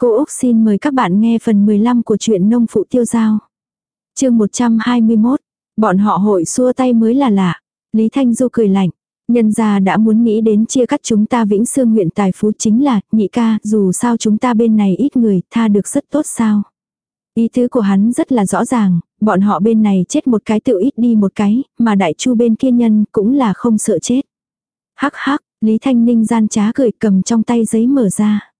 Cô Úc xin mời các bạn nghe phần 15 của truyện nông phụ tiêu giao. chương 121, bọn họ hội xua tay mới là lạ. Lý Thanh Du cười lạnh. Nhân gia đã muốn nghĩ đến chia cắt chúng ta Vĩnh Sương huyện tài phú chính là, nhị ca, dù sao chúng ta bên này ít người, tha được rất tốt sao. Ý tứ của hắn rất là rõ ràng, bọn họ bên này chết một cái tự ít đi một cái, mà đại chu bên kia nhân cũng là không sợ chết. Hắc hắc, Lý Thanh Ninh gian trá cười cầm trong tay giấy mở ra.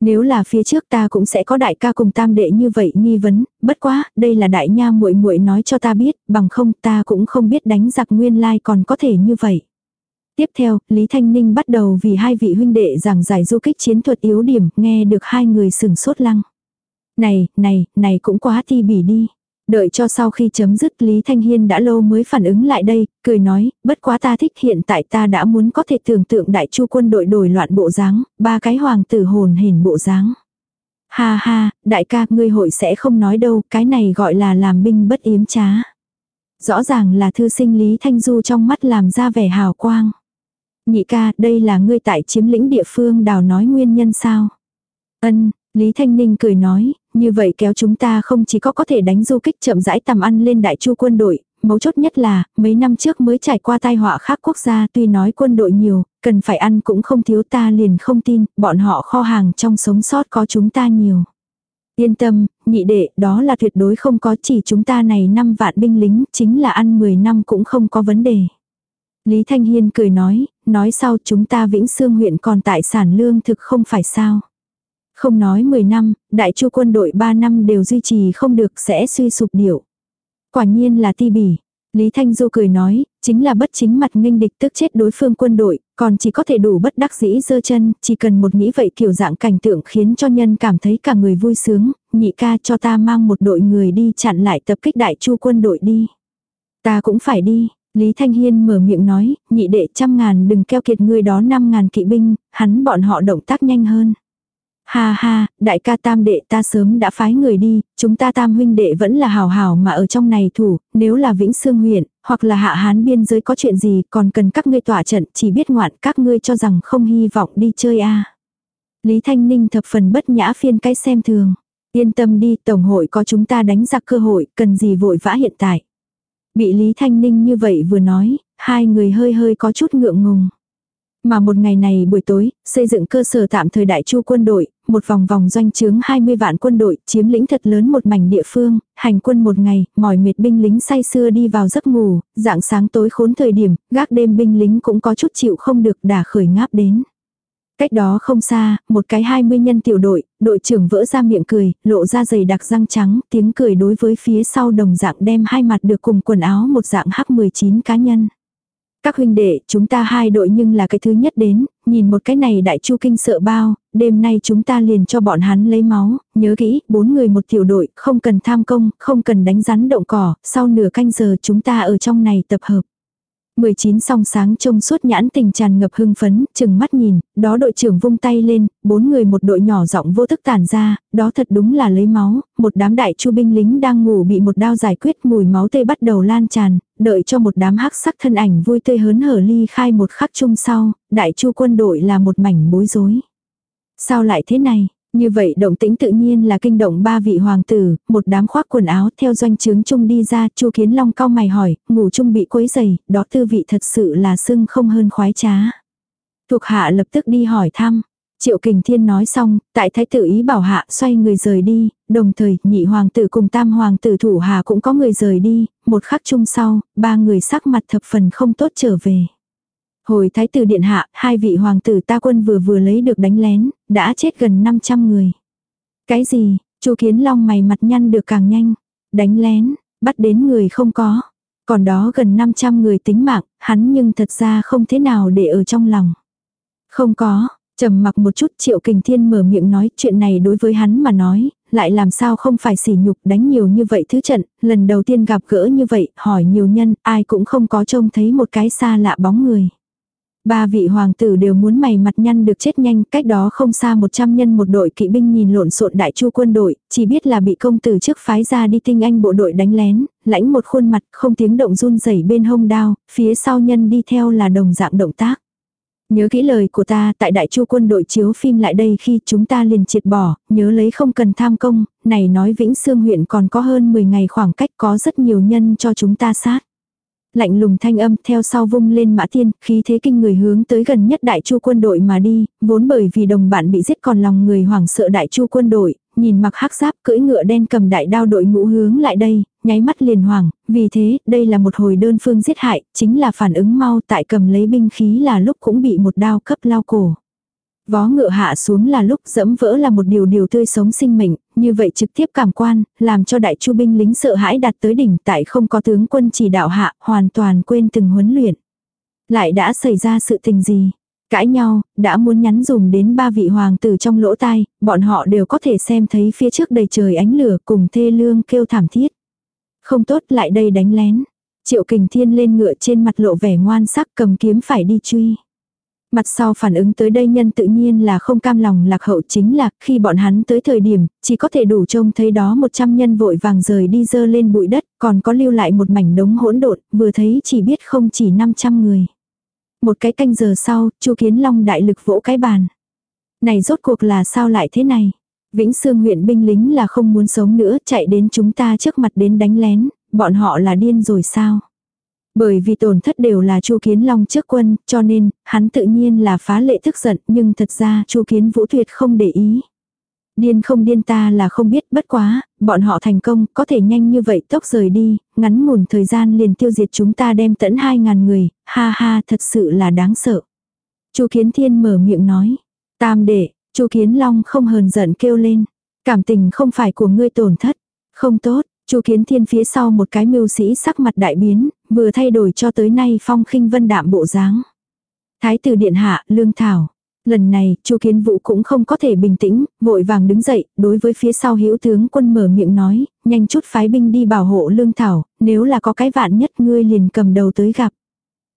Nếu là phía trước ta cũng sẽ có đại ca cùng tam đệ như vậy nghi vấn, bất quá, đây là đại nha muội muội nói cho ta biết, bằng không ta cũng không biết đánh giặc nguyên lai còn có thể như vậy. Tiếp theo, Lý Thanh Ninh bắt đầu vì hai vị huynh đệ giảng giải du kích chiến thuật yếu điểm, nghe được hai người sừng sốt lăng. Này, này, này cũng quá ti bỉ đi. Đợi cho sau khi chấm dứt Lý Thanh Hiên đã lâu mới phản ứng lại đây, cười nói, bất quá ta thích hiện tại ta đã muốn có thể tưởng tượng đại chu quân đội đổi loạn bộ dáng, ba cái hoàng tử hồn hển bộ dáng. Ha ha, đại ca, ngươi hội sẽ không nói đâu, cái này gọi là làm binh bất yếm trá. Rõ ràng là thư sinh Lý Thanh Du trong mắt làm ra vẻ hào quang. Nhị ca, đây là ngươi tại chiếm lĩnh địa phương đào nói nguyên nhân sao? Ân, Lý Thanh Ninh cười nói, như vậy kéo chúng ta không chỉ có có thể đánh du kích chậm rãi tầm ăn lên đại chu quân đội, mấu chốt nhất là, mấy năm trước mới trải qua tai họa khác quốc gia tuy nói quân đội nhiều, cần phải ăn cũng không thiếu ta liền không tin, bọn họ kho hàng trong sống sót có chúng ta nhiều. Yên tâm, nhị đệ, đó là tuyệt đối không có chỉ chúng ta này năm vạn binh lính, chính là ăn 10 năm cũng không có vấn đề. Lý Thanh Hiên cười nói, nói sau chúng ta Vĩnh Sương huyện còn tại sản lương thực không phải sao. Không nói 10 năm, đại chu quân đội 3 năm đều duy trì không được sẽ suy sụp điệu. Quả nhiên là ti bỉ. Lý Thanh Du cười nói, chính là bất chính mặt nghênh địch tức chết đối phương quân đội, còn chỉ có thể đủ bất đắc dĩ dơ chân, chỉ cần một nghĩ vậy kiểu dạng cảnh tượng khiến cho nhân cảm thấy cả người vui sướng, nhị ca cho ta mang một đội người đi chặn lại tập kích đại chu quân đội đi. Ta cũng phải đi, Lý Thanh Hiên mở miệng nói, nhị đệ trăm ngàn đừng keo kiệt người đó năm ngàn kỵ binh, hắn bọn họ động tác nhanh hơn. Ha ha, đại ca tam đệ ta sớm đã phái người đi, chúng ta tam huynh đệ vẫn là hào hào mà ở trong này thủ, nếu là Vĩnh Sương huyện, hoặc là hạ hán biên giới có chuyện gì còn cần các ngươi tỏa trận, chỉ biết ngoạn các ngươi cho rằng không hy vọng đi chơi a Lý Thanh Ninh thập phần bất nhã phiên cái xem thường. Yên tâm đi, Tổng hội có chúng ta đánh giặc cơ hội, cần gì vội vã hiện tại. Bị Lý Thanh Ninh như vậy vừa nói, hai người hơi hơi có chút ngượng ngùng. Mà một ngày này buổi tối, xây dựng cơ sở tạm thời đại chu quân đội, một vòng vòng doanh trướng 20 vạn quân đội, chiếm lĩnh thật lớn một mảnh địa phương, hành quân một ngày, mỏi mệt binh lính say xưa đi vào giấc ngủ, dạng sáng tối khốn thời điểm, gác đêm binh lính cũng có chút chịu không được đả khởi ngáp đến. Cách đó không xa, một cái 20 nhân tiểu đội, đội trưởng vỡ ra miệng cười, lộ ra giày đặc răng trắng, tiếng cười đối với phía sau đồng dạng đem hai mặt được cùng quần áo một dạng hắc 19 cá nhân. Các huynh đệ, chúng ta hai đội nhưng là cái thứ nhất đến, nhìn một cái này đại chu kinh sợ bao, đêm nay chúng ta liền cho bọn hắn lấy máu, nhớ kỹ, bốn người một tiểu đội, không cần tham công, không cần đánh rắn động cỏ, sau nửa canh giờ chúng ta ở trong này tập hợp. 19 song sáng trông suốt nhãn tình tràn ngập hưng phấn, chừng mắt nhìn, đó đội trưởng vung tay lên, bốn người một đội nhỏ giọng vô thức tản ra, đó thật đúng là lấy máu, một đám đại chu binh lính đang ngủ bị một đao giải quyết mùi máu tê bắt đầu lan tràn, đợi cho một đám hắc sắc thân ảnh vui tươi hớn hở ly khai một khắc chung sau, đại chu quân đội là một mảnh bối rối. Sao lại thế này? Như vậy động tĩnh tự nhiên là kinh động ba vị hoàng tử, một đám khoác quần áo theo doanh trướng chung đi ra, chu kiến long cao mày hỏi, ngủ chung bị quấy dày, đó tư vị thật sự là sưng không hơn khoái trá. Thuộc hạ lập tức đi hỏi thăm. Triệu Kình Thiên nói xong, tại thái tử ý bảo hạ xoay người rời đi, đồng thời nhị hoàng tử cùng tam hoàng tử thủ hạ cũng có người rời đi, một khắc chung sau, ba người sắc mặt thập phần không tốt trở về. Hồi thái tử điện hạ, hai vị hoàng tử ta quân vừa vừa lấy được đánh lén, đã chết gần 500 người. Cái gì, chu kiến long mày mặt nhăn được càng nhanh. Đánh lén, bắt đến người không có. Còn đó gần 500 người tính mạng, hắn nhưng thật ra không thế nào để ở trong lòng. Không có, trầm mặc một chút triệu kình thiên mở miệng nói chuyện này đối với hắn mà nói, lại làm sao không phải sỉ nhục đánh nhiều như vậy thứ trận, lần đầu tiên gặp gỡ như vậy, hỏi nhiều nhân, ai cũng không có trông thấy một cái xa lạ bóng người. Ba vị hoàng tử đều muốn mày mặt nhăn được chết nhanh, cách đó không xa 100 nhân một đội kỵ binh nhìn lộn xộn đại chu quân đội, chỉ biết là bị công tử trước phái ra đi tinh anh bộ đội đánh lén, lãnh một khuôn mặt không tiếng động run rẩy bên hông đao, phía sau nhân đi theo là đồng dạng động tác. Nhớ kỹ lời của ta, tại đại chu quân đội chiếu phim lại đây khi chúng ta liền triệt bỏ, nhớ lấy không cần tham công, này nói Vĩnh Sương huyện còn có hơn 10 ngày khoảng cách có rất nhiều nhân cho chúng ta sát. Lạnh lùng thanh âm theo sau vung lên mã tiên, khí thế kinh người hướng tới gần nhất đại chu quân đội mà đi, vốn bởi vì đồng bạn bị giết còn lòng người hoảng sợ đại chu quân đội, nhìn mặc hắc giáp cưỡi ngựa đen cầm đại đao đội ngũ hướng lại đây, nháy mắt liền hoảng, vì thế, đây là một hồi đơn phương giết hại, chính là phản ứng mau tại cầm lấy binh khí là lúc cũng bị một đao cấp lao cổ. Vó ngựa hạ xuống là lúc dẫm vỡ là một điều điều tươi sống sinh mệnh, như vậy trực tiếp cảm quan, làm cho đại chu binh lính sợ hãi đạt tới đỉnh tại không có tướng quân chỉ đạo hạ, hoàn toàn quên từng huấn luyện. Lại đã xảy ra sự tình gì? Cãi nhau, đã muốn nhắn dùng đến ba vị hoàng tử trong lỗ tai, bọn họ đều có thể xem thấy phía trước đầy trời ánh lửa cùng thê lương kêu thảm thiết. Không tốt lại đây đánh lén. Triệu kình thiên lên ngựa trên mặt lộ vẻ ngoan sắc cầm kiếm phải đi truy. Mặt sau phản ứng tới đây nhân tự nhiên là không cam lòng lạc hậu chính là khi bọn hắn tới thời điểm, chỉ có thể đủ trông thấy đó 100 nhân vội vàng rời đi dơ lên bụi đất, còn có lưu lại một mảnh đống hỗn độn, vừa thấy chỉ biết không chỉ 500 người. Một cái canh giờ sau, chu Kiến Long đại lực vỗ cái bàn. Này rốt cuộc là sao lại thế này? Vĩnh Sương huyện binh lính là không muốn sống nữa, chạy đến chúng ta trước mặt đến đánh lén, bọn họ là điên rồi sao? Bởi vì tổn thất đều là Chu Kiến Long trước quân, cho nên, hắn tự nhiên là phá lệ tức giận, nhưng thật ra Chu Kiến Vũ tuyệt không để ý. Điên không điên ta là không biết, bất quá, bọn họ thành công, có thể nhanh như vậy tốc rời đi, ngắn ngủn thời gian liền tiêu diệt chúng ta đem tẫn 2.000 người, ha ha thật sự là đáng sợ. Chu Kiến Thiên mở miệng nói, tam đệ, Chu Kiến Long không hờn giận kêu lên, cảm tình không phải của ngươi tổn thất, không tốt, Chu Kiến Thiên phía sau một cái mưu sĩ sắc mặt đại biến, vừa thay đổi cho tới nay phong khinh vân đạm bộ dáng. Thái tử điện hạ, lương thảo. Lần này, Chu Kiến Vũ cũng không có thể bình tĩnh, vội vàng đứng dậy, đối với phía sau hữu tướng quân mở miệng nói, nhanh chút phái binh đi bảo hộ lương thảo, nếu là có cái vạn nhất ngươi liền cầm đầu tới gặp.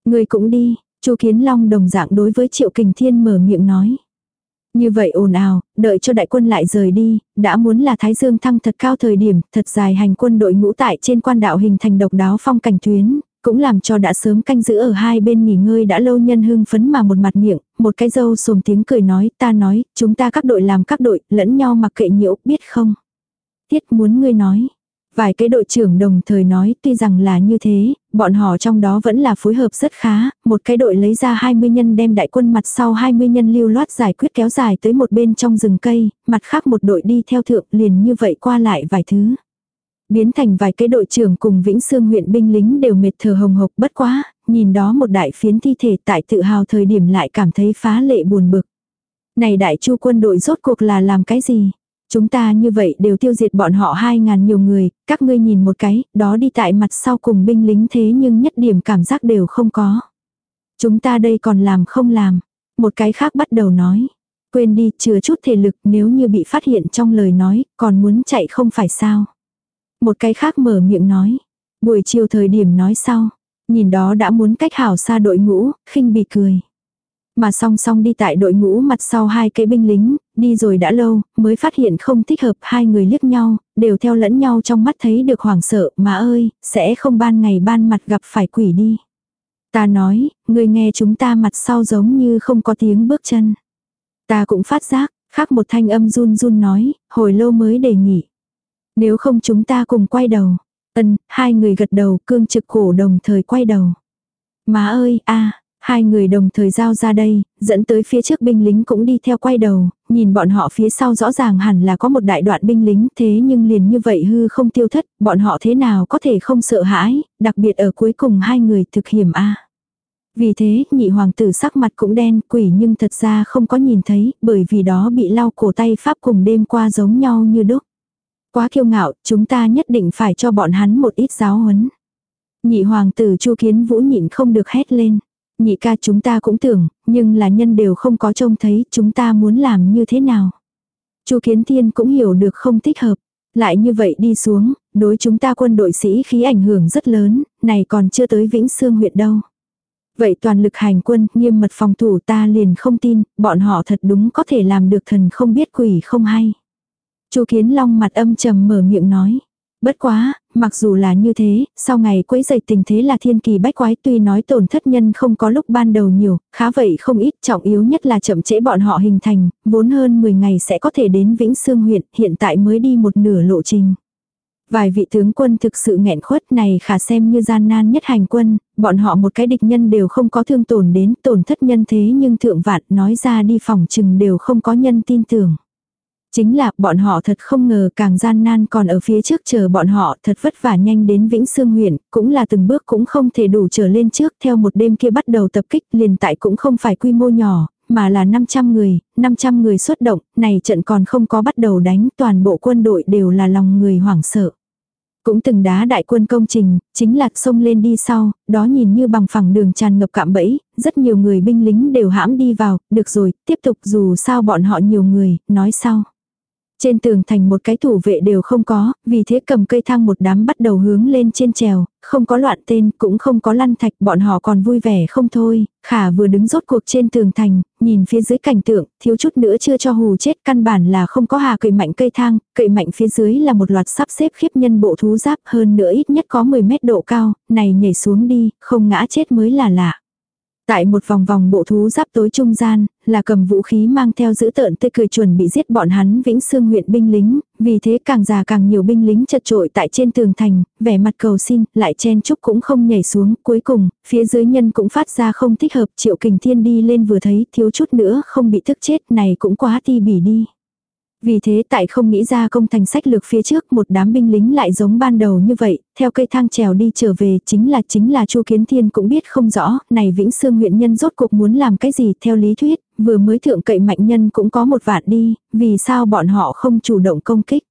Ngươi cũng đi, Chu Kiến Long đồng dạng đối với Triệu Kình Thiên mở miệng nói. Như vậy ồn ào, đợi cho đại quân lại rời đi, đã muốn là Thái Dương thăng thật cao thời điểm, thật dài hành quân đội ngũ tại trên quan đạo hình thành độc đáo phong cảnh tuyến, cũng làm cho đã sớm canh giữ ở hai bên nghỉ ngơi đã lâu nhân hưng phấn mà một mặt miệng, một cái dâu sồm tiếng cười nói, ta nói, chúng ta các đội làm các đội, lẫn nhau mặc kệ nhiễu, biết không? Tiết muốn ngươi nói, Vài cái đội trưởng đồng thời nói tuy rằng là như thế, bọn họ trong đó vẫn là phối hợp rất khá, một cái đội lấy ra 20 nhân đem đại quân mặt sau 20 nhân lưu loát giải quyết kéo dài tới một bên trong rừng cây, mặt khác một đội đi theo thượng liền như vậy qua lại vài thứ. Biến thành vài cái đội trưởng cùng Vĩnh Sương huyện binh lính đều mệt thở hồng hộc bất quá, nhìn đó một đại phiến thi thể tại tự hào thời điểm lại cảm thấy phá lệ buồn bực. Này đại chu quân đội rốt cuộc là làm cái gì? Chúng ta như vậy đều tiêu diệt bọn họ hai ngàn nhiều người, các ngươi nhìn một cái, đó đi tại mặt sau cùng binh lính thế nhưng nhất điểm cảm giác đều không có. Chúng ta đây còn làm không làm. Một cái khác bắt đầu nói. Quên đi, chừa chút thể lực nếu như bị phát hiện trong lời nói, còn muốn chạy không phải sao. Một cái khác mở miệng nói. Buổi chiều thời điểm nói sau. Nhìn đó đã muốn cách hảo xa đội ngũ, khinh bị cười. Mà song song đi tại đội ngũ mặt sau hai cái binh lính, đi rồi đã lâu, mới phát hiện không thích hợp hai người liếc nhau, đều theo lẫn nhau trong mắt thấy được hoảng sợ, mà ơi, sẽ không ban ngày ban mặt gặp phải quỷ đi. Ta nói, người nghe chúng ta mặt sau giống như không có tiếng bước chân. Ta cũng phát giác, khác một thanh âm run run nói, hồi lâu mới đề nghị. Nếu không chúng ta cùng quay đầu. Ân, hai người gật đầu, cương trực cổ đồng thời quay đầu. Má ơi, a Hai người đồng thời giao ra đây, dẫn tới phía trước binh lính cũng đi theo quay đầu, nhìn bọn họ phía sau rõ ràng hẳn là có một đại đoạn binh lính thế nhưng liền như vậy hư không tiêu thất, bọn họ thế nào có thể không sợ hãi, đặc biệt ở cuối cùng hai người thực hiểm a Vì thế, nhị hoàng tử sắc mặt cũng đen quỷ nhưng thật ra không có nhìn thấy, bởi vì đó bị lau cổ tay pháp cùng đêm qua giống nhau như đúc. Quá kiêu ngạo, chúng ta nhất định phải cho bọn hắn một ít giáo huấn. Nhị hoàng tử chu kiến vũ nhịn không được hét lên. Nhị ca chúng ta cũng tưởng, nhưng là nhân đều không có trông thấy chúng ta muốn làm như thế nào. Chu Kiến Thiên cũng hiểu được không thích hợp. Lại như vậy đi xuống, đối chúng ta quân đội sĩ khí ảnh hưởng rất lớn, này còn chưa tới Vĩnh Sương huyện đâu. Vậy toàn lực hành quân, nghiêm mật phòng thủ ta liền không tin, bọn họ thật đúng có thể làm được thần không biết quỷ không hay. Chu Kiến Long mặt âm trầm mở miệng nói. Bất quá, mặc dù là như thế, sau ngày quấy dậy tình thế là thiên kỳ bách quái tuy nói tổn thất nhân không có lúc ban đầu nhiều, khá vậy không ít trọng yếu nhất là chậm trễ bọn họ hình thành, vốn hơn 10 ngày sẽ có thể đến Vĩnh Sương huyện, hiện tại mới đi một nửa lộ trình. Vài vị tướng quân thực sự nghẹn khuất này khả xem như gian nan nhất hành quân, bọn họ một cái địch nhân đều không có thương tổn đến tổn thất nhân thế nhưng thượng vạn nói ra đi phòng chừng đều không có nhân tin tưởng. Chính là bọn họ thật không ngờ càng gian nan còn ở phía trước chờ bọn họ thật vất vả nhanh đến Vĩnh Sương huyện, cũng là từng bước cũng không thể đủ trở lên trước theo một đêm kia bắt đầu tập kích liền tại cũng không phải quy mô nhỏ, mà là 500 người, 500 người xuất động, này trận còn không có bắt đầu đánh toàn bộ quân đội đều là lòng người hoảng sợ. Cũng từng đá đại quân công trình, chính là sông lên đi sau, đó nhìn như bằng phẳng đường tràn ngập cạm bẫy, rất nhiều người binh lính đều hãm đi vào, được rồi, tiếp tục dù sao bọn họ nhiều người, nói sau. Trên tường thành một cái thủ vệ đều không có, vì thế cầm cây thang một đám bắt đầu hướng lên trên trèo, không có loạn tên, cũng không có lăn thạch, bọn họ còn vui vẻ không thôi, khả vừa đứng rốt cuộc trên tường thành, nhìn phía dưới cảnh tượng, thiếu chút nữa chưa cho hù chết, căn bản là không có hà cậy mạnh cây thang, cậy mạnh phía dưới là một loạt sắp xếp khiếp nhân bộ thú giáp hơn nữa ít nhất có 10 mét độ cao, này nhảy xuống đi, không ngã chết mới là lạ. Tại một vòng vòng bộ thú giáp tối trung gian, là cầm vũ khí mang theo giữ tợn tê cười chuẩn bị giết bọn hắn Vĩnh xương huyện binh lính, vì thế càng già càng nhiều binh lính chật trội tại trên tường thành, vẻ mặt cầu xin, lại chen chúc cũng không nhảy xuống, cuối cùng, phía dưới nhân cũng phát ra không thích hợp, triệu kình thiên đi lên vừa thấy, thiếu chút nữa không bị thức chết, này cũng quá ti bỉ đi. Vì thế tại không nghĩ ra công thành sách lược phía trước một đám binh lính lại giống ban đầu như vậy, theo cây thang trèo đi trở về chính là chính là Chu Kiến Thiên cũng biết không rõ, này Vĩnh Sương huyện nhân rốt cuộc muốn làm cái gì theo lý thuyết, vừa mới thượng cậy mạnh nhân cũng có một vạn đi, vì sao bọn họ không chủ động công kích.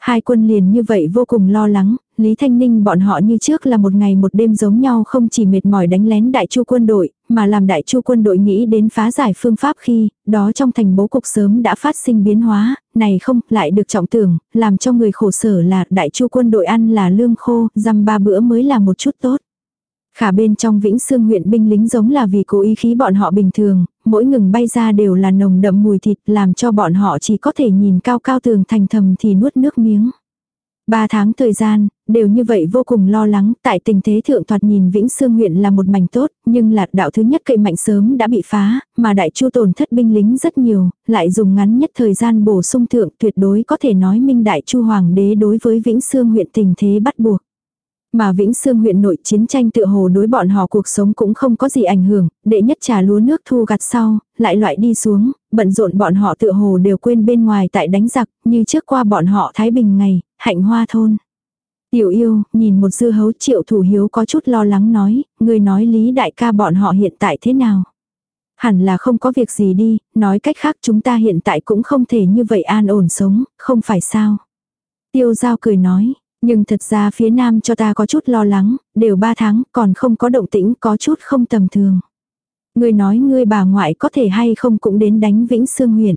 Hai quân liền như vậy vô cùng lo lắng, Lý Thanh Ninh bọn họ như trước là một ngày một đêm giống nhau không chỉ mệt mỏi đánh lén đại chu quân đội, mà làm đại chu quân đội nghĩ đến phá giải phương pháp khi, đó trong thành bố cục sớm đã phát sinh biến hóa, này không, lại được trọng tưởng, làm cho người khổ sở là đại chu quân đội ăn là lương khô, dăm ba bữa mới là một chút tốt. Khả bên trong Vĩnh Sương huyện binh lính giống là vì cố ý khí bọn họ bình thường, mỗi ngừng bay ra đều là nồng đậm mùi thịt làm cho bọn họ chỉ có thể nhìn cao cao tường thành thầm thì nuốt nước miếng. Ba tháng thời gian, đều như vậy vô cùng lo lắng, tại tình thế thượng thoạt nhìn Vĩnh Sương huyện là một mảnh tốt, nhưng lạc đạo thứ nhất cậy mạnh sớm đã bị phá, mà đại chu tổn thất binh lính rất nhiều, lại dùng ngắn nhất thời gian bổ sung thượng tuyệt đối có thể nói minh đại chu hoàng đế đối với Vĩnh Sương huyện tình thế bắt buộc. Mà Vĩnh Sương huyện nội chiến tranh tựa hồ đối bọn họ cuộc sống cũng không có gì ảnh hưởng, đệ nhất trà lúa nước thu gặt sau, lại loại đi xuống, bận rộn bọn họ tựa hồ đều quên bên ngoài tại đánh giặc, như trước qua bọn họ Thái Bình ngày, hạnh hoa thôn. Tiểu yêu, nhìn một dư hấu triệu thủ hiếu có chút lo lắng nói, người nói lý đại ca bọn họ hiện tại thế nào. Hẳn là không có việc gì đi, nói cách khác chúng ta hiện tại cũng không thể như vậy an ổn sống, không phải sao. Tiêu giao cười nói, nhưng thật ra phía nam cho ta có chút lo lắng, đều ba tháng còn không có động tĩnh có chút không tầm thường. Người nói ngươi bà ngoại có thể hay không cũng đến đánh Vĩnh Sương huyện.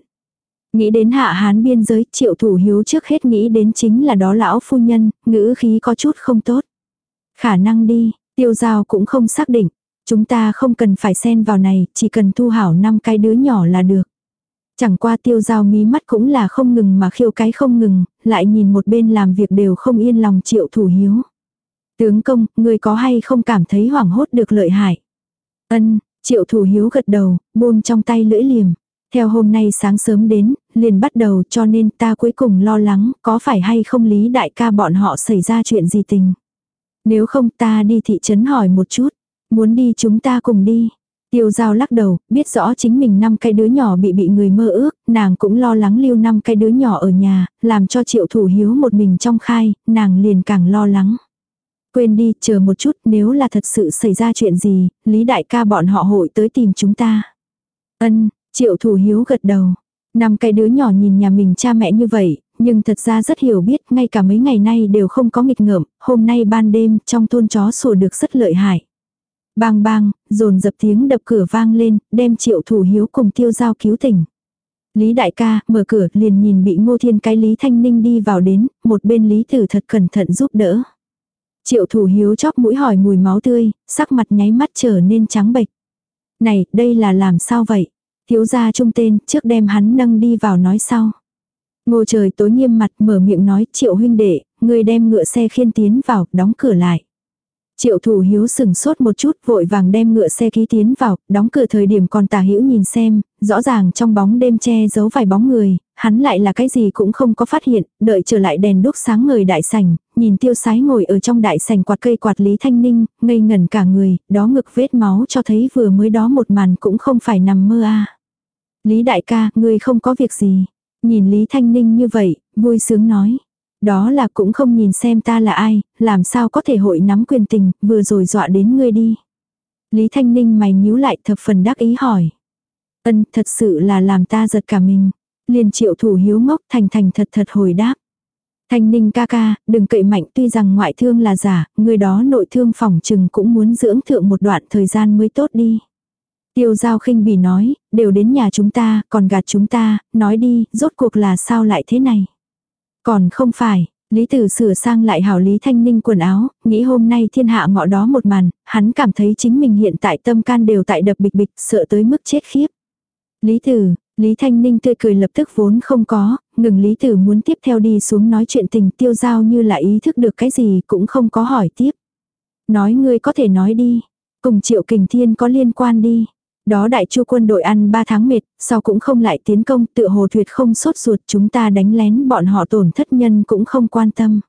Nghĩ đến hạ hán biên giới triệu thủ hiếu trước hết nghĩ đến chính là đó lão phu nhân, ngữ khí có chút không tốt. Khả năng đi, tiêu giao cũng không xác định. Chúng ta không cần phải xen vào này, chỉ cần thu hảo năm cái đứa nhỏ là được. Chẳng qua tiêu giao mí mắt cũng là không ngừng mà khiêu cái không ngừng, lại nhìn một bên làm việc đều không yên lòng triệu thủ hiếu. Tướng công, người có hay không cảm thấy hoảng hốt được lợi hại? Ân, triệu thủ hiếu gật đầu, buông trong tay lưỡi liềm. Theo hôm nay sáng sớm đến, liền bắt đầu cho nên ta cuối cùng lo lắng có phải hay không lý đại ca bọn họ xảy ra chuyện gì tình. Nếu không ta đi thị trấn hỏi một chút, muốn đi chúng ta cùng đi. Tiêu giao lắc đầu, biết rõ chính mình năm cái đứa nhỏ bị bị người mơ ước, nàng cũng lo lắng lưu năm cái đứa nhỏ ở nhà, làm cho triệu thủ hiếu một mình trong khai, nàng liền càng lo lắng. Quên đi, chờ một chút, nếu là thật sự xảy ra chuyện gì, Lý đại ca bọn họ hội tới tìm chúng ta. Ân, triệu thủ hiếu gật đầu. Năm cái đứa nhỏ nhìn nhà mình cha mẹ như vậy, nhưng thật ra rất hiểu biết, ngay cả mấy ngày nay đều không có nghịch ngợm, hôm nay ban đêm trong thôn chó sủa được rất lợi hại. Bang bang, dồn dập tiếng đập cửa vang lên, đem triệu thủ hiếu cùng tiêu giao cứu tỉnh. Lý đại ca, mở cửa, liền nhìn bị ngô thiên cái Lý Thanh Ninh đi vào đến, một bên Lý Tử thật cẩn thận giúp đỡ. Triệu thủ hiếu chóp mũi hỏi mùi máu tươi, sắc mặt nháy mắt trở nên trắng bệch. Này, đây là làm sao vậy? Thiếu gia trung tên, trước đem hắn nâng đi vào nói sau. Ngô trời tối nghiêm mặt mở miệng nói triệu huynh đệ, người đem ngựa xe khiên tiến vào, đóng cửa lại. Triệu thủ hiếu sừng sốt một chút vội vàng đem ngựa xe ký tiến vào, đóng cửa thời điểm còn tả hữu nhìn xem, rõ ràng trong bóng đêm che giấu vài bóng người, hắn lại là cái gì cũng không có phát hiện, đợi trở lại đèn đúc sáng người đại sảnh, nhìn tiêu sái ngồi ở trong đại sảnh quạt cây quạt Lý Thanh Ninh, ngây ngẩn cả người, đó ngực vết máu cho thấy vừa mới đó một màn cũng không phải nằm mơ a Lý đại ca, ngươi không có việc gì. Nhìn Lý Thanh Ninh như vậy, vui sướng nói. Đó là cũng không nhìn xem ta là ai, làm sao có thể hội nắm quyền tình, vừa rồi dọa đến ngươi đi. Lý Thanh Ninh mày nhíu lại thập phần đắc ý hỏi. Ân, thật sự là làm ta giật cả mình. Liền triệu thủ hiếu ngốc thành thành thật thật hồi đáp. Thanh ninh ca ca, đừng cậy mạnh tuy rằng ngoại thương là giả, người đó nội thương phòng trừng cũng muốn dưỡng thượng một đoạn thời gian mới tốt đi. Tiêu giao khinh bỉ nói, đều đến nhà chúng ta, còn gạt chúng ta, nói đi, rốt cuộc là sao lại thế này. Còn không phải, Lý Tử sửa sang lại hảo Lý Thanh Ninh quần áo, nghĩ hôm nay thiên hạ ngọ đó một màn, hắn cảm thấy chính mình hiện tại tâm can đều tại đập bịch bịch, sợ tới mức chết khiếp. Lý Tử, Lý Thanh Ninh tươi cười lập tức vốn không có, ngừng Lý Tử muốn tiếp theo đi xuống nói chuyện tình tiêu giao như là ý thức được cái gì cũng không có hỏi tiếp. Nói ngươi có thể nói đi, cùng triệu kình thiên có liên quan đi. Đó đại chu quân đội ăn 3 tháng mệt, sau cũng không lại tiến công, tựa hồ tuyệt không sốt ruột chúng ta đánh lén bọn họ tổn thất nhân cũng không quan tâm.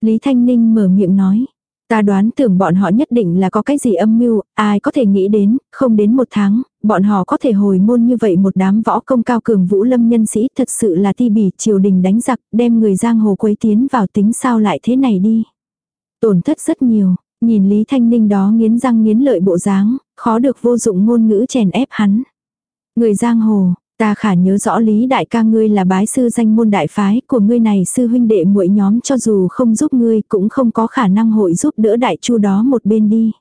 Lý Thanh Ninh mở miệng nói, ta đoán tưởng bọn họ nhất định là có cái gì âm mưu, ai có thể nghĩ đến, không đến một tháng, bọn họ có thể hồi môn như vậy một đám võ công cao cường vũ lâm nhân sĩ thật sự là ti bỉ triều đình đánh giặc, đem người giang hồ quấy tiến vào tính sao lại thế này đi. Tổn thất rất nhiều, Nhìn Lý Thanh Ninh đó nghiến răng nghiến lợi bộ dáng, khó được vô dụng ngôn ngữ chèn ép hắn. Người giang hồ, ta khả nhớ rõ Lý đại ca ngươi là bái sư danh môn đại phái của ngươi này sư huynh đệ muội nhóm cho dù không giúp ngươi cũng không có khả năng hội giúp đỡ đại chu đó một bên đi.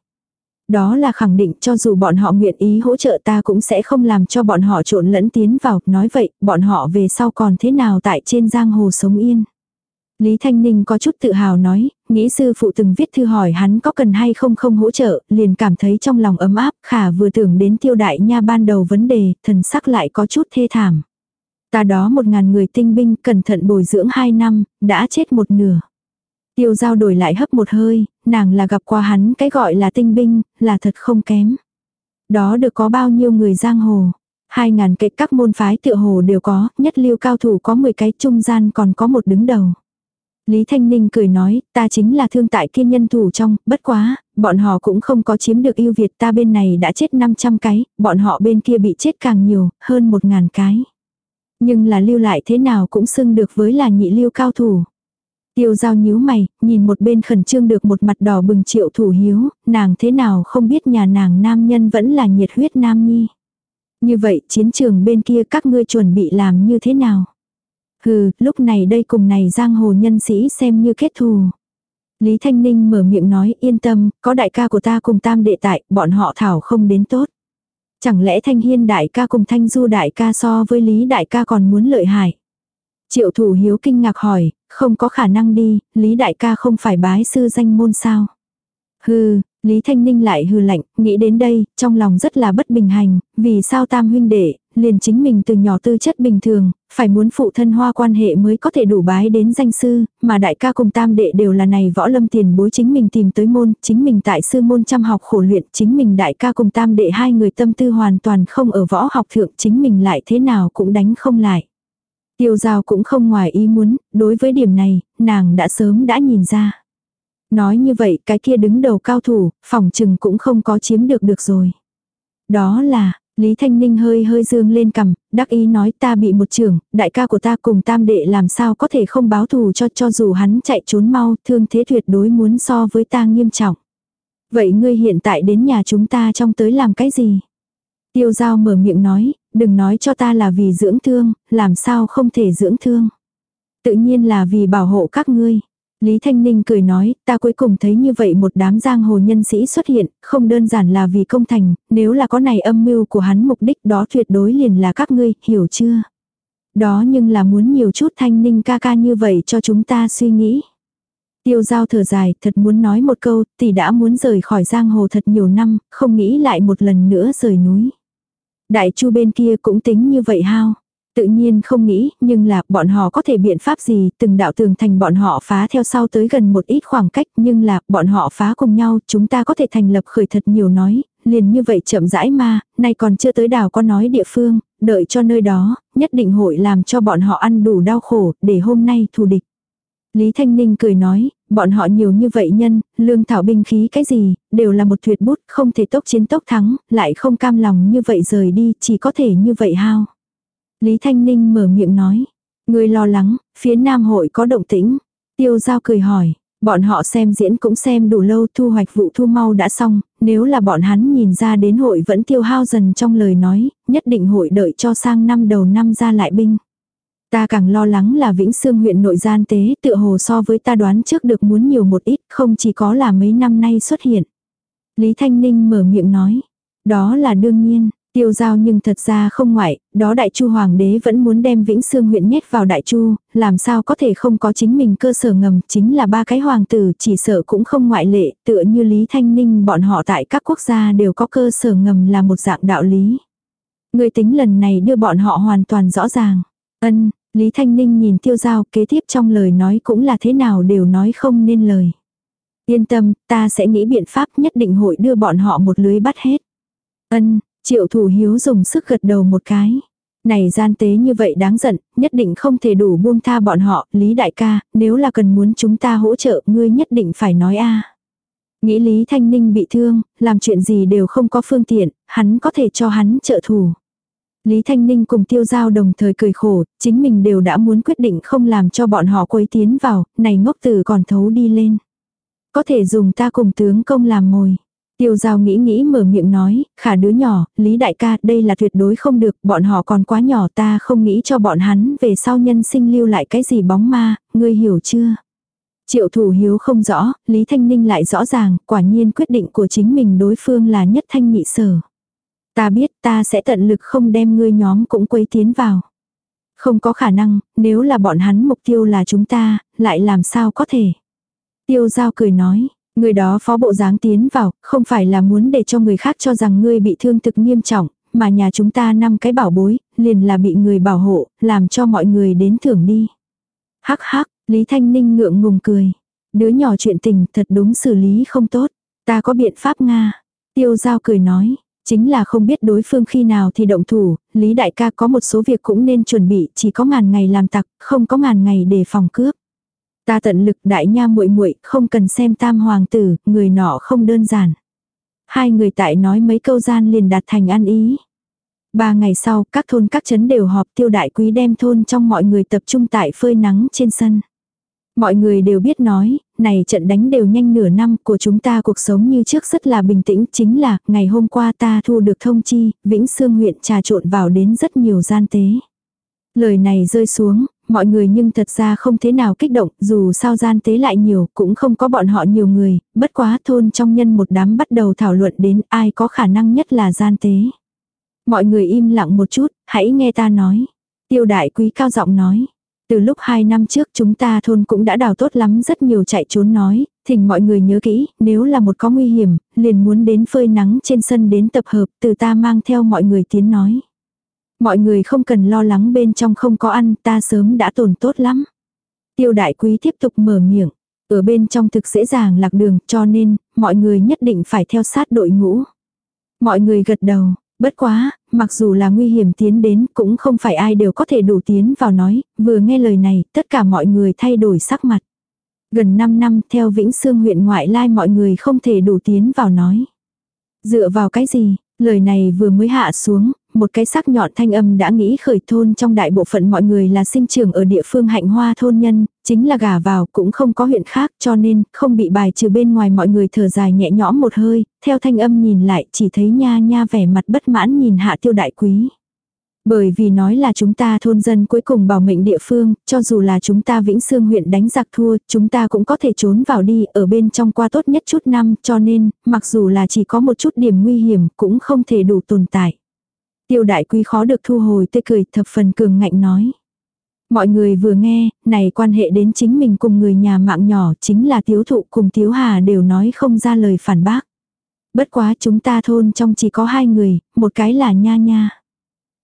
Đó là khẳng định cho dù bọn họ nguyện ý hỗ trợ ta cũng sẽ không làm cho bọn họ trộn lẫn tiến vào, nói vậy, bọn họ về sau còn thế nào tại trên giang hồ sống yên. Lý Thanh Ninh có chút tự hào nói, nghĩ sư phụ từng viết thư hỏi hắn có cần hay không không hỗ trợ, liền cảm thấy trong lòng ấm áp, khả vừa tưởng đến tiêu đại nha ban đầu vấn đề, thần sắc lại có chút thê thảm. Ta đó một ngàn người tinh binh cẩn thận bồi dưỡng hai năm, đã chết một nửa. Tiêu giao đổi lại hấp một hơi, nàng là gặp qua hắn cái gọi là tinh binh, là thật không kém. Đó được có bao nhiêu người giang hồ. Hai ngàn kệ các môn phái tựa hồ đều có, nhất lưu cao thủ có 10 cái trung gian còn có một đứng đầu. Lý Thanh Ninh cười nói, ta chính là thương tại kiên nhân thủ trong, bất quá, bọn họ cũng không có chiếm được ưu việt ta bên này đã chết 500 cái, bọn họ bên kia bị chết càng nhiều, hơn 1.000 cái. Nhưng là lưu lại thế nào cũng xưng được với là nhị lưu cao thủ. Tiêu giao nhíu mày, nhìn một bên khẩn trương được một mặt đỏ bừng triệu thủ hiếu, nàng thế nào không biết nhà nàng nam nhân vẫn là nhiệt huyết nam nhi. Như vậy chiến trường bên kia các ngươi chuẩn bị làm như thế nào? Hừ, lúc này đây cùng này giang hồ nhân sĩ xem như kết thù. Lý Thanh Ninh mở miệng nói yên tâm, có đại ca của ta cùng tam đệ tại, bọn họ thảo không đến tốt. Chẳng lẽ Thanh Hiên đại ca cùng Thanh Du đại ca so với Lý đại ca còn muốn lợi hại. Triệu thủ hiếu kinh ngạc hỏi, không có khả năng đi, Lý đại ca không phải bái sư danh môn sao. Hừ, Lý Thanh Ninh lại hừ lạnh, nghĩ đến đây, trong lòng rất là bất bình hành, vì sao tam huynh đệ, liền chính mình từ nhỏ tư chất bình thường, phải muốn phụ thân hoa quan hệ mới có thể đủ bái đến danh sư, mà đại ca cùng tam đệ đều là này võ lâm tiền bối chính mình tìm tới môn, chính mình tại sư môn chăm học khổ luyện, chính mình đại ca cùng tam đệ hai người tâm tư hoàn toàn không ở võ học thượng, chính mình lại thế nào cũng đánh không lại. Tiêu giao cũng không ngoài ý muốn, đối với điểm này, nàng đã sớm đã nhìn ra. Nói như vậy cái kia đứng đầu cao thủ, phòng trừng cũng không có chiếm được được rồi. Đó là, Lý Thanh Ninh hơi hơi dương lên cầm, đắc ý nói ta bị một trưởng, đại ca của ta cùng tam đệ làm sao có thể không báo thù cho cho dù hắn chạy trốn mau, thương thế tuyệt đối muốn so với ta nghiêm trọng. Vậy ngươi hiện tại đến nhà chúng ta trong tới làm cái gì? Tiêu giao mở miệng nói, đừng nói cho ta là vì dưỡng thương, làm sao không thể dưỡng thương. Tự nhiên là vì bảo hộ các ngươi. Lý Thanh Ninh cười nói, ta cuối cùng thấy như vậy một đám giang hồ nhân sĩ xuất hiện, không đơn giản là vì công thành, nếu là có này âm mưu của hắn mục đích đó tuyệt đối liền là các ngươi, hiểu chưa? Đó nhưng là muốn nhiều chút Thanh Ninh ca ca như vậy cho chúng ta suy nghĩ. Tiêu giao thở dài, thật muốn nói một câu, thì đã muốn rời khỏi giang hồ thật nhiều năm, không nghĩ lại một lần nữa rời núi. Đại chu bên kia cũng tính như vậy hao. Tự nhiên không nghĩ, nhưng là bọn họ có thể biện pháp gì, từng đạo tường thành bọn họ phá theo sau tới gần một ít khoảng cách, nhưng là bọn họ phá cùng nhau, chúng ta có thể thành lập khởi thật nhiều nói, liền như vậy chậm rãi mà, nay còn chưa tới đảo có nói địa phương, đợi cho nơi đó, nhất định hội làm cho bọn họ ăn đủ đau khổ, để hôm nay thù địch. Lý Thanh Ninh cười nói, bọn họ nhiều như vậy nhân, lương thảo binh khí cái gì, đều là một tuyệt bút, không thể tốc chiến tốc thắng, lại không cam lòng như vậy rời đi, chỉ có thể như vậy hao. Lý Thanh Ninh mở miệng nói, người lo lắng, phía Nam hội có động tĩnh. Tiêu Giao cười hỏi, bọn họ xem diễn cũng xem đủ lâu thu hoạch vụ thu mau đã xong, nếu là bọn hắn nhìn ra đến hội vẫn tiêu hao dần trong lời nói, nhất định hội đợi cho sang năm đầu năm ra lại binh. Ta càng lo lắng là Vĩnh Sương huyện nội gian tế tựa hồ so với ta đoán trước được muốn nhiều một ít không chỉ có là mấy năm nay xuất hiện. Lý Thanh Ninh mở miệng nói. Đó là đương nhiên, tiêu giao nhưng thật ra không ngoại, đó đại chu hoàng đế vẫn muốn đem Vĩnh Sương huyện nhét vào đại chu, làm sao có thể không có chính mình cơ sở ngầm, chính là ba cái hoàng tử chỉ sợ cũng không ngoại lệ, tựa như Lý Thanh Ninh bọn họ tại các quốc gia đều có cơ sở ngầm là một dạng đạo lý. Người tính lần này đưa bọn họ hoàn toàn rõ ràng. Ân, Lý Thanh Ninh nhìn tiêu giao kế tiếp trong lời nói cũng là thế nào đều nói không nên lời. Yên tâm, ta sẽ nghĩ biện pháp nhất định hội đưa bọn họ một lưới bắt hết. Ân, triệu thủ hiếu dùng sức gật đầu một cái. Này gian tế như vậy đáng giận, nhất định không thể đủ buông tha bọn họ, Lý đại ca, nếu là cần muốn chúng ta hỗ trợ, ngươi nhất định phải nói a. Nghĩ Lý Thanh Ninh bị thương, làm chuyện gì đều không có phương tiện, hắn có thể cho hắn trợ thủ. Lý Thanh Ninh cùng Tiêu Giao đồng thời cười khổ, chính mình đều đã muốn quyết định không làm cho bọn họ quấy tiến vào, này ngốc tử còn thấu đi lên. Có thể dùng ta cùng tướng công làm mồi. Tiêu Giao nghĩ nghĩ mở miệng nói, khả đứa nhỏ, Lý Đại ca, đây là tuyệt đối không được, bọn họ còn quá nhỏ ta không nghĩ cho bọn hắn về sau nhân sinh lưu lại cái gì bóng ma, ngươi hiểu chưa? Triệu thủ hiếu không rõ, Lý Thanh Ninh lại rõ ràng, quả nhiên quyết định của chính mình đối phương là nhất thanh nhị sở. Ta biết ta sẽ tận lực không đem ngươi nhóm cũng quấy tiến vào. Không có khả năng, nếu là bọn hắn mục tiêu là chúng ta, lại làm sao có thể. Tiêu giao cười nói, người đó phó bộ dáng tiến vào, không phải là muốn để cho người khác cho rằng ngươi bị thương thực nghiêm trọng, mà nhà chúng ta năm cái bảo bối, liền là bị người bảo hộ, làm cho mọi người đến thưởng đi. Hắc hắc, Lý Thanh Ninh ngượng ngùng cười. Đứa nhỏ chuyện tình thật đúng xử lý không tốt. Ta có biện pháp Nga. Tiêu giao cười nói, Chính là không biết đối phương khi nào thì động thủ, Lý đại ca có một số việc cũng nên chuẩn bị, chỉ có ngàn ngày làm tặc, không có ngàn ngày để phòng cướp. Ta tận lực đại nha muội muội, không cần xem tam hoàng tử, người nọ không đơn giản. Hai người tại nói mấy câu gian liền đạt thành ăn ý. Ba ngày sau, các thôn các trấn đều họp tiêu đại quý đem thôn trong mọi người tập trung tại phơi nắng trên sân. Mọi người đều biết nói, này trận đánh đều nhanh nửa năm của chúng ta cuộc sống như trước rất là bình tĩnh chính là ngày hôm qua ta thu được thông chi, Vĩnh Sương huyện trà trộn vào đến rất nhiều gian tế. Lời này rơi xuống, mọi người nhưng thật ra không thế nào kích động, dù sao gian tế lại nhiều, cũng không có bọn họ nhiều người, bất quá thôn trong nhân một đám bắt đầu thảo luận đến ai có khả năng nhất là gian tế. Mọi người im lặng một chút, hãy nghe ta nói. Tiêu đại quý cao giọng nói. Từ lúc 2 năm trước chúng ta thôn cũng đã đào tốt lắm rất nhiều chạy trốn nói, thỉnh mọi người nhớ kỹ, nếu là một có nguy hiểm, liền muốn đến phơi nắng trên sân đến tập hợp, từ ta mang theo mọi người tiến nói. Mọi người không cần lo lắng bên trong không có ăn, ta sớm đã tồn tốt lắm. Tiêu đại quý tiếp tục mở miệng, ở bên trong thực dễ dàng lạc đường cho nên, mọi người nhất định phải theo sát đội ngũ. Mọi người gật đầu, Bất quá, mặc dù là nguy hiểm tiến đến cũng không phải ai đều có thể đủ tiến vào nói, vừa nghe lời này, tất cả mọi người thay đổi sắc mặt. Gần 5 năm theo Vĩnh Sương huyện ngoại lai mọi người không thể đủ tiến vào nói. Dựa vào cái gì, lời này vừa mới hạ xuống, một cái sắc nhọn thanh âm đã nghĩ khởi thôn trong đại bộ phận mọi người là sinh trưởng ở địa phương hạnh hoa thôn nhân, chính là gả vào cũng không có huyện khác cho nên không bị bài trừ bên ngoài mọi người thở dài nhẹ nhõm một hơi, theo thanh âm nhìn lại chỉ thấy nha nha vẻ mặt bất mãn nhìn hạ tiêu đại quý. Bởi vì nói là chúng ta thôn dân cuối cùng bảo mệnh địa phương, cho dù là chúng ta Vĩnh Sương huyện đánh giặc thua, chúng ta cũng có thể trốn vào đi ở bên trong qua tốt nhất chút năm, cho nên, mặc dù là chỉ có một chút điểm nguy hiểm, cũng không thể đủ tồn tại. Tiêu đại quý khó được thu hồi tươi cười thập phần cường ngạnh nói. Mọi người vừa nghe, này quan hệ đến chính mình cùng người nhà mạng nhỏ chính là tiếu thụ cùng tiếu hà đều nói không ra lời phản bác. Bất quá chúng ta thôn trong chỉ có hai người, một cái là nha nha.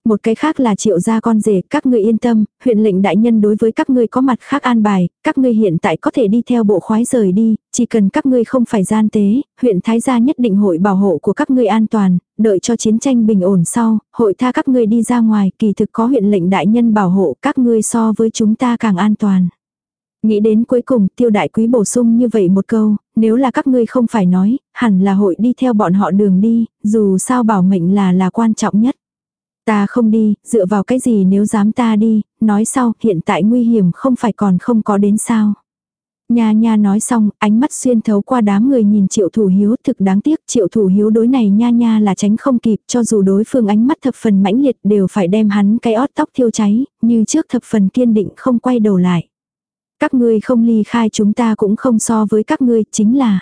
Một cái khác là triệu gia con rể, các ngươi yên tâm, huyện lệnh đại nhân đối với các ngươi có mặt khác an bài, các ngươi hiện tại có thể đi theo bộ khoái rời đi, chỉ cần các ngươi không phải gian tế, huyện thái gia nhất định hội bảo hộ của các ngươi an toàn, đợi cho chiến tranh bình ổn sau, hội tha các ngươi đi ra ngoài, kỳ thực có huyện lệnh đại nhân bảo hộ các ngươi so với chúng ta càng an toàn. Nghĩ đến cuối cùng tiêu đại quý bổ sung như vậy một câu, nếu là các ngươi không phải nói, hẳn là hội đi theo bọn họ đường đi, dù sao bảo mệnh là là quan trọng nhất. Ta không đi, dựa vào cái gì nếu dám ta đi, nói sau, hiện tại nguy hiểm không phải còn không có đến sao. Nha nha nói xong, ánh mắt xuyên thấu qua đám người nhìn triệu thủ hiếu thực đáng tiếc triệu thủ hiếu đối này nha nha là tránh không kịp cho dù đối phương ánh mắt thập phần mãnh liệt đều phải đem hắn cái ót tóc thiêu cháy, như trước thập phần kiên định không quay đầu lại. Các ngươi không ly khai chúng ta cũng không so với các ngươi, chính là.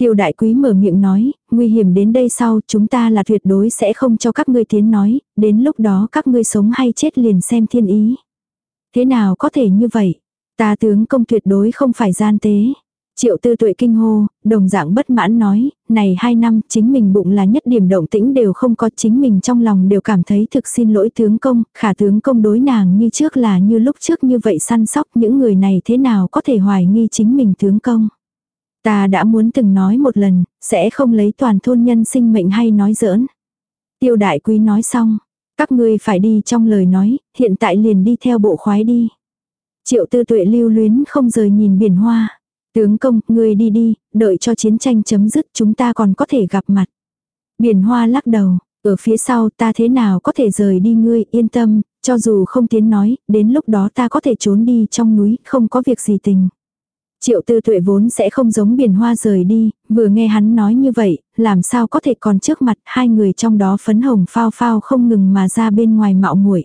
Tiêu đại quý mở miệng nói, nguy hiểm đến đây sau chúng ta là tuyệt đối sẽ không cho các ngươi tiến nói, đến lúc đó các ngươi sống hay chết liền xem thiên ý. Thế nào có thể như vậy? Ta tướng công tuyệt đối không phải gian tế. Triệu tư tuệ kinh hô, đồng dạng bất mãn nói, này hai năm chính mình bụng là nhất điểm động tĩnh đều không có chính mình trong lòng đều cảm thấy thực xin lỗi tướng công, khả tướng công đối nàng như trước là như lúc trước như vậy săn sóc những người này thế nào có thể hoài nghi chính mình tướng công. Ta đã muốn từng nói một lần, sẽ không lấy toàn thôn nhân sinh mệnh hay nói giỡn. Tiêu đại quý nói xong, các ngươi phải đi trong lời nói, hiện tại liền đi theo bộ khoái đi. Triệu tư tuệ lưu luyến không rời nhìn biển hoa. Tướng công, ngươi đi đi, đợi cho chiến tranh chấm dứt chúng ta còn có thể gặp mặt. Biển hoa lắc đầu, ở phía sau ta thế nào có thể rời đi ngươi, yên tâm, cho dù không tiến nói, đến lúc đó ta có thể trốn đi trong núi, không có việc gì tình. Triệu tư tuệ vốn sẽ không giống biển hoa rời đi, vừa nghe hắn nói như vậy, làm sao có thể còn trước mặt hai người trong đó phấn hồng phao phao không ngừng mà ra bên ngoài mạo muội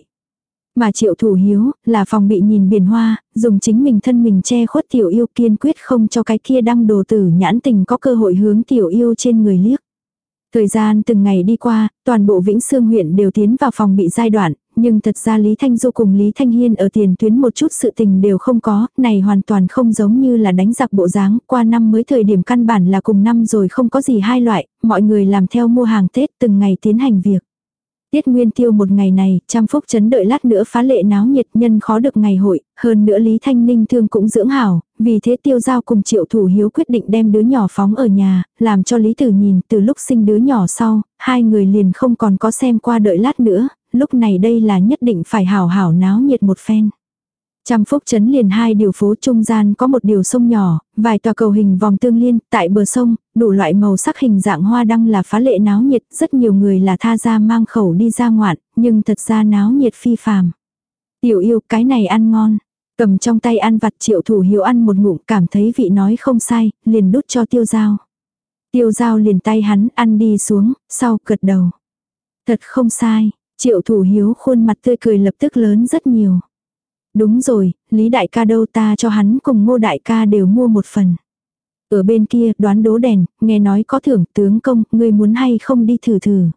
Mà triệu thủ hiếu, là phòng bị nhìn biển hoa, dùng chính mình thân mình che khuất tiểu yêu kiên quyết không cho cái kia đăng đồ tử nhãn tình có cơ hội hướng tiểu yêu trên người liếc. Thời gian từng ngày đi qua, toàn bộ Vĩnh Sương huyện đều tiến vào phòng bị giai đoạn, nhưng thật ra Lý Thanh Du cùng Lý Thanh Hiên ở tiền tuyến một chút sự tình đều không có, này hoàn toàn không giống như là đánh giặc bộ dáng, qua năm mới thời điểm căn bản là cùng năm rồi không có gì hai loại, mọi người làm theo mua hàng Tết từng ngày tiến hành việc. Tiết Nguyên Tiêu một ngày này, trăm phúc chấn đợi lát nữa phá lệ náo nhiệt nhân khó được ngày hội, hơn nữa Lý Thanh Ninh thương cũng dưỡng hảo, vì thế Tiêu Giao cùng Triệu Thủ Hiếu quyết định đem đứa nhỏ phóng ở nhà, làm cho Lý Tử nhìn từ lúc sinh đứa nhỏ sau, hai người liền không còn có xem qua đợi lát nữa, lúc này đây là nhất định phải hảo hảo náo nhiệt một phen. Trăm phúc chấn liền hai điều phố trung gian có một điều sông nhỏ, vài tòa cầu hình vòng tương liên, tại bờ sông, đủ loại màu sắc hình dạng hoa đăng là phá lệ náo nhiệt, rất nhiều người là tha ra mang khẩu đi ra ngoạn, nhưng thật ra náo nhiệt phi phàm. Tiểu yêu cái này ăn ngon, cầm trong tay ăn vặt triệu thủ hiếu ăn một ngụm cảm thấy vị nói không sai, liền đút cho tiêu dao. Tiêu dao liền tay hắn ăn đi xuống, sau cật đầu. Thật không sai, triệu thủ hiếu khuôn mặt tươi cười lập tức lớn rất nhiều. Đúng rồi, Lý đại ca đâu ta cho hắn cùng ngô đại ca đều mua một phần. Ở bên kia đoán đố đèn, nghe nói có thưởng tướng công, ngươi muốn hay không đi thử thử.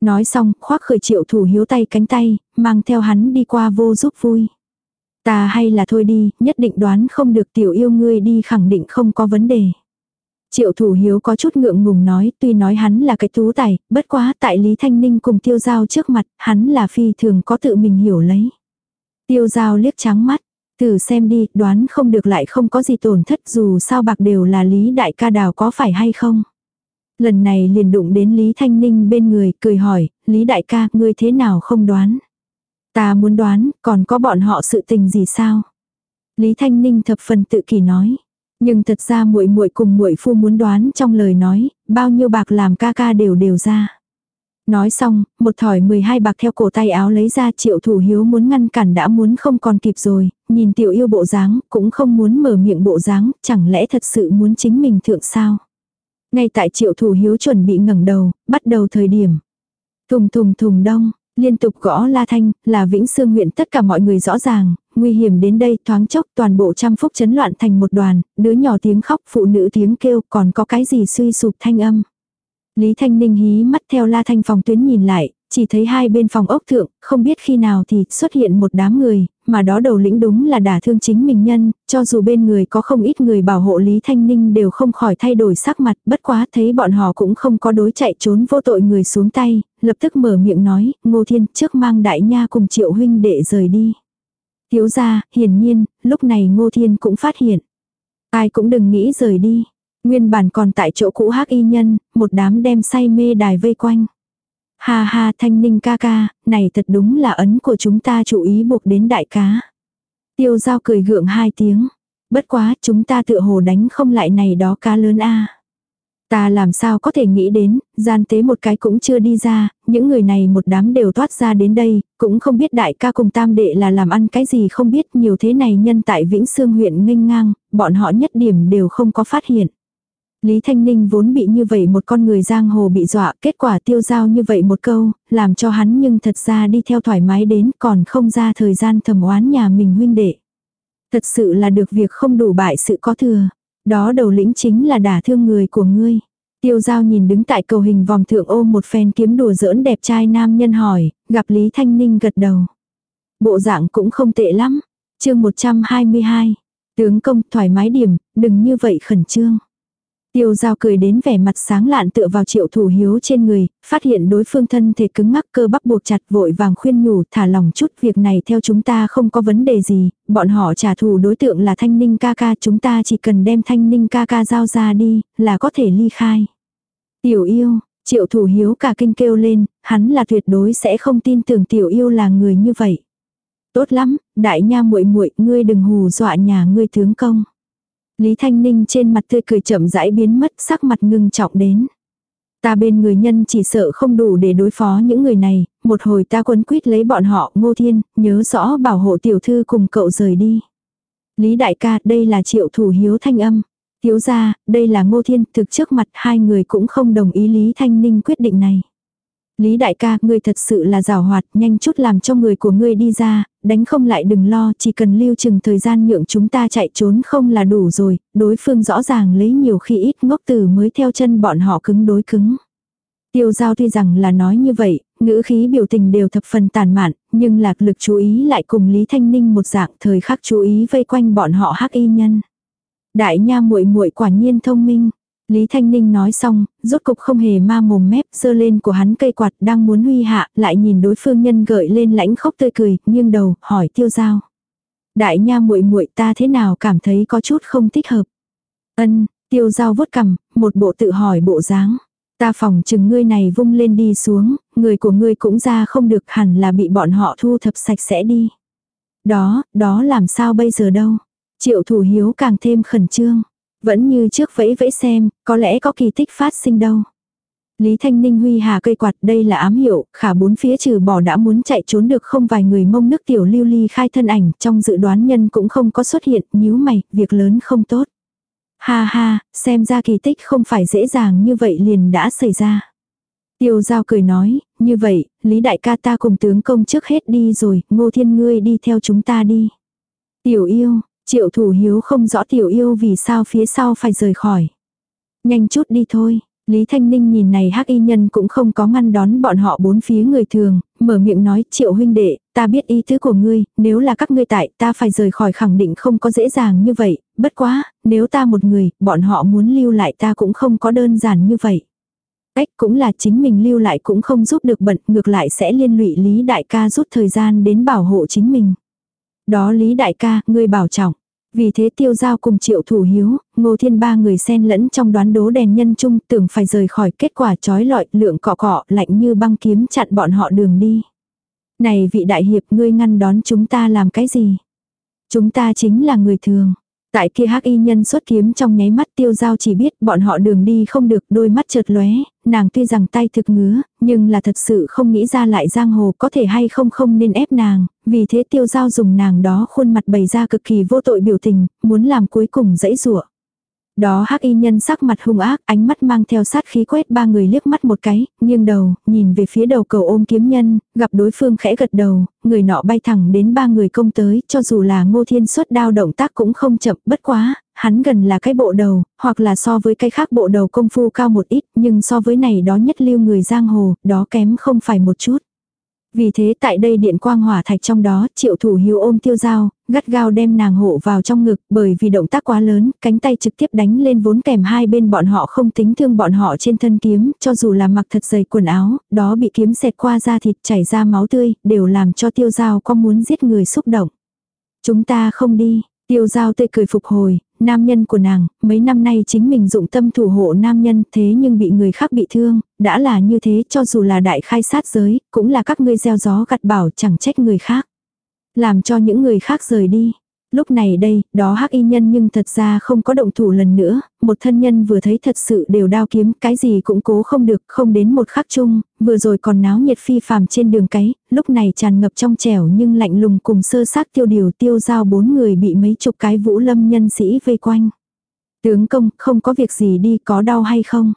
Nói xong, khoác khởi triệu thủ hiếu tay cánh tay, mang theo hắn đi qua vô giúp vui. Ta hay là thôi đi, nhất định đoán không được tiểu yêu ngươi đi khẳng định không có vấn đề. Triệu thủ hiếu có chút ngượng ngùng nói, tuy nói hắn là cái tú tài, bất quá tại Lý Thanh Ninh cùng tiêu giao trước mặt, hắn là phi thường có tự mình hiểu lấy. Tiêu giao liếc trắng mắt, thử xem đi, đoán không được lại không có gì tổn thất dù sao bạc đều là Lý Đại ca đào có phải hay không. Lần này liền đụng đến Lý Thanh Ninh bên người, cười hỏi, Lý Đại ca, ngươi thế nào không đoán? Ta muốn đoán, còn có bọn họ sự tình gì sao? Lý Thanh Ninh thập phần tự kỳ nói. Nhưng thật ra muội muội cùng muội phu muốn đoán trong lời nói, bao nhiêu bạc làm ca ca đều đều ra. Nói xong, một thỏi 12 bạc theo cổ tay áo lấy ra triệu thủ hiếu muốn ngăn cản đã muốn không còn kịp rồi, nhìn tiểu yêu bộ dáng, cũng không muốn mở miệng bộ dáng, chẳng lẽ thật sự muốn chính mình thượng sao. Ngay tại triệu thủ hiếu chuẩn bị ngẩng đầu, bắt đầu thời điểm. Thùng thùng thùng đông, liên tục gõ la thanh, là vĩnh sương huyện tất cả mọi người rõ ràng, nguy hiểm đến đây thoáng chốc toàn bộ trăm phúc chấn loạn thành một đoàn, đứa nhỏ tiếng khóc phụ nữ tiếng kêu còn có cái gì suy sụp thanh âm. Lý Thanh Ninh hí mắt theo La Thanh phòng tuyến nhìn lại, chỉ thấy hai bên phòng ốc thượng, không biết khi nào thì xuất hiện một đám người, mà đó đầu lĩnh đúng là đả thương chính mình nhân, cho dù bên người có không ít người bảo hộ Lý Thanh Ninh đều không khỏi thay đổi sắc mặt, bất quá thấy bọn họ cũng không có đối chạy trốn vô tội người xuống tay, lập tức mở miệng nói, Ngô Thiên trước mang đại nha cùng triệu huynh đệ rời đi. Thiếu ra, hiển nhiên, lúc này Ngô Thiên cũng phát hiện. Ai cũng đừng nghĩ rời đi. Nguyên bản còn tại chỗ cũ hắc y nhân, một đám đem say mê đài vây quanh. Ha ha thanh ninh ca ca, này thật đúng là ấn của chúng ta chú ý buộc đến đại cá. Tiêu giao cười gượng hai tiếng. Bất quá chúng ta tựa hồ đánh không lại này đó cá lớn a Ta làm sao có thể nghĩ đến, gian tế một cái cũng chưa đi ra, những người này một đám đều thoát ra đến đây, cũng không biết đại ca cùng tam đệ là làm ăn cái gì không biết nhiều thế này nhân tại Vĩnh Sương huyện nghênh ngang, bọn họ nhất điểm đều không có phát hiện. Lý Thanh Ninh vốn bị như vậy một con người giang hồ bị dọa, kết quả tiêu giao như vậy một câu, làm cho hắn nhưng thật ra đi theo thoải mái đến còn không ra thời gian thầm oán nhà mình huynh đệ. Thật sự là được việc không đủ bại sự có thừa. Đó đầu lĩnh chính là đả thương người của ngươi. Tiêu giao nhìn đứng tại cầu hình vòng thượng ôm một phen kiếm đùa giỡn đẹp trai nam nhân hỏi, gặp Lý Thanh Ninh gật đầu. Bộ dạng cũng không tệ lắm. chương 122. Tướng công thoải mái điểm, đừng như vậy khẩn trương. Tiêu giao cười đến vẻ mặt sáng lạn tựa vào triệu thủ hiếu trên người, phát hiện đối phương thân thể cứng ngắc cơ bắp buộc chặt vội vàng khuyên nhủ thả lòng chút việc này theo chúng ta không có vấn đề gì, bọn họ trả thù đối tượng là thanh ninh ca ca chúng ta chỉ cần đem thanh ninh ca ca giao ra đi, là có thể ly khai. Tiểu yêu, triệu thủ hiếu cả kinh kêu lên, hắn là tuyệt đối sẽ không tin tưởng tiểu yêu là người như vậy. Tốt lắm, đại nha muội muội ngươi đừng hù dọa nhà ngươi tướng công. Lý Thanh Ninh trên mặt tươi cười chậm rãi biến mất sắc mặt ngưng trọng đến. Ta bên người nhân chỉ sợ không đủ để đối phó những người này, một hồi ta quấn quýt lấy bọn họ ngô thiên, nhớ rõ bảo hộ tiểu thư cùng cậu rời đi. Lý đại ca, đây là triệu thủ hiếu thanh âm. Thiếu ra, đây là ngô thiên, thực trước mặt hai người cũng không đồng ý Lý Thanh Ninh quyết định này. Lý đại ca, ngươi thật sự là rào hoạt, nhanh chút làm cho người của ngươi đi ra, đánh không lại đừng lo, chỉ cần lưu chừng thời gian nhượng chúng ta chạy trốn không là đủ rồi, đối phương rõ ràng lấy nhiều khi ít ngốc tử mới theo chân bọn họ cứng đối cứng. Tiêu giao tuy rằng là nói như vậy, ngữ khí biểu tình đều thập phần tàn mạn, nhưng lạc lực chú ý lại cùng Lý Thanh Ninh một dạng thời khắc chú ý vây quanh bọn họ hắc y nhân. Đại nha muội muội quả nhiên thông minh, Lý Thanh Ninh nói xong, rốt cục không hề ma mồm mép, giơ lên của hắn cây quạt đang muốn huy hạ, lại nhìn đối phương nhân gợi lên lãnh khốc tươi cười, nghiêng đầu, hỏi tiêu giao. Đại nha muội muội ta thế nào cảm thấy có chút không thích hợp. Ân, tiêu giao vuốt cằm, một bộ tự hỏi bộ dáng. Ta phòng chừng ngươi này vung lên đi xuống, người của ngươi cũng ra không được hẳn là bị bọn họ thu thập sạch sẽ đi. Đó, đó làm sao bây giờ đâu. Triệu thủ hiếu càng thêm khẩn trương. Vẫn như trước vẫy vẫy xem, có lẽ có kỳ tích phát sinh đâu. Lý Thanh Ninh huy hà cây quạt đây là ám hiệu, khả bốn phía trừ bỏ đã muốn chạy trốn được không vài người mông nước tiểu lưu ly khai thân ảnh, trong dự đoán nhân cũng không có xuất hiện, nhíu mày, việc lớn không tốt. Ha ha, xem ra kỳ tích không phải dễ dàng như vậy liền đã xảy ra. Tiêu giao cười nói, như vậy, Lý Đại ca ta cùng tướng công trước hết đi rồi, ngô thiên ngươi đi theo chúng ta đi. Tiểu yêu, Triệu thủ hiếu không rõ tiểu yêu vì sao phía sau phải rời khỏi. Nhanh chút đi thôi. Lý Thanh Ninh nhìn này hắc y nhân cũng không có ngăn đón bọn họ bốn phía người thường, mở miệng nói triệu huynh đệ, ta biết ý tứ của ngươi, nếu là các ngươi tại ta phải rời khỏi khẳng định không có dễ dàng như vậy, bất quá, nếu ta một người, bọn họ muốn lưu lại ta cũng không có đơn giản như vậy. Cách cũng là chính mình lưu lại cũng không giúp được bận, ngược lại sẽ liên lụy Lý Đại ca rút thời gian đến bảo hộ chính mình. Đó Lý Đại ca, ngươi bảo trọng. Vì thế tiêu giao cùng triệu thủ hiếu, ngô thiên ba người xen lẫn trong đoán đố đèn nhân chung tưởng phải rời khỏi kết quả trói lọi lượng cọ cọ lạnh như băng kiếm chặn bọn họ đường đi. Này vị đại hiệp ngươi ngăn đón chúng ta làm cái gì? Chúng ta chính là người thường. Tại kia hắc y nhân xuất kiếm trong nháy mắt tiêu giao chỉ biết bọn họ đường đi không được đôi mắt chợt lóe, nàng tuy rằng tay thực ngứa, nhưng là thật sự không nghĩ ra lại giang hồ có thể hay không không nên ép nàng, vì thế tiêu giao dùng nàng đó khuôn mặt bày ra cực kỳ vô tội biểu tình, muốn làm cuối cùng dãy ruộng đó hắc y nhân sắc mặt hung ác, ánh mắt mang theo sát khí quét ba người liếc mắt một cái, nghiêng đầu, nhìn về phía đầu cầu ôm kiếm nhân, gặp đối phương khẽ gật đầu, người nọ bay thẳng đến ba người công tới, cho dù là ngô thiên xuất đao động tác cũng không chậm, bất quá, hắn gần là cái bộ đầu, hoặc là so với cái khác bộ đầu công phu cao một ít, nhưng so với này đó nhất lưu người giang hồ, đó kém không phải một chút. Vì thế tại đây điện quang hỏa thạch trong đó, triệu thủ hiếu ôm tiêu dao gắt gao đem nàng hộ vào trong ngực, bởi vì động tác quá lớn, cánh tay trực tiếp đánh lên vốn kèm hai bên bọn họ không tính thương bọn họ trên thân kiếm, cho dù là mặc thật dày quần áo, đó bị kiếm xẹt qua da thịt chảy ra máu tươi, đều làm cho tiêu dao có muốn giết người xúc động. Chúng ta không đi, tiêu dao tươi cười phục hồi, nam nhân của nàng, mấy năm nay chính mình dụng tâm thủ hộ nam nhân thế nhưng bị người khác bị thương, đã là như thế cho dù là đại khai sát giới, cũng là các ngươi gieo gió gặt bảo chẳng trách người khác. Làm cho những người khác rời đi. Lúc này đây, đó hắc y nhân nhưng thật ra không có động thủ lần nữa, một thân nhân vừa thấy thật sự đều đao kiếm, cái gì cũng cố không được, không đến một khắc chung, vừa rồi còn náo nhiệt phi phàm trên đường cái, lúc này tràn ngập trong trẻo nhưng lạnh lùng cùng sơ sát tiêu điều tiêu giao bốn người bị mấy chục cái vũ lâm nhân sĩ vây quanh. Tướng công, không có việc gì đi, có đau hay không?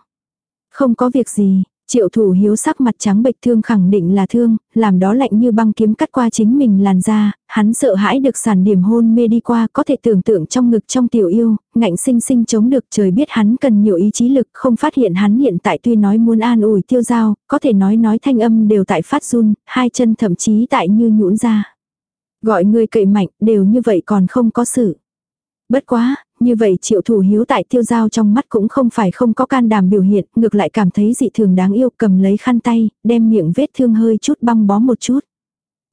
Không có việc gì, Triệu thủ hiếu sắc mặt trắng bệch thương khẳng định là thương, làm đó lạnh như băng kiếm cắt qua chính mình làn da, hắn sợ hãi được sản điểm hôn mê đi qua có thể tưởng tượng trong ngực trong tiểu yêu, ngạnh sinh sinh chống được trời biết hắn cần nhiều ý chí lực không phát hiện hắn hiện tại tuy nói muốn an ủi tiêu giao, có thể nói nói thanh âm đều tại phát run, hai chân thậm chí tại như nhũn ra. Gọi người cậy mạnh đều như vậy còn không có sự. Bất quá, như vậy triệu thủ hiếu tại tiêu giao trong mắt cũng không phải không có can đảm biểu hiện, ngược lại cảm thấy dị thường đáng yêu cầm lấy khăn tay, đem miệng vết thương hơi chút băng bó một chút.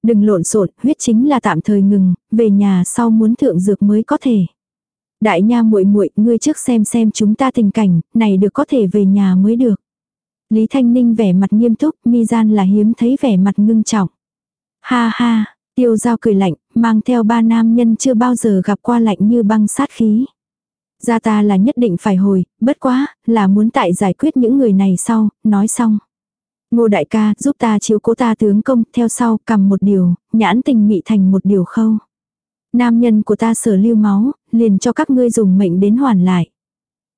Đừng lộn xộn, huyết chính là tạm thời ngừng, về nhà sau muốn thượng dược mới có thể. Đại nha muội muội, ngươi trước xem xem chúng ta tình cảnh, này được có thể về nhà mới được. Lý Thanh Ninh vẻ mặt nghiêm túc, mi gian là hiếm thấy vẻ mặt ngưng trọng. Ha ha, tiêu giao cười lạnh, mang theo ba nam nhân chưa bao giờ gặp qua lạnh như băng sát khí. Ra ta là nhất định phải hồi, bất quá, là muốn tại giải quyết những người này sau, nói xong. Ngô đại ca, giúp ta chiếu cố ta tướng công, theo sau, cầm một điều, nhãn tình mị thành một điều khâu. Nam nhân của ta sở lưu máu, liền cho các ngươi dùng mệnh đến hoàn lại.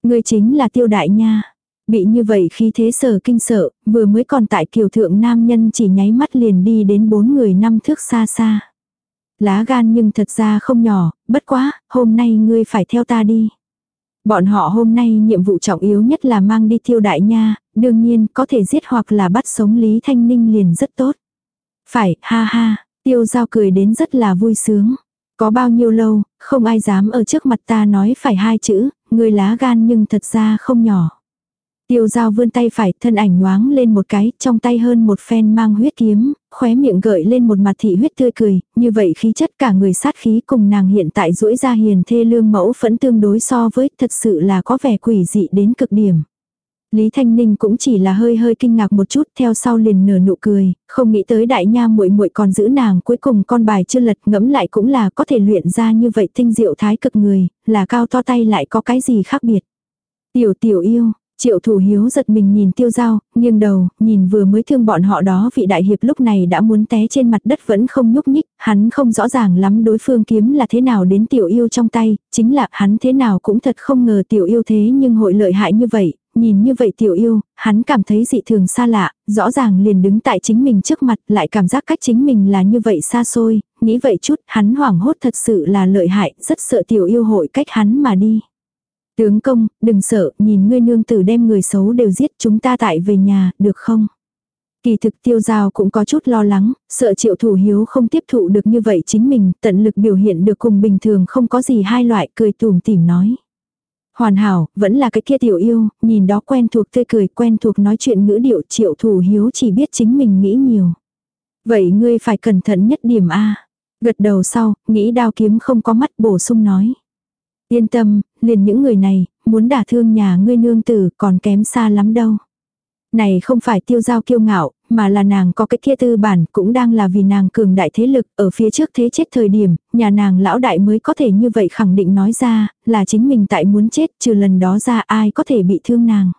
Ngươi chính là tiêu đại nha. Bị như vậy khi thế sở kinh sợ, vừa mới còn tại kiều thượng nam nhân chỉ nháy mắt liền đi đến bốn người năm thước xa xa. Lá gan nhưng thật ra không nhỏ, bất quá, hôm nay ngươi phải theo ta đi. Bọn họ hôm nay nhiệm vụ trọng yếu nhất là mang đi tiêu đại nha, đương nhiên có thể giết hoặc là bắt sống Lý Thanh Ninh liền rất tốt. Phải, ha ha, tiêu giao cười đến rất là vui sướng. Có bao nhiêu lâu, không ai dám ở trước mặt ta nói phải hai chữ, người lá gan nhưng thật ra không nhỏ. Tiêu dao vươn tay phải, thân ảnh nhoáng lên một cái, trong tay hơn một phen mang huyết kiếm, khóe miệng gợi lên một mặt thị huyết tươi cười, như vậy khí chất cả người sát khí cùng nàng hiện tại duỗi ra hiền thê lương mẫu phẫn tương đối so với, thật sự là có vẻ quỷ dị đến cực điểm. Lý Thanh Ninh cũng chỉ là hơi hơi kinh ngạc một chút, theo sau liền nở nụ cười, không nghĩ tới đại nha muội muội còn giữ nàng, cuối cùng con bài chưa lật, ngẫm lại cũng là có thể luyện ra như vậy tinh diệu thái cực người, là cao to tay lại có cái gì khác biệt. Tiểu tiểu yêu, Triệu thủ hiếu giật mình nhìn tiêu dao nghiêng đầu, nhìn vừa mới thương bọn họ đó vị đại hiệp lúc này đã muốn té trên mặt đất vẫn không nhúc nhích, hắn không rõ ràng lắm đối phương kiếm là thế nào đến tiểu yêu trong tay, chính là hắn thế nào cũng thật không ngờ tiểu yêu thế nhưng hội lợi hại như vậy, nhìn như vậy tiểu yêu, hắn cảm thấy dị thường xa lạ, rõ ràng liền đứng tại chính mình trước mặt lại cảm giác cách chính mình là như vậy xa xôi, nghĩ vậy chút hắn hoảng hốt thật sự là lợi hại, rất sợ tiểu yêu hội cách hắn mà đi. Tướng công, đừng sợ, nhìn ngươi nương tử đem người xấu đều giết chúng ta tại về nhà, được không? Kỳ thực tiêu giao cũng có chút lo lắng, sợ triệu thủ hiếu không tiếp thụ được như vậy chính mình, tận lực biểu hiện được cùng bình thường không có gì hai loại, cười tùm tìm nói. Hoàn hảo, vẫn là cái kia tiểu yêu, nhìn đó quen thuộc tươi cười, quen thuộc nói chuyện ngữ điệu triệu thủ hiếu chỉ biết chính mình nghĩ nhiều. Vậy ngươi phải cẩn thận nhất điểm A. Gật đầu sau, nghĩ đao kiếm không có mắt bổ sung nói. Yên tâm, liền những người này, muốn đả thương nhà ngươi nương tử còn kém xa lắm đâu. Này không phải tiêu giao kiêu ngạo, mà là nàng có cái kia tư bản cũng đang là vì nàng cường đại thế lực ở phía trước thế chết thời điểm, nhà nàng lão đại mới có thể như vậy khẳng định nói ra, là chính mình tại muốn chết trừ lần đó ra ai có thể bị thương nàng.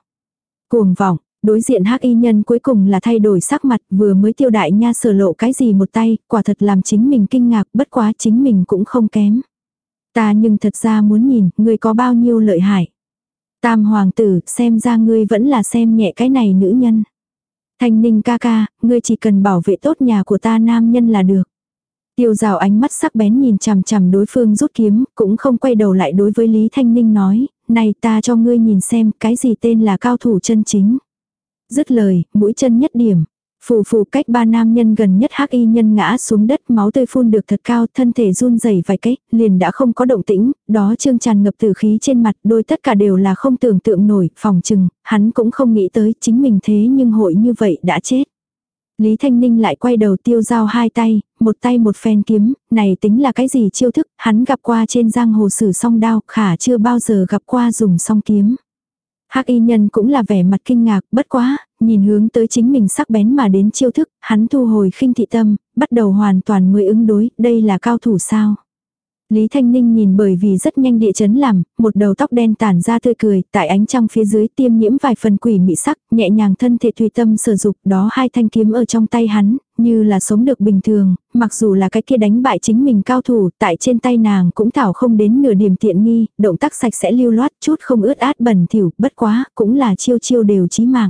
Cuồng vọng, đối diện hắc y nhân cuối cùng là thay đổi sắc mặt vừa mới tiêu đại nha sở lộ cái gì một tay, quả thật làm chính mình kinh ngạc bất quá chính mình cũng không kém. Ta nhưng thật ra muốn nhìn, ngươi có bao nhiêu lợi hại. Tam hoàng tử, xem ra ngươi vẫn là xem nhẹ cái này nữ nhân. Thanh ninh ca ca, ngươi chỉ cần bảo vệ tốt nhà của ta nam nhân là được. Tiêu rào ánh mắt sắc bén nhìn chằm chằm đối phương rút kiếm, cũng không quay đầu lại đối với Lý Thanh Ninh nói, này ta cho ngươi nhìn xem cái gì tên là cao thủ chân chính. Dứt lời, mũi chân nhất điểm. Phù phù cách ba nam nhân gần nhất hắc y nhân ngã xuống đất máu tươi phun được thật cao thân thể run rẩy vài cái, liền đã không có động tĩnh, đó trương tràn ngập tử khí trên mặt đôi tất cả đều là không tưởng tượng nổi, phòng chừng, hắn cũng không nghĩ tới chính mình thế nhưng hội như vậy đã chết. Lý Thanh Ninh lại quay đầu tiêu dao hai tay, một tay một phen kiếm, này tính là cái gì chiêu thức, hắn gặp qua trên giang hồ sử song đao, khả chưa bao giờ gặp qua dùng song kiếm. Hắc y nhân cũng là vẻ mặt kinh ngạc, bất quá, nhìn hướng tới chính mình sắc bén mà đến chiêu thức, hắn thu hồi khinh thị tâm, bắt đầu hoàn toàn mới ứng đối, đây là cao thủ sao. Lý Thanh Ninh nhìn bởi vì rất nhanh địa chấn làm, một đầu tóc đen tản ra tươi cười, tại ánh trăng phía dưới tiêm nhiễm vài phần quỷ mị sắc, nhẹ nhàng thân thể tùy tâm sử dụng, đó hai thanh kiếm ở trong tay hắn, như là sống được bình thường, mặc dù là cái kia đánh bại chính mình cao thủ, tại trên tay nàng cũng thảo không đến nửa điểm tiện nghi, động tác sạch sẽ lưu loát, chút không ướt át bẩn thỉu, bất quá, cũng là chiêu chiêu đều chí mạng.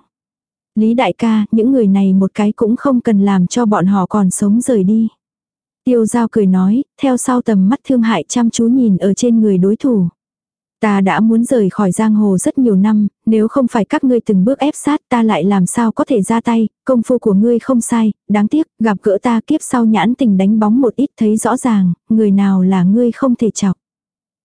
Lý đại ca, những người này một cái cũng không cần làm cho bọn họ còn sống rời đi. Tiêu giao cười nói, theo sau tầm mắt thương hại chăm chú nhìn ở trên người đối thủ. Ta đã muốn rời khỏi giang hồ rất nhiều năm, nếu không phải các ngươi từng bước ép sát ta lại làm sao có thể ra tay, công phu của ngươi không sai, đáng tiếc, gặp gỡ ta kiếp sau nhãn tình đánh bóng một ít thấy rõ ràng, người nào là ngươi không thể chọc.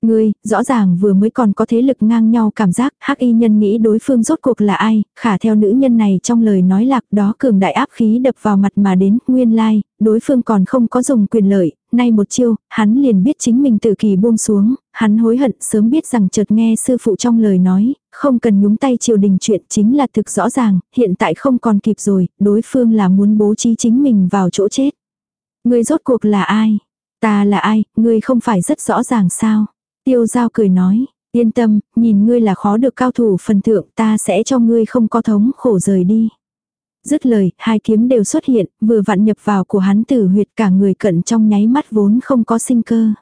Ngươi, rõ ràng vừa mới còn có thế lực ngang nhau cảm giác, hắc y nhân nghĩ đối phương rốt cuộc là ai, khả theo nữ nhân này trong lời nói lạc đó cường đại áp khí đập vào mặt mà đến, nguyên lai, đối phương còn không có dùng quyền lợi, nay một chiêu, hắn liền biết chính mình tự kỳ buông xuống, hắn hối hận sớm biết rằng chợt nghe sư phụ trong lời nói, không cần nhúng tay triều đình chuyện chính là thực rõ ràng, hiện tại không còn kịp rồi, đối phương là muốn bố trí chính mình vào chỗ chết. Ngươi rốt cuộc là ai? Ta là ai, ngươi không phải rất rõ ràng sao? Tiêu giao cười nói, yên tâm, nhìn ngươi là khó được cao thủ phần thượng ta sẽ cho ngươi không có thống khổ rời đi. Dứt lời, hai kiếm đều xuất hiện, vừa vặn nhập vào của hắn tử huyệt cả người cận trong nháy mắt vốn không có sinh cơ.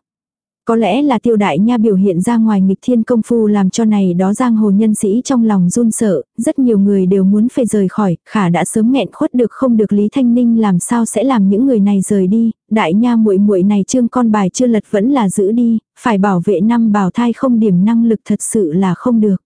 Có lẽ là tiêu đại nha biểu hiện ra ngoài nghịch thiên công phu làm cho này đó giang hồ nhân sĩ trong lòng run sợ, rất nhiều người đều muốn phải rời khỏi, khả đã sớm nghẹn khuất được không được Lý Thanh Ninh làm sao sẽ làm những người này rời đi, đại nha muội muội này trương con bài chưa lật vẫn là giữ đi, phải bảo vệ năm bảo thai không điểm năng lực thật sự là không được.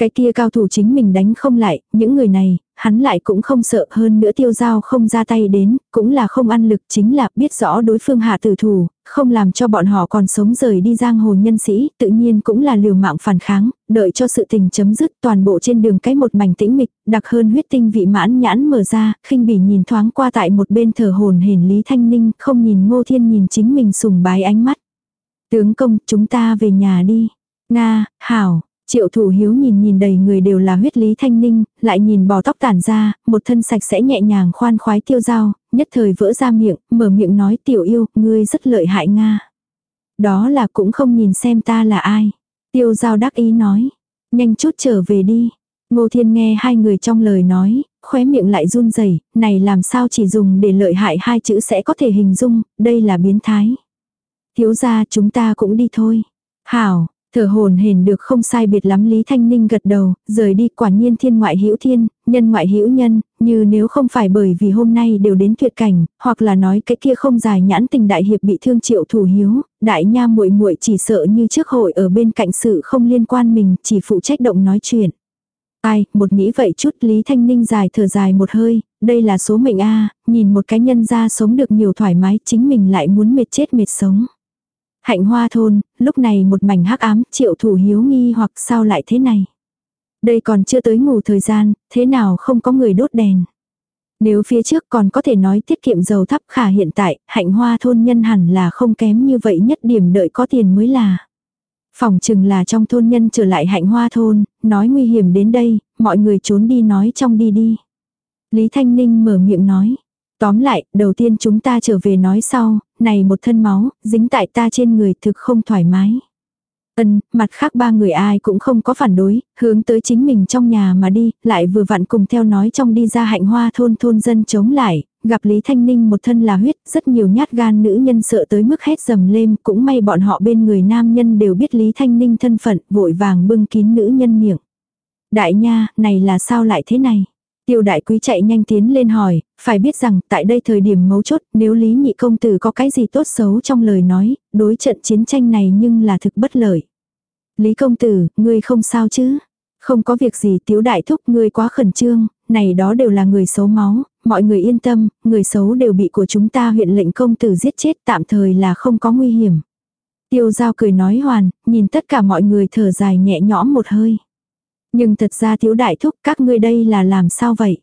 Cái kia cao thủ chính mình đánh không lại, những người này, hắn lại cũng không sợ hơn nữa tiêu giao không ra tay đến, cũng là không ăn lực chính là biết rõ đối phương hạ tử thủ, không làm cho bọn họ còn sống rời đi giang hồ nhân sĩ, tự nhiên cũng là liều mạng phản kháng, đợi cho sự tình chấm dứt toàn bộ trên đường cái một mảnh tĩnh mịch, đặc hơn huyết tinh vị mãn nhãn mở ra, khinh bỉ nhìn thoáng qua tại một bên thờ hồn hển Lý Thanh Ninh, không nhìn ngô thiên nhìn chính mình sùng bái ánh mắt. Tướng công, chúng ta về nhà đi. Nga, Hảo, Triệu thủ hiếu nhìn nhìn đầy người đều là huyết lý thanh ninh, lại nhìn bò tóc tản ra, một thân sạch sẽ nhẹ nhàng khoan khoái tiêu dao nhất thời vỡ ra miệng, mở miệng nói tiểu yêu, ngươi rất lợi hại Nga. Đó là cũng không nhìn xem ta là ai. Tiêu dao đắc ý nói, nhanh chút trở về đi. Ngô Thiên nghe hai người trong lời nói, khóe miệng lại run rẩy, này làm sao chỉ dùng để lợi hại hai chữ sẽ có thể hình dung, đây là biến thái. Thiếu gia chúng ta cũng đi thôi. Hảo, Thở hồn hển được không sai biệt lắm Lý Thanh Ninh gật đầu, rời đi quả nhiên thiên ngoại hữu thiên, nhân ngoại hữu nhân, như nếu không phải bởi vì hôm nay đều đến tuyệt cảnh, hoặc là nói cái kia không dài nhãn tình đại hiệp bị thương triệu thủ hiếu, đại nha muội muội chỉ sợ như trước hội ở bên cạnh sự không liên quan mình, chỉ phụ trách động nói chuyện. Ai, một nghĩ vậy chút Lý Thanh Ninh dài thở dài một hơi, đây là số mệnh a nhìn một cái nhân ra sống được nhiều thoải mái chính mình lại muốn mệt chết mệt sống. Hạnh hoa thôn, lúc này một mảnh hắc ám, triệu thủ hiếu nghi hoặc sao lại thế này. Đây còn chưa tới ngủ thời gian, thế nào không có người đốt đèn. Nếu phía trước còn có thể nói tiết kiệm dầu thắp khả hiện tại, hạnh hoa thôn nhân hẳn là không kém như vậy nhất điểm đợi có tiền mới là. Phòng chừng là trong thôn nhân trở lại hạnh hoa thôn, nói nguy hiểm đến đây, mọi người trốn đi nói trong đi đi. Lý Thanh Ninh mở miệng nói. Tóm lại, đầu tiên chúng ta trở về nói sau, này một thân máu, dính tại ta trên người thực không thoải mái. Ân, mặt khác ba người ai cũng không có phản đối, hướng tới chính mình trong nhà mà đi, lại vừa vặn cùng theo nói trong đi ra hạnh hoa thôn thôn dân chống lại, gặp Lý Thanh Ninh một thân là huyết, rất nhiều nhát gan nữ nhân sợ tới mức hét dầm lên, cũng may bọn họ bên người nam nhân đều biết Lý Thanh Ninh thân phận, vội vàng bưng kín nữ nhân miệng. Đại nha, này là sao lại thế này? Tiêu đại quý chạy nhanh tiến lên hỏi, phải biết rằng tại đây thời điểm mấu chốt nếu Lý Nhị Công Tử có cái gì tốt xấu trong lời nói, đối trận chiến tranh này nhưng là thực bất lợi. Lý Công Tử, ngươi không sao chứ? Không có việc gì tiếu đại thúc ngươi quá khẩn trương, này đó đều là người xấu máu, mọi người yên tâm, người xấu đều bị của chúng ta huyện lệnh công tử giết chết tạm thời là không có nguy hiểm. Tiêu giao cười nói hoàn, nhìn tất cả mọi người thở dài nhẹ nhõm một hơi. Nhưng thật ra thiếu đại thúc các ngươi đây là làm sao vậy?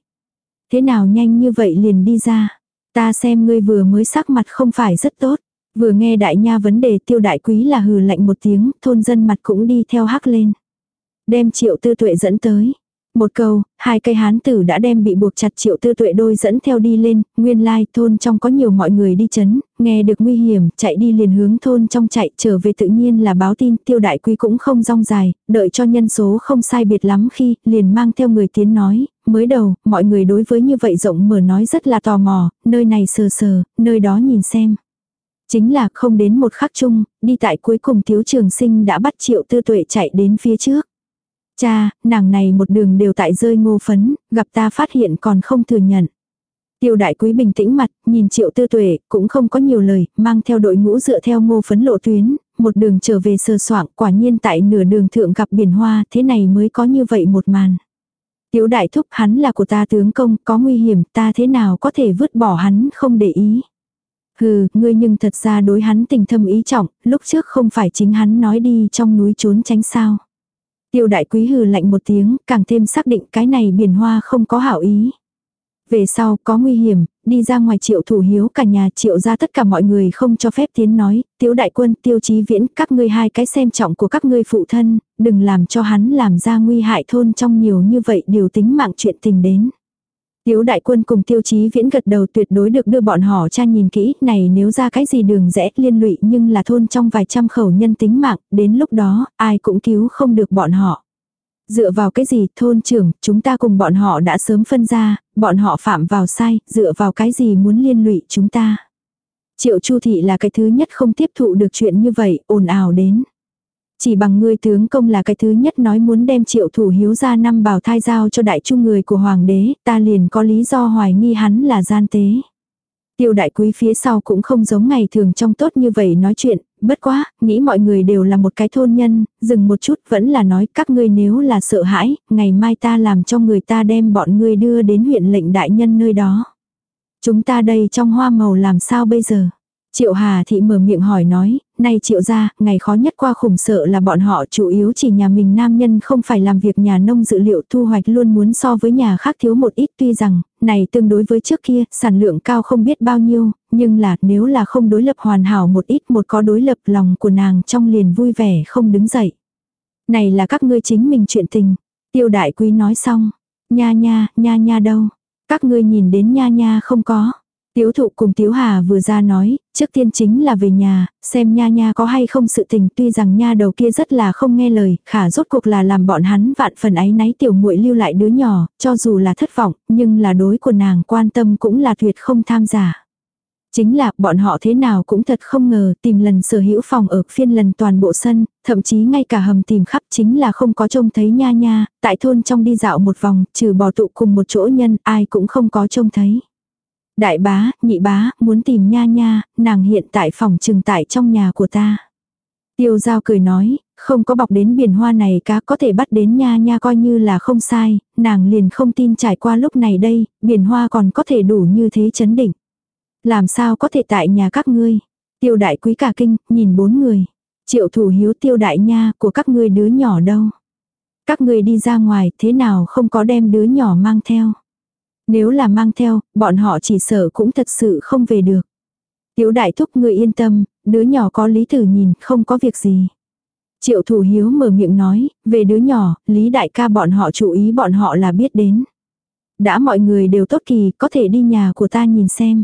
Thế nào nhanh như vậy liền đi ra? Ta xem ngươi vừa mới sắc mặt không phải rất tốt. Vừa nghe đại nha vấn đề tiêu đại quý là hừ lạnh một tiếng, thôn dân mặt cũng đi theo hắc lên. Đem triệu tư tuệ dẫn tới. Một câu, hai cây hán tử đã đem bị buộc chặt triệu tư tuệ đôi dẫn theo đi lên, nguyên lai thôn trong có nhiều mọi người đi chấn, nghe được nguy hiểm, chạy đi liền hướng thôn trong chạy, trở về tự nhiên là báo tin, tiêu đại quý cũng không rong dài, đợi cho nhân số không sai biệt lắm khi, liền mang theo người tiến nói, mới đầu, mọi người đối với như vậy rộng mở nói rất là tò mò, nơi này sờ sờ, nơi đó nhìn xem. Chính là không đến một khắc chung, đi tại cuối cùng thiếu trường sinh đã bắt triệu tư tuệ chạy đến phía trước. Cha, nàng này một đường đều tại rơi ngô phấn, gặp ta phát hiện còn không thừa nhận. Tiêu đại quý bình tĩnh mặt, nhìn triệu tư tuệ, cũng không có nhiều lời, mang theo đội ngũ dựa theo ngô phấn lộ tuyến, một đường trở về sơ soạn, quả nhiên tại nửa đường thượng gặp biển hoa, thế này mới có như vậy một màn. Tiêu đại thúc hắn là của ta tướng công, có nguy hiểm, ta thế nào có thể vứt bỏ hắn không để ý. Hừ, ngươi nhưng thật ra đối hắn tình thâm ý trọng, lúc trước không phải chính hắn nói đi trong núi trốn tránh sao. Tiêu đại quý hừ lạnh một tiếng, càng thêm xác định cái này biển hoa không có hảo ý. Về sau có nguy hiểm, đi ra ngoài triệu thủ hiếu cả nhà triệu ra tất cả mọi người không cho phép tiến nói, tiếu đại quân tiêu chí viễn các ngươi hai cái xem trọng của các ngươi phụ thân, đừng làm cho hắn làm ra nguy hại thôn trong nhiều như vậy điều tính mạng chuyện tình đến. Tiếu đại quân cùng tiêu chí viễn gật đầu tuyệt đối được đưa bọn họ cha nhìn kỹ, này nếu ra cái gì đường rẽ liên lụy nhưng là thôn trong vài trăm khẩu nhân tính mạng, đến lúc đó, ai cũng cứu không được bọn họ. Dựa vào cái gì thôn trưởng, chúng ta cùng bọn họ đã sớm phân ra, bọn họ phạm vào sai, dựa vào cái gì muốn liên lụy chúng ta. Triệu Chu Thị là cái thứ nhất không tiếp thụ được chuyện như vậy, ồn ào đến. Chỉ bằng ngươi tướng công là cái thứ nhất nói muốn đem triệu thủ hiếu ra năm bào thai giao cho đại trung người của hoàng đế, ta liền có lý do hoài nghi hắn là gian tế. Tiêu đại quý phía sau cũng không giống ngày thường trong tốt như vậy nói chuyện, bất quá, nghĩ mọi người đều là một cái thôn nhân, dừng một chút vẫn là nói các ngươi nếu là sợ hãi, ngày mai ta làm cho người ta đem bọn ngươi đưa đến huyện lệnh đại nhân nơi đó. Chúng ta đây trong hoa màu làm sao bây giờ? Triệu Hà Thị mở miệng hỏi nói, nay Triệu gia, ngày khó nhất qua khủng sợ là bọn họ chủ yếu chỉ nhà mình nam nhân không phải làm việc nhà nông dự liệu thu hoạch luôn muốn so với nhà khác thiếu một ít tuy rằng, này tương đối với trước kia, sản lượng cao không biết bao nhiêu, nhưng là nếu là không đối lập hoàn hảo một ít một có đối lập lòng của nàng trong liền vui vẻ không đứng dậy. Này là các ngươi chính mình chuyện tình. Tiêu đại quý nói xong. Nha nha, nha nha đâu. Các ngươi nhìn đến nha nha không có. Tiếu thụ cùng Tiếu Hà vừa ra nói, trước tiên chính là về nhà, xem nha nha có hay không sự tình tuy rằng nha đầu kia rất là không nghe lời, khả rốt cuộc là làm bọn hắn vạn phần ấy náy tiểu muội lưu lại đứa nhỏ, cho dù là thất vọng, nhưng là đối của nàng quan tâm cũng là tuyệt không tham giả. Chính là bọn họ thế nào cũng thật không ngờ tìm lần sở hữu phòng ở phiên lần toàn bộ sân, thậm chí ngay cả hầm tìm khắp chính là không có trông thấy nha nha, tại thôn trong đi dạo một vòng, trừ bò tụ cùng một chỗ nhân ai cũng không có trông thấy. Đại bá, nhị bá, muốn tìm nha nha, nàng hiện tại phòng trừng tại trong nhà của ta. Tiêu giao cười nói, không có bọc đến biển hoa này cá có thể bắt đến nha nha coi như là không sai, nàng liền không tin trải qua lúc này đây, biển hoa còn có thể đủ như thế chấn định. Làm sao có thể tại nhà các ngươi? Tiêu đại quý cả kinh, nhìn bốn người. Triệu thủ hiếu tiêu đại nha của các ngươi đứa nhỏ đâu? Các ngươi đi ra ngoài thế nào không có đem đứa nhỏ mang theo? Nếu là mang theo, bọn họ chỉ sợ cũng thật sự không về được. Tiểu đại thúc người yên tâm, đứa nhỏ có lý tử nhìn, không có việc gì. Triệu thủ hiếu mở miệng nói, về đứa nhỏ, lý đại ca bọn họ chú ý bọn họ là biết đến. Đã mọi người đều tốt kỳ, có thể đi nhà của ta nhìn xem.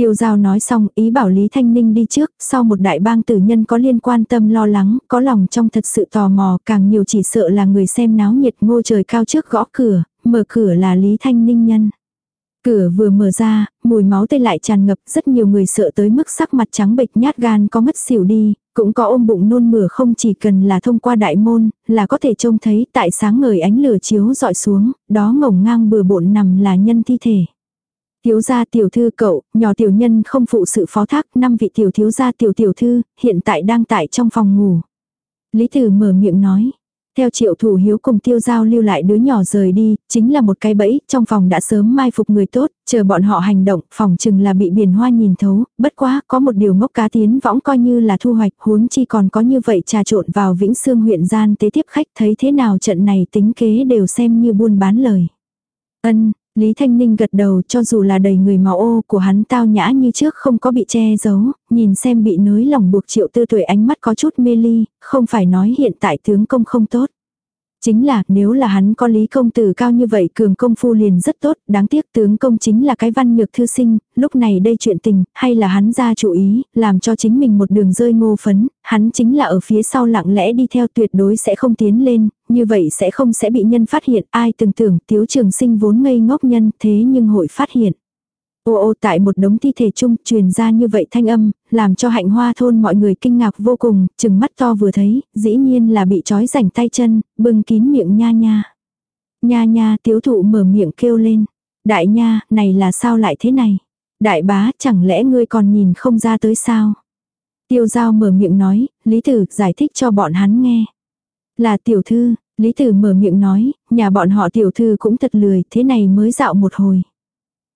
Tiêu giao nói xong, ý bảo Lý Thanh Ninh đi trước, sau một đại bang tử nhân có liên quan tâm lo lắng, có lòng trong thật sự tò mò, càng nhiều chỉ sợ là người xem náo nhiệt ngô trời cao trước gõ cửa, mở cửa là Lý Thanh Ninh nhân. Cửa vừa mở ra, mùi máu tươi lại tràn ngập, rất nhiều người sợ tới mức sắc mặt trắng bệch nhát gan có mất xỉu đi, cũng có ôm bụng nôn mửa không chỉ cần là thông qua đại môn, là có thể trông thấy tại sáng ngời ánh lửa chiếu dọi xuống, đó ngổng ngang bừa bộn nằm là nhân thi thể. Thiếu gia tiểu thư cậu, nhỏ tiểu nhân không phụ sự phó thác, năm vị tiểu thiếu gia tiểu tiểu thư, hiện tại đang tại trong phòng ngủ. Lý Tử mở miệng nói, Theo triệu thủ hiếu cùng tiêu giao lưu lại đứa nhỏ rời đi, chính là một cái bẫy, trong phòng đã sớm mai phục người tốt, chờ bọn họ hành động, phòng chừng là bị biển hoa nhìn thấu, bất quá, có một điều ngốc cá tiến võng coi như là thu hoạch, huống chi còn có như vậy trà trộn vào Vĩnh xương huyện gian tế tiếp khách thấy thế nào trận này tính kế đều xem như buôn bán lời. Ân, Lý Thanh Ninh gật đầu cho dù là đầy người máu ô của hắn tao nhã như trước không có bị che giấu, nhìn xem bị nới lòng buộc triệu tư tuổi ánh mắt có chút mê ly, không phải nói hiện tại tướng công không tốt. Chính là nếu là hắn có lý công tử cao như vậy cường công phu liền rất tốt, đáng tiếc tướng công chính là cái văn nhược thư sinh, lúc này đây chuyện tình, hay là hắn ra chủ ý, làm cho chính mình một đường rơi ngô phấn, hắn chính là ở phía sau lặng lẽ đi theo tuyệt đối sẽ không tiến lên, như vậy sẽ không sẽ bị nhân phát hiện, ai từng tưởng tiếu trường sinh vốn ngây ngốc nhân thế nhưng hội phát hiện. Ô ô tại một đống thi thể chung truyền ra như vậy thanh âm, làm cho hạnh hoa thôn mọi người kinh ngạc vô cùng, chừng mắt to vừa thấy, dĩ nhiên là bị trói rảnh tay chân, bưng kín miệng nha nha. Nha nha tiếu thụ mở miệng kêu lên. Đại nha, này là sao lại thế này? Đại bá, chẳng lẽ ngươi còn nhìn không ra tới sao? Tiêu giao mở miệng nói, Lý Tử giải thích cho bọn hắn nghe. Là tiểu thư, Lý Tử mở miệng nói, nhà bọn họ tiểu thư cũng thật lười, thế này mới dạo một hồi.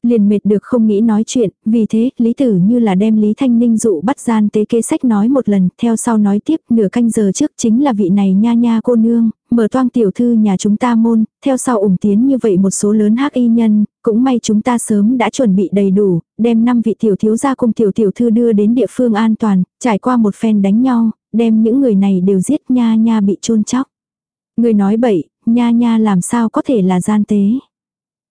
Liền mệt được không nghĩ nói chuyện, vì thế, Lý Tử như là đem Lý Thanh Ninh dụ bắt gian tế kế sách nói một lần, theo sau nói tiếp nửa canh giờ trước chính là vị này nha nha cô nương, mở toang tiểu thư nhà chúng ta môn, theo sau ủng tiến như vậy một số lớn hắc y nhân, cũng may chúng ta sớm đã chuẩn bị đầy đủ, đem năm vị tiểu thiếu gia cùng tiểu tiểu thư đưa đến địa phương an toàn, trải qua một phen đánh nhau, đem những người này đều giết nha nha bị chôn chóc. Người nói bậy, nha nha làm sao có thể là gian tế.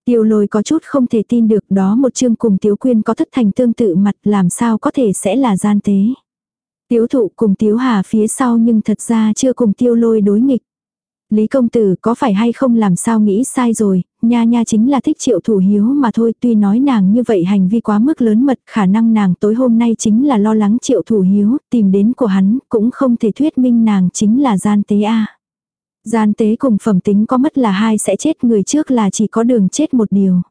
Tiêu lôi có chút không thể tin được đó một chương cùng Tiếu Quyên có thất thành tương tự mặt làm sao có thể sẽ là gian tế. Tiếu thụ cùng Tiếu Hà phía sau nhưng thật ra chưa cùng tiêu lôi đối nghịch. Lý công tử có phải hay không làm sao nghĩ sai rồi, nha nha chính là thích triệu thủ hiếu mà thôi tuy nói nàng như vậy hành vi quá mức lớn mật khả năng nàng tối hôm nay chính là lo lắng triệu thủ hiếu, tìm đến của hắn cũng không thể thuyết minh nàng chính là gian tế a Gian tế cùng phẩm tính có mất là hai sẽ chết người trước là chỉ có đường chết một điều.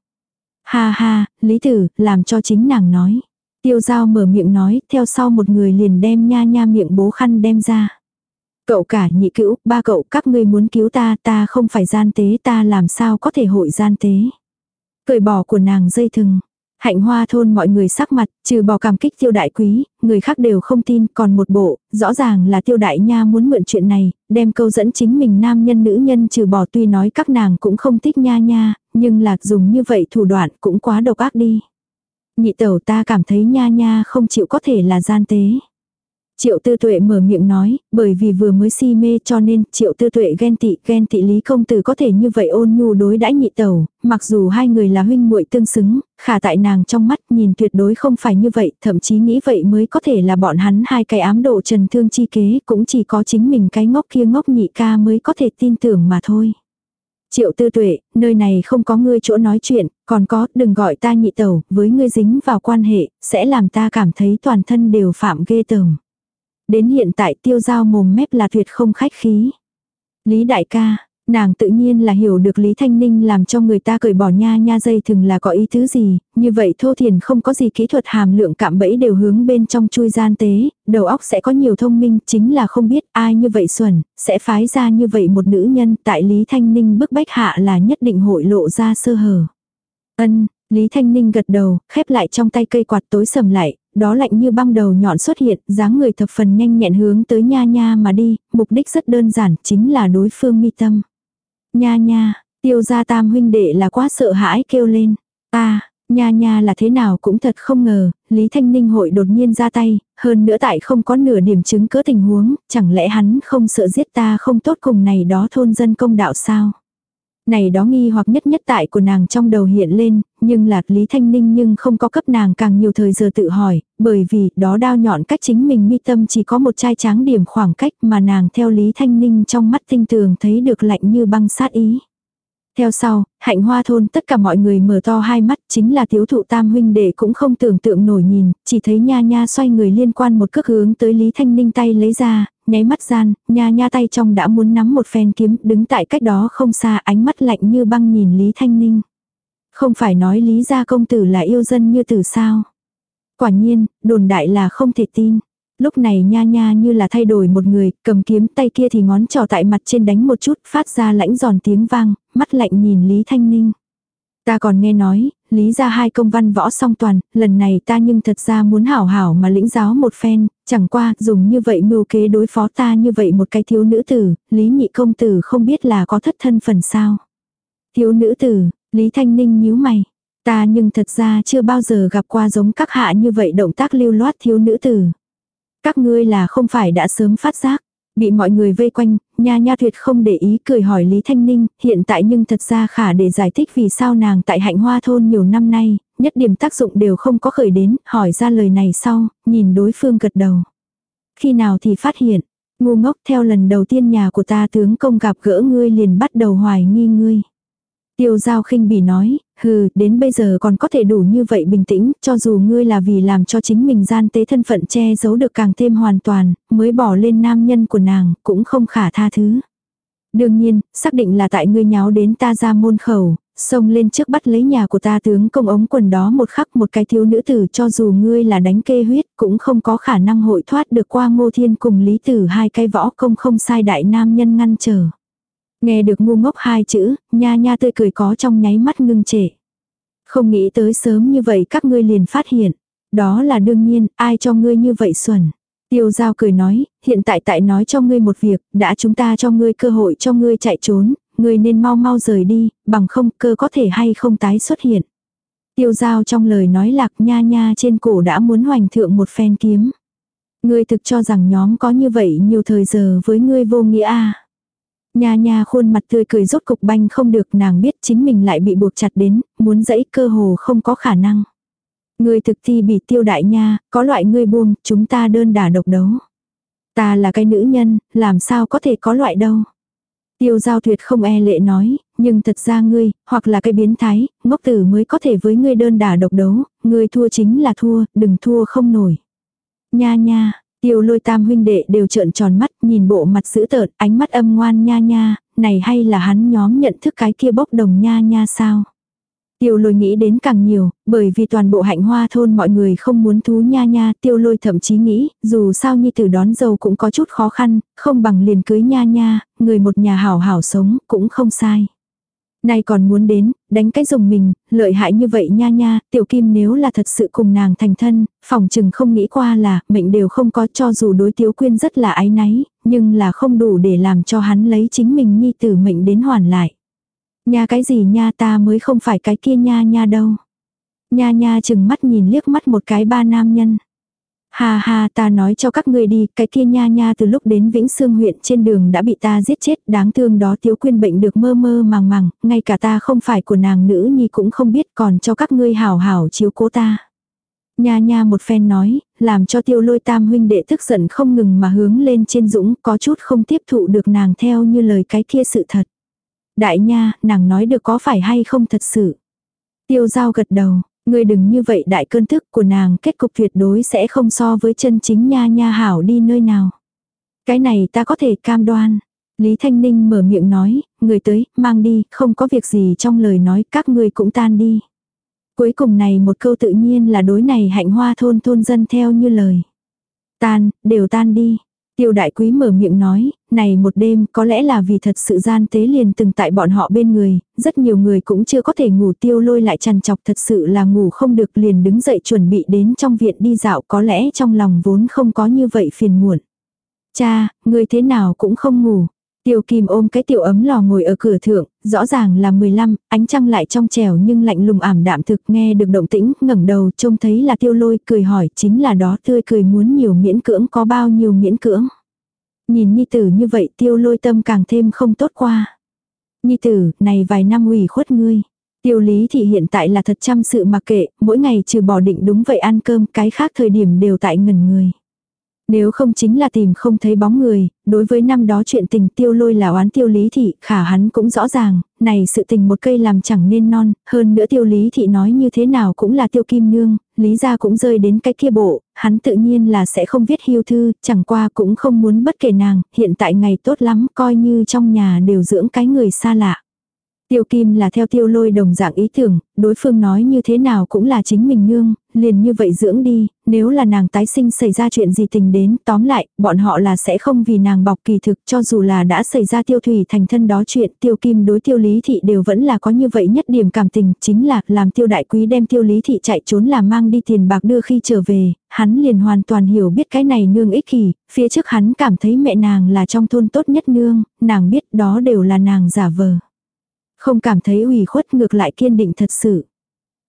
Ha ha, Lý Tử, làm cho chính nàng nói. Tiêu giao mở miệng nói, theo sau một người liền đem nha nha miệng bố khăn đem ra. Cậu cả nhị cữu, ba cậu các ngươi muốn cứu ta, ta không phải gian tế ta làm sao có thể hội gian tế. Cởi bỏ của nàng dây thừng. Hạnh hoa thôn mọi người sắc mặt, trừ bỏ cảm kích tiêu đại quý, người khác đều không tin, còn một bộ, rõ ràng là tiêu đại nha muốn mượn chuyện này, đem câu dẫn chính mình nam nhân nữ nhân trừ bỏ tuy nói các nàng cũng không thích nha nha, nhưng lạc dùng như vậy thủ đoạn cũng quá độc ác đi. Nhị tẩu ta cảm thấy nha nha không chịu có thể là gian tế. Triệu tư tuệ mở miệng nói, bởi vì vừa mới si mê cho nên triệu tư tuệ ghen tị, ghen tị lý công tử có thể như vậy ôn nhu đối đãi nhị tẩu, mặc dù hai người là huynh muội tương xứng, khả tại nàng trong mắt nhìn tuyệt đối không phải như vậy, thậm chí nghĩ vậy mới có thể là bọn hắn hai cái ám độ trần thương chi kế, cũng chỉ có chính mình cái ngốc kia ngốc nhị ca mới có thể tin tưởng mà thôi. Triệu tư tuệ, nơi này không có ngươi chỗ nói chuyện, còn có, đừng gọi ta nhị tẩu, với ngươi dính vào quan hệ, sẽ làm ta cảm thấy toàn thân đều phạm ghê tởm. Đến hiện tại tiêu giao mồm mép là tuyệt không khách khí. Lý đại ca, nàng tự nhiên là hiểu được Lý Thanh Ninh làm cho người ta cởi bỏ nha nha dây thường là có ý thứ gì, như vậy thô thiền không có gì kỹ thuật hàm lượng cạm bẫy đều hướng bên trong chui gian tế, đầu óc sẽ có nhiều thông minh, chính là không biết ai như vậy xuẩn, sẽ phái ra như vậy một nữ nhân tại Lý Thanh Ninh bức bách hạ là nhất định hội lộ ra sơ hở. Ân, Lý Thanh Ninh gật đầu, khép lại trong tay cây quạt tối sầm lại, đó lạnh như băng đầu nhọn xuất hiện, dáng người thập phần nhanh nhẹn hướng tới nha nha mà đi, mục đích rất đơn giản, chính là đối phương mi tâm. Nha nha, tiêu gia tam huynh đệ là quá sợ hãi kêu lên. ta nha nha là thế nào cũng thật không ngờ, Lý Thanh Ninh hội đột nhiên ra tay, hơn nữa tại không có nửa điểm chứng cỡ tình huống, chẳng lẽ hắn không sợ giết ta không tốt cùng này đó thôn dân công đạo sao? Này đó nghi hoặc nhất nhất tại của nàng trong đầu hiện lên, nhưng lạc Lý Thanh Ninh nhưng không có cấp nàng càng nhiều thời giờ tự hỏi, bởi vì đó đao nhọn cách chính mình mi tâm chỉ có một chai tráng điểm khoảng cách mà nàng theo Lý Thanh Ninh trong mắt tinh tường thấy được lạnh như băng sát ý. Theo sau, hạnh hoa thôn tất cả mọi người mở to hai mắt chính là thiếu thụ tam huynh đệ cũng không tưởng tượng nổi nhìn, chỉ thấy nha nha xoay người liên quan một cước hướng tới Lý Thanh Ninh tay lấy ra, nháy mắt gian, nha nha tay trong đã muốn nắm một phen kiếm, đứng tại cách đó không xa ánh mắt lạnh như băng nhìn Lý Thanh Ninh. Không phải nói Lý gia công tử là yêu dân như tử sao. Quả nhiên, đồn đại là không thể tin. Lúc này nha nha như là thay đổi một người, cầm kiếm tay kia thì ngón trò tại mặt trên đánh một chút, phát ra lãnh giòn tiếng vang, mắt lạnh nhìn Lý Thanh Ninh. Ta còn nghe nói, lý ra hai công văn võ song toàn, lần này ta nhưng thật ra muốn hảo hảo mà lĩnh giáo một phen, chẳng qua dùng như vậy mưu kế đối phó ta như vậy một cái thiếu nữ tử, lý nhị công tử không biết là có thất thân phần sao. Thiếu nữ tử, lý thanh ninh nhíu mày, ta nhưng thật ra chưa bao giờ gặp qua giống các hạ như vậy động tác lưu loát thiếu nữ tử. Các ngươi là không phải đã sớm phát giác. Bị mọi người vây quanh, nha nha tuyệt không để ý cười hỏi Lý Thanh Ninh, hiện tại nhưng thật ra khả để giải thích vì sao nàng tại hạnh hoa thôn nhiều năm nay, nhất điểm tác dụng đều không có khởi đến, hỏi ra lời này sau, nhìn đối phương gật đầu. Khi nào thì phát hiện, ngu ngốc theo lần đầu tiên nhà của ta tướng công gặp gỡ ngươi liền bắt đầu hoài nghi ngươi. Tiêu giao khinh bỉ nói, hừ, đến bây giờ còn có thể đủ như vậy bình tĩnh, cho dù ngươi là vì làm cho chính mình gian tế thân phận che giấu được càng thêm hoàn toàn, mới bỏ lên nam nhân của nàng, cũng không khả tha thứ. Đương nhiên, xác định là tại ngươi nháo đến ta ra môn khẩu, xông lên trước bắt lấy nhà của ta tướng công ống quần đó một khắc một cái thiếu nữ tử cho dù ngươi là đánh kê huyết cũng không có khả năng hội thoát được qua ngô thiên cùng lý tử hai cái võ công không sai đại nam nhân ngăn trở. Nghe được ngu ngốc hai chữ, nha nha tươi cười có trong nháy mắt ngưng trệ. Không nghĩ tới sớm như vậy các ngươi liền phát hiện. Đó là đương nhiên, ai cho ngươi như vậy xuẩn. Tiêu giao cười nói, hiện tại tại nói cho ngươi một việc, đã chúng ta cho ngươi cơ hội cho ngươi chạy trốn, ngươi nên mau mau rời đi, bằng không cơ có thể hay không tái xuất hiện. Tiêu giao trong lời nói lạc nha nha trên cổ đã muốn hoành thượng một phen kiếm. Ngươi thực cho rằng nhóm có như vậy nhiều thời giờ với ngươi vô nghĩa à. Nha nha khuôn mặt tươi cười rốt cục banh không được nàng biết chính mình lại bị buộc chặt đến, muốn dẫy cơ hồ không có khả năng. Người thực thi bị tiêu đại nha, có loại ngươi buông, chúng ta đơn đả độc đấu. Ta là cái nữ nhân, làm sao có thể có loại đâu. Tiêu giao tuyệt không e lệ nói, nhưng thật ra ngươi, hoặc là cái biến thái, ngốc tử mới có thể với ngươi đơn đả độc đấu, ngươi thua chính là thua, đừng thua không nổi. Nha nha, Tiêu lôi tam huynh đệ đều trợn tròn mắt, nhìn bộ mặt dữ tợn, ánh mắt âm ngoan nha nha, này hay là hắn nhóm nhận thức cái kia bốc đồng nha nha sao? Tiêu lôi nghĩ đến càng nhiều, bởi vì toàn bộ hạnh hoa thôn mọi người không muốn thú nha nha, tiêu lôi thậm chí nghĩ, dù sao như từ đón dâu cũng có chút khó khăn, không bằng liền cưới nha nha, người một nhà hảo hảo sống, cũng không sai. Nay còn muốn đến, đánh cái dùng mình, lợi hại như vậy nha nha, tiểu kim nếu là thật sự cùng nàng thành thân, phòng chừng không nghĩ qua là, mệnh đều không có cho dù đối tiếu quyên rất là ái náy, nhưng là không đủ để làm cho hắn lấy chính mình nhi tử mệnh đến hoàn lại. Nha cái gì nha ta mới không phải cái kia nha nha đâu. Nha nha chừng mắt nhìn liếc mắt một cái ba nam nhân. Ha ha ta nói cho các ngươi đi, cái kia nha nha từ lúc đến Vĩnh Sương huyện trên đường đã bị ta giết chết, đáng thương đó thiếu quyên bệnh được mơ mơ màng màng, ngay cả ta không phải của nàng nữ nhi cũng không biết còn cho các ngươi hảo hảo chiếu cố ta. Nha nha một phen nói, làm cho tiêu lôi tam huynh đệ tức giận không ngừng mà hướng lên trên dũng, có chút không tiếp thụ được nàng theo như lời cái kia sự thật. Đại nha, nàng nói được có phải hay không thật sự. Tiêu giao gật đầu, Ngươi đừng như vậy đại cơn thức của nàng kết cục tuyệt đối sẽ không so với chân chính nha nha hảo đi nơi nào. Cái này ta có thể cam đoan. Lý Thanh Ninh mở miệng nói, người tới, mang đi, không có việc gì trong lời nói, các ngươi cũng tan đi. Cuối cùng này một câu tự nhiên là đối này hạnh hoa thôn thôn dân theo như lời. Tan, đều tan đi. Tiêu đại quý mở miệng nói, này một đêm có lẽ là vì thật sự gian tế liền từng tại bọn họ bên người, rất nhiều người cũng chưa có thể ngủ tiêu lôi lại chằn chọc thật sự là ngủ không được liền đứng dậy chuẩn bị đến trong viện đi dạo có lẽ trong lòng vốn không có như vậy phiền muộn. Cha, người thế nào cũng không ngủ. Tiêu Kim ôm cái tiểu ấm lò ngồi ở cửa thượng, rõ ràng là 15, ánh trăng lại trong trẻo nhưng lạnh lùng ảm đạm thực nghe được động tĩnh, ngẩng đầu trông thấy là tiêu lôi cười hỏi chính là đó tươi cười muốn nhiều miễn cưỡng có bao nhiêu miễn cưỡng. Nhìn Nhi tử như vậy tiêu lôi tâm càng thêm không tốt qua. Nhi tử, này vài năm ủy khuất ngươi. Tiêu lý thì hiện tại là thật chăm sự mặc kệ, mỗi ngày trừ bỏ định đúng vậy ăn cơm, cái khác thời điểm đều tại ngần người. Nếu không chính là tìm không thấy bóng người, đối với năm đó chuyện tình tiêu lôi là oán tiêu lý thị, khả hắn cũng rõ ràng, này sự tình một cây làm chẳng nên non, hơn nữa tiêu lý thị nói như thế nào cũng là tiêu kim nương, lý ra cũng rơi đến cái kia bộ, hắn tự nhiên là sẽ không viết hiêu thư, chẳng qua cũng không muốn bất kể nàng, hiện tại ngày tốt lắm, coi như trong nhà đều dưỡng cái người xa lạ. Tiêu Kim là theo tiêu lôi đồng dạng ý tưởng, đối phương nói như thế nào cũng là chính mình nương, liền như vậy dưỡng đi, nếu là nàng tái sinh xảy ra chuyện gì tình đến, tóm lại, bọn họ là sẽ không vì nàng bọc kỳ thực cho dù là đã xảy ra tiêu thủy thành thân đó chuyện, tiêu kim đối tiêu lý thị đều vẫn là có như vậy nhất điểm cảm tình, chính là làm tiêu đại quý đem tiêu lý thị chạy trốn là mang đi tiền bạc đưa khi trở về, hắn liền hoàn toàn hiểu biết cái này nương ích kỷ, phía trước hắn cảm thấy mẹ nàng là trong thôn tốt nhất nương, nàng biết đó đều là nàng giả vờ. Không cảm thấy ủy khuất ngược lại kiên định thật sự.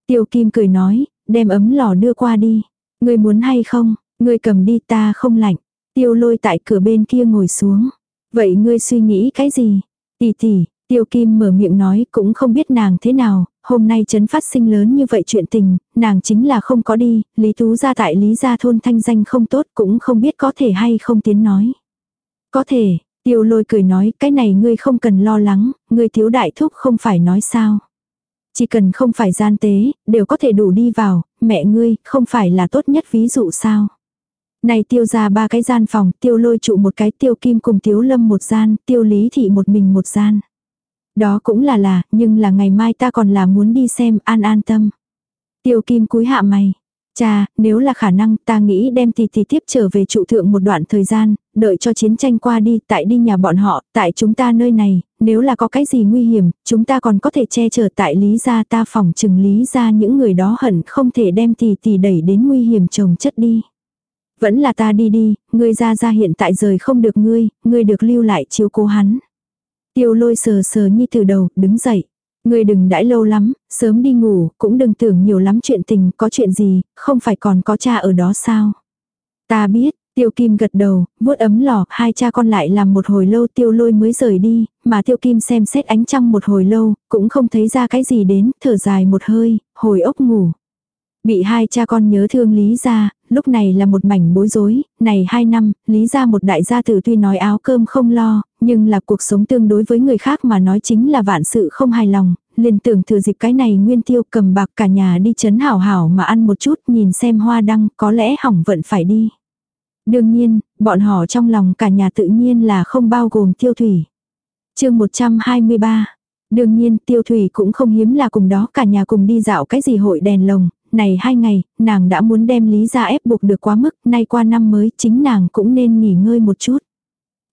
Tiêu Kim cười nói, đem ấm lò đưa qua đi. Ngươi muốn hay không, ngươi cầm đi ta không lạnh. Tiêu lôi tại cửa bên kia ngồi xuống. Vậy ngươi suy nghĩ cái gì? Tỷ tỷ, Tiêu Kim mở miệng nói cũng không biết nàng thế nào, hôm nay chấn phát sinh lớn như vậy chuyện tình, nàng chính là không có đi, Lý Tú ra tại Lý gia thôn thanh danh không tốt cũng không biết có thể hay không tiến nói. Có thể, Tiêu lôi cười nói, cái này ngươi không cần lo lắng, ngươi thiếu đại thúc không phải nói sao. Chỉ cần không phải gian tế, đều có thể đủ đi vào, mẹ ngươi, không phải là tốt nhất ví dụ sao. Này tiêu ra ba cái gian phòng, tiêu lôi trụ một cái tiêu kim cùng tiêu lâm một gian, tiêu lý thị một mình một gian. Đó cũng là là, nhưng là ngày mai ta còn là muốn đi xem, an an tâm. Tiêu kim cúi hạ mày, Cha, nếu là khả năng ta nghĩ đem tỷ tỷ tiếp trở về trụ thượng một đoạn thời gian, đợi cho chiến tranh qua đi, tại đi nhà bọn họ, tại chúng ta nơi này, nếu là có cái gì nguy hiểm, chúng ta còn có thể che chở tại lý gia ta phòng chừng lý gia những người đó hận không thể đem tỷ tỷ đẩy đến nguy hiểm chồng chất đi. Vẫn là ta đi đi, ngươi ra ra hiện tại rời không được ngươi, ngươi được lưu lại chiếu cố hắn. Tiêu lôi sờ sờ như từ đầu, đứng dậy. Ngươi đừng đãi lâu lắm, sớm đi ngủ, cũng đừng tưởng nhiều lắm chuyện tình, có chuyện gì, không phải còn có cha ở đó sao. Ta biết, Tiêu Kim gật đầu, vuốt ấm lò, hai cha con lại làm một hồi lâu tiêu lôi mới rời đi, mà Tiêu Kim xem xét ánh trăng một hồi lâu, cũng không thấy ra cái gì đến, thở dài một hơi, hồi ốc ngủ. Bị hai cha con nhớ thương Lý ra lúc này là một mảnh bối rối, này hai năm, Lý gia một đại gia tử tuy nói áo cơm không lo, nhưng là cuộc sống tương đối với người khác mà nói chính là vạn sự không hài lòng, liền tưởng thừa dịp cái này nguyên tiêu cầm bạc cả nhà đi chấn hảo hảo mà ăn một chút nhìn xem hoa đăng có lẽ hỏng vận phải đi. Đương nhiên, bọn họ trong lòng cả nhà tự nhiên là không bao gồm tiêu thủy. chương 123 Đương nhiên tiêu thủy cũng không hiếm là cùng đó cả nhà cùng đi dạo cái gì hội đèn lồng, này hai ngày, nàng đã muốn đem lý ra ép buộc được quá mức, nay qua năm mới chính nàng cũng nên nghỉ ngơi một chút.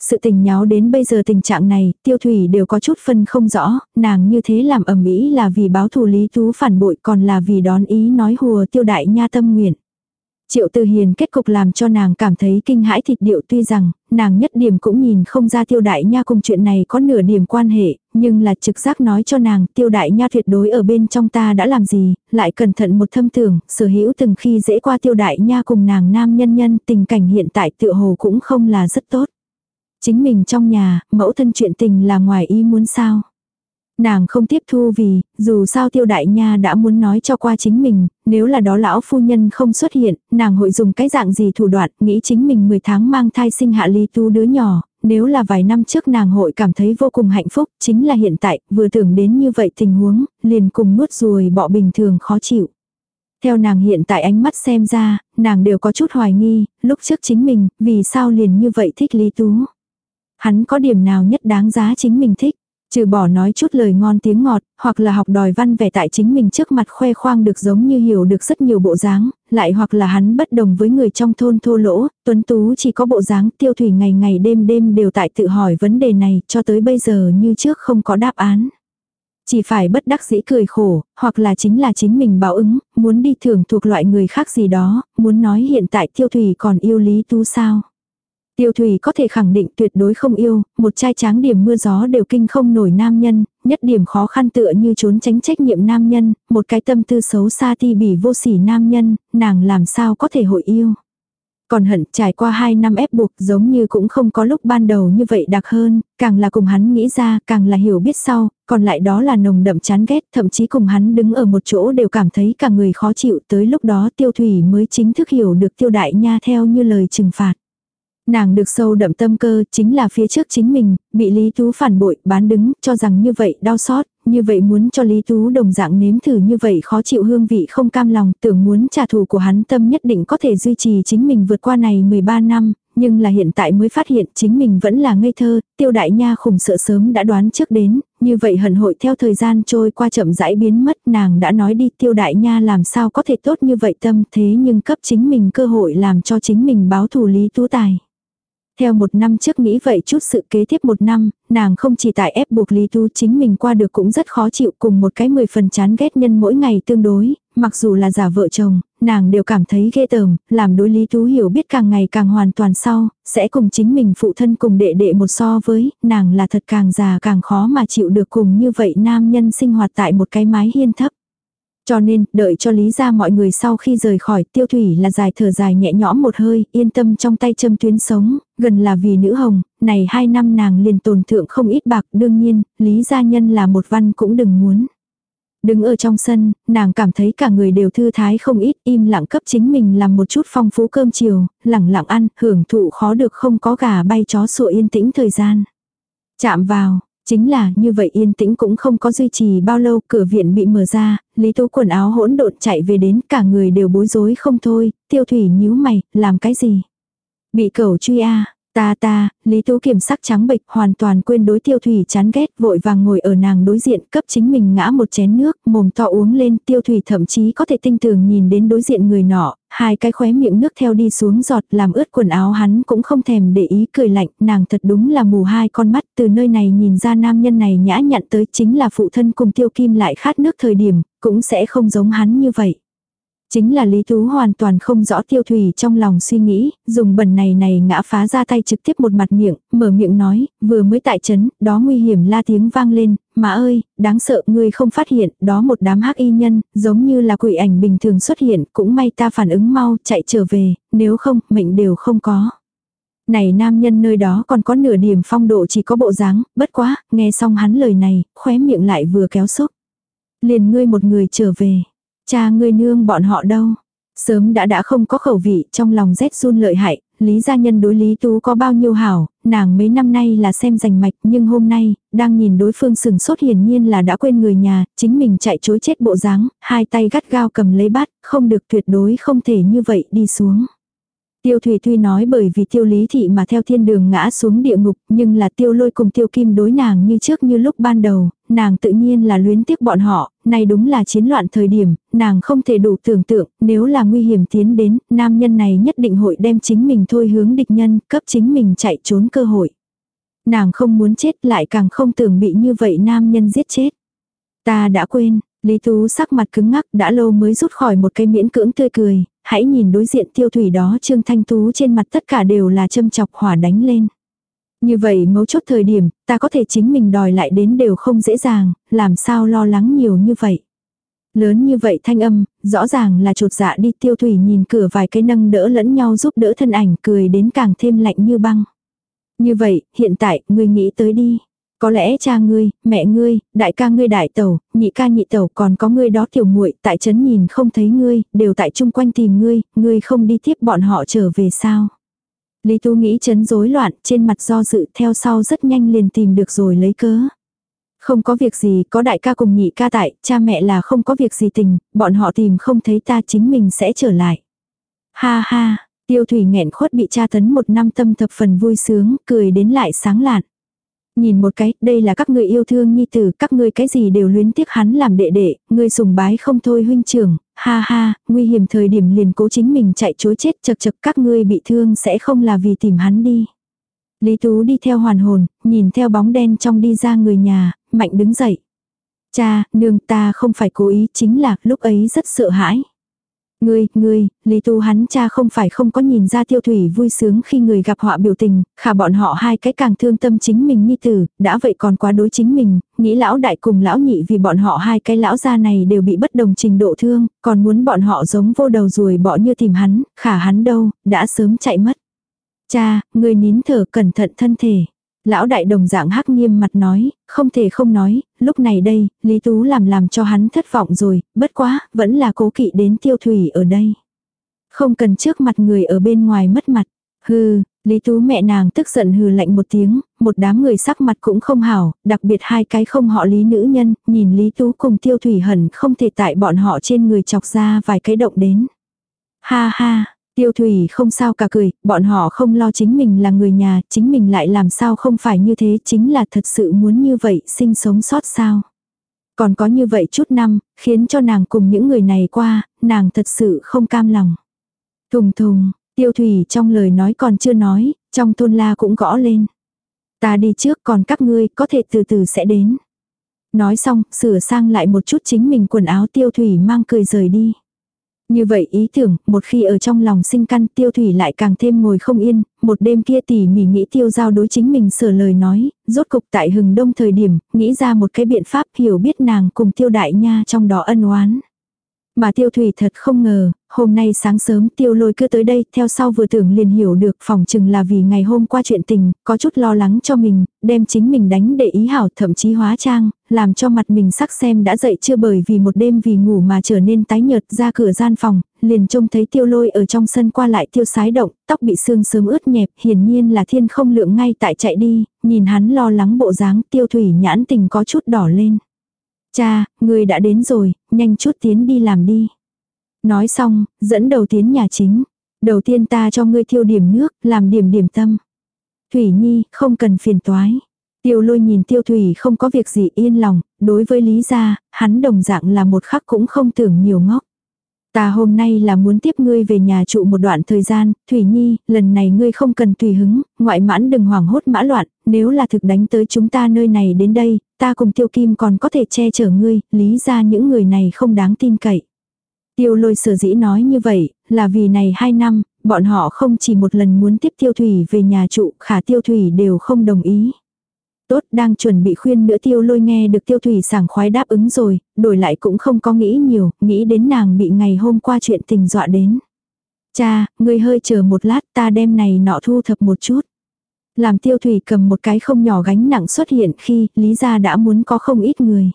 Sự tình nháo đến bây giờ tình trạng này, tiêu thủy đều có chút phân không rõ, nàng như thế làm ẩm ý là vì báo thù lý tú phản bội còn là vì đón ý nói hùa tiêu đại nha tâm nguyện. Triệu Từ Hiền kết cục làm cho nàng cảm thấy kinh hãi thịt điệu tuy rằng, nàng nhất điểm cũng nhìn không ra tiêu đại nha cùng chuyện này có nửa điểm quan hệ, nhưng là trực giác nói cho nàng tiêu đại nha tuyệt đối ở bên trong ta đã làm gì, lại cẩn thận một thâm tưởng, sở hữu từng khi dễ qua tiêu đại nha cùng nàng nam nhân nhân tình cảnh hiện tại tựa hồ cũng không là rất tốt. Chính mình trong nhà, mẫu thân chuyện tình là ngoài ý muốn sao. Nàng không tiếp thu vì, dù sao tiêu đại nha đã muốn nói cho qua chính mình, nếu là đó lão phu nhân không xuất hiện, nàng hội dùng cái dạng gì thủ đoạn, nghĩ chính mình 10 tháng mang thai sinh hạ ly tu đứa nhỏ, nếu là vài năm trước nàng hội cảm thấy vô cùng hạnh phúc, chính là hiện tại, vừa tưởng đến như vậy tình huống, liền cùng nuốt ruồi bọ bình thường khó chịu. Theo nàng hiện tại ánh mắt xem ra, nàng đều có chút hoài nghi, lúc trước chính mình, vì sao liền như vậy thích Lý Tú. Hắn có điểm nào nhất đáng giá chính mình thích. Trừ bỏ nói chút lời ngon tiếng ngọt, hoặc là học đòi văn vẻ tại chính mình trước mặt khoe khoang được giống như hiểu được rất nhiều bộ dáng, lại hoặc là hắn bất đồng với người trong thôn thô lỗ, tuấn tú chỉ có bộ dáng tiêu thủy ngày ngày đêm đêm đều tại tự hỏi vấn đề này cho tới bây giờ như trước không có đáp án. Chỉ phải bất đắc dĩ cười khổ, hoặc là chính là chính mình báo ứng, muốn đi thưởng thuộc loại người khác gì đó, muốn nói hiện tại tiêu thủy còn yêu lý tu sao. Tiêu Thủy có thể khẳng định tuyệt đối không yêu, một trai tráng điểm mưa gió đều kinh không nổi nam nhân, nhất điểm khó khăn tựa như trốn tránh trách nhiệm nam nhân, một cái tâm tư xấu xa ti bỉ vô sỉ nam nhân, nàng làm sao có thể hội yêu. Còn hận trải qua hai năm ép buộc giống như cũng không có lúc ban đầu như vậy đặc hơn, càng là cùng hắn nghĩ ra, càng là hiểu biết sau, còn lại đó là nồng đậm chán ghét, thậm chí cùng hắn đứng ở một chỗ đều cảm thấy cả người khó chịu, tới lúc đó tiêu thủy mới chính thức hiểu được tiêu đại nha theo như lời trừng phạt. Nàng được sâu đậm tâm cơ chính là phía trước chính mình, bị Lý Tú phản bội, bán đứng, cho rằng như vậy đau xót, như vậy muốn cho Lý Tú đồng dạng nếm thử như vậy khó chịu hương vị không cam lòng, tưởng muốn trả thù của hắn tâm nhất định có thể duy trì chính mình vượt qua này 13 năm, nhưng là hiện tại mới phát hiện chính mình vẫn là ngây thơ, tiêu đại nha khủng sợ sớm đã đoán trước đến, như vậy hận hội theo thời gian trôi qua chậm rãi biến mất nàng đã nói đi tiêu đại nha làm sao có thể tốt như vậy tâm thế nhưng cấp chính mình cơ hội làm cho chính mình báo thù lý tú tài. Theo một năm trước nghĩ vậy chút sự kế tiếp một năm, nàng không chỉ tại ép buộc Lý tu chính mình qua được cũng rất khó chịu cùng một cái mười phần chán ghét nhân mỗi ngày tương đối, mặc dù là giả vợ chồng, nàng đều cảm thấy ghê tởm, làm đối Lý Tú hiểu biết càng ngày càng hoàn toàn sau, sẽ cùng chính mình phụ thân cùng đệ đệ một so với, nàng là thật càng già càng khó mà chịu được cùng như vậy nam nhân sinh hoạt tại một cái mái hiên thấp. Cho nên, đợi cho lý ra mọi người sau khi rời khỏi tiêu thủy là dài thở dài nhẹ nhõm một hơi, yên tâm trong tay châm tuyến sống, gần là vì nữ hồng, này hai năm nàng liền tồn thượng không ít bạc, đương nhiên, lý gia nhân là một văn cũng đừng muốn. Đứng ở trong sân, nàng cảm thấy cả người đều thư thái không ít, im lặng cấp chính mình làm một chút phong phú cơm chiều, lẳng lặng ăn, hưởng thụ khó được không có gà bay chó sủa yên tĩnh thời gian. Chạm vào, Chính là như vậy yên tĩnh cũng không có duy trì bao lâu, cửa viện bị mở ra, Lý Tú quần áo hỗn độn chạy về đến cả người đều bối rối không thôi, tiêu thủy nhíu mày, làm cái gì? Bị cẩu truy a Ta ta, Lý Tú kiểm sắc trắng bệch hoàn toàn quên đối tiêu thủy chán ghét vội vàng ngồi ở nàng đối diện cấp chính mình ngã một chén nước, mồm to uống lên tiêu thủy thậm chí có thể tinh tường nhìn đến đối diện người nọ, hai cái khóe miệng nước theo đi xuống giọt làm ướt quần áo hắn cũng không thèm để ý cười lạnh, nàng thật đúng là mù hai con mắt từ nơi này nhìn ra nam nhân này nhã nhặn tới chính là phụ thân cùng tiêu kim lại khát nước thời điểm, cũng sẽ không giống hắn như vậy. Chính là Lý Tú hoàn toàn không rõ tiêu thủy trong lòng suy nghĩ, dùng bẩn này này ngã phá ra tay trực tiếp một mặt miệng, mở miệng nói, vừa mới tại chấn, đó nguy hiểm la tiếng vang lên, mà ơi, đáng sợ ngươi không phát hiện, đó một đám hắc y nhân, giống như là quỷ ảnh bình thường xuất hiện, cũng may ta phản ứng mau, chạy trở về, nếu không, mệnh đều không có. Này nam nhân nơi đó còn có nửa điểm phong độ chỉ có bộ dáng, bất quá, nghe xong hắn lời này, khóe miệng lại vừa kéo xúc. Liền ngươi một người trở về. Cha ngươi nương bọn họ đâu? Sớm đã đã không có khẩu vị trong lòng rét run lợi hại, Lý gia nhân đối Lý Tú có bao nhiêu hảo, nàng mấy năm nay là xem rành mạch nhưng hôm nay, đang nhìn đối phương sừng sốt hiển nhiên là đã quên người nhà, chính mình chạy chối chết bộ dáng, hai tay gắt gao cầm lấy bát, không được tuyệt đối không thể như vậy đi xuống. Tiêu Thủy Tuy nói bởi vì tiêu lý thị mà theo thiên đường ngã xuống địa ngục, nhưng là tiêu lôi cùng tiêu kim đối nàng như trước như lúc ban đầu, nàng tự nhiên là luyến tiếc bọn họ, này đúng là chiến loạn thời điểm, nàng không thể đủ tưởng tượng, nếu là nguy hiểm tiến đến, nam nhân này nhất định hội đem chính mình thôi hướng địch nhân, cấp chính mình chạy trốn cơ hội. Nàng không muốn chết lại càng không tưởng bị như vậy nam nhân giết chết. Ta đã quên, Lý Tú sắc mặt cứng ngắc đã lâu mới rút khỏi một cây miễn cưỡng tươi cười, hãy nhìn đối diện tiêu thủy đó Trương Thanh Tú trên mặt tất cả đều là châm chọc hỏa đánh lên. Như vậy mấu chốt thời điểm, ta có thể chính mình đòi lại đến đều không dễ dàng, làm sao lo lắng nhiều như vậy. Lớn như vậy thanh âm, rõ ràng là chột dạ đi tiêu thủy nhìn cửa vài cái nâng đỡ lẫn nhau giúp đỡ thân ảnh cười đến càng thêm lạnh như băng. Như vậy, hiện tại, ngươi nghĩ tới đi. Có lẽ cha ngươi, mẹ ngươi, đại ca ngươi đại tẩu, nhị ca nhị tẩu còn có ngươi đó tiểu muội tại trấn nhìn không thấy ngươi, đều tại chung quanh tìm ngươi, ngươi không đi tiếp bọn họ trở về sao. Lý Tú nghĩ chấn rối loạn, trên mặt do dự theo sau rất nhanh liền tìm được rồi lấy cớ. Không có việc gì, có đại ca cùng nhị ca tại, cha mẹ là không có việc gì tình, bọn họ tìm không thấy ta chính mình sẽ trở lại. Ha ha, tiêu thủy nghẹn khuất bị cha tấn một năm tâm thập phần vui sướng, cười đến lại sáng lạn. Nhìn một cái, đây là các người yêu thương nhi tử, các ngươi cái gì đều luyến tiếc hắn làm đệ đệ, ngươi sùng bái không thôi huynh trưởng, ha ha, nguy hiểm thời điểm liền cố chính mình chạy chối chết chật chật các ngươi bị thương sẽ không là vì tìm hắn đi. Lý Tú đi theo hoàn hồn, nhìn theo bóng đen trong đi ra người nhà, mạnh đứng dậy. Cha, nương ta không phải cố ý, chính là lúc ấy rất sợ hãi. Ngươi, ngươi, Lý Tu hắn cha không phải không có nhìn ra tiêu thủy vui sướng khi người gặp họa biểu tình, khả bọn họ hai cái càng thương tâm chính mình như tử, đã vậy còn quá đối chính mình, nghĩ lão đại cùng lão nhị vì bọn họ hai cái lão gia này đều bị bất đồng trình độ thương, còn muốn bọn họ giống vô đầu ruồi bỏ như tìm hắn, khả hắn đâu, đã sớm chạy mất. Cha, ngươi nín thở cẩn thận thân thể. Lão đại đồng dạng hắc nghiêm mặt nói, không thể không nói, lúc này đây, Lý Tú làm làm cho hắn thất vọng rồi, bất quá, vẫn là cố kỵ đến tiêu thủy ở đây. Không cần trước mặt người ở bên ngoài mất mặt. Hừ, Lý Tú mẹ nàng tức giận hừ lạnh một tiếng, một đám người sắc mặt cũng không hảo, đặc biệt hai cái không họ Lý nữ nhân, nhìn Lý Tú cùng tiêu thủy hẳn không thể tại bọn họ trên người chọc ra vài cái động đến. Ha ha, Tiêu thủy không sao cả cười, bọn họ không lo chính mình là người nhà, chính mình lại làm sao không phải như thế, chính là thật sự muốn như vậy, sinh sống sót sao. Còn có như vậy chút năm, khiến cho nàng cùng những người này qua, nàng thật sự không cam lòng. Thùng thùng, tiêu thủy trong lời nói còn chưa nói, trong thôn la cũng gõ lên. Ta đi trước còn các ngươi có thể từ từ sẽ đến. Nói xong, sửa sang lại một chút chính mình quần áo tiêu thủy mang cười rời đi. Như vậy ý tưởng, một khi ở trong lòng sinh căn tiêu thủy lại càng thêm ngồi không yên, một đêm kia tỉ mỉ nghĩ tiêu giao đối chính mình sửa lời nói, rốt cục tại hừng đông thời điểm, nghĩ ra một cái biện pháp hiểu biết nàng cùng tiêu đại nha trong đó ân oán. Mà tiêu thủy thật không ngờ, hôm nay sáng sớm tiêu lôi cứ tới đây, theo sau vừa tưởng liền hiểu được phòng chừng là vì ngày hôm qua chuyện tình, có chút lo lắng cho mình, đem chính mình đánh để ý hảo thậm chí hóa trang, làm cho mặt mình sắc xem đã dậy chưa bởi vì một đêm vì ngủ mà trở nên tái nhợt ra cửa gian phòng, liền trông thấy tiêu lôi ở trong sân qua lại tiêu sái động, tóc bị sương sớm ướt nhẹp, hiển nhiên là thiên không lượng ngay tại chạy đi, nhìn hắn lo lắng bộ dáng tiêu thủy nhãn tình có chút đỏ lên. Cha, người đã đến rồi, nhanh chút tiến đi làm đi. Nói xong, dẫn đầu tiến nhà chính. Đầu tiên ta cho ngươi thiêu điểm nước, làm điểm điểm tâm. Thủy Nhi, không cần phiền toái. Tiêu lôi nhìn tiêu thủy không có việc gì yên lòng, đối với Lý gia, hắn đồng dạng là một khắc cũng không tưởng nhiều ngốc. Ta hôm nay là muốn tiếp ngươi về nhà trụ một đoạn thời gian, Thủy Nhi, lần này ngươi không cần tùy hứng, ngoại mãn đừng hoảng hốt mã loạn, nếu là thực đánh tới chúng ta nơi này đến đây, ta cùng tiêu kim còn có thể che chở ngươi, lý ra những người này không đáng tin cậy. Tiêu lôi sở dĩ nói như vậy, là vì này hai năm, bọn họ không chỉ một lần muốn tiếp tiêu thủy về nhà trụ, khả tiêu thủy đều không đồng ý. Tốt đang chuẩn bị khuyên nữa tiêu lôi nghe được tiêu thủy sảng khoái đáp ứng rồi, đổi lại cũng không có nghĩ nhiều, nghĩ đến nàng bị ngày hôm qua chuyện tình dọa đến. Cha, người hơi chờ một lát ta đem này nọ thu thập một chút. Làm tiêu thủy cầm một cái không nhỏ gánh nặng xuất hiện khi Lý gia đã muốn có không ít người.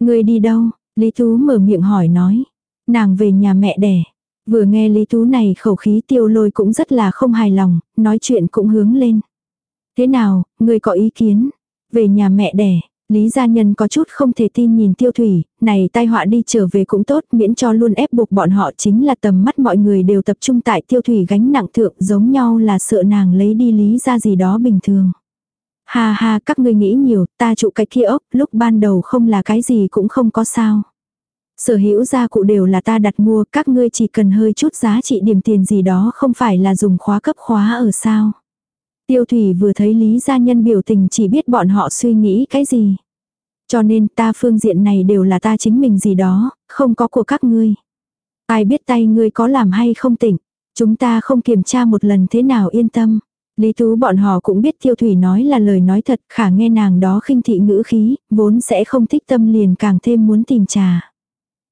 Người đi đâu? Lý Tú mở miệng hỏi nói. Nàng về nhà mẹ đẻ. Vừa nghe Lý Tú này khẩu khí tiêu lôi cũng rất là không hài lòng, nói chuyện cũng hướng lên. Thế nào, người có ý kiến? Về nhà mẹ đẻ, Lý gia nhân có chút không thể tin nhìn tiêu thủy, này tai họa đi trở về cũng tốt miễn cho luôn ép buộc bọn họ chính là tầm mắt mọi người đều tập trung tại tiêu thủy gánh nặng thượng giống nhau là sợ nàng lấy đi lý ra gì đó bình thường. Ha ha các ngươi nghĩ nhiều, ta trụ cái kia ốc, lúc ban đầu không là cái gì cũng không có sao. Sở hữu gia cụ đều là ta đặt mua, các ngươi chỉ cần hơi chút giá trị điểm tiền gì đó không phải là dùng khóa cấp khóa ở sao. Tiêu thủy vừa thấy Lý Gia Nhân biểu tình chỉ biết bọn họ suy nghĩ cái gì. Cho nên ta phương diện này đều là ta chính mình gì đó, không có của các ngươi. Ai biết tay ngươi có làm hay không tỉnh. Chúng ta không kiểm tra một lần thế nào yên tâm. Lý Tú bọn họ cũng biết Tiêu Thủy nói là lời nói thật, khả nghe nàng đó khinh thị ngữ khí, vốn sẽ không thích tâm liền càng thêm muốn tìm trà.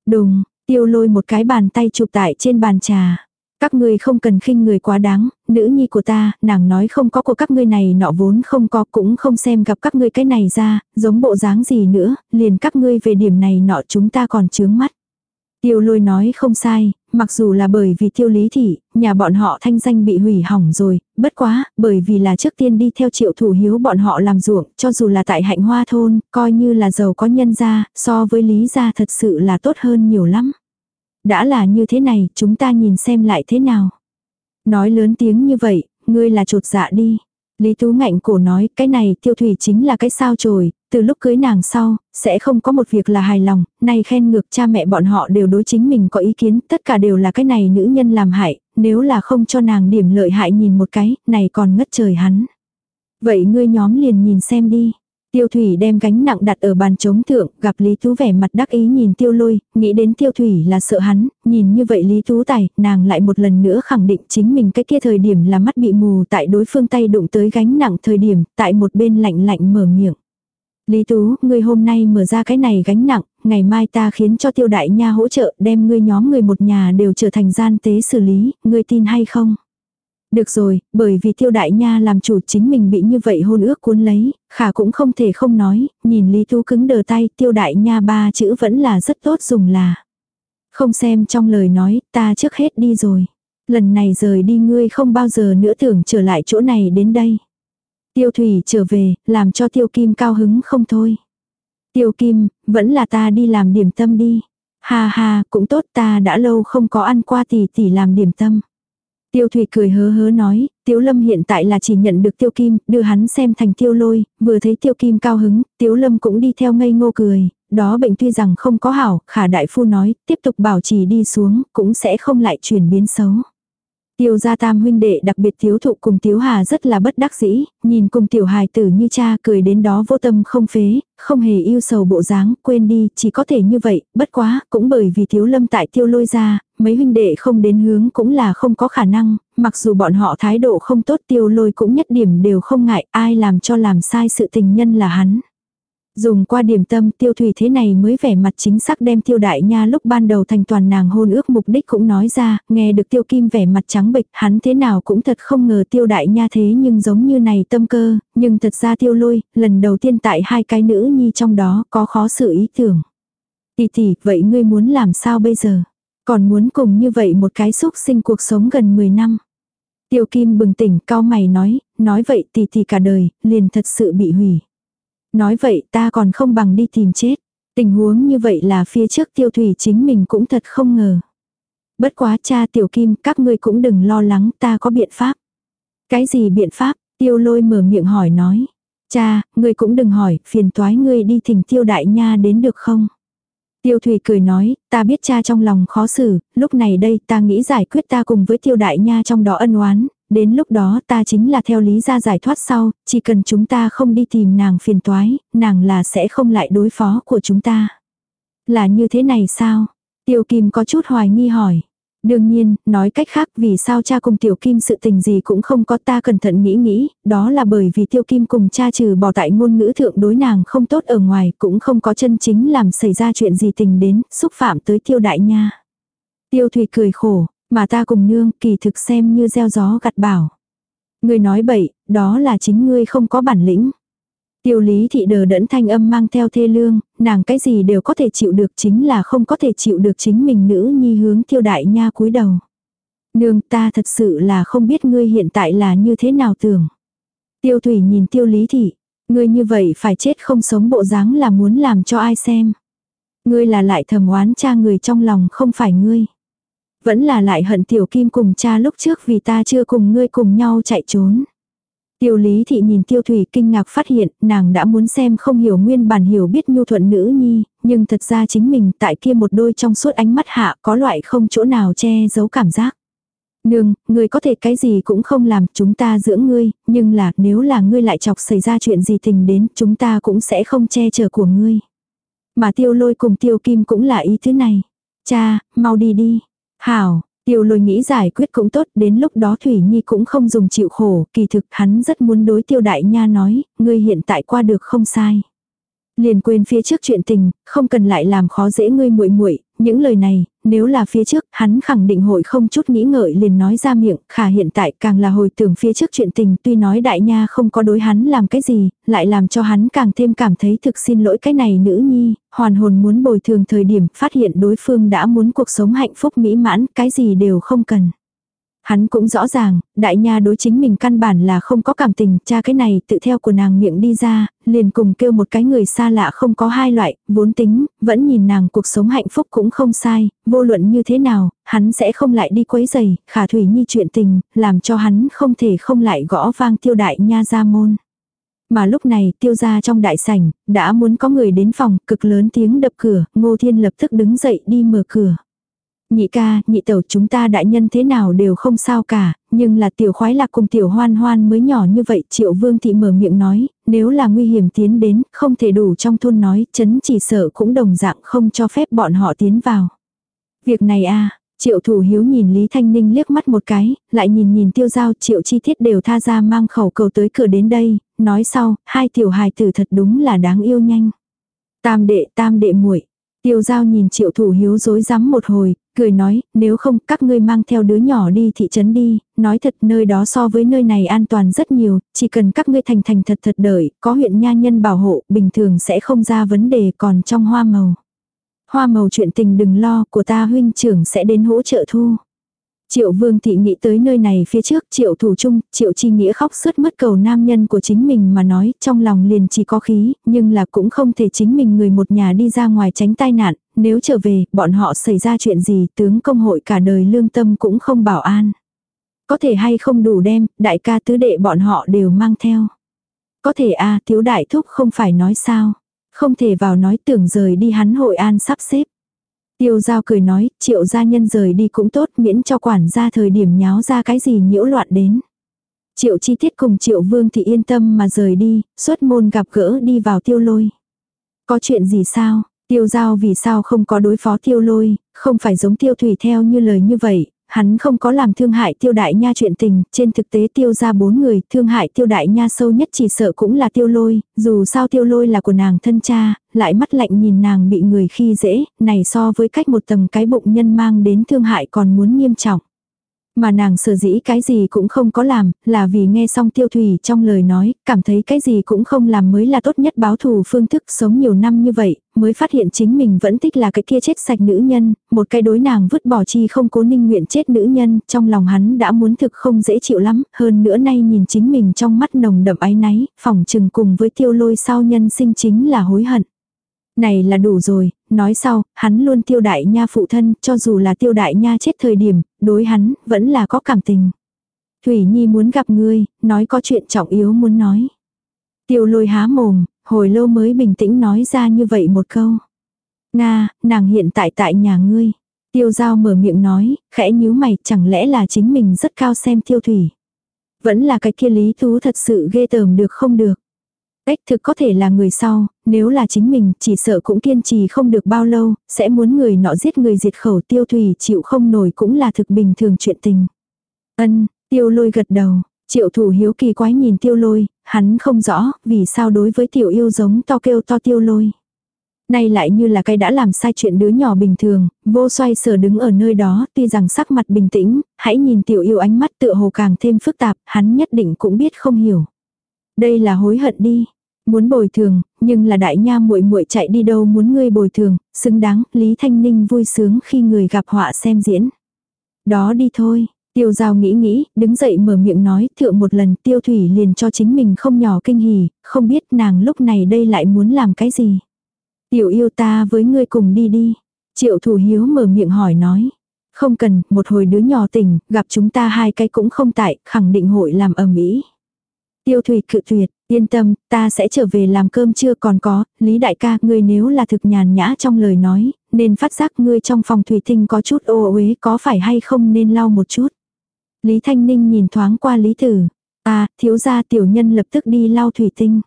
Đùng, Tiêu lôi một cái bàn tay chụp tại trên bàn trà. Các ngươi không cần khinh người quá đáng, nữ nhi của ta, nàng nói không có của các ngươi này nọ vốn không có cũng không xem gặp các ngươi cái này ra, giống bộ dáng gì nữa, liền các ngươi về điểm này nọ chúng ta còn chướng mắt. Tiêu lôi nói không sai, mặc dù là bởi vì tiêu lý thị, nhà bọn họ thanh danh bị hủy hỏng rồi, bất quá, bởi vì là trước tiên đi theo triệu thủ hiếu bọn họ làm ruộng, cho dù là tại hạnh hoa thôn, coi như là giàu có nhân gia, so với lý gia thật sự là tốt hơn nhiều lắm. Đã là như thế này, chúng ta nhìn xem lại thế nào. Nói lớn tiếng như vậy, ngươi là trột dạ đi. Lý Tú ngạnh cổ nói, cái này tiêu thủy chính là cái sao trồi, từ lúc cưới nàng sau, sẽ không có một việc là hài lòng, nay khen ngược cha mẹ bọn họ đều đối chính mình có ý kiến, tất cả đều là cái này nữ nhân làm hại, nếu là không cho nàng điểm lợi hại nhìn một cái, này còn ngất trời hắn. Vậy ngươi nhóm liền nhìn xem đi. Tiêu Thủy đem gánh nặng đặt ở bàn trống thượng, gặp Lý Tú vẻ mặt đắc ý nhìn Tiêu Lôi, nghĩ đến Tiêu Thủy là sợ hắn, nhìn như vậy Lý Tú tài, nàng lại một lần nữa khẳng định chính mình cái kia thời điểm là mắt bị mù tại đối phương tay đụng tới gánh nặng thời điểm, tại một bên lạnh lạnh mở miệng. Lý Tú, ngươi hôm nay mở ra cái này gánh nặng, ngày mai ta khiến cho Tiêu Đại Nha hỗ trợ đem ngươi nhóm người một nhà đều trở thành gian tế xử lý, ngươi tin hay không? Được rồi, bởi vì tiêu đại nha làm chủ chính mình bị như vậy hôn ước cuốn lấy, khả cũng không thể không nói, nhìn Lý Thu cứng đờ tay tiêu đại nha ba chữ vẫn là rất tốt dùng là. Không xem trong lời nói, ta trước hết đi rồi. Lần này rời đi ngươi không bao giờ nữa tưởng trở lại chỗ này đến đây. Tiêu thủy trở về, làm cho tiêu kim cao hứng không thôi. Tiêu kim, vẫn là ta đi làm điểm tâm đi. Ha ha, cũng tốt ta đã lâu không có ăn qua tỷ tỷ làm điểm tâm. Tiêu Thủy cười hớ hớ nói, Tiếu Lâm hiện tại là chỉ nhận được Tiêu Kim, đưa hắn xem thành Tiêu Lôi, vừa thấy Tiêu Kim cao hứng, Tiếu Lâm cũng đi theo ngây ngô cười, đó bệnh tuy rằng không có hảo, khả đại phu nói, tiếp tục bảo trì đi xuống, cũng sẽ không lại chuyển biến xấu. Tiêu gia tam huynh đệ đặc biệt thiếu thụ cùng Tiếu Hà rất là bất đắc dĩ, nhìn cùng tiểu hài tử như cha cười đến đó vô tâm không phế, không hề yêu sầu bộ dáng, quên đi, chỉ có thể như vậy, bất quá, cũng bởi vì thiếu Lâm tại Tiêu lôi ra, mấy huynh đệ không đến hướng cũng là không có khả năng, mặc dù bọn họ thái độ không tốt Tiêu lôi cũng nhất điểm đều không ngại, ai làm cho làm sai sự tình nhân là hắn. Dùng qua điểm tâm tiêu thủy thế này mới vẻ mặt chính xác đem tiêu đại nha lúc ban đầu thành toàn nàng hôn ước mục đích cũng nói ra, nghe được tiêu kim vẻ mặt trắng bệch, hắn thế nào cũng thật không ngờ tiêu đại nha thế nhưng giống như này tâm cơ, nhưng thật ra tiêu lôi, lần đầu tiên tại hai cái nữ nhi trong đó có khó xử ý tưởng. Tỷ tỷ, vậy ngươi muốn làm sao bây giờ? Còn muốn cùng như vậy một cái xúc sinh cuộc sống gần 10 năm. Tiêu kim bừng tỉnh cao mày nói, nói vậy tỷ tỷ cả đời, liền thật sự bị hủy. Nói vậy ta còn không bằng đi tìm chết. Tình huống như vậy là phía trước tiêu thủy chính mình cũng thật không ngờ. Bất quá cha tiểu kim các ngươi cũng đừng lo lắng ta có biện pháp. Cái gì biện pháp? Tiêu lôi mở miệng hỏi nói. Cha, ngươi cũng đừng hỏi, phiền toái ngươi đi thỉnh tiêu đại nha đến được không? Tiêu Thủy cười nói, ta biết cha trong lòng khó xử, lúc này đây ta nghĩ giải quyết ta cùng với tiêu đại nha trong đó ân oán, đến lúc đó ta chính là theo lý ra giải thoát sau, chỉ cần chúng ta không đi tìm nàng phiền toái, nàng là sẽ không lại đối phó của chúng ta. Là như thế này sao? Tiêu Kim có chút hoài nghi hỏi. Đương nhiên, nói cách khác vì sao cha cùng Tiểu Kim sự tình gì cũng không có ta cẩn thận nghĩ nghĩ, đó là bởi vì Tiêu Kim cùng cha trừ bỏ tại ngôn ngữ thượng đối nàng không tốt ở ngoài cũng không có chân chính làm xảy ra chuyện gì tình đến, xúc phạm tới Tiêu Đại Nha. Tiêu Thủy cười khổ, mà ta cùng nương kỳ thực xem như gieo gió gặt bảo. Ngươi nói bậy, đó là chính ngươi không có bản lĩnh. Tiêu lý thị đờ đẫn thanh âm mang theo thê lương, nàng cái gì đều có thể chịu được chính là không có thể chịu được chính mình nữ nhi hướng tiêu đại nha cúi đầu. Nương ta thật sự là không biết ngươi hiện tại là như thế nào tưởng. Tiêu thủy nhìn tiêu lý thị, ngươi như vậy phải chết không sống bộ dáng là muốn làm cho ai xem. Ngươi là lại thầm oán cha người trong lòng không phải ngươi. Vẫn là lại hận tiểu kim cùng cha lúc trước vì ta chưa cùng ngươi cùng nhau chạy trốn. Tiêu lý thị nhìn tiêu thủy kinh ngạc phát hiện nàng đã muốn xem không hiểu nguyên bản hiểu biết nhu thuận nữ nhi, nhưng thật ra chính mình tại kia một đôi trong suốt ánh mắt hạ có loại không chỗ nào che giấu cảm giác. Nương, ngươi có thể cái gì cũng không làm, chúng ta dưỡng ngươi, nhưng là nếu là ngươi lại chọc xảy ra chuyện gì tình đến, chúng ta cũng sẽ không che chở của ngươi. Mà tiêu lôi cùng tiêu kim cũng là ý thế này. Cha, mau đi đi. Hảo, Tiêu lôi nghĩ giải quyết cũng tốt, đến lúc đó Thủy Nhi cũng không dùng chịu khổ, kỳ thực hắn rất muốn đối tiêu đại nha nói, ngươi hiện tại qua được không sai. Liền quên phía trước chuyện tình, không cần lại làm khó dễ ngươi muội muội những lời này, nếu là phía trước, hắn khẳng định hội không chút nghĩ ngợi liền nói ra miệng, khả hiện tại càng là hồi tưởng phía trước chuyện tình, tuy nói đại nha không có đối hắn làm cái gì, lại làm cho hắn càng thêm cảm thấy thực xin lỗi cái này nữ nhi, hoàn hồn muốn bồi thường thời điểm, phát hiện đối phương đã muốn cuộc sống hạnh phúc mỹ mãn, cái gì đều không cần. Hắn cũng rõ ràng, đại nha đối chính mình căn bản là không có cảm tình, cha cái này tự theo của nàng miệng đi ra, liền cùng kêu một cái người xa lạ không có hai loại, vốn tính, vẫn nhìn nàng cuộc sống hạnh phúc cũng không sai, vô luận như thế nào, hắn sẽ không lại đi quấy giày, khả thủy nhi chuyện tình, làm cho hắn không thể không lại gõ vang tiêu đại nha ra môn. Mà lúc này tiêu ra trong đại sảnh, đã muốn có người đến phòng, cực lớn tiếng đập cửa, ngô thiên lập tức đứng dậy đi mở cửa. Nhị ca, nhị tẩu chúng ta đại nhân thế nào đều không sao cả, nhưng là tiểu khoái lạc cùng tiểu hoan hoan mới nhỏ như vậy triệu vương thị mở miệng nói, nếu là nguy hiểm tiến đến, không thể đủ trong thôn nói, chấn chỉ sợ cũng đồng dạng không cho phép bọn họ tiến vào. Việc này a Triệu thủ hiếu nhìn Lý Thanh Ninh liếc mắt một cái, lại nhìn nhìn tiêu giao triệu chi tiết đều tha ra mang khẩu cầu tới cửa đến đây, nói sau, hai tiểu hài tử thật đúng là đáng yêu nhanh. Tam đệ, tam đệ muội Tiêu giao nhìn triệu thủ hiếu dối rắm một hồi, cười nói, nếu không các ngươi mang theo đứa nhỏ đi thị trấn đi, nói thật nơi đó so với nơi này an toàn rất nhiều, chỉ cần các ngươi thành thành thật thật đợi, có huyện nha nhân bảo hộ, bình thường sẽ không ra vấn đề còn trong hoa màu. Hoa màu chuyện tình đừng lo, của ta huynh trưởng sẽ đến hỗ trợ thu. Triệu vương thị nghĩ tới nơi này phía trước triệu thủ trung, triệu chi nghĩa khóc suốt mất cầu nam nhân của chính mình mà nói trong lòng liền chỉ có khí, nhưng là cũng không thể chính mình người một nhà đi ra ngoài tránh tai nạn, nếu trở về, bọn họ xảy ra chuyện gì tướng công hội cả đời lương tâm cũng không bảo an. Có thể hay không đủ đem, đại ca tứ đệ bọn họ đều mang theo. Có thể a à, thiếu đại thúc không phải nói sao. Không thể vào nói tưởng rời đi hắn hội an sắp xếp. Tiêu giao cười nói, triệu gia nhân rời đi cũng tốt miễn cho quản gia thời điểm nháo ra cái gì nhiễu loạn đến. Triệu chi tiết cùng triệu vương thì yên tâm mà rời đi, xuất môn gặp gỡ đi vào tiêu lôi. Có chuyện gì sao? Tiêu giao vì sao không có đối phó tiêu lôi, không phải giống tiêu thủy theo như lời như vậy, hắn không có làm thương hại tiêu đại nha chuyện tình, trên thực tế tiêu ra bốn người, thương hại tiêu đại nha sâu nhất chỉ sợ cũng là tiêu lôi, dù sao tiêu lôi là của nàng thân cha, lại mắt lạnh nhìn nàng bị người khi dễ, này so với cách một tầng cái bụng nhân mang đến thương hại còn muốn nghiêm trọng. Mà nàng sở dĩ cái gì cũng không có làm, là vì nghe xong tiêu thủy trong lời nói, cảm thấy cái gì cũng không làm mới là tốt nhất báo thù phương thức sống nhiều năm như vậy, mới phát hiện chính mình vẫn thích là cái kia chết sạch nữ nhân, một cái đối nàng vứt bỏ chi không cố ninh nguyện chết nữ nhân, trong lòng hắn đã muốn thực không dễ chịu lắm, hơn nữa nay nhìn chính mình trong mắt nồng đậm áy náy, phòng trừng cùng với tiêu lôi sau nhân sinh chính là hối hận. Này là đủ rồi, nói sau, hắn luôn tiêu đại nha phụ thân, cho dù là tiêu đại nha chết thời điểm, đối hắn, vẫn là có cảm tình. Thủy Nhi muốn gặp ngươi, nói có chuyện trọng yếu muốn nói. Tiêu lôi há mồm, hồi lâu mới bình tĩnh nói ra như vậy một câu. Nga, nàng hiện tại tại nhà ngươi. Tiêu giao mở miệng nói, khẽ nhíu mày, chẳng lẽ là chính mình rất cao xem tiêu thủy. Vẫn là cái kia lý tú thật sự ghê tởm được không được. Cách thực có thể là người sau, nếu là chính mình chỉ sợ cũng kiên trì không được bao lâu, sẽ muốn người nọ giết người diệt khẩu tiêu thủy chịu không nổi cũng là thực bình thường chuyện tình. Ân, tiêu lôi gật đầu, triệu thủ hiếu kỳ quái nhìn tiêu lôi, hắn không rõ vì sao đối với tiểu yêu giống to kêu to tiêu lôi. Nay lại như là cái đã làm sai chuyện đứa nhỏ bình thường, vô xoay sở đứng ở nơi đó, tuy rằng sắc mặt bình tĩnh, hãy nhìn tiểu yêu ánh mắt tựa hồ càng thêm phức tạp, hắn nhất định cũng biết không hiểu. Đây là hối hận đi, Muốn bồi thường, nhưng là đại nha muội muội chạy đi đâu muốn ngươi bồi thường, xứng đáng, Lý Thanh Ninh vui sướng khi người gặp họa xem diễn. Đó đi thôi, tiêu giao nghĩ nghĩ, đứng dậy mở miệng nói, thượng một lần tiêu thủy liền cho chính mình không nhỏ kinh hỉ, không biết nàng lúc này đây lại muốn làm cái gì. Tiểu yêu ta với ngươi cùng đi đi. Triệu thủ hiếu mở miệng hỏi nói. Không cần, một hồi đứa nhỏ tỉnh, gặp chúng ta hai cái cũng không tại, khẳng định hội làm ầm ĩ. Tiêu thủy cự tuyệt, Yên tâm, ta sẽ trở về làm cơm chưa còn có, Lý đại ca, ngươi nếu là thực nhàn nhã trong lời nói, nên phát giác ngươi trong phòng thủy tinh có chút ô uế có phải hay không nên lau một chút. Lý Thanh Ninh nhìn thoáng qua Lý Tử. À, thiếu gia tiểu nhân lập tức đi lau thủy tinh.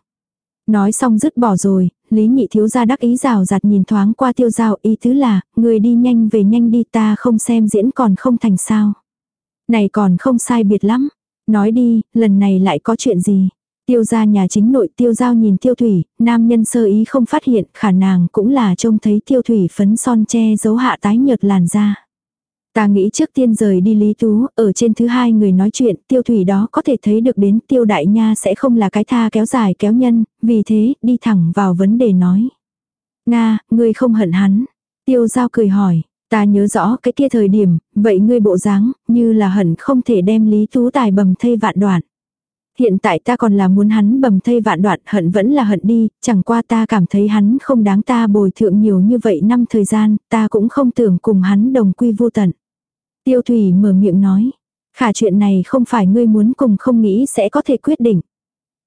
Nói xong dứt bỏ rồi, Lý nhị thiếu gia đắc ý rào rạt nhìn thoáng qua tiêu giao ý thứ là, người đi nhanh về nhanh đi ta không xem diễn còn không thành sao. Này còn không sai biệt lắm. Nói đi, lần này lại có chuyện gì. Tiêu gia nhà chính nội tiêu giao nhìn tiêu thủy, nam nhân sơ ý không phát hiện khả nàng cũng là trông thấy tiêu thủy phấn son che giấu hạ tái nhợt làn da. Ta nghĩ trước tiên rời đi Lý Tú, ở trên thứ hai người nói chuyện, tiêu thủy đó có thể thấy được đến tiêu đại nha sẽ không là cái tha kéo dài kéo nhân, vì thế, đi thẳng vào vấn đề nói. Nga, ngươi không hận hắn. Tiêu giao cười hỏi, ta nhớ rõ cái kia thời điểm, vậy ngươi bộ dáng, như là hận không thể đem Lý Tú tài bầm thây vạn đoạn. Hiện tại ta còn là muốn hắn bầm thây vạn đoạn hận vẫn là hận đi, chẳng qua ta cảm thấy hắn không đáng ta bồi thượng nhiều như vậy năm thời gian, ta cũng không tưởng cùng hắn đồng quy vô tận. Tiêu Thủy mở miệng nói, khả chuyện này không phải ngươi muốn cùng không nghĩ sẽ có thể quyết định.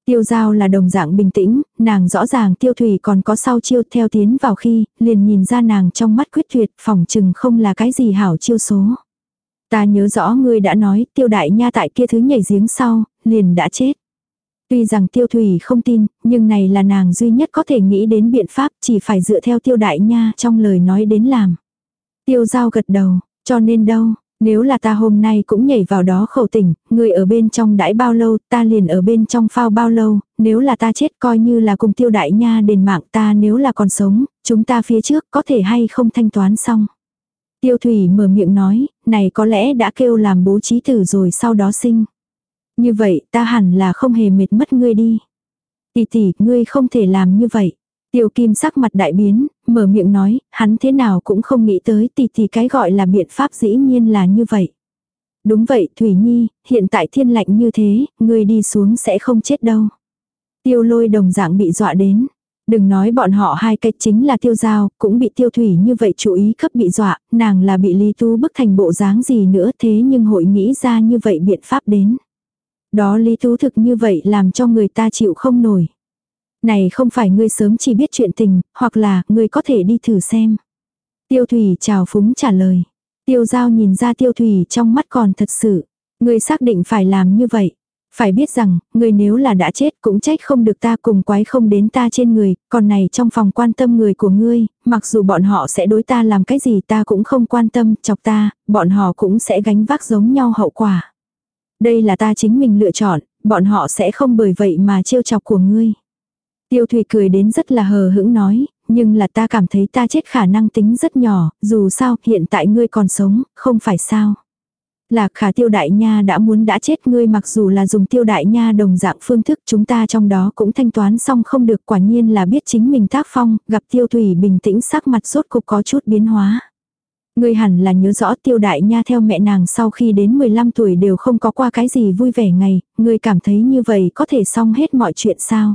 Tiêu giao là đồng dạng bình tĩnh, nàng rõ ràng tiêu thủy còn có sau chiêu theo tiến vào khi, liền nhìn ra nàng trong mắt quyết tuyệt, phòng chừng không là cái gì hảo chiêu số. Ta nhớ rõ ngươi đã nói tiêu đại nha tại kia thứ nhảy giếng sau, liền đã chết. Tuy rằng tiêu thủy không tin, nhưng này là nàng duy nhất có thể nghĩ đến biện pháp chỉ phải dựa theo tiêu đại nha trong lời nói đến làm. Tiêu giao gật đầu, cho nên đâu, nếu là ta hôm nay cũng nhảy vào đó khẩu tỉnh, người ở bên trong đãi bao lâu, ta liền ở bên trong phao bao lâu, nếu là ta chết coi như là cùng tiêu đại nha đền mạng ta nếu là còn sống, chúng ta phía trước có thể hay không thanh toán xong. Tiêu thủy mở miệng nói, này có lẽ đã kêu làm bố trí tử rồi sau đó sinh. Như vậy ta hẳn là không hề mệt mất ngươi đi. Tỷ tỷ, ngươi không thể làm như vậy. Tiêu kim sắc mặt đại biến, mở miệng nói, hắn thế nào cũng không nghĩ tới tỷ tỷ cái gọi là biện pháp dĩ nhiên là như vậy. Đúng vậy Thủy Nhi, hiện tại thiên lạnh như thế, ngươi đi xuống sẽ không chết đâu. Tiêu lôi đồng dạng bị dọa đến. Đừng nói bọn họ hai cái chính là tiêu giao, cũng bị tiêu thủy như vậy chú ý cấp bị dọa, nàng là bị Lý Tú bức thành bộ dáng gì nữa thế nhưng hội nghĩ ra như vậy biện pháp đến. Đó Lý Tú thực như vậy làm cho người ta chịu không nổi. Này không phải ngươi sớm chỉ biết chuyện tình, hoặc là ngươi có thể đi thử xem. Tiêu thủy chào phúng trả lời. Tiêu giao nhìn ra tiêu thủy trong mắt còn thật sự. Ngươi xác định phải làm như vậy. Phải biết rằng, người nếu là đã chết cũng trách không được ta cùng quái không đến ta trên người, còn này trong phòng quan tâm người của ngươi, mặc dù bọn họ sẽ đối ta làm cái gì ta cũng không quan tâm, chọc ta, bọn họ cũng sẽ gánh vác giống nhau hậu quả. Đây là ta chính mình lựa chọn, bọn họ sẽ không bởi vậy mà trêu chọc của ngươi. Tiêu Thủy cười đến rất là hờ hững nói, nhưng là ta cảm thấy ta chết khả năng tính rất nhỏ, dù sao hiện tại ngươi còn sống, không phải sao. Lạc khả tiêu đại nha đã muốn đã chết ngươi mặc dù là dùng tiêu đại nha đồng dạng phương thức chúng ta trong đó cũng thanh toán xong không được quả nhiên là biết chính mình tác phong, gặp tiêu thủy bình tĩnh sắc mặt sốt cục có chút biến hóa. Ngươi hẳn là nhớ rõ tiêu đại nha theo mẹ nàng sau khi đến 15 tuổi đều không có qua cái gì vui vẻ ngày, ngươi cảm thấy như vậy có thể xong hết mọi chuyện sao.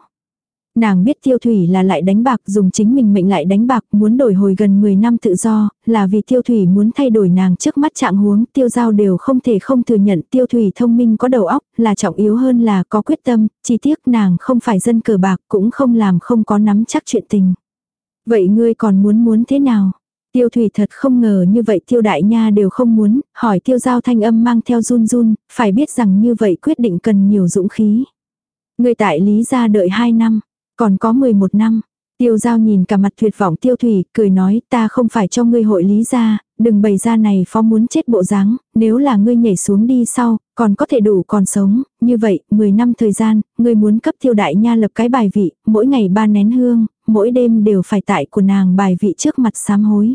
Nàng biết tiêu thủy là lại đánh bạc dùng chính mình mệnh lại đánh bạc muốn đổi hồi gần 10 năm tự do, là vì tiêu thủy muốn thay đổi nàng trước mắt trạng huống tiêu giao đều không thể không thừa nhận tiêu thủy thông minh có đầu óc là trọng yếu hơn là có quyết tâm, chi tiết nàng không phải dân cờ bạc cũng không làm không có nắm chắc chuyện tình. Vậy ngươi còn muốn muốn thế nào? Tiêu thủy thật không ngờ như vậy tiêu đại nha đều không muốn, hỏi tiêu giao thanh âm mang theo run run, phải biết rằng như vậy quyết định cần nhiều dũng khí. Người tại lý ra đợi 2 năm, còn có 11 năm. Tiêu giao nhìn cả mặt tuyệt vọng tiêu thủy, cười nói ta không phải cho ngươi hội lý ra, đừng bày ra này phó muốn chết bộ dáng, nếu là ngươi nhảy xuống đi sau, còn có thể đủ còn sống, như vậy, 10 năm thời gian, ngươi muốn cấp tiêu đại nha lập cái bài vị, mỗi ngày ba nén hương, mỗi đêm đều phải tại của nàng bài vị trước mặt sám hối.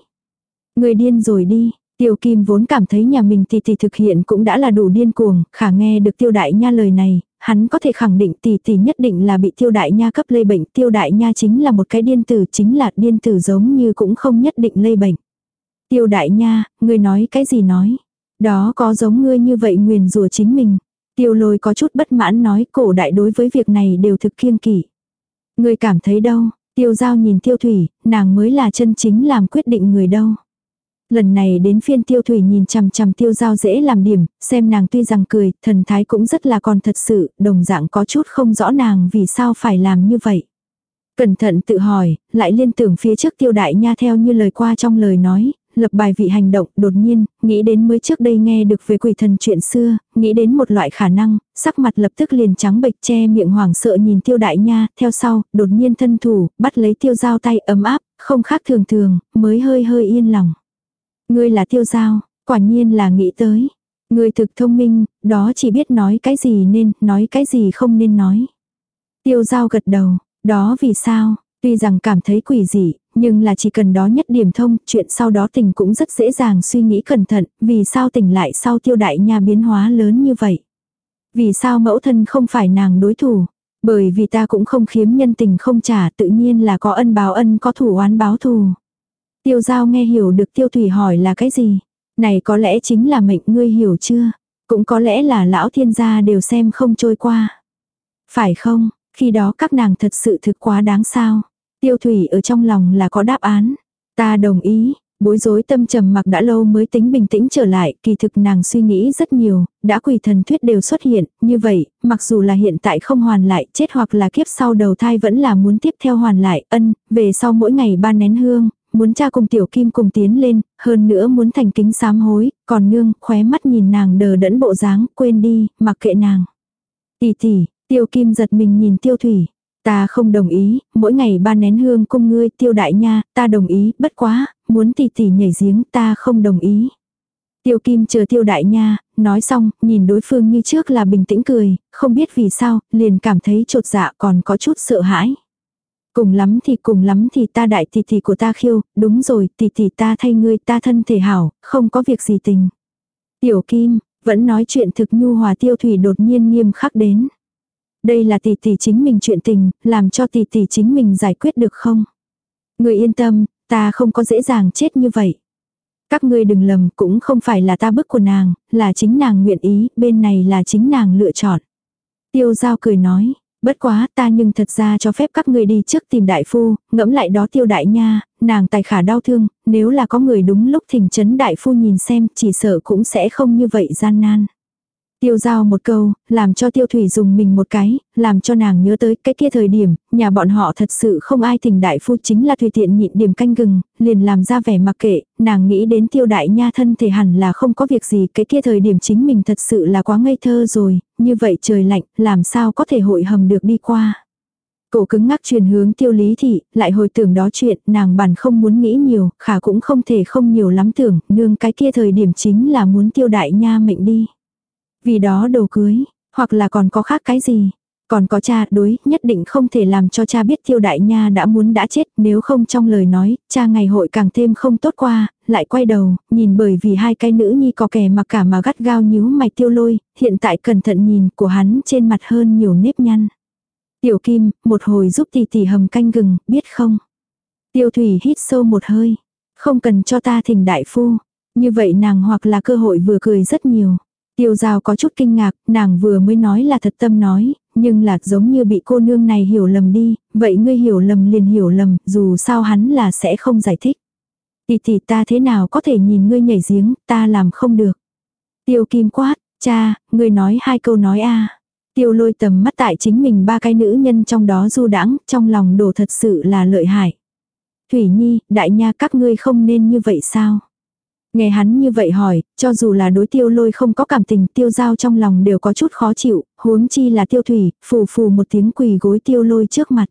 Ngươi điên rồi đi, Tiêu Kim vốn cảm thấy nhà mình thì thì thực hiện cũng đã là đủ điên cuồng, khả nghe được tiêu đại nha lời này, hắn có thể khẳng định tỷ tỷ nhất định là bị tiêu đại nha cấp lây bệnh. Tiêu đại nha chính là một cái điên tử, chính là điên tử giống như cũng không nhất định lây bệnh. Tiêu đại nha, ngươi nói cái gì nói? Đó có giống ngươi như vậy nguyền rủa chính mình. Tiêu lôi có chút bất mãn nói cổ đại đối với việc này đều thực kiêng kỵ. Ngươi cảm thấy đâu? Tiêu giao nhìn tiêu thủy, nàng mới là chân chính làm quyết định người đâu. Lần này đến phiên tiêu thủy nhìn chằm chằm tiêu giao dễ làm điểm, xem nàng tuy rằng cười, thần thái cũng rất là còn thật sự, đồng dạng có chút không rõ nàng vì sao phải làm như vậy. Cẩn thận tự hỏi, lại liên tưởng phía trước tiêu đại nha theo như lời qua trong lời nói, lập bài vị hành động, đột nhiên, nghĩ đến mới trước đây nghe được về quỷ thần chuyện xưa, nghĩ đến một loại khả năng, sắc mặt lập tức liền trắng bệch che miệng hoảng sợ nhìn tiêu đại nha, theo sau, đột nhiên thân thủ, bắt lấy tiêu dao tay ấm áp, không khác thường thường, mới hơi hơi yên lòng. Ngươi là tiêu giao, quả nhiên là nghĩ tới. Ngươi thực thông minh, đó chỉ biết nói cái gì nên, nói cái gì không nên nói. Tiêu giao gật đầu, đó vì sao, tuy rằng cảm thấy quỷ dị, nhưng là chỉ cần đó nhất điểm thông, chuyện sau đó tình cũng rất dễ dàng suy nghĩ cẩn thận, vì sao tình lại sau tiêu đại nha biến hóa lớn như vậy. Vì sao mẫu thân không phải nàng đối thủ, bởi vì ta cũng không khiếm nhân tình không trả tự nhiên là có ân báo ân có thủ oán báo thù. Tiêu giao nghe hiểu được tiêu thủy hỏi là cái gì. Này có lẽ chính là mệnh ngươi hiểu chưa? Cũng có lẽ là lão thiên gia đều xem không trôi qua. Phải không, khi đó các nàng thật sự thực quá đáng sao. Tiêu thủy ở trong lòng là có đáp án. Ta đồng ý, bối rối tâm trầm mặc đã lâu mới tính bình tĩnh trở lại, kỳ thực nàng suy nghĩ rất nhiều, đã quỷ thần thuyết đều xuất hiện, như vậy, mặc dù là hiện tại không hoàn lại, chết hoặc là kiếp sau đầu thai vẫn là muốn tiếp theo hoàn lại, ân, về sau mỗi ngày ba nén hương, muốn cha cùng tiểu kim cùng tiến lên, hơn nữa muốn thành kính sám hối, còn nương, khóe mắt nhìn nàng đờ đẫn bộ dáng, quên đi, mặc kệ nàng. Tỷ tỷ, tiêu kim giật mình nhìn tiêu thủy. Ta không đồng ý, mỗi ngày ba nén hương cung ngươi tiêu đại nha, ta đồng ý, bất quá, muốn tỷ tỷ nhảy giếng ta không đồng ý. Tiêu kim chờ tiêu đại nha, nói xong, nhìn đối phương như trước là bình tĩnh cười, không biết vì sao, liền cảm thấy trột dạ còn có chút sợ hãi. Cùng lắm thì cùng lắm thì ta đại tỷ tỷ của ta khiêu, đúng rồi, tỷ tỷ ta thay ngươi ta thân thể hảo, không có việc gì tình. Tiểu Kim, vẫn nói chuyện thực nhu hòa tiêu thủy đột nhiên nghiêm khắc đến. Đây là tỷ tỷ chính mình chuyện tình, làm cho tỷ tỷ chính mình giải quyết được không? Người yên tâm, ta không có dễ dàng chết như vậy. Các ngươi đừng lầm, cũng không phải là ta bức của nàng, là chính nàng nguyện ý, bên này là chính nàng lựa chọn. Tiêu giao cười nói, Bất quá ta nhưng thật ra cho phép các ngươi đi trước tìm đại phu, ngẫm lại đó tiêu đại nha, nàng tài khả đau thương, nếu là có người đúng lúc thỉnh chấn đại phu nhìn xem chỉ sợ cũng sẽ không như vậy gian nan. Tiêu giao một câu, làm cho tiêu thủy dùng mình một cái, làm cho nàng nhớ tới cái kia thời điểm, nhà bọn họ thật sự không ai tình đại phu chính là tùy tiện nhịn điểm canh gừng, liền làm ra vẻ mặc kệ, nàng nghĩ đến tiêu đại nha thân thể hẳn là không có việc gì, cái kia thời điểm chính mình thật sự là quá ngây thơ rồi, như vậy trời lạnh, làm sao có thể hội hầm được đi qua. Cổ cứng ngắc truyền hướng tiêu lý thị, lại hồi tưởng đó chuyện, nàng bản không muốn nghĩ nhiều, khả cũng không thể không nhiều lắm tưởng, nương cái kia thời điểm chính là muốn tiêu đại nha mệnh đi. Vì đó đồ cưới, hoặc là còn có khác cái gì. Còn có cha đối, nhất định không thể làm cho cha biết tiêu đại nha đã muốn đã chết, nếu không trong lời nói, cha ngày hội càng thêm không tốt qua, lại quay đầu, nhìn bởi vì hai cái nữ nhi có kẻ mà cả mà gắt gao nhíu mày tiêu lôi, hiện tại cẩn thận nhìn của hắn trên mặt hơn nhiều nếp nhăn. Tiểu kim, một hồi giúp tỷ tỷ hầm canh gừng, biết không? Tiêu thủy hít sâu một hơi. Không cần cho ta thỉnh đại phu. Như vậy nàng hoặc là cơ hội vừa cười rất nhiều. Tiêu giao có chút kinh ngạc, nàng vừa mới nói là thật tâm nói, nhưng là giống như bị cô nương này hiểu lầm đi, vậy ngươi hiểu lầm liền hiểu lầm, dù sao hắn là sẽ không giải thích. Thì thì ta thế nào có thể nhìn ngươi nhảy giếng, ta làm không được. Tiêu kim quát, cha, ngươi nói hai câu nói a Tiêu lôi tầm mắt tại chính mình ba cái nữ nhân trong đó du đãng trong lòng đồ thật sự là lợi hại. Thủy Nhi, đại nha các ngươi không nên như vậy sao? Nghe hắn như vậy hỏi, cho dù là đối tiêu lôi không có cảm tình tiêu giao trong lòng đều có chút khó chịu, huống chi là tiêu thủy, phù phù một tiếng quỳ gối tiêu lôi trước mặt.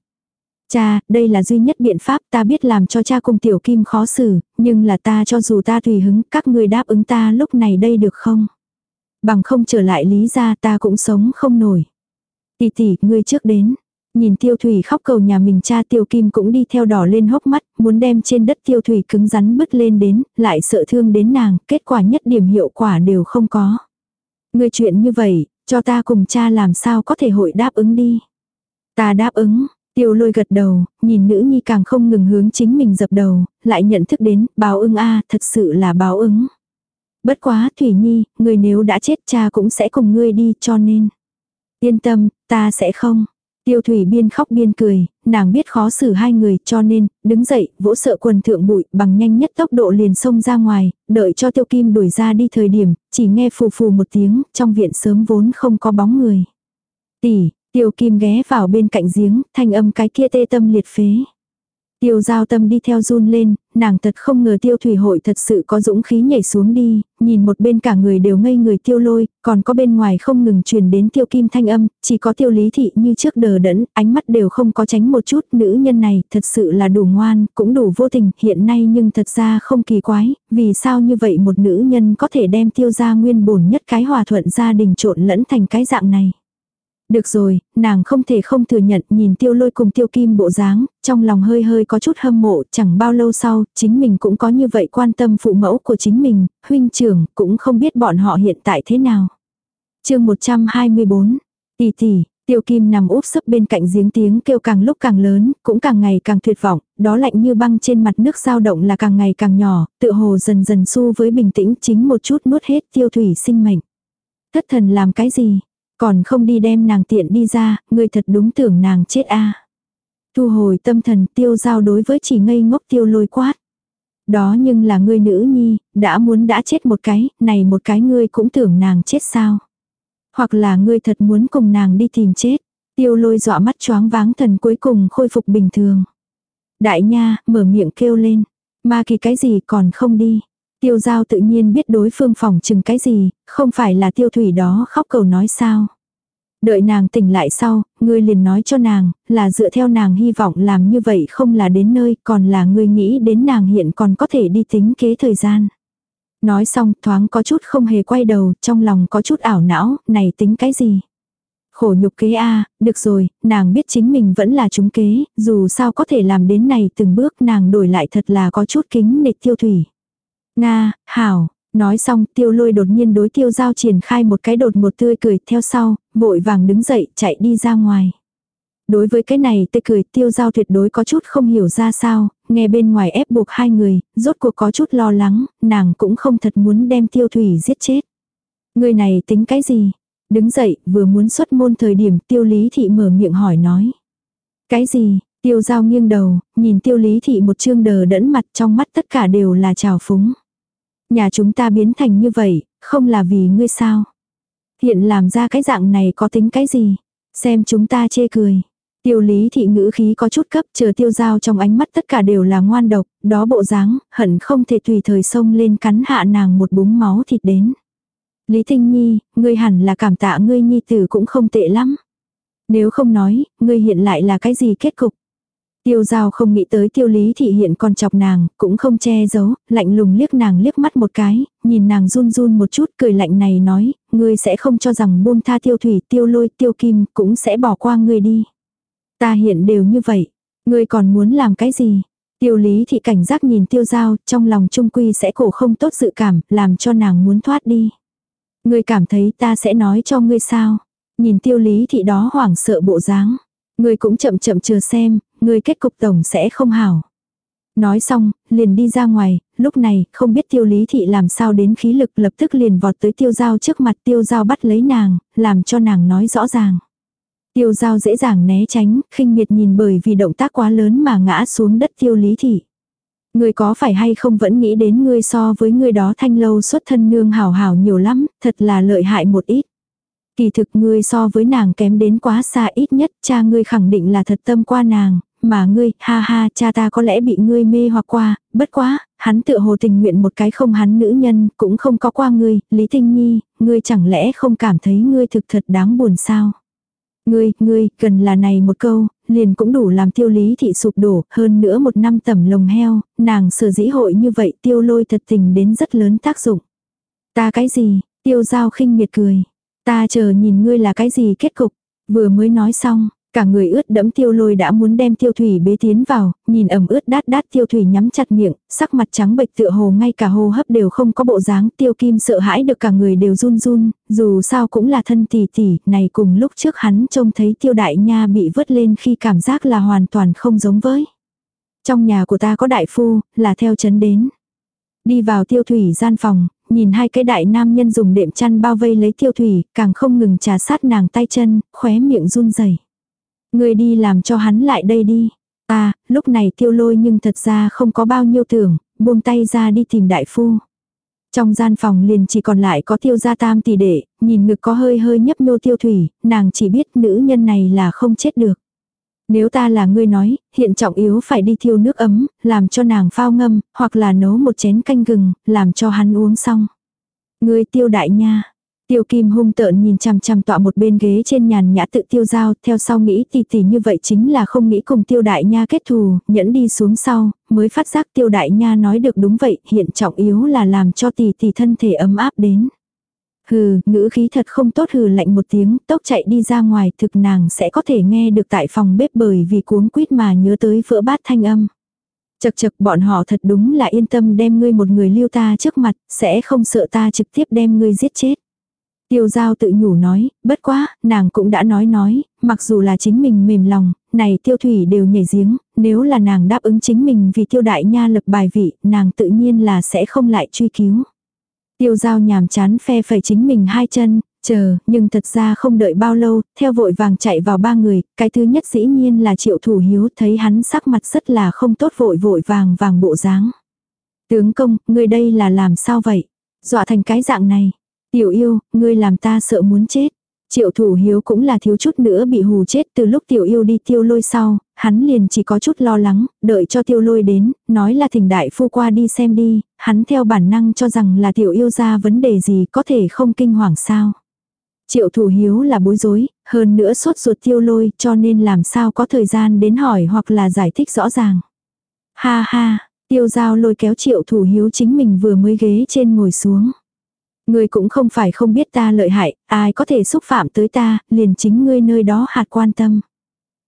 Cha, đây là duy nhất biện pháp ta biết làm cho cha cùng tiểu kim khó xử, nhưng là ta cho dù ta tùy hứng, các người đáp ứng ta lúc này đây được không? Bằng không trở lại lý ra ta cũng sống không nổi. Tỷ tỷ, ngươi trước đến. Nhìn tiêu thủy khóc cầu nhà mình cha tiêu kim cũng đi theo đỏ lên hốc mắt, muốn đem trên đất tiêu thủy cứng rắn bứt lên đến, lại sợ thương đến nàng, kết quả nhất điểm hiệu quả đều không có. Người chuyện như vậy, cho ta cùng cha làm sao có thể hội đáp ứng đi. Ta đáp ứng, tiêu lôi gật đầu, nhìn nữ nhi càng không ngừng hướng chính mình dập đầu, lại nhận thức đến, báo ứng a thật sự là báo ứng. Bất quá Thủy Nhi, người nếu đã chết cha cũng sẽ cùng ngươi đi cho nên. Yên tâm, ta sẽ không. Tiêu thủy biên khóc biên cười, nàng biết khó xử hai người cho nên, đứng dậy, vỗ sợ quần thượng bụi, bằng nhanh nhất tốc độ liền xông ra ngoài, đợi cho tiêu kim đuổi ra đi thời điểm, chỉ nghe phù phù một tiếng, trong viện sớm vốn không có bóng người. Tỷ, tiêu kim ghé vào bên cạnh giếng, thanh âm cái kia tê tâm liệt phế. Tiêu giao tâm đi theo run lên, nàng thật không ngờ tiêu thủy hội thật sự có dũng khí nhảy xuống đi, nhìn một bên cả người đều ngây người tiêu lôi, còn có bên ngoài không ngừng truyền đến tiêu kim thanh âm, chỉ có tiêu lý thị như trước đờ đẫn, ánh mắt đều không có tránh một chút, nữ nhân này thật sự là đủ ngoan, cũng đủ vô tình, hiện nay nhưng thật ra không kỳ quái, vì sao như vậy một nữ nhân có thể đem tiêu ra nguyên bổn nhất cái hòa thuận gia đình trộn lẫn thành cái dạng này. Được rồi, nàng không thể không thừa nhận nhìn tiêu lôi cùng tiêu kim bộ dáng, trong lòng hơi hơi có chút hâm mộ, chẳng bao lâu sau, chính mình cũng có như vậy quan tâm phụ mẫu của chính mình, huynh trưởng, cũng không biết bọn họ hiện tại thế nào. chương 124, tỷ tỷ, tiêu kim nằm úp sấp bên cạnh giếng tiếng kêu càng lúc càng lớn, cũng càng ngày càng tuyệt vọng, đó lạnh như băng trên mặt nước dao động là càng ngày càng nhỏ, tự hồ dần dần xu với bình tĩnh chính một chút nuốt hết tiêu thủy sinh mệnh. Thất thần làm cái gì, còn không đi đem nàng tiện đi ra, người thật đúng tưởng nàng chết a Thu hồi tâm thần tiêu giao đối với chỉ ngây ngốc tiêu lôi quát. Đó nhưng là ngươi nữ nhi, đã muốn đã chết một cái, này một cái ngươi cũng tưởng nàng chết sao. Hoặc là ngươi thật muốn cùng nàng đi tìm chết. Tiêu lôi dọa mắt choáng váng thần cuối cùng khôi phục bình thường. Đại nha, mở miệng kêu lên. Ma kỳ cái gì còn không đi. Tiêu giao tự nhiên biết đối phương phòng chừng cái gì, không phải là tiêu thủy đó khóc cầu nói sao. Đợi nàng tỉnh lại sau, ngươi liền nói cho nàng, là dựa theo nàng hy vọng làm như vậy không là đến nơi, còn là ngươi nghĩ đến nàng hiện còn có thể đi tính kế thời gian. Nói xong thoáng có chút không hề quay đầu, trong lòng có chút ảo não, này tính cái gì. Khổ nhục kế a được rồi, nàng biết chính mình vẫn là chúng kế, dù sao có thể làm đến này từng bước nàng đổi lại thật là có chút kính nịch tiêu thủy. Nga, hảo, nói xong tiêu lôi đột nhiên đối tiêu giao triển khai một cái đột một tươi cười theo sau, vội vàng đứng dậy chạy đi ra ngoài. Đối với cái này tươi cười tiêu giao tuyệt đối có chút không hiểu ra sao, nghe bên ngoài ép buộc hai người, rốt cuộc có chút lo lắng, nàng cũng không thật muốn đem tiêu thủy giết chết. Người này tính cái gì? Đứng dậy, vừa muốn xuất môn thời điểm tiêu lý thị mở miệng hỏi nói. Cái gì, tiêu giao nghiêng đầu, nhìn tiêu lý thị một chương đờ đẫn mặt trong mắt tất cả đều là trào phúng. Nhà chúng ta biến thành như vậy, không là vì ngươi sao. Hiện làm ra cái dạng này có tính cái gì, xem chúng ta chê cười. Tiêu lý thị ngữ khí có chút cấp chờ tiêu giao trong ánh mắt tất cả đều là ngoan độc, đó bộ dáng, hận không thể tùy thời xông lên cắn hạ nàng một búng máu thịt đến. Lý Tinh Nhi, ngươi hẳn là cảm tạ ngươi nhi tử cũng không tệ lắm. Nếu không nói, ngươi hiện lại là cái gì kết cục? Tiêu giao không nghĩ tới tiêu lý thị hiện còn chọc nàng, cũng không che giấu, lạnh lùng liếc nàng liếc mắt một cái, nhìn nàng run run một chút cười lạnh này nói, ngươi sẽ không cho rằng buông tha tiêu thủy tiêu lôi tiêu kim cũng sẽ bỏ qua ngươi đi. Ta hiện đều như vậy, ngươi còn muốn làm cái gì? Tiêu lý thị cảnh giác nhìn tiêu giao, trong lòng trung quy sẽ cổ không tốt dự cảm, làm cho nàng muốn thoát đi. Ngươi cảm thấy ta sẽ nói cho ngươi sao? Nhìn tiêu lý thị đó hoảng sợ bộ dáng. Ngươi cũng chậm chậm chờ xem, ngươi kết cục tổng sẽ không hảo. Nói xong, liền đi ra ngoài, lúc này, không biết tiêu lý thị làm sao đến khí lực lập tức liền vọt tới tiêu giao trước mặt tiêu giao bắt lấy nàng, làm cho nàng nói rõ ràng. Tiêu giao dễ dàng né tránh, khinh miệt nhìn bởi vì động tác quá lớn mà ngã xuống đất tiêu lý thị. người có phải hay không vẫn nghĩ đến ngươi so với người đó thanh lâu xuất thân nương hảo hảo nhiều lắm, thật là lợi hại một ít. Kỳ thực ngươi so với nàng kém đến quá xa ít nhất cha ngươi khẳng định là thật tâm qua nàng, mà ngươi, ha ha, cha ta có lẽ bị ngươi mê hoặc qua, bất quá, hắn tựa hồ tình nguyện một cái không hắn nữ nhân, cũng không có qua ngươi, Lý Tinh Nhi, ngươi chẳng lẽ không cảm thấy ngươi thực thật đáng buồn sao? Ngươi, ngươi, cần là này một câu, liền cũng đủ làm tiêu lý thị sụp đổ, hơn nữa một năm tẩm lồng heo, nàng sở dĩ hội như vậy tiêu lôi thật tình đến rất lớn tác dụng. Ta cái gì, tiêu giao khinh miệt cười. Ta chờ nhìn ngươi là cái gì kết cục, vừa mới nói xong, Cả người ướt đẫm tiêu lôi đã muốn đem tiêu thủy bế tiến vào, nhìn ẩm ướt đát đát tiêu thủy nhắm chặt miệng, sắc mặt trắng bệch tựa hồ ngay cả hô hấp đều không có bộ dáng tiêu kim sợ hãi được cả người đều run run, dù sao cũng là thân tỷ tỷ, này cùng lúc trước hắn trông thấy tiêu đại nha bị vớt lên khi cảm giác là hoàn toàn không giống với. Trong nhà của ta có đại phu, là theo chấn đến. Đi vào tiêu thủy gian phòng, nhìn hai cái đại nam nhân dùng đệm chăn bao vây lấy tiêu thủy, càng không ngừng trà sát nàng tay chân, khóe miệng run rẩy Người đi làm cho hắn lại đây đi. À, lúc này tiêu lôi nhưng thật ra không có bao nhiêu tưởng, buông tay ra đi tìm đại phu. Trong gian phòng liền chỉ còn lại có tiêu gia tam tỷ đệ, nhìn ngực có hơi hơi nhấp nhô tiêu thủy, nàng chỉ biết nữ nhân này là không chết được. Nếu ta là ngươi nói, hiện trọng yếu phải đi thiêu nước ấm, làm cho nàng phao ngâm, hoặc là nấu một chén canh gừng, làm cho hắn uống xong. Ngươi tiêu đại nha, Tiêu Kim hung tợn nhìn chằm chằm tọa một bên ghế trên nhàn nhã tự tiêu giao, theo sau nghĩ tì tì như vậy chính là không nghĩ cùng tiêu đại nha kết thù, nhẫn đi xuống sau, mới phát giác tiêu đại nha nói được đúng vậy, hiện trọng yếu là làm cho tỷ tỷ thân thể ấm áp đến. Hừ, ngữ khí thật không tốt hừ lạnh một tiếng, tốc chạy đi ra ngoài, thực nàng sẽ có thể nghe được tại phòng bếp bởi vì cuống quýt mà nhớ tới vỡ bát thanh âm. Chật chật bọn họ thật đúng là yên tâm đem ngươi một người lưu ta trước mặt, sẽ không sợ ta trực tiếp đem ngươi giết chết. Tiêu giao tự nhủ nói, bất quá, nàng cũng đã nói nói, mặc dù là chính mình mềm lòng, này tiêu thủy đều nhảy giếng, nếu là nàng đáp ứng chính mình vì tiêu đại nha lập bài vị, nàng tự nhiên là sẽ không lại truy cứu. Tiêu giao nhàm chán phe phẩy chính mình hai chân, chờ, nhưng thật ra không đợi bao lâu, theo vội vàng chạy vào ba người, cái thứ nhất dĩ nhiên là triệu thủ hiếu thấy hắn sắc mặt rất là không tốt vội vội vàng vàng bộ dáng. Tướng công, người đây là làm sao vậy? Dọa thành cái dạng này. Tiểu yêu, ngươi làm ta sợ muốn chết. Triệu thủ hiếu cũng là thiếu chút nữa bị hù chết từ lúc tiểu yêu đi tiêu lôi sau, hắn liền chỉ có chút lo lắng, đợi cho tiêu lôi đến, nói là thỉnh đại phu qua đi xem đi, hắn theo bản năng cho rằng là tiểu yêu ra vấn đề gì có thể không kinh hoàng sao. Triệu thủ hiếu là bối rối, hơn nữa sốt ruột tiêu lôi cho nên làm sao có thời gian đến hỏi hoặc là giải thích rõ ràng. Ha ha, tiêu giao lôi kéo triệu thủ hiếu chính mình vừa mới ghế trên ngồi xuống. Ngươi cũng không phải không biết ta lợi hại, ai có thể xúc phạm tới ta, liền chính ngươi nơi đó hạt quan tâm.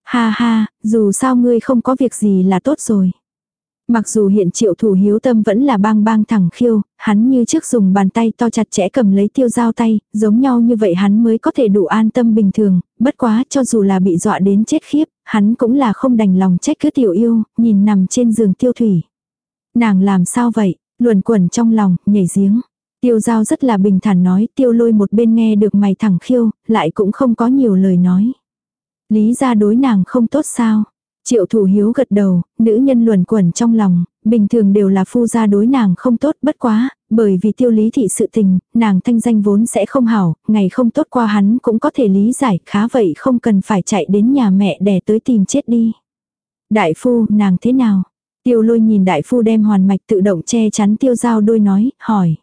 Ha ha, dù sao ngươi không có việc gì là tốt rồi. Mặc dù hiện triệu thủ hiếu tâm vẫn là bang bang thẳng khiêu, hắn như trước dùng bàn tay to chặt chẽ cầm lấy tiêu dao tay, giống nhau như vậy hắn mới có thể đủ an tâm bình thường, bất quá cho dù là bị dọa đến chết khiếp, hắn cũng là không đành lòng trách cứ tiểu yêu, nhìn nằm trên giường tiêu thủy. Nàng làm sao vậy, luồn quẩn trong lòng, nhảy giếng. Tiêu giao rất là bình thản nói, tiêu lôi một bên nghe được mày thẳng khiêu, lại cũng không có nhiều lời nói. Lý ra đối nàng không tốt sao? Triệu thủ hiếu gật đầu, nữ nhân luẩn quẩn trong lòng, bình thường đều là phu gia đối nàng không tốt bất quá, bởi vì tiêu lý thị sự tình, nàng thanh danh vốn sẽ không hảo, ngày không tốt qua hắn cũng có thể lý giải, khá vậy không cần phải chạy đến nhà mẹ để tới tìm chết đi. Đại phu, nàng thế nào? Tiêu lôi nhìn đại phu đem hoàn mạch tự động che chắn tiêu giao đôi nói, hỏi.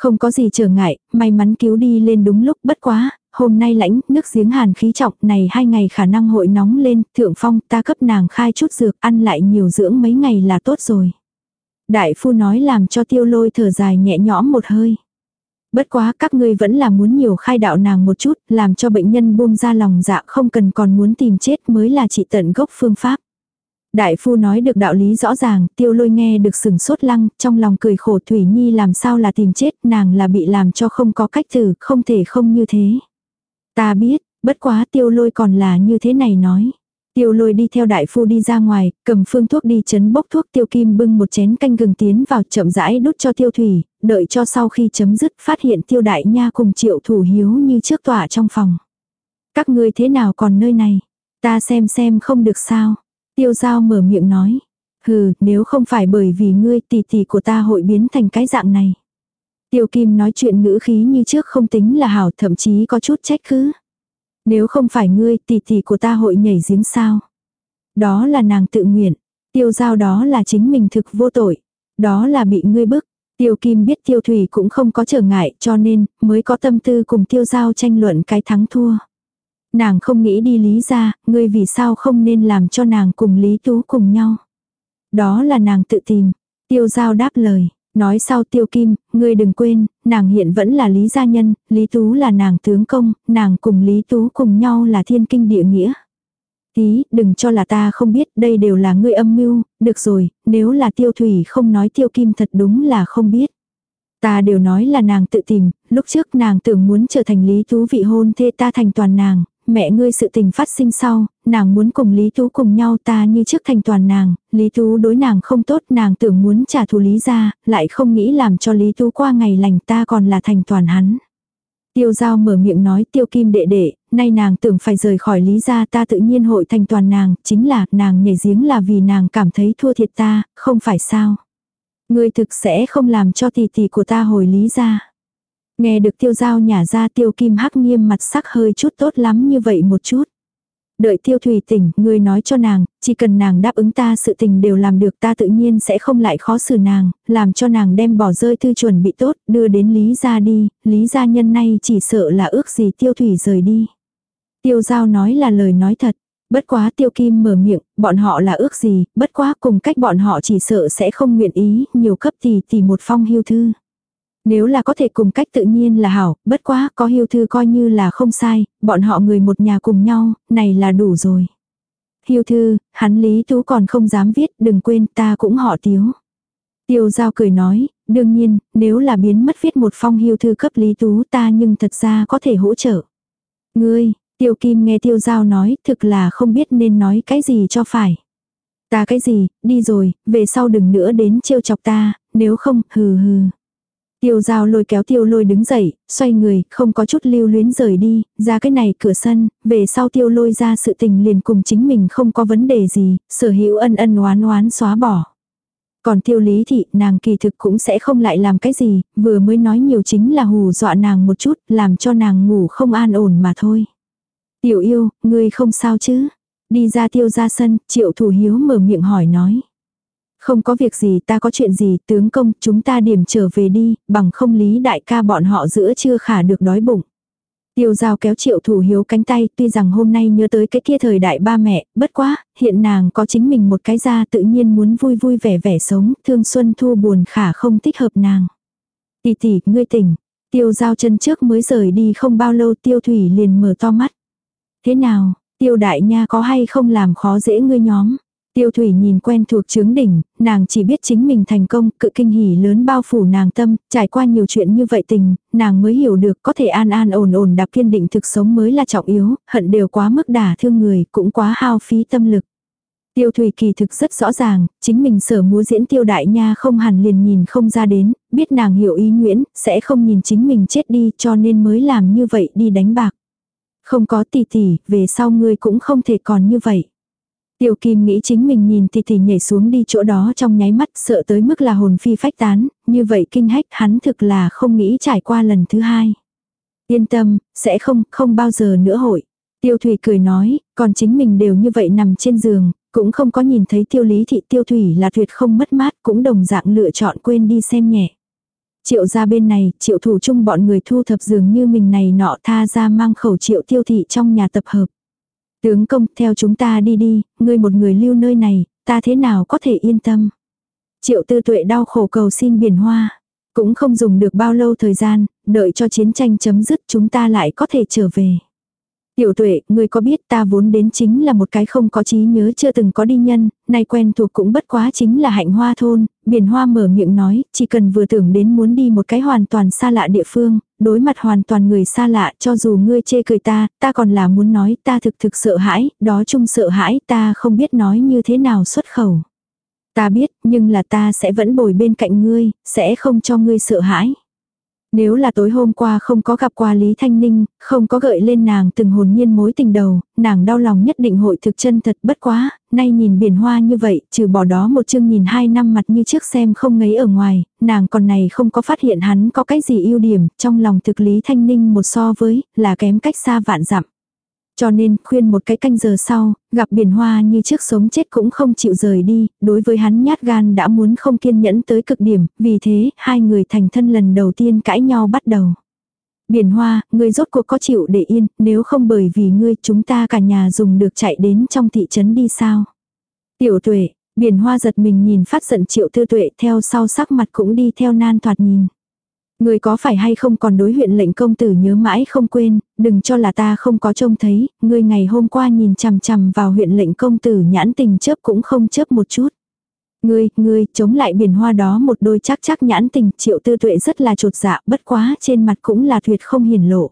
Không có gì trở ngại, may mắn cứu đi lên đúng lúc bất quá, hôm nay lãnh, nước giếng hàn khí trọng này hai ngày khả năng hội nóng lên, thượng phong ta cấp nàng khai chút dược ăn lại nhiều dưỡng mấy ngày là tốt rồi. Đại phu nói làm cho tiêu lôi thở dài nhẹ nhõm một hơi. Bất quá các ngươi vẫn là muốn nhiều khai đạo nàng một chút, làm cho bệnh nhân buông ra lòng dạ không cần còn muốn tìm chết mới là trị tận gốc phương pháp. Đại phu nói được đạo lý rõ ràng, tiêu lôi nghe được sừng sốt lăng, trong lòng cười khổ Thủy Nhi làm sao là tìm chết, nàng là bị làm cho không có cách thử, không thể không như thế. Ta biết, bất quá tiêu lôi còn là như thế này nói. Tiêu lôi đi theo đại phu đi ra ngoài, cầm phương thuốc đi chấn bốc thuốc tiêu kim bưng một chén canh gừng tiến vào chậm rãi đút cho tiêu thủy, đợi cho sau khi chấm dứt phát hiện tiêu đại nha cùng triệu thủ hiếu như trước tỏa trong phòng. Các ngươi thế nào còn nơi này? Ta xem xem không được sao. Tiêu giao mở miệng nói. Hừ, nếu không phải bởi vì ngươi tỷ tỷ của ta hội biến thành cái dạng này. Tiêu Kim nói chuyện ngữ khí như trước không tính là hảo thậm chí có chút trách cứ. Nếu không phải ngươi tỷ tỷ của ta hội nhảy giếng sao. Đó là nàng tự nguyện. Tiêu giao đó là chính mình thực vô tội. Đó là bị ngươi bức. Tiêu Kim biết Tiêu Thủy cũng không có trở ngại cho nên mới có tâm tư cùng Tiêu Giao tranh luận cái thắng thua. Nàng không nghĩ đi Lý ra, ngươi vì sao không nên làm cho nàng cùng Lý Tú cùng nhau. Đó là nàng tự tìm. Tiêu Giao đáp lời. Nói sau tiêu kim, ngươi đừng quên, nàng hiện vẫn là Lý Gia Nhân, Lý Tú là nàng tướng công, nàng cùng Lý Tú cùng nhau là thiên kinh địa nghĩa. Tí, đừng cho là ta không biết, đây đều là ngươi âm mưu, được rồi, nếu là tiêu thủy không nói tiêu kim thật đúng là không biết. Ta đều nói là nàng tự tìm, lúc trước nàng tưởng muốn trở thành Lý Tú vị hôn thê ta thành toàn nàng, mẹ ngươi sự tình phát sinh sau, nàng muốn cùng Lý Tú cùng nhau ta như trước thành toàn nàng, Lý Tú đối nàng không tốt nàng tưởng muốn trả thù Lý ra, lại không nghĩ làm cho Lý Tú qua ngày lành ta còn là thành toàn hắn. Tiêu giao mở miệng nói tiêu kim đệ đệ, nay nàng tưởng phải rời khỏi lý gia ta tự nhiên hội thành toàn nàng, chính là nàng nhảy giếng là vì nàng cảm thấy thua thiệt ta, không phải sao. Ngươi thực sẽ không làm cho tỷ tỷ của ta hồi lý gia. Nghe được tiêu giao nhả ra tiêu kim hắc nghiêm mặt sắc hơi chút tốt lắm như vậy một chút. Đợi tiêu thủy tỉnh, người nói cho nàng, chỉ cần nàng đáp ứng ta sự tình đều làm được ta tự nhiên sẽ không lại khó xử nàng, làm cho nàng đem bỏ rơi thư chuẩn bị tốt, đưa đến Lý gia đi, Lý gia nhân nay chỉ sợ là ước gì tiêu thủy rời đi. Tiêu giao nói là lời nói thật, bất quá tiêu kim mở miệng, bọn họ là ước gì, bất quá cùng cách bọn họ chỉ sợ sẽ không nguyện ý, nhiều cấp thì thì một phong hưu thư. Nếu là có thể cùng cách tự nhiên là hảo, bất quá có hiu thư coi như là không sai, bọn họ người một nhà cùng nhau, này là đủ rồi. hiu thư, hắn Lý Tú còn không dám viết, đừng quên ta cũng họ Tiếu. Tiêu Giao cười nói, đương nhiên, nếu là biến mất viết một phong hiu thư cấp Lý Tú ta nhưng thật ra có thể hỗ trợ. Ngươi, Tiêu Kim nghe Tiêu Giao nói, thực là không biết nên nói cái gì cho phải. Ta cái gì, đi rồi, về sau đừng nữa đến trêu chọc ta, nếu không, hừ hừ. Tiêu dao lôi kéo tiêu lôi đứng dậy, xoay người, không có chút lưu luyến rời đi, ra cái này cửa sân, về sau tiêu lôi ra sự tình liền cùng chính mình không có vấn đề gì, sở hữu ân ân oán oán xóa bỏ. Còn tiêu lý thị, nàng kỳ thực cũng sẽ không lại làm cái gì, vừa mới nói nhiều chính là hù dọa nàng một chút, làm cho nàng ngủ không an ổn mà thôi. Tiểu yêu, ngươi không sao chứ? Đi ra tiêu ra sân, triệu thủ hiếu mở miệng hỏi nói. Không có việc gì ta có chuyện gì tướng công chúng ta điểm trở về đi, bằng không lý đại ca bọn họ giữa chưa khả được đói bụng. Tiêu giao kéo triệu thủ hiếu cánh tay tuy rằng hôm nay nhớ tới cái kia thời đại ba mẹ, bất quá, hiện nàng có chính mình một cái ra tự nhiên muốn vui vui vẻ vẻ sống, thương xuân thu buồn khả không thích hợp nàng. Tỷ tỷ, ngươi tỉnh, tiêu giao chân trước mới rời đi không bao lâu tiêu thủy liền mở to mắt. Thế nào, tiêu đại nha có hay không làm khó dễ ngươi nhóm? Tiêu thủy nhìn quen thuộc trướng đỉnh, nàng chỉ biết chính mình thành công, cự kinh hỉ lớn bao phủ nàng tâm, trải qua nhiều chuyện như vậy tình, nàng mới hiểu được có thể an an ổn ổn đạp kiên định thực sống mới là trọng yếu, hận đều quá mức đả thương người, cũng quá hao phí tâm lực. Tiêu Thủy kỳ thực rất rõ ràng, chính mình sở múa diễn tiêu đại nha không hẳn liền nhìn không ra đến, biết nàng hiểu ý Nguyễn, sẽ không nhìn chính mình chết đi cho nên mới làm như vậy đi đánh bạc. Không có tỷ tỷ, về sau ngươi cũng không thể còn như vậy. Tiêu Kim nghĩ chính mình nhìn thì thì nhảy xuống đi chỗ đó trong nháy mắt sợ tới mức là hồn phi phách tán, như vậy kinh hách hắn thực là không nghĩ trải qua lần thứ hai. Yên tâm, sẽ không, không bao giờ nữa hội. Tiêu Thủy cười nói, còn chính mình đều như vậy nằm trên giường, cũng không có nhìn thấy tiêu lý thị tiêu thủy là tuyệt không mất mát, cũng đồng dạng lựa chọn quên đi xem nhẹ. Triệu ra bên này, triệu thủ chung bọn người thu thập giường như mình này nọ tha ra mang khẩu triệu tiêu thị trong nhà tập hợp. Tướng công, theo chúng ta đi đi, ngươi một người lưu nơi này, ta thế nào có thể yên tâm. Triệu tư tuệ đau khổ cầu xin biển hoa. Cũng không dùng được bao lâu thời gian, đợi cho chiến tranh chấm dứt chúng ta lại có thể trở về. Tiểu tuệ, ngươi có biết ta vốn đến chính là một cái không có trí nhớ chưa từng có đi nhân, nay quen thuộc cũng bất quá chính là hạnh hoa thôn, biển hoa mở miệng nói, chỉ cần vừa tưởng đến muốn đi một cái hoàn toàn xa lạ địa phương, đối mặt hoàn toàn người xa lạ cho dù ngươi chê cười ta, ta còn là muốn nói ta thực thực sợ hãi, đó chung sợ hãi ta không biết nói như thế nào xuất khẩu. Ta biết, nhưng là ta sẽ vẫn bồi bên cạnh ngươi, sẽ không cho ngươi sợ hãi. Nếu là tối hôm qua không có gặp qua Lý Thanh Ninh, không có gợi lên nàng từng hồn nhiên mối tình đầu, nàng đau lòng nhất định hội thực chân thật bất quá, nay nhìn biển hoa như vậy, trừ bỏ đó một chương nhìn hai năm mặt như trước xem không ngấy ở ngoài, nàng còn này không có phát hiện hắn có cái gì ưu điểm, trong lòng thực Lý Thanh Ninh một so với, là kém cách xa vạn dặm. Cho nên khuyên một cái canh giờ sau, gặp biển hoa như trước sống chết cũng không chịu rời đi, đối với hắn nhát gan đã muốn không kiên nhẫn tới cực điểm, vì thế hai người thành thân lần đầu tiên cãi nhau bắt đầu. Biển hoa, ngươi rốt cuộc có chịu để yên, nếu không bởi vì ngươi chúng ta cả nhà dùng được chạy đến trong thị trấn đi sao. Tiểu tuệ, biển hoa giật mình nhìn phát giận triệu tư tuệ theo sau sắc mặt cũng đi theo nan thoạt nhìn. Người có phải hay không còn đối huyện lệnh công tử nhớ mãi không quên, đừng cho là ta không có trông thấy, người ngày hôm qua nhìn chằm chằm vào huyện lệnh công tử nhãn tình chớp cũng không chớp một chút. Ngươi, ngươi, chống lại biển hoa đó một đôi chắc chắc nhãn tình triệu tư tuệ rất là trột dạ bất quá trên mặt cũng là tuyệt không hiển lộ.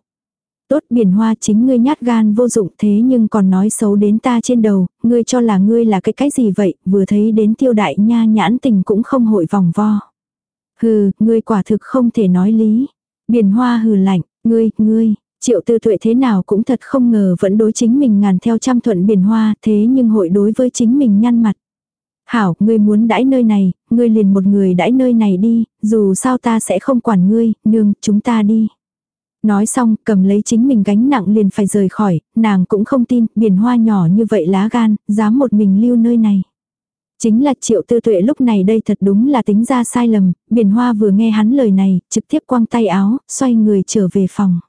Tốt biển hoa chính ngươi nhát gan vô dụng thế nhưng còn nói xấu đến ta trên đầu, ngươi cho là ngươi là cái cái gì vậy, vừa thấy đến tiêu đại nha nhãn tình cũng không hội vòng vo. Hừ, ngươi quả thực không thể nói lý. Biển hoa hừ lạnh, ngươi, ngươi, triệu tư tuệ thế nào cũng thật không ngờ vẫn đối chính mình ngàn theo trăm thuận biển hoa thế nhưng hội đối với chính mình nhăn mặt. Hảo, ngươi muốn đãi nơi này, ngươi liền một người đãi nơi này đi, dù sao ta sẽ không quản ngươi, nương, chúng ta đi. Nói xong, cầm lấy chính mình gánh nặng liền phải rời khỏi, nàng cũng không tin, biển hoa nhỏ như vậy lá gan, dám một mình lưu nơi này. Chính là triệu tư tuệ lúc này đây thật đúng là tính ra sai lầm, biển hoa vừa nghe hắn lời này, trực tiếp quăng tay áo, xoay người trở về phòng.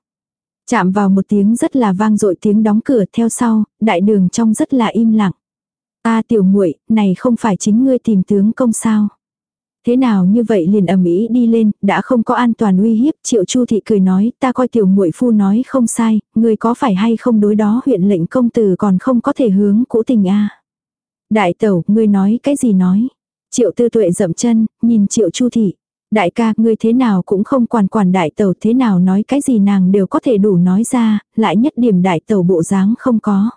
Chạm vào một tiếng rất là vang dội tiếng đóng cửa theo sau, đại đường trong rất là im lặng. Ta tiểu muội này không phải chính ngươi tìm tướng công sao. Thế nào như vậy liền ầm ĩ đi lên, đã không có an toàn uy hiếp, Triệu Chu thị cười nói, ta coi tiểu muội phu nói không sai, ngươi có phải hay không đối đó huyện lệnh công tử còn không có thể hướng cũ tình a. Đại tẩu, ngươi nói cái gì nói? Triệu tư tuệ dậm chân, nhìn triệu chu thị. Đại ca, ngươi thế nào cũng không quản quản đại tẩu thế nào nói cái gì nàng đều có thể đủ nói ra, lại nhất điểm đại tẩu bộ dáng không có.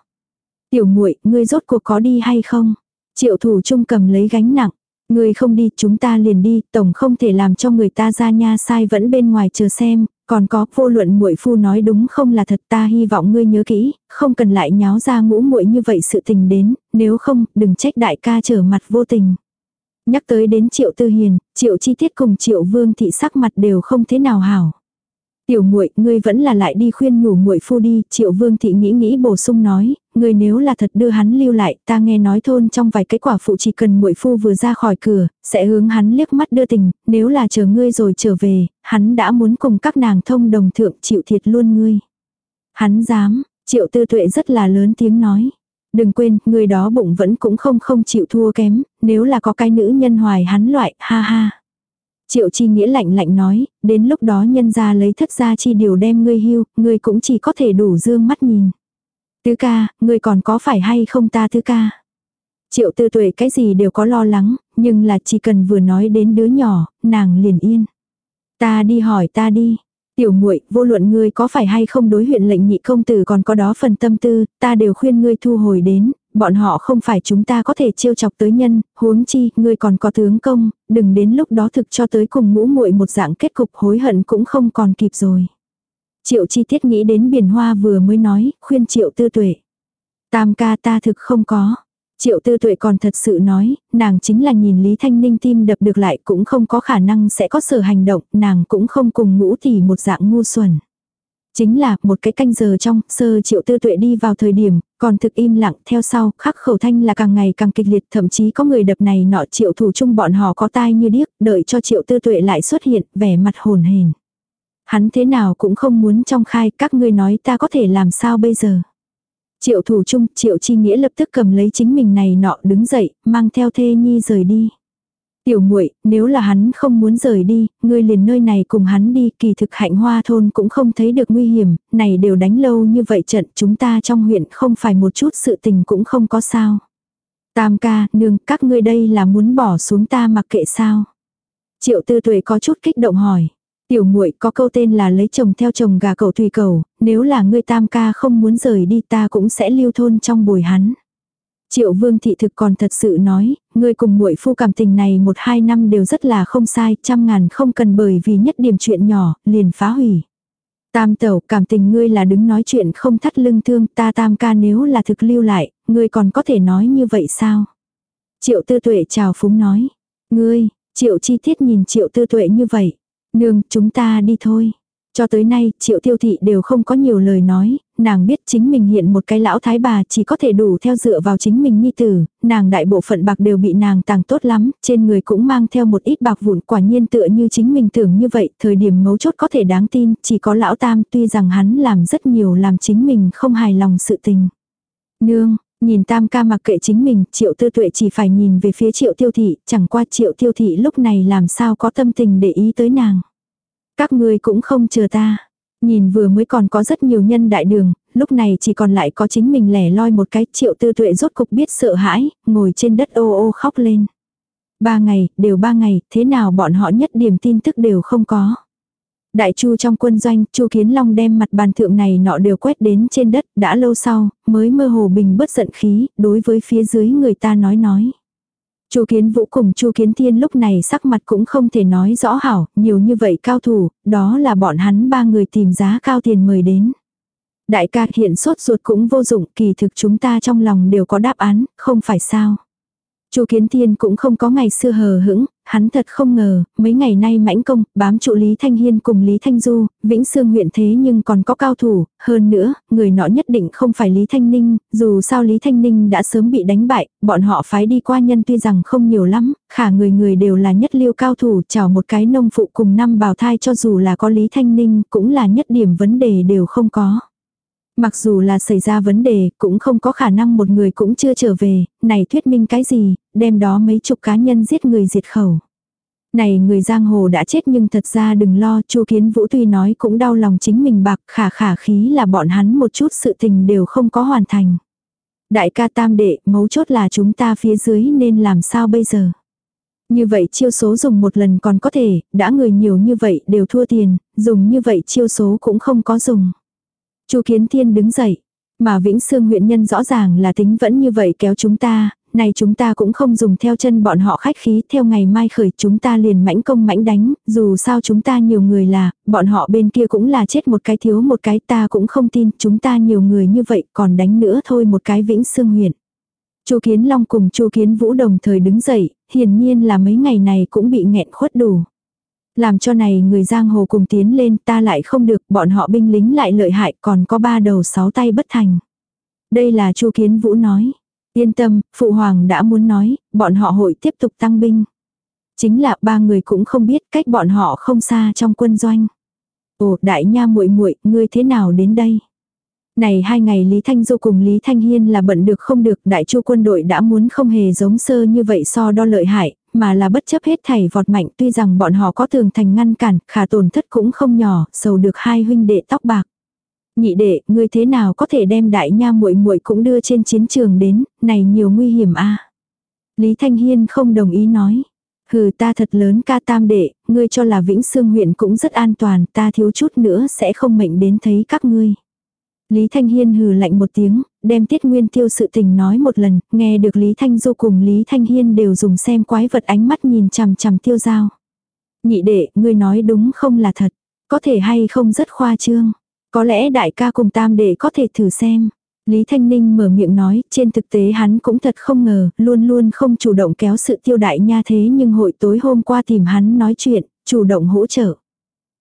Tiểu muội ngươi rốt cuộc có đi hay không? Triệu thủ trung cầm lấy gánh nặng. Ngươi không đi chúng ta liền đi, tổng không thể làm cho người ta ra nha sai vẫn bên ngoài chờ xem, còn có vô luận muội phu nói đúng không là thật ta hy vọng ngươi nhớ kỹ, không cần lại nháo ra ngũ muội như vậy sự tình đến, nếu không, đừng trách đại ca trở mặt vô tình. Nhắc tới đến triệu tư hiền, triệu chi tiết cùng triệu vương thị sắc mặt đều không thế nào hảo. Tiểu muội, ngươi vẫn là lại đi khuyên nhủ muội phu đi, Triệu Vương thị nghĩ nghĩ bổ sung nói, ngươi nếu là thật đưa hắn lưu lại, ta nghe nói thôn trong vài cái quả phụ chỉ cần muội phu vừa ra khỏi cửa, sẽ hướng hắn liếc mắt đưa tình, nếu là chờ ngươi rồi trở về, hắn đã muốn cùng các nàng thông đồng thượng chịu thiệt luôn ngươi. Hắn dám, Triệu Tư Tuệ rất là lớn tiếng nói. Đừng quên, người đó bụng vẫn cũng không không chịu thua kém, nếu là có cái nữ nhân hoài hắn loại, ha ha. Triệu chi nghĩa lạnh lạnh nói, đến lúc đó nhân ra lấy thất gia chi điều đem ngươi hưu, ngươi cũng chỉ có thể đủ dương mắt nhìn. Tứ ca, ngươi còn có phải hay không ta tứ ca? Triệu tư tuệ cái gì đều có lo lắng, nhưng là chỉ cần vừa nói đến đứa nhỏ, nàng liền yên. Ta đi hỏi ta đi. Tiểu muội, vô luận ngươi có phải hay không đối huyện lệnh nhị công tử còn có đó phần tâm tư, ta đều khuyên ngươi thu hồi đến, bọn họ không phải chúng ta có thể trêu chọc tới nhân, huống chi, ngươi còn có tướng công, đừng đến lúc đó thực cho tới cùng ngũ muội một dạng kết cục hối hận cũng không còn kịp rồi. Triệu chi tiết nghĩ đến biển hoa vừa mới nói, khuyên triệu tư tuệ. Tam ca ta thực không có. Triệu tư tuệ còn thật sự nói, nàng chính là nhìn Lý Thanh Ninh tim đập được lại cũng không có khả năng sẽ có sở hành động, nàng cũng không cùng ngũ tỷ một dạng ngu xuẩn. Chính là một cái canh giờ trong, sơ triệu tư tuệ đi vào thời điểm, còn thực im lặng theo sau, khắc khẩu thanh là càng ngày càng kịch liệt, thậm chí có người đập này nọ triệu thủ chung bọn họ có tai như điếc, đợi cho triệu tư tuệ lại xuất hiện, vẻ mặt hồn hền. Hắn thế nào cũng không muốn trong khai, các ngươi nói ta có thể làm sao bây giờ. Triệu thủ chung, triệu chi nghĩa lập tức cầm lấy chính mình này nọ đứng dậy, mang theo thê nhi rời đi. Tiểu muội, nếu là hắn không muốn rời đi, ngươi liền nơi này cùng hắn đi, kỳ thực hạnh hoa thôn cũng không thấy được nguy hiểm, này đều đánh lâu như vậy trận chúng ta trong huyện không phải một chút sự tình cũng không có sao. Tam ca, nương, các ngươi đây là muốn bỏ xuống ta mặc kệ sao. Triệu tư tuệ có chút kích động hỏi. Tiểu muội có câu tên là lấy chồng theo chồng gà cầu tùy cầu, nếu là ngươi tam ca không muốn rời đi ta cũng sẽ lưu thôn trong bồi hắn. Triệu vương thị thực còn thật sự nói, ngươi cùng muội phu cảm tình này một hai năm đều rất là không sai, trăm ngàn không cần bởi vì nhất điểm chuyện nhỏ, liền phá hủy. Tam tẩu, cảm tình ngươi là đứng nói chuyện không thắt lưng thương, ta tam ca nếu là thực lưu lại, ngươi còn có thể nói như vậy sao? Triệu tư tuệ chào phúng nói. Ngươi, triệu chi tiết nhìn triệu tư tuệ như vậy. Nương, chúng ta đi thôi. Cho tới nay, triệu tiêu thị đều không có nhiều lời nói, nàng biết chính mình hiện một cái lão thái bà chỉ có thể đủ theo dựa vào chính mình nhi tử, nàng đại bộ phận bạc đều bị nàng tàng tốt lắm, trên người cũng mang theo một ít bạc vụn quả nhiên tựa như chính mình tưởng như vậy, thời điểm mấu chốt có thể đáng tin, chỉ có lão tam tuy rằng hắn làm rất nhiều làm chính mình không hài lòng sự tình. Nương, Nhìn tam ca mặc kệ chính mình, triệu tư tuệ chỉ phải nhìn về phía triệu tiêu thị, chẳng qua triệu tiêu thị lúc này làm sao có tâm tình để ý tới nàng. Các ngươi cũng không chờ ta. Nhìn vừa mới còn có rất nhiều nhân đại đường, lúc này chỉ còn lại có chính mình lẻ loi một cái triệu tư tuệ rốt cục biết sợ hãi, ngồi trên đất ô ô khóc lên. Ba ngày, đều ba ngày, thế nào bọn họ nhất điểm tin tức đều không có. Đại chu trong quân doanh, chu kiến long đem mặt bàn thượng này nọ đều quét đến trên đất, đã lâu sau, mới mơ hồ bình bất giận khí, đối với phía dưới người ta nói nói. Chu Kiến Vũ cùng Chu Kiến Thiên lúc này sắc mặt cũng không thể nói rõ hảo, nhiều như vậy cao thủ, đó là bọn hắn ba người tìm giá cao tiền mời đến. Đại ca hiện sốt ruột cũng vô dụng, kỳ thực chúng ta trong lòng đều có đáp án, không phải sao. Chu Kiến Thiên cũng không có ngày xưa hờ hững, hắn thật không ngờ, mấy ngày nay mãnh công, bám trụ Lý Thanh Hiên cùng Lý Thanh Du, Vĩnh Sương huyện thế nhưng còn có cao thủ, hơn nữa, người nọ nhất định không phải Lý Thanh Ninh, dù sao Lý Thanh Ninh đã sớm bị đánh bại, bọn họ phái đi qua nhân tuy rằng không nhiều lắm, khả người người đều là nhất liêu cao thủ, chào một cái nông phụ cùng năm bào thai cho dù là có Lý Thanh Ninh, cũng là nhất điểm vấn đề đều không có. Mặc dù là xảy ra vấn đề, cũng không có khả năng một người cũng chưa trở về, này thuyết minh cái gì, đem đó mấy chục cá nhân giết người diệt khẩu. Này người giang hồ đã chết nhưng thật ra đừng lo, chu kiến vũ tuy nói cũng đau lòng chính mình bạc khả khả khí là bọn hắn một chút sự tình đều không có hoàn thành. Đại ca tam đệ, mấu chốt là chúng ta phía dưới nên làm sao bây giờ? Như vậy chiêu số dùng một lần còn có thể, đã người nhiều như vậy đều thua tiền, dùng như vậy chiêu số cũng không có dùng. Chu Kiến Thiên đứng dậy. Mà Vĩnh Sương huyện nhân rõ ràng là tính vẫn như vậy kéo chúng ta, này chúng ta cũng không dùng theo chân bọn họ khách khí, theo ngày mai khởi chúng ta liền mãnh công mãnh đánh, dù sao chúng ta nhiều người là, bọn họ bên kia cũng là chết một cái thiếu một cái ta cũng không tin, chúng ta nhiều người như vậy còn đánh nữa thôi một cái Vĩnh Sương huyện. Chu Kiến Long cùng Chu Kiến Vũ đồng thời đứng dậy, hiển nhiên là mấy ngày này cũng bị nghẹn khuất đủ. Làm cho này người giang hồ cùng tiến lên ta lại không được, bọn họ binh lính lại lợi hại còn có ba đầu sáu tay bất thành. Đây là chu Kiến Vũ nói. Yên tâm, Phụ Hoàng đã muốn nói, bọn họ hội tiếp tục tăng binh. Chính là ba người cũng không biết cách bọn họ không xa trong quân doanh. Ồ, đại nha muội muội ngươi thế nào đến đây? Này hai ngày Lý Thanh Du cùng Lý Thanh Hiên là bận được không được, đại chu quân đội đã muốn không hề giống sơ như vậy so đo lợi hại, mà là bất chấp hết thảy vọt mạnh tuy rằng bọn họ có tường thành ngăn cản, khả tổn thất cũng không nhỏ, sầu được hai huynh đệ tóc bạc. Nhị đệ, ngươi thế nào có thể đem đại nha muội muội cũng đưa trên chiến trường đến, này nhiều nguy hiểm a. Lý Thanh Hiên không đồng ý nói. Hừ ta thật lớn ca tam đệ, ngươi cho là Vĩnh Sương huyện cũng rất an toàn, ta thiếu chút nữa sẽ không mệnh đến thấy các ngươi. Lý Thanh Hiên hừ lạnh một tiếng, đem tiết nguyên tiêu sự tình nói một lần, nghe được Lý Thanh Du cùng Lý Thanh Hiên đều dùng xem quái vật ánh mắt nhìn chằm chằm tiêu giao. Nhị đệ, ngươi nói đúng không là thật, có thể hay không rất khoa trương. Có lẽ đại ca cùng tam đệ có thể thử xem. Lý Thanh Ninh mở miệng nói, trên thực tế hắn cũng thật không ngờ, luôn luôn không chủ động kéo sự tiêu đại nha thế nhưng hội tối hôm qua tìm hắn nói chuyện, chủ động hỗ trợ.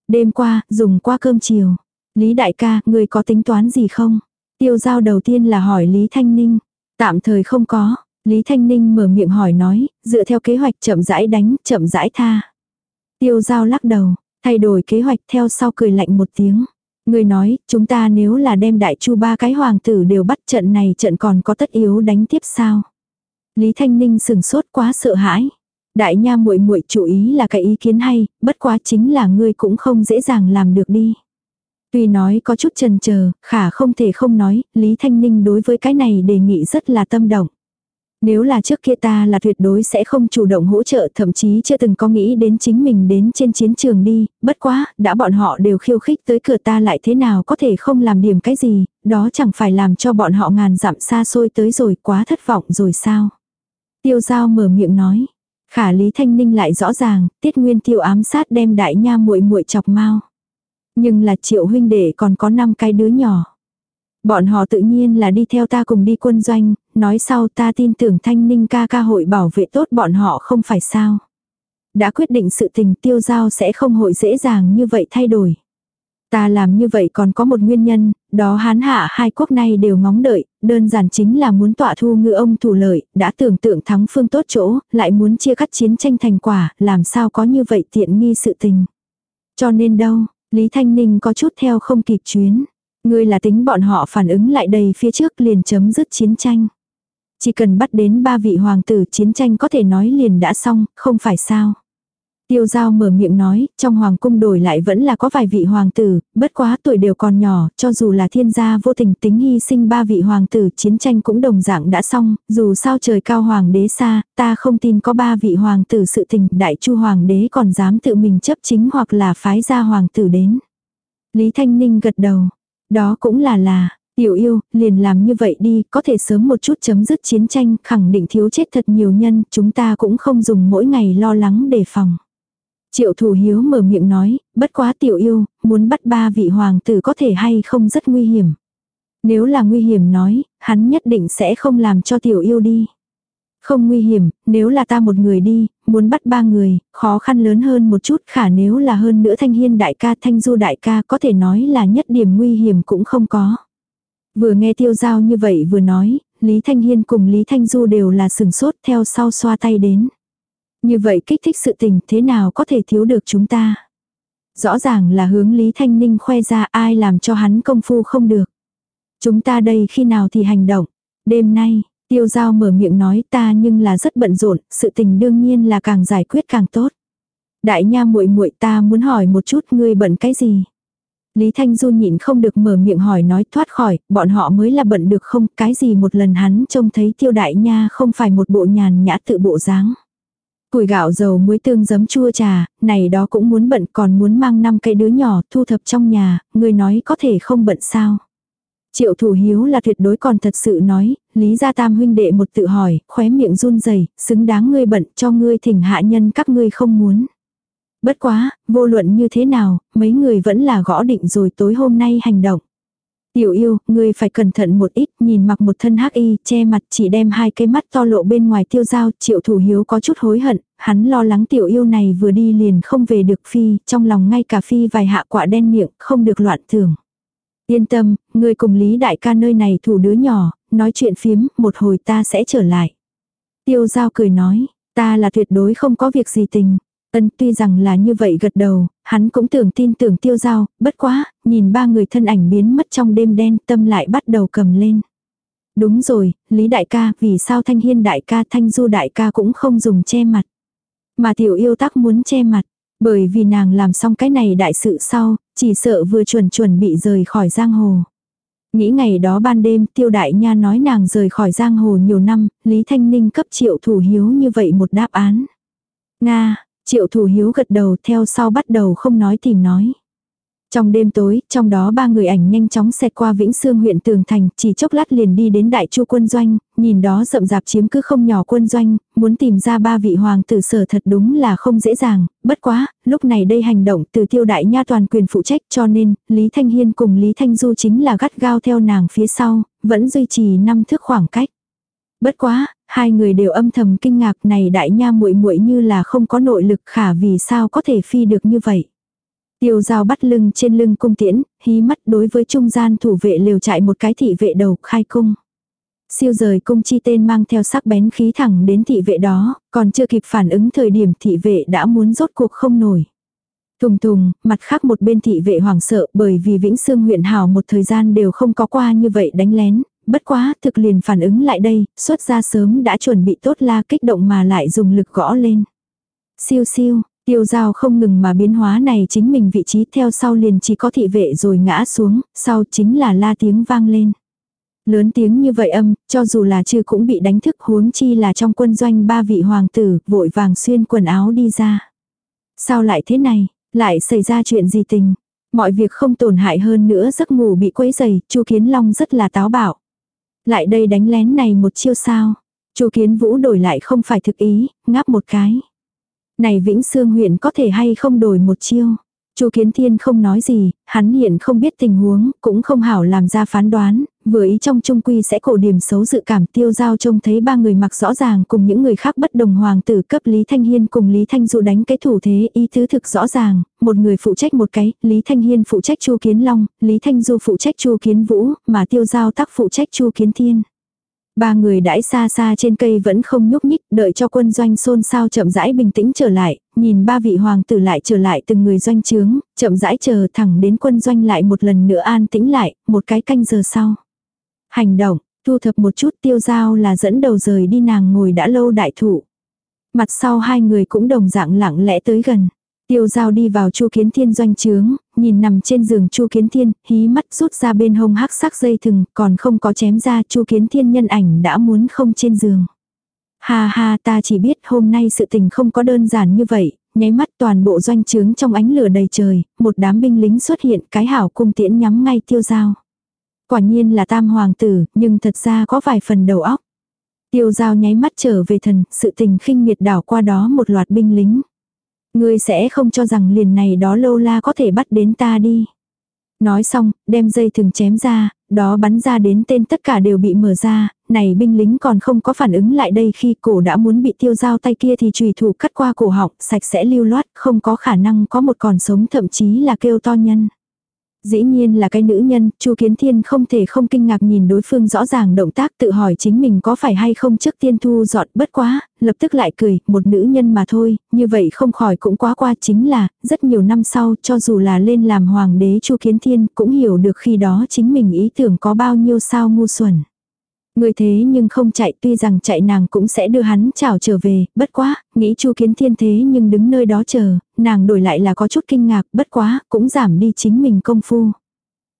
Đêm qua, dùng qua cơm chiều. Lý đại ca, người có tính toán gì không? Tiêu giao đầu tiên là hỏi Lý Thanh Ninh. Tạm thời không có. Lý Thanh Ninh mở miệng hỏi nói, dựa theo kế hoạch chậm rãi đánh, chậm rãi tha. Tiêu giao lắc đầu, thay đổi kế hoạch theo sau cười lạnh một tiếng. Người nói, chúng ta nếu là đem đại chu ba cái hoàng tử đều bắt trận này trận còn có tất yếu đánh tiếp sao? Lý Thanh Ninh sừng sốt quá sợ hãi. Đại nha muội muội chủ ý là cái ý kiến hay, bất quá chính là ngươi cũng không dễ dàng làm được đi. Tuy nói có chút chần chờ, khả không thể không nói, Lý Thanh Ninh đối với cái này đề nghị rất là tâm động. Nếu là trước kia ta là tuyệt đối sẽ không chủ động hỗ trợ thậm chí chưa từng có nghĩ đến chính mình đến trên chiến trường đi, bất quá, đã bọn họ đều khiêu khích tới cửa ta lại thế nào có thể không làm điểm cái gì, đó chẳng phải làm cho bọn họ ngàn dặm xa xôi tới rồi quá thất vọng rồi sao. Tiêu giao mở miệng nói, khả Lý Thanh Ninh lại rõ ràng, tiết nguyên tiêu ám sát đem đại nha muội muội chọc mau. Nhưng là triệu huynh đệ còn có 5 cái đứa nhỏ. Bọn họ tự nhiên là đi theo ta cùng đi quân doanh, nói sau ta tin tưởng thanh ninh ca ca hội bảo vệ tốt bọn họ không phải sao. Đã quyết định sự tình tiêu giao sẽ không hội dễ dàng như vậy thay đổi. Ta làm như vậy còn có một nguyên nhân, đó hán hạ hai quốc này đều ngóng đợi, đơn giản chính là muốn tọa thu ngư ông thủ lợi, đã tưởng tượng thắng phương tốt chỗ, lại muốn chia cắt chiến tranh thành quả, làm sao có như vậy tiện nghi sự tình. Cho nên đâu, Lý Thanh Ninh có chút theo không kịp chuyến. Ngươi là tính bọn họ phản ứng lại đầy phía trước liền chấm dứt chiến tranh. Chỉ cần bắt đến ba vị hoàng tử chiến tranh có thể nói liền đã xong, không phải sao. Tiêu giao mở miệng nói, trong hoàng cung đổi lại vẫn là có vài vị hoàng tử, bất quá tuổi đều còn nhỏ, cho dù là thiên gia vô tình tính hy sinh ba vị hoàng tử, chiến tranh cũng đồng dạng đã xong, dù sao trời cao hoàng đế xa, ta không tin có ba vị hoàng tử sự tình, đại chu hoàng đế còn dám tự mình chấp chính hoặc là phái ra hoàng tử đến. Lý Thanh Ninh gật đầu, đó cũng là là, tiểu yêu, liền làm như vậy đi, có thể sớm một chút chấm dứt chiến tranh, khẳng định thiếu chết thật nhiều nhân, chúng ta cũng không dùng mỗi ngày lo lắng đề phòng. Triệu thủ hiếu mở miệng nói, bất quá tiểu yêu, muốn bắt ba vị hoàng tử có thể hay không rất nguy hiểm. Nếu là nguy hiểm nói, hắn nhất định sẽ không làm cho tiểu yêu đi. Không nguy hiểm, nếu là ta một người đi, muốn bắt ba người, khó khăn lớn hơn một chút khả nếu là hơn nữa thanh hiên đại ca thanh du đại ca có thể nói là nhất điểm nguy hiểm cũng không có. Vừa nghe tiêu giao như vậy vừa nói, Lý Thanh Hiên cùng Lý Thanh Du đều là sừng sốt theo sau xoa tay đến. Như vậy kích thích sự tình thế nào có thể thiếu được chúng ta. Rõ ràng là hướng Lý Thanh Ninh khoe ra ai làm cho hắn công phu không được. Chúng ta đây khi nào thì hành động. Đêm nay, tiêu giao mở miệng nói ta nhưng là rất bận rộn, sự tình đương nhiên là càng giải quyết càng tốt. Đại nha muội muội ta muốn hỏi một chút ngươi bận cái gì. Lý Thanh Du nhịn không được mở miệng hỏi nói thoát khỏi, bọn họ mới là bận được không, cái gì một lần hắn trông thấy tiêu đại nha không phải một bộ nhàn nhã tự bộ dáng. Củi gạo dầu muối tương giấm chua trà, này đó cũng muốn bận còn muốn mang năm cây đứa nhỏ thu thập trong nhà, người nói có thể không bận sao. Triệu thủ hiếu là tuyệt đối còn thật sự nói, lý gia tam huynh đệ một tự hỏi, khóe miệng run rẩy xứng đáng ngươi bận cho ngươi thỉnh hạ nhân các ngươi không muốn. Bất quá, vô luận như thế nào, mấy người vẫn là gõ định rồi tối hôm nay hành động. Tiểu yêu, ngươi phải cẩn thận một ít, nhìn mặc một thân hắc y, che mặt chỉ đem hai cái mắt to lộ bên ngoài tiêu dao, triệu thủ hiếu có chút hối hận, hắn lo lắng tiểu yêu này vừa đi liền không về được phi, trong lòng ngay cả phi vài hạ quả đen miệng, không được loạn thường. Yên tâm, ngươi cùng Lý đại ca nơi này thủ đứa nhỏ, nói chuyện phiếm, một hồi ta sẽ trở lại. Tiêu giao cười nói, ta là tuyệt đối không có việc gì tình, Ân tuy rằng là như vậy gật đầu, hắn cũng tưởng tin tưởng tiêu giao, bất quá, nhìn ba người thân ảnh biến mất trong đêm đen tâm lại bắt đầu cầm lên. Đúng rồi, Lý đại ca, vì sao Thanh Hiên đại ca Thanh Du đại ca cũng không dùng che mặt. Mà tiểu yêu tắc muốn che mặt, bởi vì nàng làm xong cái này đại sự sau, chỉ sợ vừa chuẩn chuẩn bị rời khỏi giang hồ. Nghĩ ngày đó ban đêm tiêu đại nha nói nàng rời khỏi giang hồ nhiều năm, Lý Thanh Ninh cấp triệu thủ hiếu như vậy một đáp án. Nga, Triệu thủ hiếu gật đầu theo sau bắt đầu không nói tìm nói. Trong đêm tối, trong đó ba người ảnh nhanh chóng xẹt qua Vĩnh Sương huyện Tường Thành, chỉ chốc lát liền đi đến Đại Chu quân doanh, nhìn đó rậm rạp chiếm cứ không nhỏ quân doanh, muốn tìm ra ba vị hoàng tử sở thật đúng là không dễ dàng, bất quá, lúc này đây hành động từ tiêu đại nha toàn quyền phụ trách cho nên, Lý Thanh Hiên cùng Lý Thanh Du chính là gắt gao theo nàng phía sau, vẫn duy trì năm thước khoảng cách. Bất quá, hai người đều âm thầm kinh ngạc này đại nha muội muội như là không có nội lực khả vì sao có thể phi được như vậy. Tiêu dao bắt lưng trên lưng cung tiễn, hí mắt đối với trung gian thủ vệ liều chạy một cái thị vệ đầu khai cung. Siêu rời cung chi tên mang theo sắc bén khí thẳng đến thị vệ đó, còn chưa kịp phản ứng thời điểm thị vệ đã muốn rốt cuộc không nổi. Thùng thùng, mặt khác một bên thị vệ hoảng sợ bởi vì Vĩnh Sương huyện hào một thời gian đều không có qua như vậy đánh lén, bất quá thực liền phản ứng lại đây, xuất ra sớm đã chuẩn bị tốt la kích động mà lại dùng lực gõ lên. Siêu siêu, Tiêu dao không ngừng mà biến hóa này chính mình vị trí theo sau liền chỉ có thị vệ rồi ngã xuống, sau chính là la tiếng vang lên. Lớn tiếng như vậy âm, cho dù là chưa cũng bị đánh thức huống chi là trong quân doanh ba vị hoàng tử, vội vàng xuyên quần áo đi ra. Sao lại thế này, lại xảy ra chuyện gì tình? Mọi việc không tổn hại hơn nữa giấc ngủ bị quấy dày, chu Kiến Long rất là táo bạo. Lại đây đánh lén này một chiêu sao? chu Kiến Vũ đổi lại không phải thực ý, ngáp một cái. Này Vĩnh Sương huyện có thể hay không đổi một chiêu. Chu Kiến Thiên không nói gì, hắn hiện không biết tình huống, cũng không hảo làm ra phán đoán, vừa ý trong trung quy sẽ cổ điểm xấu dự cảm tiêu giao trông thấy ba người mặc rõ ràng cùng những người khác bất đồng hoàng tử cấp Lý Thanh Hiên cùng Lý Thanh Dụ đánh cái thủ thế ý tứ thực rõ ràng, một người phụ trách một cái, Lý Thanh Hiên phụ trách Chu Kiến Long, Lý Thanh Du phụ trách Chu Kiến Vũ, mà tiêu giao tác phụ trách Chu Kiến Thiên. Ba người đãi xa xa trên cây vẫn không nhúc nhích, đợi cho quân doanh xôn xao chậm rãi bình tĩnh trở lại, nhìn ba vị hoàng tử lại trở lại từng người doanh trướng, chậm rãi chờ thẳng đến quân doanh lại một lần nữa an tĩnh lại, một cái canh giờ sau. Hành động, thu thập một chút tiêu giao là dẫn đầu rời đi nàng ngồi đã lâu đại thụ. Mặt sau hai người cũng đồng dạng lặng lẽ tới gần. Tiêu giao đi vào Chu Kiến Thiên doanh trướng, nhìn nằm trên giường Chu Kiến Thiên, hí mắt rút ra bên hông hắc sắc dây thừng, còn không có chém ra Chu Kiến Thiên nhân ảnh đã muốn không trên giường. Ha ha ta chỉ biết hôm nay sự tình không có đơn giản như vậy, nháy mắt toàn bộ doanh trướng trong ánh lửa đầy trời, một đám binh lính xuất hiện cái hảo cung tiễn nhắm ngay tiêu giao. Quả nhiên là tam hoàng tử, nhưng thật ra có vài phần đầu óc. Tiêu giao nháy mắt trở về thần, sự tình khinh miệt đảo qua đó một loạt binh lính. Ngươi sẽ không cho rằng liền này đó lâu la có thể bắt đến ta đi. Nói xong, đem dây thừng chém ra, đó bắn ra đến tên tất cả đều bị mở ra, này binh lính còn không có phản ứng lại đây khi cổ đã muốn bị tiêu dao tay kia thì trùy thủ cắt qua cổ họng, sạch sẽ lưu loát, không có khả năng có một còn sống thậm chí là kêu to nhân. Dĩ nhiên là cái nữ nhân, Chu Kiến Thiên không thể không kinh ngạc nhìn đối phương rõ ràng động tác tự hỏi chính mình có phải hay không trước tiên thu dọn bất quá, lập tức lại cười, một nữ nhân mà thôi, như vậy không khỏi cũng quá qua chính là, rất nhiều năm sau cho dù là lên làm hoàng đế Chu Kiến Thiên cũng hiểu được khi đó chính mình ý tưởng có bao nhiêu sao ngu xuẩn. Người thế nhưng không chạy tuy rằng chạy nàng cũng sẽ đưa hắn chào trở về, bất quá, nghĩ chu kiến thiên thế nhưng đứng nơi đó chờ, nàng đổi lại là có chút kinh ngạc, bất quá, cũng giảm đi chính mình công phu.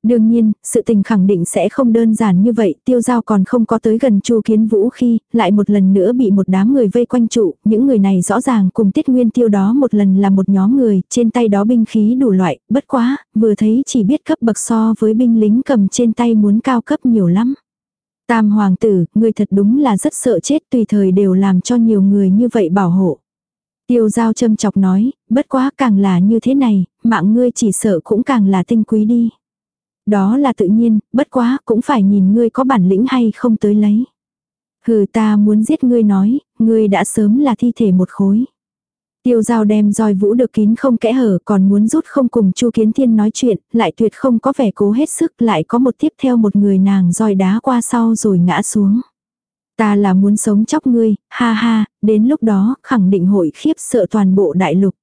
Đương nhiên, sự tình khẳng định sẽ không đơn giản như vậy, tiêu giao còn không có tới gần chu kiến vũ khi, lại một lần nữa bị một đám người vây quanh trụ, những người này rõ ràng cùng tiết nguyên tiêu đó một lần là một nhóm người, trên tay đó binh khí đủ loại, bất quá, vừa thấy chỉ biết cấp bậc so với binh lính cầm trên tay muốn cao cấp nhiều lắm. Tam hoàng tử, ngươi thật đúng là rất sợ chết tùy thời đều làm cho nhiều người như vậy bảo hộ. Tiêu giao châm chọc nói, bất quá càng là như thế này, mạng ngươi chỉ sợ cũng càng là tinh quý đi. Đó là tự nhiên, bất quá cũng phải nhìn ngươi có bản lĩnh hay không tới lấy. Hừ ta muốn giết ngươi nói, ngươi đã sớm là thi thể một khối. Tiêu giao đem roi vũ được kín không kẽ hở còn muốn rút không cùng chu kiến thiên nói chuyện, lại tuyệt không có vẻ cố hết sức lại có một tiếp theo một người nàng roi đá qua sau rồi ngã xuống. Ta là muốn sống chóc ngươi, ha ha, đến lúc đó khẳng định hội khiếp sợ toàn bộ đại lục.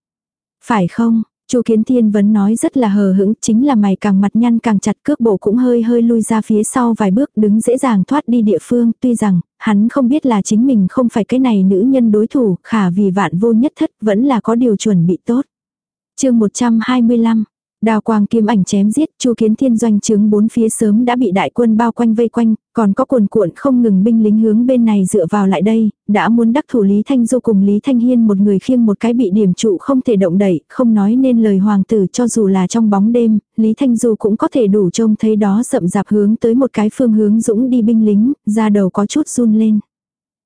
Phải không, Chu Kiến Thiên vẫn nói rất là hờ hững, chính là mày càng mặt nhăn càng chặt cước bộ cũng hơi hơi lui ra phía sau vài bước đứng dễ dàng thoát đi địa phương, tuy rằng, hắn không biết là chính mình không phải cái này nữ nhân đối thủ, khả vì vạn vô nhất thất vẫn là có điều chuẩn bị tốt. chương 125 Đao quang kiếm ảnh chém giết, Chu Kiến Thiên doanh trướng bốn phía sớm đã bị đại quân bao quanh vây quanh, còn có cuồn cuộn không ngừng binh lính hướng bên này dựa vào lại đây, đã muốn đắc thủ Lý Thanh Du cùng Lý Thanh Hiên một người khiêng một cái bị điểm trụ không thể động đẩy, không nói nên lời hoàng tử cho dù là trong bóng đêm, Lý Thanh Du cũng có thể đủ trông thấy đó rậm rạp hướng tới một cái phương hướng dũng đi binh lính, ra đầu có chút run lên.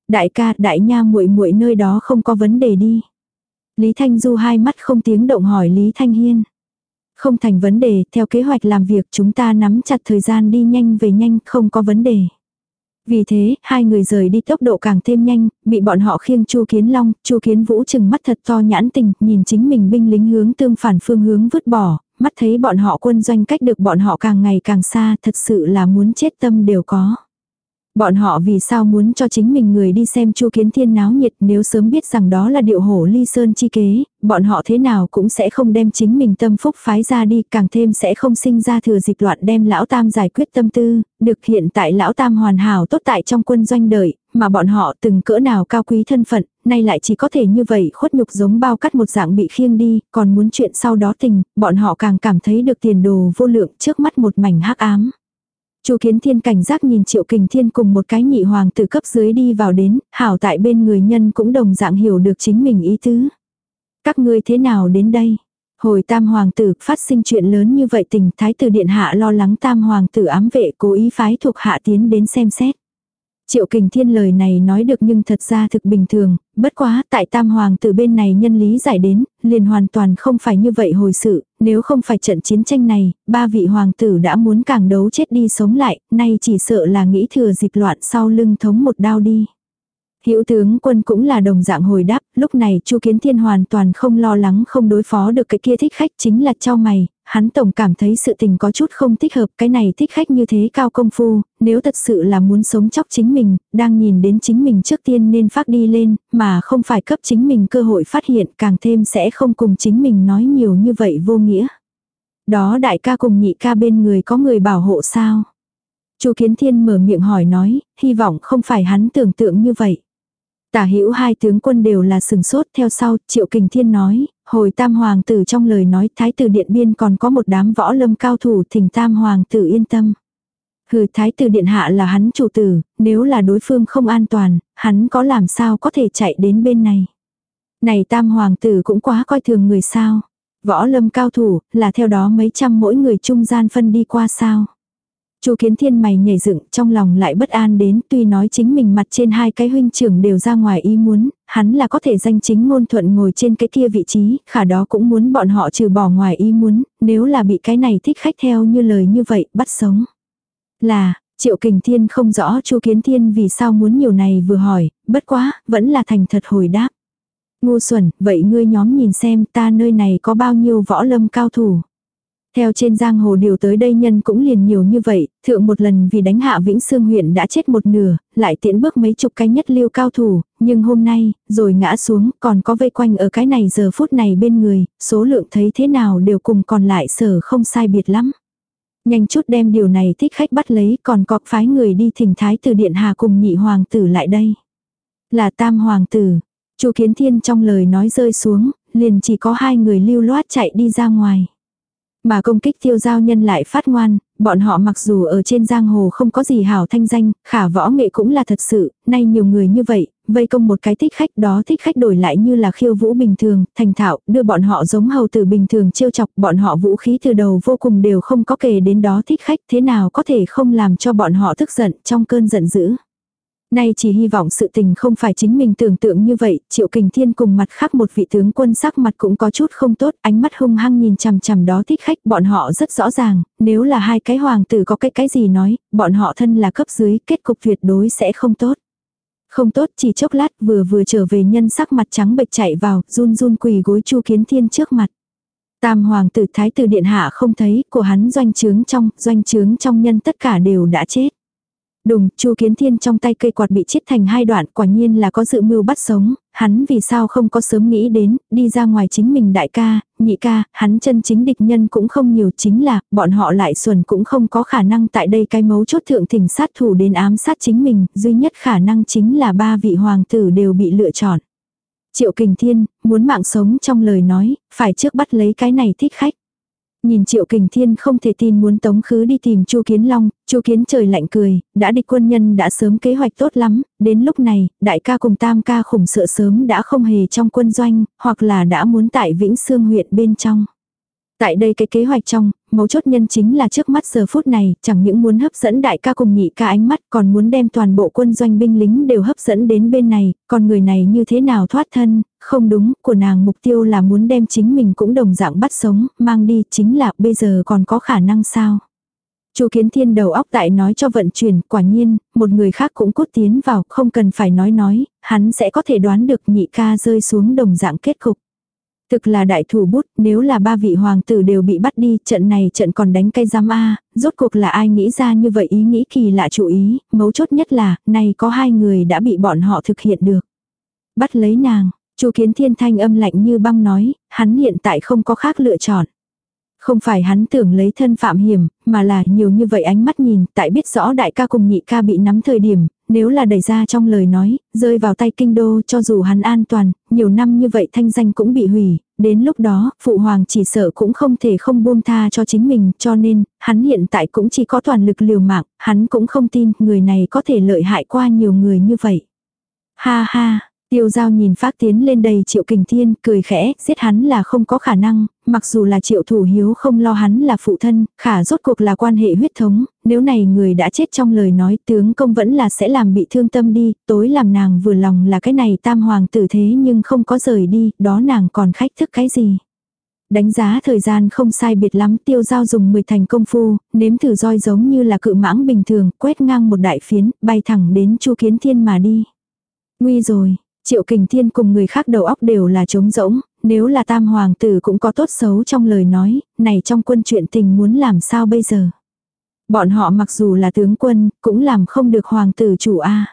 Đại ca, đại nha muội muội nơi đó không có vấn đề đi. Lý Thanh Du hai mắt không tiếng động hỏi Lý Thanh Hiên. Không thành vấn đề, theo kế hoạch làm việc chúng ta nắm chặt thời gian đi nhanh về nhanh, không có vấn đề. Vì thế, hai người rời đi tốc độ càng thêm nhanh, bị bọn họ khiêng Chu Kiến Long, Chu Kiến Vũ chừng mắt thật to nhãn tình, nhìn chính mình binh lính hướng tương phản phương hướng vứt bỏ, mắt thấy bọn họ quân doanh cách được bọn họ càng ngày càng xa, thật sự là muốn chết tâm đều có. Bọn họ vì sao muốn cho chính mình người đi xem Chu Kiến Thiên náo nhiệt nếu sớm biết rằng đó là điệu hổ ly sơn chi kế, bọn họ thế nào cũng sẽ không đem chính mình tâm phúc phái ra đi, càng thêm sẽ không sinh ra thừa dịp loạn đem lão tam giải quyết tâm tư, được hiện tại lão tam hoàn hảo tốt tại trong quân doanh đợi, mà bọn họ từng cỡ nào cao quý thân phận, nay lại chỉ có thể như vậy khuất nhục giống bao cắt một dạng bị khiêng đi, còn muốn chuyện sau đó tình, bọn họ càng cảm thấy được tiền đồ vô lượng trước mắt một mảnh hắc ám. Chu Kiến Thiên cảnh giác nhìn Triệu Kình Thiên cùng một cái nhị hoàng tử cấp dưới đi vào đến, hảo tại bên người nhân cũng đồng dạng hiểu được chính mình ý tứ. Các ngươi thế nào đến đây? Hồi tam hoàng tử phát sinh chuyện lớn như vậy tình thái tử điện hạ lo lắng tam hoàng tử ám vệ cố ý phái thuộc hạ tiến đến xem xét. Triệu kình thiên lời này nói được nhưng thật ra thực bình thường, bất quá tại tam hoàng tử bên này nhân lý giải đến, liền hoàn toàn không phải như vậy hồi sự, nếu không phải trận chiến tranh này, ba vị hoàng tử đã muốn càng đấu chết đi sống lại, nay chỉ sợ là nghĩ thừa dịp loạn sau lưng thống một đao đi. Hữu tướng quân cũng là đồng dạng hồi đáp, lúc này Chu Kiến Thiên hoàn toàn không lo lắng không đối phó được cái kia thích khách chính là cho mày, hắn tổng cảm thấy sự tình có chút không thích hợp, cái này thích khách như thế cao công phu, nếu thật sự là muốn sống chóc chính mình, đang nhìn đến chính mình trước tiên nên phát đi lên, mà không phải cấp chính mình cơ hội phát hiện, càng thêm sẽ không cùng chính mình nói nhiều như vậy vô nghĩa. Đó đại ca cùng nhị ca bên người có người bảo hộ sao? Chu Kiến Thiên mở miệng hỏi nói, hy vọng không phải hắn tưởng tượng như vậy. Tả hữu hai tướng quân đều là sừng sốt theo sau, Triệu Kình Thiên nói, hồi tam hoàng tử trong lời nói thái tử điện biên còn có một đám võ lâm cao thủ thỉnh tam hoàng tử yên tâm. Hừ thái tử điện hạ là hắn chủ tử, nếu là đối phương không an toàn, hắn có làm sao có thể chạy đến bên này. Này tam hoàng tử cũng quá coi thường người sao. Võ lâm cao thủ, là theo đó mấy trăm mỗi người trung gian phân đi qua sao. Chu Kiến Thiên mày nhảy dựng, trong lòng lại bất an đến, tuy nói chính mình mặt trên hai cái huynh trưởng đều ra ngoài ý muốn, hắn là có thể danh chính ngôn thuận ngồi trên cái kia vị trí, khả đó cũng muốn bọn họ trừ bỏ ngoài ý muốn, nếu là bị cái này thích khách theo như lời như vậy, bắt sống. Là, Triệu Kình Thiên không rõ Chu Kiến Thiên vì sao muốn nhiều này vừa hỏi, bất quá, vẫn là thành thật hồi đáp. Ngu xuẩn, vậy ngươi nhóm nhìn xem ta nơi này có bao nhiêu võ lâm cao thủ. Theo trên giang hồ điều tới đây nhân cũng liền nhiều như vậy, thượng một lần vì đánh hạ Vĩnh Sương huyện đã chết một nửa, lại tiễn bước mấy chục cái nhất lưu cao thủ, nhưng hôm nay, rồi ngã xuống, còn có vây quanh ở cái này giờ phút này bên người, số lượng thấy thế nào đều cùng còn lại sở không sai biệt lắm. Nhanh chút đem điều này thích khách bắt lấy còn có phái người đi thỉnh thái từ điện hà cùng nhị hoàng tử lại đây. Là tam hoàng tử, chu kiến thiên trong lời nói rơi xuống, liền chỉ có hai người lưu loát chạy đi ra ngoài. Mà công kích tiêu giao nhân lại phát ngoan, bọn họ mặc dù ở trên giang hồ không có gì hảo thanh danh, khả võ nghệ cũng là thật sự, nay nhiều người như vậy, vây công một cái thích khách đó thích khách đổi lại như là khiêu vũ bình thường, thành thạo, đưa bọn họ giống hầu tử bình thường chiêu chọc, bọn họ vũ khí từ đầu vô cùng đều không có kể đến đó thích khách, thế nào có thể không làm cho bọn họ tức giận trong cơn giận dữ. Nay chỉ hy vọng sự tình không phải chính mình tưởng tượng như vậy, triệu kình thiên cùng mặt khác một vị tướng quân sắc mặt cũng có chút không tốt, ánh mắt hung hăng nhìn chằm chằm đó thích khách, bọn họ rất rõ ràng, nếu là hai cái hoàng tử có cái cái gì nói, bọn họ thân là cấp dưới, kết cục tuyệt đối sẽ không tốt. Không tốt chỉ chốc lát vừa vừa trở về nhân sắc mặt trắng bệch chạy vào, run run quỳ gối chu kiến thiên trước mặt. Tam hoàng tử thái tử điện hạ không thấy, của hắn doanh trướng trong, doanh trướng trong nhân tất cả đều đã chết. Đùng, Chu Kiến Thiên trong tay cây quạt bị chết thành hai đoạn, quả nhiên là có dự mưu bắt sống, hắn vì sao không có sớm nghĩ đến, đi ra ngoài chính mình đại ca, nhị ca, hắn chân chính địch nhân cũng không nhiều chính là, bọn họ lại xuẩn cũng không có khả năng tại đây cái mấu chốt thượng thỉnh sát thủ đến ám sát chính mình, duy nhất khả năng chính là ba vị hoàng tử đều bị lựa chọn. Triệu Kình Thiên, muốn mạng sống trong lời nói, phải trước bắt lấy cái này thích khách. Nhìn Triệu Kình Thiên không thể tin muốn tống khứ đi tìm Chu Kiến Long, Chu Kiến trời lạnh cười, đã địch quân nhân đã sớm kế hoạch tốt lắm, đến lúc này, đại ca cùng tam ca khủng sợ sớm đã không hề trong quân doanh, hoặc là đã muốn tại Vĩnh Sương huyện bên trong. Tại đây cái kế hoạch trong, mấu chốt nhân chính là trước mắt giờ phút này, chẳng những muốn hấp dẫn đại ca cùng nhị ca ánh mắt còn muốn đem toàn bộ quân doanh binh lính đều hấp dẫn đến bên này, còn người này như thế nào thoát thân, không đúng, của nàng mục tiêu là muốn đem chính mình cũng đồng dạng bắt sống, mang đi, chính là bây giờ còn có khả năng sao. Chu Kiến Thiên đầu óc tại nói cho vận chuyển, quả nhiên, một người khác cũng cốt tiến vào, không cần phải nói nói, hắn sẽ có thể đoán được nhị ca rơi xuống đồng dạng kết cục. Thực là đại thủ bút, nếu là ba vị hoàng tử đều bị bắt đi, trận này trận còn đánh cây giam A, rốt cuộc là ai nghĩ ra như vậy ý nghĩ kỳ lạ chủ ý, mấu chốt nhất là, nay có hai người đã bị bọn họ thực hiện được. Bắt lấy nàng, chu kiến thiên thanh âm lạnh như băng nói, hắn hiện tại không có khác lựa chọn. Không phải hắn tưởng lấy thân phạm hiểm, mà là nhiều như vậy ánh mắt nhìn, tại biết rõ đại ca cùng nhị ca bị nắm thời điểm, nếu là đẩy ra trong lời nói, rơi vào tay kinh đô cho dù hắn an toàn, nhiều năm như vậy thanh danh cũng bị hủy, đến lúc đó, phụ hoàng chỉ sợ cũng không thể không buông tha cho chính mình, cho nên, hắn hiện tại cũng chỉ có toàn lực liều mạng, hắn cũng không tin người này có thể lợi hại qua nhiều người như vậy. Ha ha, Tiêu giao nhìn phát tiến lên đầy triệu kình thiên, cười khẽ, giết hắn là không có khả năng, mặc dù là triệu thủ hiếu không lo hắn là phụ thân, khả rốt cuộc là quan hệ huyết thống, nếu này người đã chết trong lời nói tướng công vẫn là sẽ làm bị thương tâm đi, tối làm nàng vừa lòng là cái này tam hoàng tử thế nhưng không có rời đi, đó nàng còn khách thức cái gì. Đánh giá thời gian không sai biệt lắm tiêu giao dùng 10 thành công phu, nếm thử roi giống như là cự mãng bình thường, quét ngang một đại phiến, bay thẳng đến chu kiến thiên mà đi. Nguy rồi, Triệu Kình Thiên cùng người khác đầu óc đều là trống rỗng, nếu là tam hoàng tử cũng có tốt xấu trong lời nói, này trong quân chuyện tình muốn làm sao bây giờ. Bọn họ mặc dù là tướng quân, cũng làm không được hoàng tử chủ a.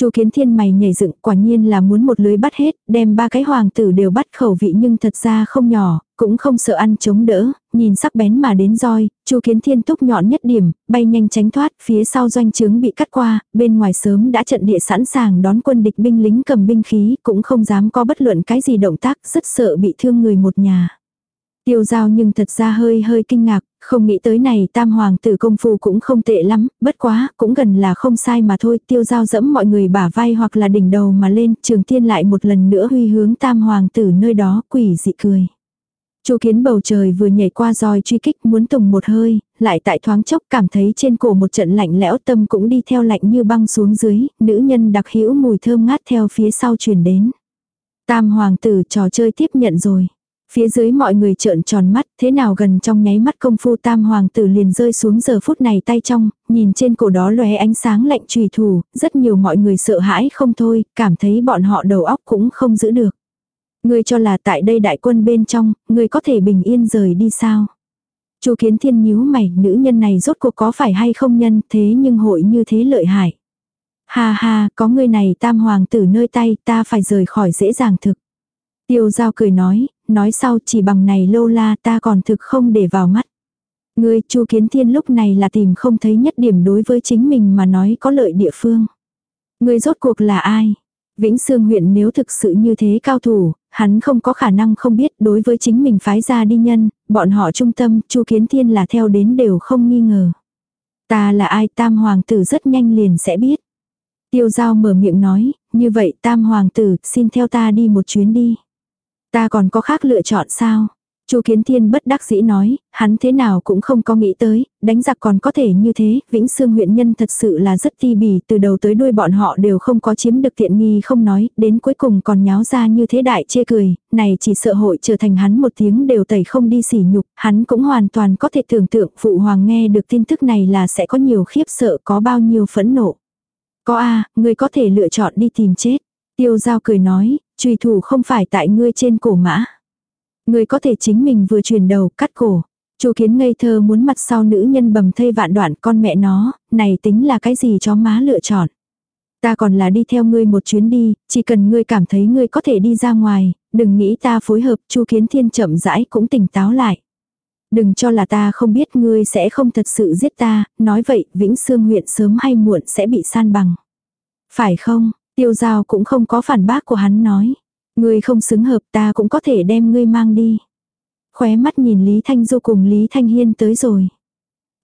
Chu Kiến Thiên mày nhảy dựng, quả nhiên là muốn một lưới bắt hết, đem ba cái hoàng tử đều bắt khẩu vị nhưng thật ra không nhỏ, cũng không sợ ăn chống đỡ, nhìn sắc bén mà đến roi, Chu Kiến Thiên túc nhọn nhất điểm, bay nhanh tránh thoát, phía sau doanh trướng bị cắt qua, bên ngoài sớm đã trận địa sẵn sàng đón quân địch binh lính cầm binh khí, cũng không dám có bất luận cái gì động tác, rất sợ bị thương người một nhà. Tiêu giao nhưng thật ra hơi hơi kinh ngạc, không nghĩ tới này tam hoàng tử công phu cũng không tệ lắm, bất quá, cũng gần là không sai mà thôi, tiêu giao dẫm mọi người bả vai hoặc là đỉnh đầu mà lên, trường tiên lại một lần nữa huy hướng tam hoàng tử nơi đó, quỷ dị cười. Chu kiến bầu trời vừa nhảy qua roi truy kích muốn tùng một hơi, lại tại thoáng chốc cảm thấy trên cổ một trận lạnh lẽo tâm cũng đi theo lạnh như băng xuống dưới, nữ nhân đặc hữu mùi thơm ngát theo phía sau truyền đến. Tam hoàng tử trò chơi tiếp nhận rồi. Phía dưới mọi người trợn tròn mắt, thế nào gần trong nháy mắt công phu tam hoàng tử liền rơi xuống giờ phút này tay trong, nhìn trên cổ đó lóe ánh sáng lạnh trùy thủ, rất nhiều mọi người sợ hãi không thôi, cảm thấy bọn họ đầu óc cũng không giữ được. Ngươi cho là tại đây đại quân bên trong, ngươi có thể bình yên rời đi sao? Chu Kiến Thiên nhíu mày, nữ nhân này rốt cuộc có phải hay không nhân, thế nhưng hội như thế lợi hại. Ha ha, có người này tam hoàng tử nơi tay, ta phải rời khỏi dễ dàng thực. Tiêu giao cười nói, nói sau chỉ bằng này lâu la ta còn thực không để vào mắt. Ngươi Chu Kiến Thiên lúc này là tìm không thấy nhất điểm đối với chính mình mà nói có lợi địa phương. Ngươi rốt cuộc là ai? Vĩnh Sương huyện nếu thực sự như thế cao thủ, hắn không có khả năng không biết đối với chính mình phái ra đi nhân, bọn họ trung tâm, Chu Kiến Thiên là theo đến đều không nghi ngờ. Ta là ai tam hoàng tử rất nhanh liền sẽ biết. Tiêu giao mở miệng nói, như vậy tam hoàng tử, xin theo ta đi một chuyến đi. Ta còn có khác lựa chọn sao? Chu Kiến Thiên bất đắc dĩ nói, hắn thế nào cũng không có nghĩ tới, đánh giặc còn có thể như thế, Vĩnh Sương huyện nhân thật sự là rất ti bỉ, từ đầu tới đuôi bọn họ đều không có chiếm được tiện nghi không nói, đến cuối cùng còn nháo ra như thế đại chê cười, này chỉ sợ hội trở thành hắn một tiếng đều tẩy không đi sỉ nhục, hắn cũng hoàn toàn có thể tưởng tượng phụ hoàng nghe được tin tức này là sẽ có nhiều khiếp sợ có bao nhiêu phẫn nộ. Có a người có thể lựa chọn đi tìm chết. Tiêu giao cười nói, trùy thủ không phải tại ngươi trên cổ mã. Ngươi có thể chính mình vừa chuyển đầu, cắt cổ. Chu kiến ngây thơ muốn mặt sau nữ nhân bầm thây vạn đoạn con mẹ nó, này tính là cái gì cho má lựa chọn. Ta còn là đi theo ngươi một chuyến đi, chỉ cần ngươi cảm thấy ngươi có thể đi ra ngoài, đừng nghĩ ta phối hợp, Chu Kiến Thiên chậm rãi cũng tỉnh táo lại. Đừng cho là ta không biết ngươi sẽ không thật sự giết ta, nói vậy Vĩnh Sương huyện sớm hay muộn sẽ bị san bằng. Phải không, tiêu giao cũng không có phản bác của hắn nói. Ngươi không xứng hợp ta cũng có thể đem ngươi mang đi. Khóe mắt nhìn Lý Thanh Du cùng Lý Thanh Hiên tới rồi.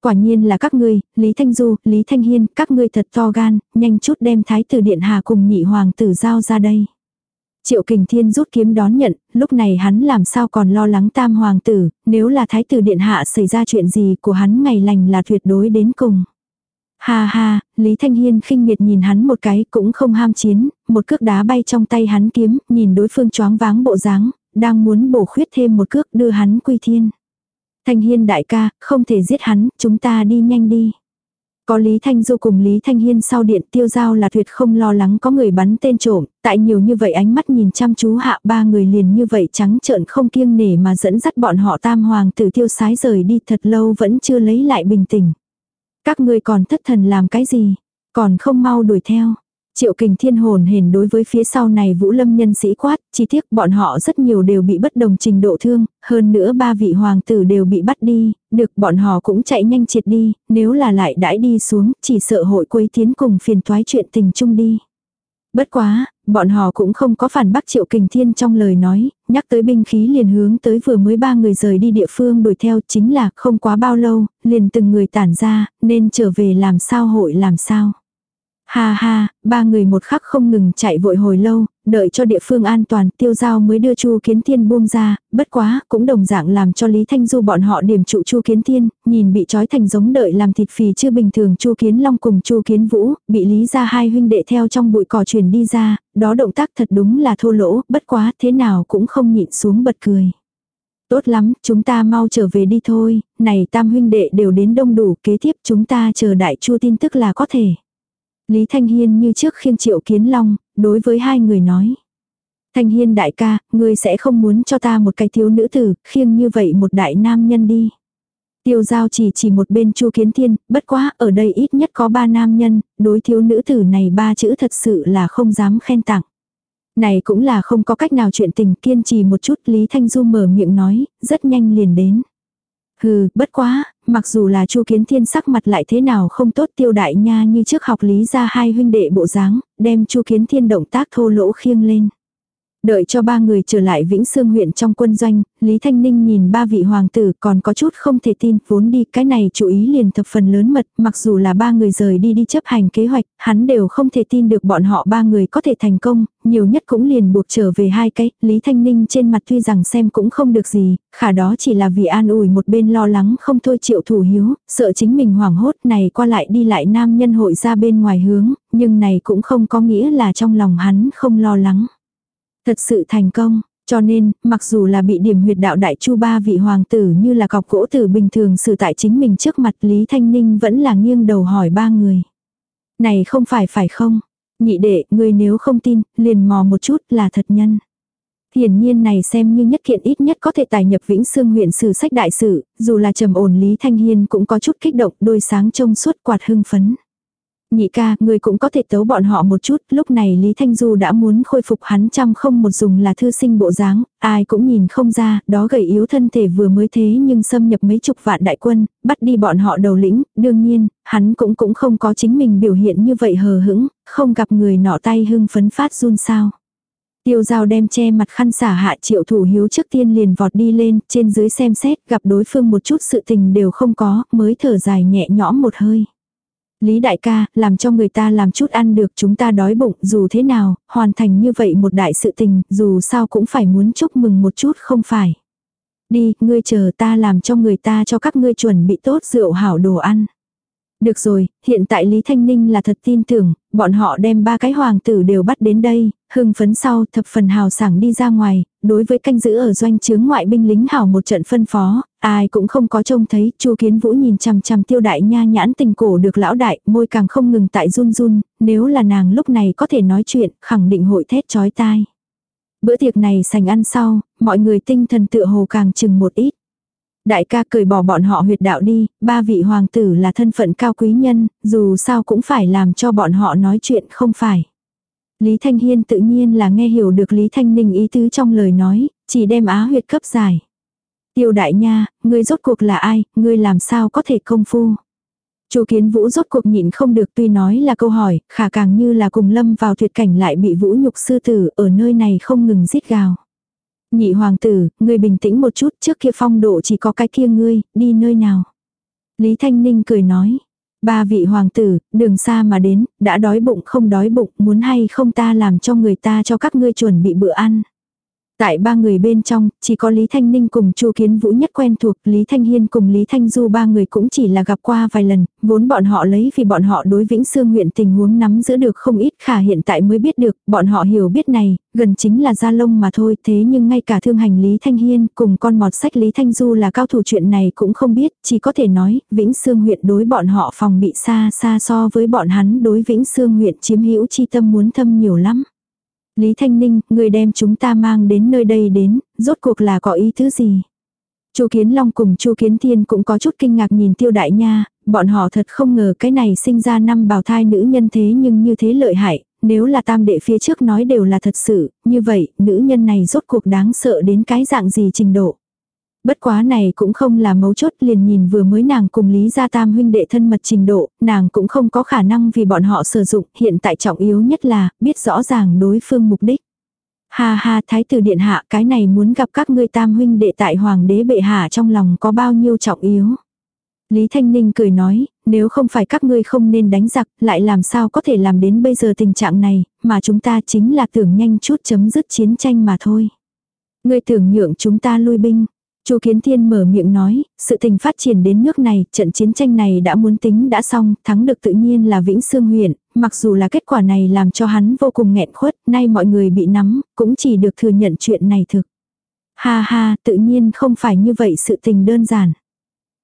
Quả nhiên là các ngươi, Lý Thanh Du, Lý Thanh Hiên, các ngươi thật to gan, nhanh chút đem thái tử điện hà cùng nhị hoàng tử giao ra đây. Triệu Kình Thiên rút kiếm đón nhận, lúc này hắn làm sao còn lo lắng tam hoàng tử, nếu là thái tử điện hạ xảy ra chuyện gì của hắn ngày lành là tuyệt đối đến cùng. Ha ha, Lý Thanh Hiên khinh miệt nhìn hắn một cái cũng không ham chiến, một cước đá bay trong tay hắn kiếm, nhìn đối phương choáng váng bộ dáng, đang muốn bổ khuyết thêm một cước đưa hắn quy thiên. Thanh Hiên đại ca, không thể giết hắn, chúng ta đi nhanh đi. Có Lý Thanh Du cùng Lý Thanh Hiên sau điện tiêu giao là tuyệt không lo lắng có người bắn tên trộm, tại nhiều như vậy ánh mắt nhìn chăm chú hạ ba người liền như vậy trắng trợn không kiêng nể mà dẫn dắt bọn họ tam hoàng tử tiêu sái rời đi thật lâu vẫn chưa lấy lại bình tĩnh. Các ngươi còn thất thần làm cái gì, còn không mau đuổi theo. Triệu kình thiên hồn hển đối với phía sau này vũ lâm nhân sĩ quát, chi tiết bọn họ rất nhiều đều bị bất đồng trình độ thương, hơn nữa ba vị hoàng tử đều bị bắt đi, được bọn họ cũng chạy nhanh triệt đi, nếu là lại đãi đi xuống, chỉ sợ hội quấy tiến cùng phiền toái chuyện tình chung đi. Bất quá, bọn họ cũng không có phản bác triệu kình thiên trong lời nói, nhắc tới binh khí liền hướng tới vừa mới ba người rời đi địa phương đuổi theo chính là không quá bao lâu, liền từng người tản ra, nên trở về làm sao hội làm sao. Ha ha, ba người một khắc không ngừng chạy vội hồi lâu, đợi cho địa phương an toàn tiêu giao mới đưa Chu Kiến Thiên buông ra, bất quá, cũng đồng dạng làm cho Lý Thanh Du bọn họ điểm trụ Chu Kiến Thiên, nhìn bị trói thành giống đợi làm thịt phì chưa bình thường Chu Kiến Long cùng Chu Kiến Vũ, bị Lý ra hai huynh đệ theo trong bụi cỏ chuyển đi ra, đó động tác thật đúng là thô lỗ, bất quá thế nào cũng không nhịn xuống bật cười. Tốt lắm, chúng ta mau trở về đi thôi, này tam huynh đệ đều đến đông đủ, kế tiếp chúng ta chờ đại chu tin tức là có thể. Lý Thanh Hiên như trước khiêng triệu kiến long, đối với hai người nói. Thanh Hiên đại ca, ngươi sẽ không muốn cho ta một cái thiếu nữ tử, khiêng như vậy một đại nam nhân đi. Tiêu giao chỉ chỉ một bên chu kiến thiên, bất quá ở đây ít nhất có ba nam nhân, đối thiếu nữ tử này ba chữ thật sự là không dám khen tặng. Này cũng là không có cách nào chuyện tình kiên trì một chút Lý Thanh Du mở miệng nói, rất nhanh liền đến. Hừ, bất quá, mặc dù là Chu Kiến Thiên sắc mặt lại thế nào không tốt tiêu đại nha như trước học lý ra hai huynh đệ bộ dáng, đem Chu Kiến Thiên động tác thô lỗ khiêng lên. Đợi cho ba người trở lại Vĩnh Sương huyện trong quân doanh, Lý Thanh Ninh nhìn ba vị hoàng tử còn có chút không thể tin, vốn đi cái này chú ý liền thập phần lớn mật, mặc dù là ba người rời đi đi chấp hành kế hoạch, hắn đều không thể tin được bọn họ ba người có thể thành công, nhiều nhất cũng liền buộc trở về hai cái, Lý Thanh Ninh trên mặt tuy rằng xem cũng không được gì, khả đó chỉ là vì an ủi một bên lo lắng không thôi chịu thủ hiếu, sợ chính mình hoảng hốt này qua lại đi lại nam nhân hội ra bên ngoài hướng, nhưng này cũng không có nghĩa là trong lòng hắn không lo lắng. Thật sự thành công, cho nên, mặc dù là bị điểm huyệt đạo đại chu ba vị hoàng tử như là cọc gỗ tử bình thường xử tại chính mình trước mặt Lý Thanh Ninh vẫn là nghiêng đầu hỏi ba người. Này không phải phải không? Nhị đệ, người nếu không tin, liền mò một chút là thật nhân. Hiển nhiên này xem như nhất kiện ít nhất có thể tài nhập Vĩnh Sương huyện sử sách đại sử, dù là trầm ổn Lý Thanh Hiên cũng có chút kích động đôi sáng trông suốt quạt hưng phấn. Nhị ca, người cũng có thể tấu bọn họ một chút, lúc này Lý Thanh Du đã muốn khôi phục hắn trăm không một dùng là thư sinh bộ dáng, ai cũng nhìn không ra, đó gầy yếu thân thể vừa mới thế nhưng xâm nhập mấy chục vạn đại quân, bắt đi bọn họ đầu lĩnh, đương nhiên, hắn cũng cũng không có chính mình biểu hiện như vậy hờ hững, không gặp người nọ tay hưng phấn phát run sao. Tiêu giao đem che mặt khăn xả hạ triệu thủ hiếu trước tiên liền vọt đi lên, trên dưới xem xét, gặp đối phương một chút sự tình đều không có, mới thở dài nhẹ nhõm một hơi. Lý đại ca, làm cho người ta làm chút ăn được chúng ta đói bụng dù thế nào, hoàn thành như vậy một đại sự tình, dù sao cũng phải muốn chúc mừng một chút không phải. Đi, ngươi chờ ta làm cho người ta cho các ngươi chuẩn bị tốt rượu hảo đồ ăn. Được rồi, hiện tại Lý Thanh Ninh là thật tin tưởng, bọn họ đem ba cái hoàng tử đều bắt đến đây, hưng phấn sau thập phần hào sảng đi ra ngoài, đối với canh giữ ở doanh trướng ngoại binh lính hảo một trận phân phó, ai cũng không có trông thấy, chu kiến vũ nhìn chằm chằm tiêu đại nha nhãn tình cổ được lão đại, môi càng không ngừng tại run run, nếu là nàng lúc này có thể nói chuyện, khẳng định hội thét chói tai. Bữa tiệc này sành ăn sau, mọi người tinh thần tựa hồ càng chừng một ít. Đại ca cười bỏ bọn họ huyệt đạo đi, ba vị hoàng tử là thân phận cao quý nhân, dù sao cũng phải làm cho bọn họ nói chuyện không phải. Lý Thanh Hiên tự nhiên là nghe hiểu được Lý Thanh Ninh ý tứ trong lời nói, chỉ đem á huyệt cấp giải. Tiêu đại nha, ngươi rốt cuộc là ai, ngươi làm sao có thể công phu. Chu Kiến Vũ rốt cuộc nhịn không được tuy nói là câu hỏi, khả càng như là cùng lâm vào tuyệt cảnh lại bị Vũ nhục sư tử ở nơi này không ngừng giết gào. Nhị hoàng tử, ngươi bình tĩnh một chút, trước kia phong độ chỉ có cái kia ngươi, đi nơi nào. Lý Thanh Ninh cười nói, ba vị hoàng tử, đường xa mà đến, đã đói bụng không đói bụng, muốn hay không ta làm cho người ta cho các ngươi chuẩn bị bữa ăn. Tại ba người bên trong, chỉ có Lý Thanh Ninh cùng Chu Kiến Vũ nhất quen thuộc, Lý Thanh Hiên cùng Lý Thanh Du ba người cũng chỉ là gặp qua vài lần, vốn bọn họ lấy vì bọn họ đối Vĩnh Sương huyện tình huống nắm giữ được không ít khả hiện tại mới biết được, bọn họ hiểu biết này, gần chính là gia lông mà thôi, thế nhưng ngay cả thương hành Lý Thanh Hiên cùng con mọt sách Lý Thanh Du là cao thủ chuyện này cũng không biết, chỉ có thể nói, Vĩnh Sương huyện đối bọn họ phòng bị xa xa so với bọn hắn đối Vĩnh Sương huyện chiếm hữu chi tâm muốn thâm nhiều lắm. Lý Thanh Ninh, người đem chúng ta mang đến nơi đây đến, rốt cuộc là có ý thứ gì? Chu Kiến Long cùng Chu Kiến Thiên cũng có chút kinh ngạc nhìn Tiêu Đại Nha, bọn họ thật không ngờ cái này sinh ra năm bào thai nữ nhân thế nhưng như thế lợi hại, nếu là tam đệ phía trước nói đều là thật sự, như vậy, nữ nhân này rốt cuộc đáng sợ đến cái dạng gì trình độ. Bất quá này cũng không là mấu chốt liền nhìn vừa mới nàng cùng Lý Gia Tam huynh đệ thân mật trình độ, nàng cũng không có khả năng vì bọn họ sử dụng, hiện tại trọng yếu nhất là biết rõ ràng đối phương mục đích. Ha ha thái tử điện hạ cái này muốn gặp các ngươi tam huynh đệ tại hoàng đế bệ hạ trong lòng có bao nhiêu trọng yếu. Lý Thanh Ninh cười nói, nếu không phải các ngươi không nên đánh giặc, lại làm sao có thể làm đến bây giờ tình trạng này, mà chúng ta chính là tưởng nhanh chút chấm dứt chiến tranh mà thôi. Ngươi tưởng nhượng chúng ta lui binh, Chu Kiến Thiên mở miệng nói, sự tình phát triển đến nước này, trận chiến tranh này đã muốn tính đã xong, thắng được tự nhiên là Vĩnh Sương huyện, mặc dù là kết quả này làm cho hắn vô cùng nghẹn khuất, nay mọi người bị nắm, cũng chỉ được thừa nhận chuyện này thực. Ha ha, tự nhiên không phải như vậy sự tình đơn giản.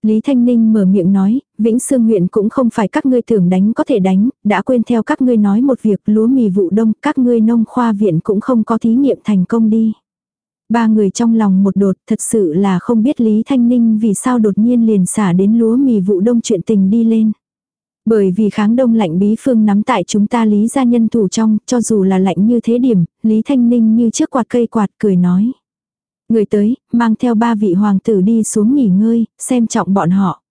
Lý Thanh Ninh mở miệng nói, Vĩnh Sương huyện cũng không phải các ngươi tưởng đánh có thể đánh, đã quên theo các ngươi nói một việc lúa mì vụ đông, các ngươi nông khoa viện cũng không có thí nghiệm thành công đi. Ba người trong lòng một đột thật sự là không biết Lý Thanh Ninh vì sao đột nhiên liền xả đến lúa mì vụ đông chuyện tình đi lên. Bởi vì kháng đông lạnh bí phương nắm tại chúng ta Lý gia nhân thủ trong, cho dù là lạnh như thế điểm, Lý Thanh Ninh như trước quạt cây quạt cười nói. Người tới, mang theo ba vị hoàng tử đi xuống nghỉ ngơi, xem trọng bọn họ.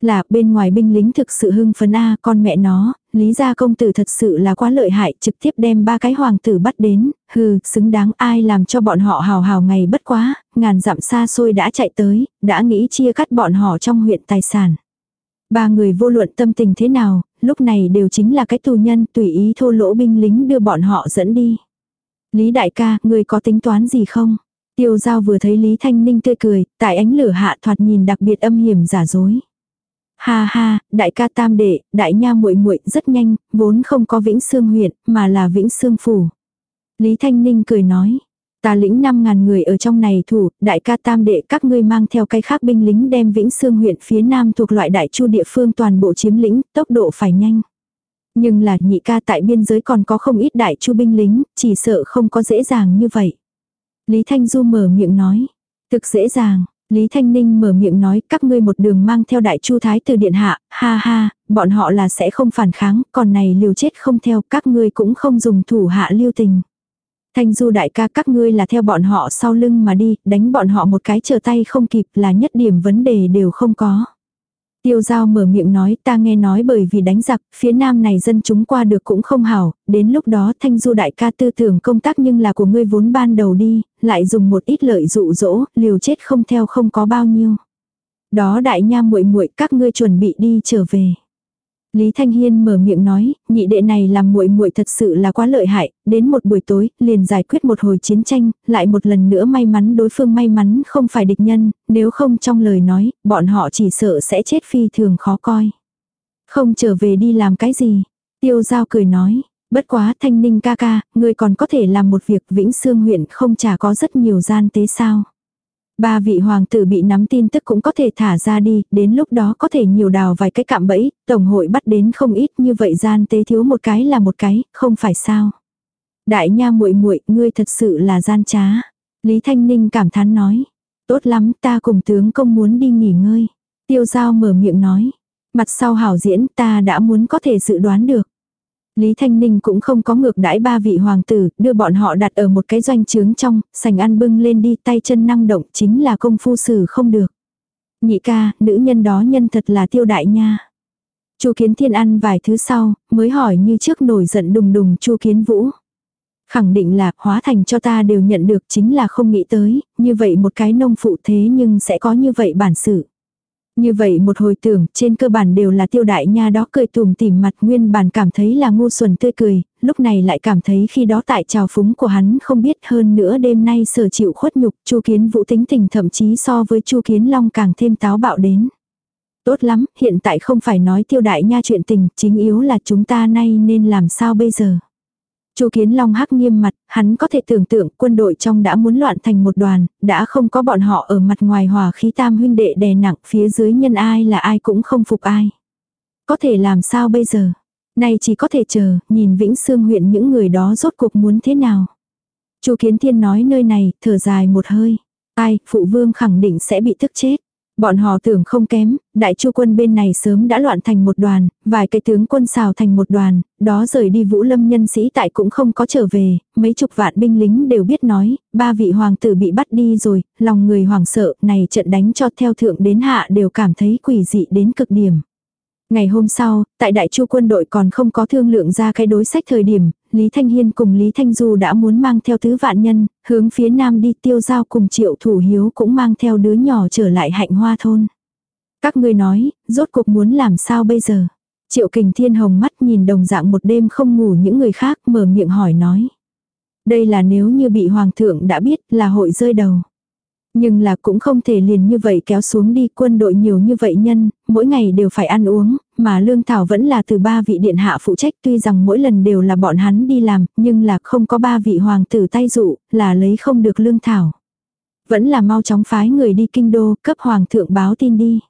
Là bên ngoài binh lính thực sự hưng phấn A con mẹ nó, lý gia công tử thật sự là quá lợi hại trực tiếp đem ba cái hoàng tử bắt đến, hừ, xứng đáng ai làm cho bọn họ hào hào ngày bất quá, ngàn dặm xa xôi đã chạy tới, đã nghĩ chia cắt bọn họ trong huyện tài sản. Ba người vô luận tâm tình thế nào, lúc này đều chính là cái tù nhân tùy ý thô lỗ binh lính đưa bọn họ dẫn đi. Lý đại ca, người có tính toán gì không? Tiêu giao vừa thấy Lý Thanh Ninh tươi cười, tại ánh lửa hạ thoạt nhìn đặc biệt âm hiểm giả dối. Ha ha, đại ca tam đệ, đại nha muội muội rất nhanh, vốn không có Vĩnh Sương huyện, mà là Vĩnh Sương phủ. Lý Thanh Ninh cười nói, ta lĩnh 5.000 người ở trong này thủ, đại ca tam đệ các ngươi mang theo cái khác binh lính đem Vĩnh Sương huyện phía nam thuộc loại đại chu địa phương toàn bộ chiếm lĩnh, tốc độ phải nhanh. Nhưng là nhị ca tại biên giới còn có không ít đại chu binh lính, chỉ sợ không có dễ dàng như vậy. Lý Thanh Du mở miệng nói, thực dễ dàng, Lý Thanh Ninh mở miệng nói các ngươi một đường mang theo đại chu thái từ điện hạ, ha ha, bọn họ là sẽ không phản kháng, còn này liều chết không theo các ngươi cũng không dùng thủ hạ lưu tình. Thanh du đại ca các ngươi là theo bọn họ sau lưng mà đi, đánh bọn họ một cái trở tay không kịp là nhất điểm vấn đề đều không có. Tiêu giao mở miệng nói ta nghe nói bởi vì đánh giặc, phía nam này dân chúng qua được cũng không hảo, đến lúc đó thanh du đại ca tư tưởng công tác nhưng là của ngươi vốn ban đầu đi, lại dùng một ít lợi dụ dỗ, liều chết không theo không có bao nhiêu. Đó đại nha muội muội các ngươi chuẩn bị đi trở về. Lý Thanh Hiên mở miệng nói, nhị đệ này làm muội muội thật sự là quá lợi hại, đến một buổi tối, liền giải quyết một hồi chiến tranh, lại một lần nữa may mắn đối phương may mắn không phải địch nhân, nếu không trong lời nói, bọn họ chỉ sợ sẽ chết phi thường khó coi. Không trở về đi làm cái gì? Tiêu giao cười nói, bất quá thanh ninh ca ca, người còn có thể làm một việc vĩnh xương huyện không chả có rất nhiều gian tế sao. Ba vị hoàng tử bị nắm tin tức cũng có thể thả ra đi, đến lúc đó có thể nhiều đào vài cái cạm bẫy, tổng hội bắt đến không ít như vậy gian tế thiếu một cái là một cái, không phải sao. Đại nha muội muội ngươi thật sự là gian trá. Lý Thanh Ninh cảm thán nói. Tốt lắm ta cùng tướng công muốn đi nghỉ ngơi. Tiêu giao mở miệng nói. Mặt sau hảo diễn ta đã muốn có thể dự đoán được. Lý Thanh Ninh cũng không có ngược đãi ba vị hoàng tử, đưa bọn họ đặt ở một cái doanh trướng trong, sành ăn bưng lên đi tay chân năng động chính là công phu xử không được. Nhị ca, nữ nhân đó nhân thật là tiêu đại nha. Chu Kiến Thiên ăn vài thứ sau, mới hỏi như trước nổi giận đùng đùng Chu Kiến Vũ. Khẳng định là hóa thành cho ta đều nhận được chính là không nghĩ tới, như vậy một cái nông phụ thế nhưng sẽ có như vậy bản sự. Như vậy một hồi tưởng, trên cơ bản đều là tiêu đại nha đó cười tùm tìm mặt nguyên bản cảm thấy là ngu xuẩn tươi cười, lúc này lại cảm thấy khi đó tại trào phúng của hắn không biết hơn nữa đêm nay sở chịu khuất nhục, chu kiến vũ tính tình thậm chí so với chu kiến long càng thêm táo bạo đến. Tốt lắm, hiện tại không phải nói tiêu đại nha chuyện tình, chính yếu là chúng ta nay nên làm sao bây giờ. Chu Kiến Long hắc nghiêm mặt, hắn có thể tưởng tượng quân đội trong đã muốn loạn thành một đoàn, đã không có bọn họ ở mặt ngoài hòa khí tam huynh đệ đè nặng, phía dưới nhân ai là ai cũng không phục ai. Có thể làm sao bây giờ? Nay chỉ có thể chờ, nhìn Vĩnh Sương huyện những người đó rốt cuộc muốn thế nào. Chu Kiến Thiên nói nơi này, thở dài một hơi. Ai, phụ vương khẳng định sẽ bị tức chết. Bọn họ tưởng không kém, đại chu quân bên này sớm đã loạn thành một đoàn, vài cái tướng quân xào thành một đoàn, đó rời đi vũ lâm nhân sĩ tại cũng không có trở về, mấy chục vạn binh lính đều biết nói, ba vị hoàng tử bị bắt đi rồi, lòng người hoàng sợ, này trận đánh cho theo thượng đến hạ đều cảm thấy quỷ dị đến cực điểm. Ngày hôm sau, tại đại chu quân đội còn không có thương lượng ra cái đối sách thời điểm, Lý Thanh Hiên cùng Lý Thanh Du đã muốn mang theo tứ vạn nhân, hướng phía nam đi tiêu giao cùng triệu thủ hiếu cũng mang theo đứa nhỏ trở lại hạnh hoa thôn. Các ngươi nói, rốt cuộc muốn làm sao bây giờ? Triệu kình thiên hồng mắt nhìn đồng dạng một đêm không ngủ những người khác mở miệng hỏi nói. Đây là nếu như bị hoàng thượng đã biết là hội rơi đầu. Nhưng là cũng không thể liền như vậy kéo xuống đi quân đội nhiều như vậy nhân, mỗi ngày đều phải ăn uống, mà lương thảo vẫn là từ ba vị điện hạ phụ trách tuy rằng mỗi lần đều là bọn hắn đi làm, nhưng là không có ba vị hoàng tử tay dụ, là lấy không được lương thảo. Vẫn là mau chóng phái người đi kinh đô, cấp hoàng thượng báo tin đi.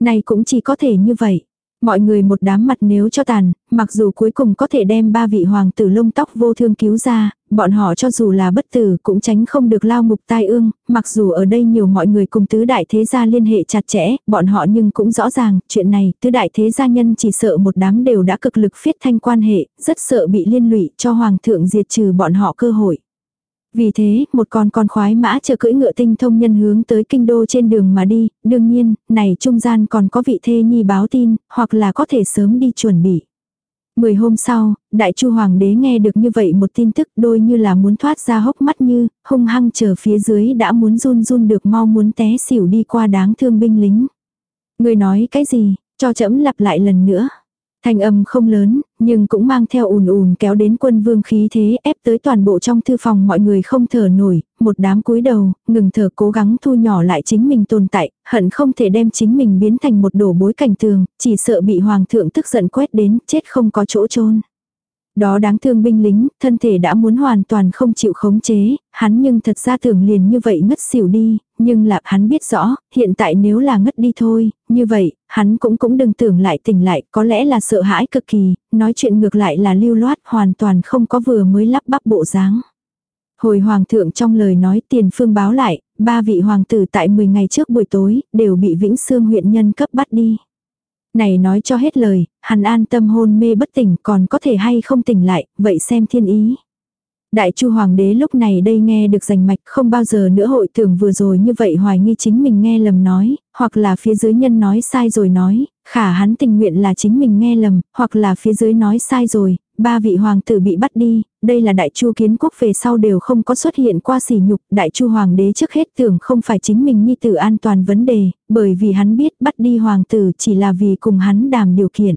Này cũng chỉ có thể như vậy. Mọi người một đám mặt nếu cho tàn, mặc dù cuối cùng có thể đem ba vị hoàng tử lông tóc vô thương cứu ra, bọn họ cho dù là bất tử cũng tránh không được lao ngục tai ương, mặc dù ở đây nhiều mọi người cùng tứ đại thế gia liên hệ chặt chẽ, bọn họ nhưng cũng rõ ràng, chuyện này, tứ đại thế gia nhân chỉ sợ một đám đều đã cực lực phiết thanh quan hệ, rất sợ bị liên lụy cho hoàng thượng diệt trừ bọn họ cơ hội. Vì thế, một con con khoái mã chờ cưỡi ngựa tinh thông nhân hướng tới kinh đô trên đường mà đi, đương nhiên, này trung gian còn có vị thê nhi báo tin, hoặc là có thể sớm đi chuẩn bị. Mười hôm sau, đại chu hoàng đế nghe được như vậy một tin tức đôi như là muốn thoát ra hốc mắt như, hung hăng chờ phía dưới đã muốn run run được mau muốn té xỉu đi qua đáng thương binh lính. Người nói cái gì, cho trẫm lặp lại lần nữa. Thanh âm không lớn, nhưng cũng mang theo ùn ùn kéo đến quân vương khí thế ép tới toàn bộ trong thư phòng mọi người không thở nổi, một đám cúi đầu, ngừng thở cố gắng thu nhỏ lại chính mình tồn tại, hận không thể đem chính mình biến thành một đổ bối cảnh tường, chỉ sợ bị hoàng thượng tức giận quét đến, chết không có chỗ chôn đó đáng thương binh lính, thân thể đã muốn hoàn toàn không chịu khống chế, hắn nhưng thật ra tưởng liền như vậy ngất xỉu đi, nhưng là hắn biết rõ, hiện tại nếu là ngất đi thôi, như vậy, hắn cũng cũng đừng tưởng lại tỉnh lại, có lẽ là sợ hãi cực kỳ, nói chuyện ngược lại là lưu loát hoàn toàn không có vừa mới lắp bắp bộ dáng. Hồi hoàng thượng trong lời nói tiền phương báo lại, ba vị hoàng tử tại 10 ngày trước buổi tối, đều bị Vĩnh Sương huyện nhân cấp bắt đi. Này nói cho hết lời, hắn an tâm hôn mê bất tỉnh còn có thể hay không tỉnh lại, vậy xem thiên ý. Đại chu hoàng đế lúc này đây nghe được rành mạch không bao giờ nữa hội tưởng vừa rồi như vậy hoài nghi chính mình nghe lầm nói, hoặc là phía dưới nhân nói sai rồi nói, khả hắn tình nguyện là chính mình nghe lầm, hoặc là phía dưới nói sai rồi, ba vị hoàng tử bị bắt đi, đây là đại chu kiến quốc về sau đều không có xuất hiện qua sỉ nhục, đại chu hoàng đế trước hết tưởng không phải chính mình nhi tử an toàn vấn đề, bởi vì hắn biết bắt đi hoàng tử chỉ là vì cùng hắn đàm điều kiện.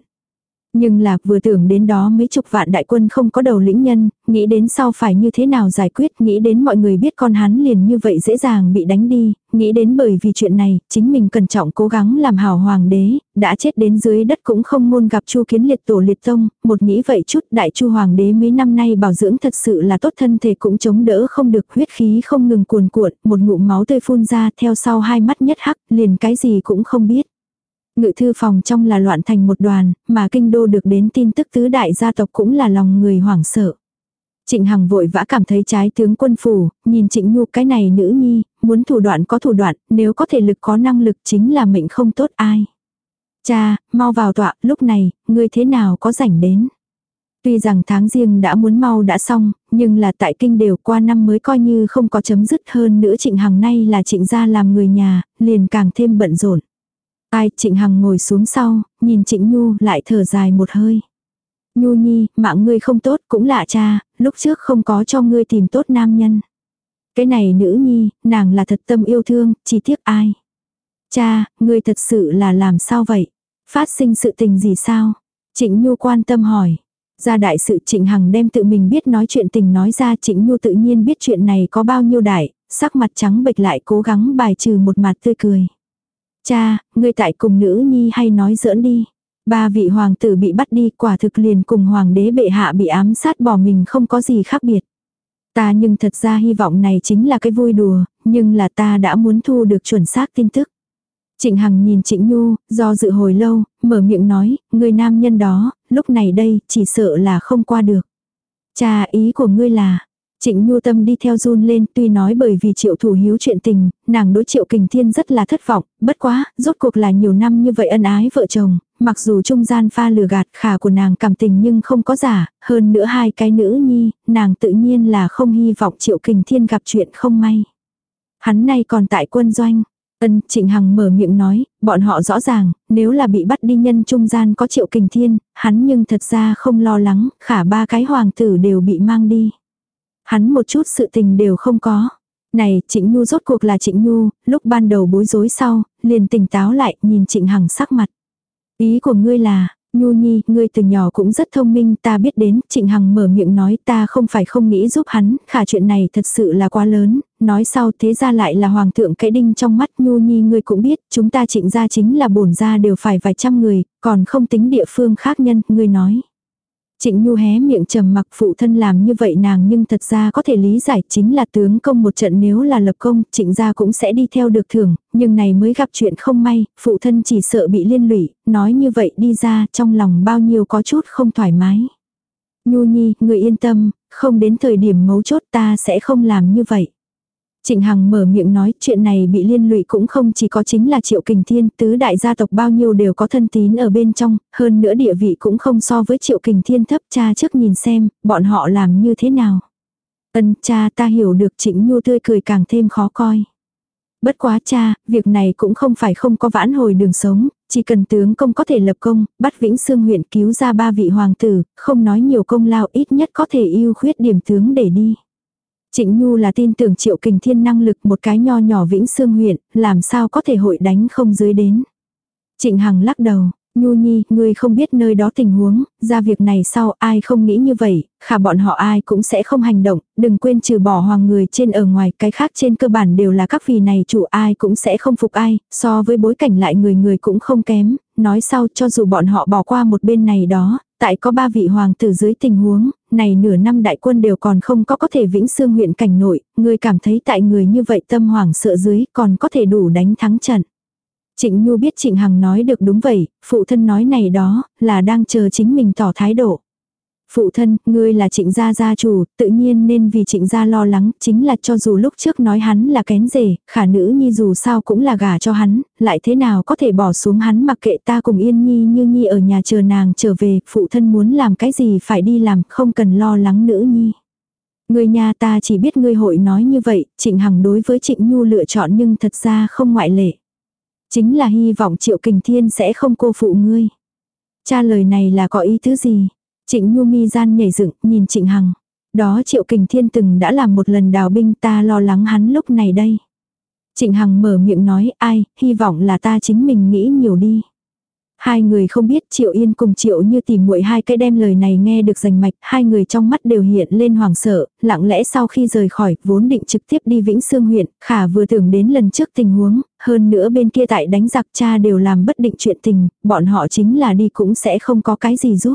Nhưng lạc vừa tưởng đến đó mấy chục vạn đại quân không có đầu lĩnh nhân, nghĩ đến sau phải như thế nào giải quyết, nghĩ đến mọi người biết con hắn liền như vậy dễ dàng bị đánh đi, nghĩ đến bởi vì chuyện này, chính mình cẩn trọng cố gắng làm hảo hoàng đế, đã chết đến dưới đất cũng không môn gặp chu kiến liệt tổ liệt tông, một nghĩ vậy chút đại chu hoàng đế mấy năm nay bảo dưỡng thật sự là tốt thân thể cũng chống đỡ không được huyết khí không ngừng cuồn cuộn, một ngụm máu tươi phun ra theo sau hai mắt nhất hắc, liền cái gì cũng không biết. Ngự thư phòng trong là loạn thành một đoàn, mà kinh đô được đến tin tức tứ đại gia tộc cũng là lòng người hoảng sợ. Trịnh Hằng vội vã cảm thấy trái tướng quân phủ, nhìn Trịnh Nhu cái này nữ nhi, muốn thủ đoạn có thủ đoạn, nếu có thể lực có năng lực chính là mệnh không tốt ai. Cha, mau vào tọa, lúc này, ngươi thế nào có rảnh đến. Tuy rằng tháng riêng đã muốn mau đã xong, nhưng là tại kinh đều qua năm mới coi như không có chấm dứt hơn nữa trịnh hằng nay là trịnh gia làm người nhà, liền càng thêm bận rộn. Ai trịnh hằng ngồi xuống sau, nhìn trịnh Nhu lại thở dài một hơi. Nhu nhi, mạng ngươi không tốt cũng lạ cha, lúc trước không có cho ngươi tìm tốt nam nhân. Cái này nữ nhi, nàng là thật tâm yêu thương, chỉ tiếc ai. Cha, ngươi thật sự là làm sao vậy? Phát sinh sự tình gì sao? Trịnh Nhu quan tâm hỏi. Ra đại sự Trịnh Hằng đem tự mình biết nói chuyện tình nói ra Trịnh Nhu tự nhiên biết chuyện này có bao nhiêu đại, sắc mặt trắng bệch lại cố gắng bài trừ một mặt tươi cười. Cha, ngươi tại cùng nữ nhi hay nói giỡn đi. Ba vị hoàng tử bị bắt đi quả thực liền cùng hoàng đế bệ hạ bị ám sát bỏ mình không có gì khác biệt. Ta nhưng thật ra hy vọng này chính là cái vui đùa, nhưng là ta đã muốn thu được chuẩn xác tin tức. Trịnh Hằng nhìn Trịnh Nhu, do dự hồi lâu, mở miệng nói, người nam nhân đó, lúc này đây, chỉ sợ là không qua được. Cha ý của ngươi là, Trịnh Nhu Tâm đi theo run lên tuy nói bởi vì triệu thủ hiếu chuyện tình, nàng đối triệu kình thiên rất là thất vọng, bất quá, rốt cuộc là nhiều năm như vậy ân ái vợ chồng, mặc dù trung gian pha lừa gạt khả của nàng cảm tình nhưng không có giả, hơn nữa hai cái nữ nhi, nàng tự nhiên là không hy vọng triệu kình thiên gặp chuyện không may. Hắn nay còn tại quân doanh, Ân, Trịnh Hằng mở miệng nói, bọn họ rõ ràng, nếu là bị bắt đi nhân trung gian có triệu kình thiên, hắn nhưng thật ra không lo lắng, khả ba cái hoàng tử đều bị mang đi. Hắn một chút sự tình đều không có. Này, Trịnh Nhu rốt cuộc là Trịnh Nhu, lúc ban đầu bối rối sau, liền tỉnh táo lại, nhìn Trịnh Hằng sắc mặt. Ý của ngươi là, Nhu Nhi, ngươi từ nhỏ cũng rất thông minh, ta biết đến, Trịnh Hằng mở miệng nói ta không phải không nghĩ giúp hắn, khả chuyện này thật sự là quá lớn, nói sau thế ra lại là hoàng thượng cái đinh trong mắt Nhu Nhi ngươi cũng biết, chúng ta trịnh gia chính là bổn gia đều phải vài trăm người, còn không tính địa phương khác nhân, ngươi nói. Trịnh Nhu hé miệng trầm mặc phụ thân làm như vậy nàng nhưng thật ra có thể lý giải chính là tướng công một trận nếu là lập công, trịnh gia cũng sẽ đi theo được thưởng, nhưng này mới gặp chuyện không may, phụ thân chỉ sợ bị liên lụy, nói như vậy đi ra trong lòng bao nhiêu có chút không thoải mái. Nhu nhi, người yên tâm, không đến thời điểm mấu chốt ta sẽ không làm như vậy. Trịnh Hằng mở miệng nói chuyện này bị liên lụy cũng không chỉ có chính là triệu kình thiên, tứ đại gia tộc bao nhiêu đều có thân tín ở bên trong, hơn nữa địa vị cũng không so với triệu kình thiên thấp cha trước nhìn xem, bọn họ làm như thế nào. Ân cha ta hiểu được trịnh nhu tươi cười càng thêm khó coi. Bất quá cha, việc này cũng không phải không có vãn hồi đường sống, chỉ cần tướng công có thể lập công, bắt Vĩnh Sương huyện cứu ra ba vị hoàng tử, không nói nhiều công lao ít nhất có thể yêu khuyết điểm tướng để đi. Trịnh Nhu là tin tưởng triệu kình thiên năng lực một cái nho nhỏ vĩnh xương huyện, làm sao có thể hội đánh không dưới đến. Trịnh Hằng lắc đầu, Nhu Nhi, ngươi không biết nơi đó tình huống, ra việc này sau ai không nghĩ như vậy, khả bọn họ ai cũng sẽ không hành động, đừng quên trừ bỏ hoàng người trên ở ngoài, cái khác trên cơ bản đều là các vì này chủ ai cũng sẽ không phục ai, so với bối cảnh lại người người cũng không kém, nói sau cho dù bọn họ bỏ qua một bên này đó, tại có ba vị hoàng tử dưới tình huống, này nửa năm đại quân đều còn không có có thể vĩnh xương huyện cảnh nội, người cảm thấy tại người như vậy tâm hoàng sợ dưới còn có thể đủ đánh thắng trận. Trịnh Nhu biết Trịnh Hằng nói được đúng vậy, phụ thân nói này đó, là đang chờ chính mình tỏ thái độ. Phụ thân, ngươi là trịnh gia gia chủ, tự nhiên nên vì trịnh gia lo lắng, chính là cho dù lúc trước nói hắn là kén rể, khả nữ nhi dù sao cũng là gả cho hắn, lại thế nào có thể bỏ xuống hắn mặc kệ ta cùng yên nhi như nhi ở nhà chờ nàng trở về, phụ thân muốn làm cái gì phải đi làm, không cần lo lắng nữ nhi. Người nhà ta chỉ biết ngươi hội nói như vậy, trịnh hằng đối với trịnh nhu lựa chọn nhưng thật ra không ngoại lệ. Chính là hy vọng triệu kình thiên sẽ không cô phụ ngươi. Cha lời này là có ý thứ gì? Trịnh Nhu mi gian nhảy dựng, nhìn Trịnh Hằng. Đó Triệu Kình Thiên từng đã làm một lần đào binh ta lo lắng hắn lúc này đây. Trịnh Hằng mở miệng nói ai, hy vọng là ta chính mình nghĩ nhiều đi. Hai người không biết Triệu Yên cùng Triệu như tìm muội hai cái đem lời này nghe được rành mạch, hai người trong mắt đều hiện lên hoàng sợ, lặng lẽ sau khi rời khỏi, vốn định trực tiếp đi Vĩnh Sương huyện, khả vừa tưởng đến lần trước tình huống, hơn nữa bên kia tại đánh giặc cha đều làm bất định chuyện tình, bọn họ chính là đi cũng sẽ không có cái gì giúp.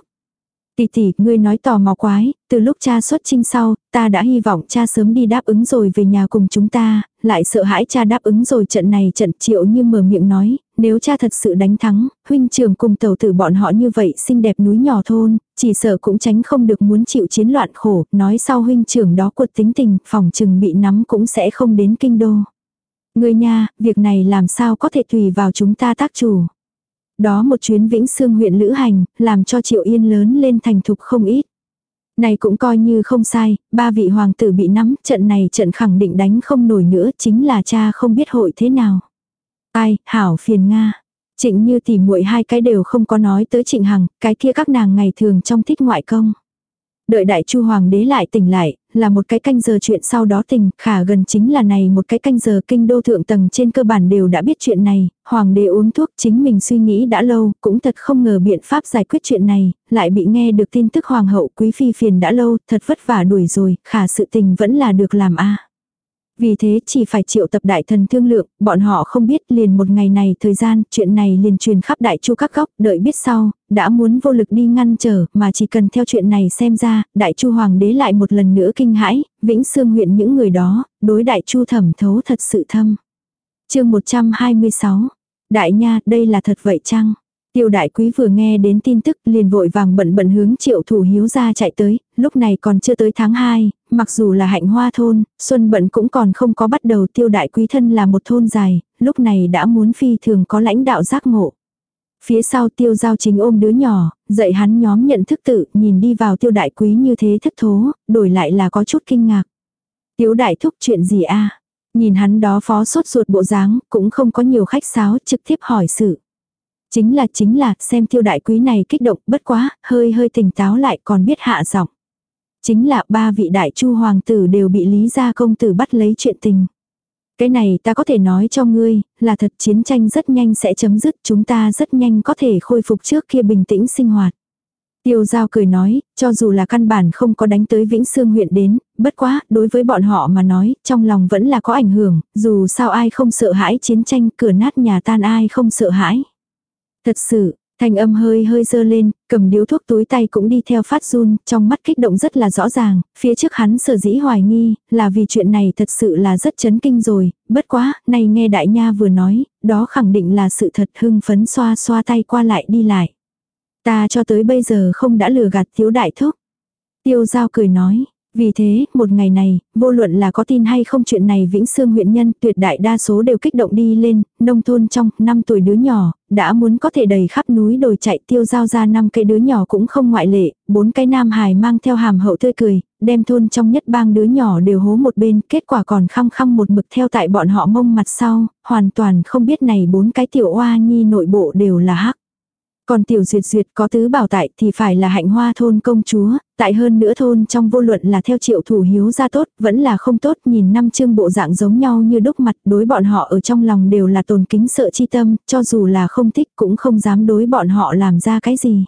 Tỷ tỷ, ngươi nói tò mò quái, từ lúc cha xuất trinh sau, ta đã hy vọng cha sớm đi đáp ứng rồi về nhà cùng chúng ta, lại sợ hãi cha đáp ứng rồi trận này trận triệu như mở miệng nói, nếu cha thật sự đánh thắng, huynh trưởng cùng tàu tử bọn họ như vậy xinh đẹp núi nhỏ thôn, chỉ sợ cũng tránh không được muốn chịu chiến loạn khổ, nói sau huynh trưởng đó cuột tính tình, phòng chừng bị nắm cũng sẽ không đến kinh đô. Ngươi nha, việc này làm sao có thể tùy vào chúng ta tác chủ. Đó một chuyến Vĩnh xương huyện lữ hành, làm cho Triệu Yên lớn lên thành thục không ít. Này cũng coi như không sai, ba vị hoàng tử bị nắm, trận này trận khẳng định đánh không nổi nữa, chính là cha không biết hội thế nào. Ai, hảo phiền Nga. Trịnh như tỉ muội hai cái đều không có nói tới trịnh hằng, cái kia các nàng ngày thường trong thích ngoại công. Đợi đại chu hoàng đế lại tỉnh lại, là một cái canh giờ chuyện sau đó tình khả gần chính là này một cái canh giờ kinh đô thượng tầng trên cơ bản đều đã biết chuyện này, hoàng đế uống thuốc chính mình suy nghĩ đã lâu, cũng thật không ngờ biện pháp giải quyết chuyện này, lại bị nghe được tin tức hoàng hậu quý phi phiền đã lâu, thật vất vả đuổi rồi, khả sự tình vẫn là được làm a vì thế chỉ phải triệu tập đại thần thương lượng, bọn họ không biết liền một ngày này thời gian, chuyện này liền truyền khắp đại chu các góc, đợi biết sau, đã muốn vô lực đi ngăn trở, mà chỉ cần theo chuyện này xem ra, đại chu hoàng đế lại một lần nữa kinh hãi, vĩnh xương huyện những người đó, đối đại chu thẩm thấu thật sự thâm. chương 126, đại nha, đây là thật vậy chăng? Tiêu đại quý vừa nghe đến tin tức liền vội vàng bận bận hướng triệu thủ hiếu ra chạy tới, lúc này còn chưa tới tháng 2, mặc dù là hạnh hoa thôn, xuân bận cũng còn không có bắt đầu tiêu đại quý thân là một thôn dài, lúc này đã muốn phi thường có lãnh đạo giác ngộ. Phía sau tiêu giao chính ôm đứa nhỏ, dạy hắn nhóm nhận thức tự, nhìn đi vào tiêu đại quý như thế thất thố, đổi lại là có chút kinh ngạc. Tiêu đại thúc chuyện gì a Nhìn hắn đó phó sốt ruột bộ dáng, cũng không có nhiều khách sáo, trực tiếp hỏi sự. Chính là chính là, xem tiêu đại quý này kích động, bất quá, hơi hơi tỉnh táo lại còn biết hạ giọng. Chính là ba vị đại chu hoàng tử đều bị lý gia công tử bắt lấy chuyện tình. Cái này ta có thể nói cho ngươi, là thật chiến tranh rất nhanh sẽ chấm dứt, chúng ta rất nhanh có thể khôi phục trước kia bình tĩnh sinh hoạt. Tiêu giao cười nói, cho dù là căn bản không có đánh tới Vĩnh Sương huyện đến, bất quá, đối với bọn họ mà nói, trong lòng vẫn là có ảnh hưởng, dù sao ai không sợ hãi chiến tranh, cửa nát nhà tan ai không sợ hãi. Thật sự, thanh âm hơi hơi dơ lên, cầm điếu thuốc túi tay cũng đi theo phát run, trong mắt kích động rất là rõ ràng, phía trước hắn sở dĩ hoài nghi, là vì chuyện này thật sự là rất chấn kinh rồi, bất quá, này nghe đại nha vừa nói, đó khẳng định là sự thật hưng phấn xoa xoa tay qua lại đi lại. Ta cho tới bây giờ không đã lừa gạt thiếu đại thúc. Tiêu giao cười nói, vì thế, một ngày này, vô luận là có tin hay không chuyện này Vĩnh Sương huyện nhân tuyệt đại đa số đều kích động đi lên, nông thôn trong, năm tuổi đứa nhỏ, đã muốn có thể đầy khắp núi đồi chạy tiêu giao ra năm cây đứa nhỏ cũng không ngoại lệ, bốn cái nam hài mang theo hàm hậu tươi cười, đem thôn trong nhất bang đứa nhỏ đều hố một bên, kết quả còn khăng khăng một mực theo tại bọn họ mông mặt sau, hoàn toàn không biết này bốn cái tiểu oa nhi nội bộ đều là hắc. Còn tiểu duyệt duyệt có tứ bảo tại thì phải là hạnh hoa thôn công chúa, tại hơn nữa thôn trong vô luận là theo triệu thủ hiếu ra tốt, vẫn là không tốt, nhìn năm chương bộ dạng giống nhau như đúc mặt đối bọn họ ở trong lòng đều là tồn kính sợ chi tâm, cho dù là không thích cũng không dám đối bọn họ làm ra cái gì.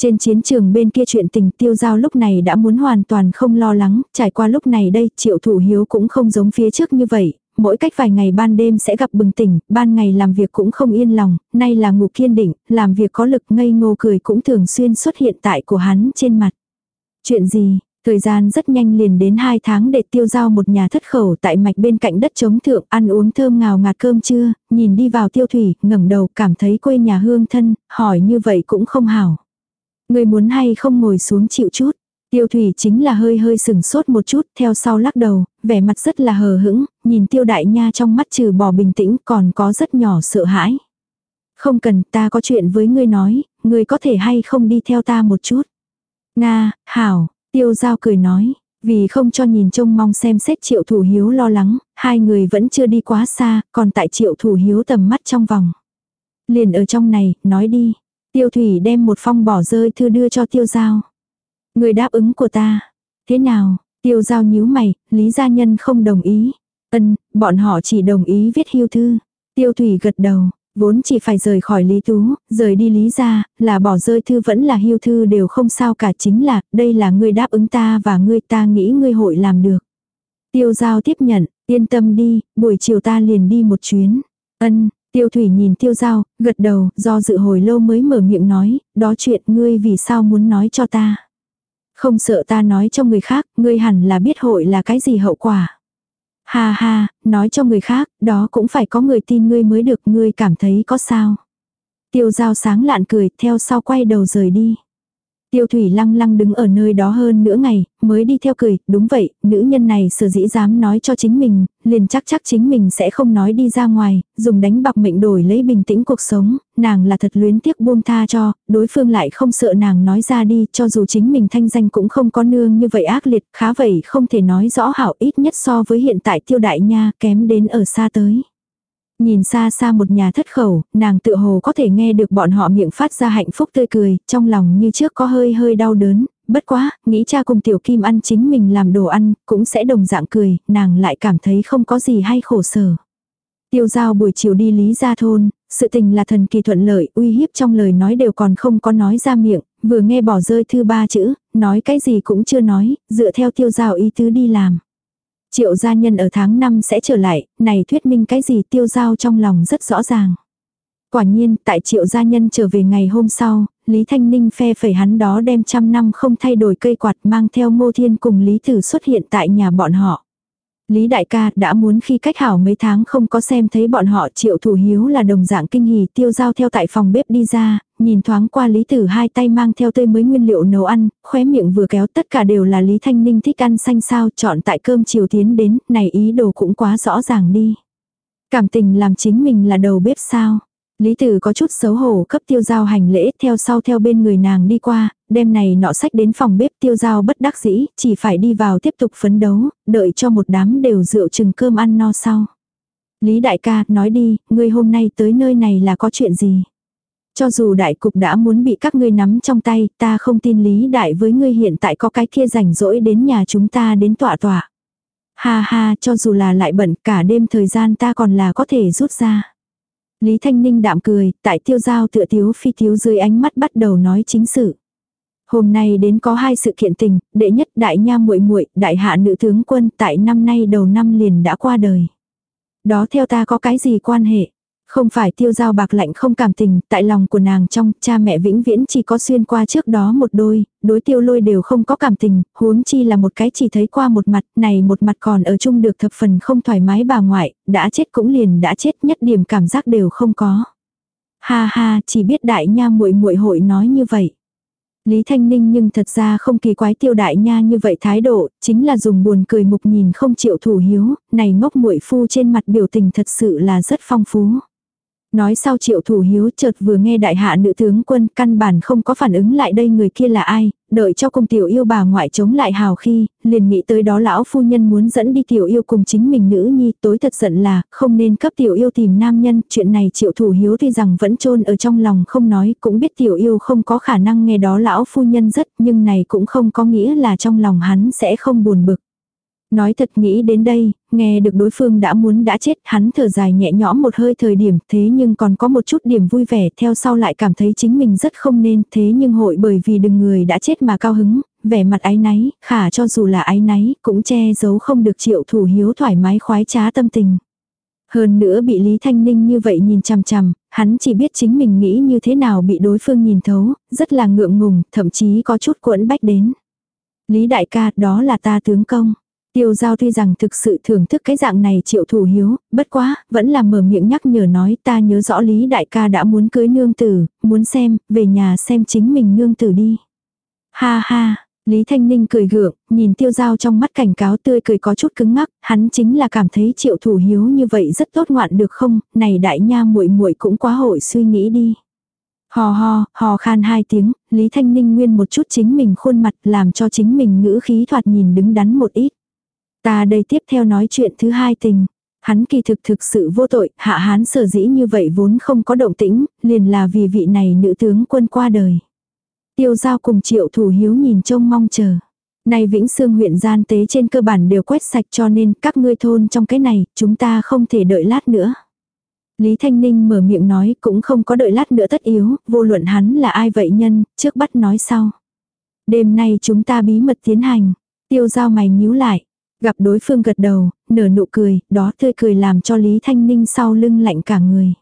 Trên chiến trường bên kia chuyện tình tiêu giao lúc này đã muốn hoàn toàn không lo lắng, trải qua lúc này đây triệu thủ hiếu cũng không giống phía trước như vậy, mỗi cách vài ngày ban đêm sẽ gặp bừng tỉnh, ban ngày làm việc cũng không yên lòng, nay là ngủ kiên định, làm việc có lực ngây ngô cười cũng thường xuyên xuất hiện tại của hắn trên mặt. Chuyện gì, Thời gian rất nhanh liền đến 2 tháng để tiêu giao một nhà thất khẩu tại mạch bên cạnh đất chống thượng ăn uống thơm ngào ngạt cơm trưa, nhìn đi vào tiêu thủy, ngẩng đầu cảm thấy quê nhà hương thân, hỏi như vậy cũng không hảo. Người muốn hay không ngồi xuống chịu chút. Tiêu thủy chính là hơi hơi sừng sốt một chút, theo sau lắc đầu, vẻ mặt rất là hờ hững, nhìn tiêu đại nha trong mắt trừ bỏ bình tĩnh còn có rất nhỏ sợ hãi. Không cần ta có chuyện với ngươi nói, ngươi có thể hay không đi theo ta một chút. Nga, hảo, tiêu giao cười nói, vì không cho nhìn trông mong xem xét triệu thủ hiếu lo lắng, hai người vẫn chưa đi quá xa, còn tại triệu thủ hiếu tầm mắt trong vòng. Liền ở trong này, nói đi. Tiêu thủy đem một phong bỏ rơi thư đưa cho tiêu giao. Người đáp ứng của ta. Thế nào, tiêu giao nhíu mày, lý gia nhân không đồng ý. Ân, bọn họ chỉ đồng ý viết hưu thư. Tiêu thủy gật đầu, vốn chỉ phải rời khỏi Lý Tú, rời đi Lý gia, là bỏ rơi thư vẫn là hưu thư đều không sao cả chính là, đây là ngươi đáp ứng ta và ngươi ta nghĩ ngươi hội làm được. Tiêu giao tiếp nhận, yên tâm đi, buổi chiều ta liền đi một chuyến. Ân, tiêu thủy nhìn tiêu giao, gật đầu, do dự hồi lâu mới mở miệng nói, đó chuyện ngươi vì sao muốn nói cho ta. Không sợ ta nói cho người khác, ngươi hẳn là biết hội là cái gì hậu quả. Ha ha, nói cho người khác, đó cũng phải có người tin ngươi mới được, ngươi cảm thấy có sao. Tiêu giao sáng lạn cười, theo sau quay đầu rời đi. Tiêu thủy lăng lăng đứng ở nơi đó hơn nửa ngày, mới đi theo cười, đúng vậy, nữ nhân này sở dĩ dám nói cho chính mình, liền chắc chắc chính mình sẽ không nói đi ra ngoài, dùng đánh bạc mệnh đổi lấy bình tĩnh cuộc sống, nàng là thật luyến tiếc buông tha cho, đối phương lại không sợ nàng nói ra đi, cho dù chính mình thanh danh cũng không có nương như vậy ác liệt, khá vậy không thể nói rõ hảo ít nhất so với hiện tại tiêu đại nha, kém đến ở xa tới. Nhìn xa xa một nhà thất khẩu, nàng tự hồ có thể nghe được bọn họ miệng phát ra hạnh phúc tươi cười, trong lòng như trước có hơi hơi đau đớn, bất quá, nghĩ cha cùng tiểu kim ăn chính mình làm đồ ăn, cũng sẽ đồng dạng cười, nàng lại cảm thấy không có gì hay khổ sở. Tiêu giao buổi chiều đi lý gia thôn, sự tình là thần kỳ thuận lợi, uy hiếp trong lời nói đều còn không có nói ra miệng, vừa nghe bỏ rơi thư ba chữ, nói cái gì cũng chưa nói, dựa theo tiêu giao ý tứ đi làm. Triệu gia nhân ở tháng 5 sẽ trở lại, này thuyết minh cái gì tiêu giao trong lòng rất rõ ràng. Quả nhiên, tại triệu gia nhân trở về ngày hôm sau, Lý Thanh Ninh phe phẩy hắn đó đem trăm năm không thay đổi cây quạt mang theo ngô thiên cùng Lý Tử xuất hiện tại nhà bọn họ. Lý đại ca đã muốn khi cách hảo mấy tháng không có xem thấy bọn họ triệu thủ hiếu là đồng dạng kinh hỉ tiêu giao theo tại phòng bếp đi ra, nhìn thoáng qua Lý Tử hai tay mang theo tươi mới nguyên liệu nấu ăn, khóe miệng vừa kéo tất cả đều là Lý Thanh Ninh thích ăn xanh sao chọn tại cơm chiều tiến đến, này ý đồ cũng quá rõ ràng đi. Cảm tình làm chính mình là đầu bếp sao. Lý Tử có chút xấu hổ cấp tiêu giao hành lễ theo sau theo bên người nàng đi qua, đêm này nọ sách đến phòng bếp tiêu giao bất đắc dĩ, chỉ phải đi vào tiếp tục phấn đấu, đợi cho một đám đều rượu chừng cơm ăn no sau. Lý đại ca, nói đi, ngươi hôm nay tới nơi này là có chuyện gì? Cho dù đại cục đã muốn bị các ngươi nắm trong tay, ta không tin lý đại với ngươi hiện tại có cái kia rảnh rỗi đến nhà chúng ta đến tọa tọa. Ha ha, cho dù là lại bận cả đêm thời gian ta còn là có thể rút ra. Lý Thanh Ninh đạm cười, tại tiêu giao tựa thiếu phi thiếu dưới ánh mắt bắt đầu nói chính sự. Hôm nay đến có hai sự kiện tình, đệ nhất đại nha muội muội, đại hạ nữ tướng quân tại năm nay đầu năm liền đã qua đời. Đó theo ta có cái gì quan hệ? Không phải tiêu giao bạc lạnh không cảm tình, tại lòng của nàng trong, cha mẹ vĩnh viễn chỉ có xuyên qua trước đó một đôi, đối tiêu lôi đều không có cảm tình, huống chi là một cái chỉ thấy qua một mặt, này một mặt còn ở chung được thập phần không thoải mái bà ngoại, đã chết cũng liền đã chết nhất điểm cảm giác đều không có. Ha ha, chỉ biết đại nha muội muội hội nói như vậy. Lý Thanh Ninh nhưng thật ra không kỳ quái tiêu đại nha như vậy thái độ, chính là dùng buồn cười mục nhìn không chịu thủ hiếu, này ngốc muội phu trên mặt biểu tình thật sự là rất phong phú. Nói sau triệu thủ hiếu chợt vừa nghe đại hạ nữ tướng quân căn bản không có phản ứng lại đây người kia là ai, đợi cho cùng tiểu yêu bà ngoại chống lại hào khi, liền nghĩ tới đó lão phu nhân muốn dẫn đi tiểu yêu cùng chính mình nữ nhi tối thật giận là không nên cấp tiểu yêu tìm nam nhân, chuyện này triệu thủ hiếu tuy rằng vẫn chôn ở trong lòng không nói cũng biết tiểu yêu không có khả năng nghe đó lão phu nhân rất nhưng này cũng không có nghĩa là trong lòng hắn sẽ không buồn bực. Nói thật nghĩ đến đây, nghe được đối phương đã muốn đã chết, hắn thở dài nhẹ nhõm một hơi thời điểm, thế nhưng còn có một chút điểm vui vẻ, theo sau lại cảm thấy chính mình rất không nên, thế nhưng hội bởi vì đừng người đã chết mà cao hứng, vẻ mặt ái náy, khả cho dù là ái náy, cũng che giấu không được triệu thủ hiếu thoải mái khoái trá tâm tình. Hơn nữa bị Lý Thanh Ninh như vậy nhìn chằm chằm, hắn chỉ biết chính mình nghĩ như thế nào bị đối phương nhìn thấu, rất là ngượng ngùng, thậm chí có chút cuộn bách đến. Lý đại ca, đó là ta tướng công. Tiêu giao tuy rằng thực sự thưởng thức cái dạng này triệu thủ hiếu, bất quá, vẫn là mở miệng nhắc nhở nói ta nhớ rõ Lý đại ca đã muốn cưới nương tử, muốn xem, về nhà xem chính mình nương tử đi. Ha ha, Lý Thanh Ninh cười gượng, nhìn tiêu giao trong mắt cảnh cáo tươi cười có chút cứng ngắc, hắn chính là cảm thấy triệu thủ hiếu như vậy rất tốt ngoạn được không, này đại nha muội muội cũng quá hội suy nghĩ đi. Hò hò hò khan hai tiếng, Lý Thanh Ninh nguyên một chút chính mình khuôn mặt làm cho chính mình ngữ khí thoạt nhìn đứng đắn một ít. Ta đây tiếp theo nói chuyện thứ hai tình. Hắn kỳ thực thực sự vô tội, hạ hán sở dĩ như vậy vốn không có động tĩnh, liền là vì vị này nữ tướng quân qua đời. Tiêu giao cùng triệu thủ hiếu nhìn trông mong chờ. Này Vĩnh Sương huyện gian tế trên cơ bản đều quét sạch cho nên các ngươi thôn trong cái này, chúng ta không thể đợi lát nữa. Lý Thanh Ninh mở miệng nói cũng không có đợi lát nữa tất yếu, vô luận hắn là ai vậy nhân, trước bắt nói sau. Đêm nay chúng ta bí mật tiến hành, tiêu giao mày nhíu lại, Gặp đối phương gật đầu, nở nụ cười, đó tươi cười làm cho Lý Thanh Ninh sau lưng lạnh cả người.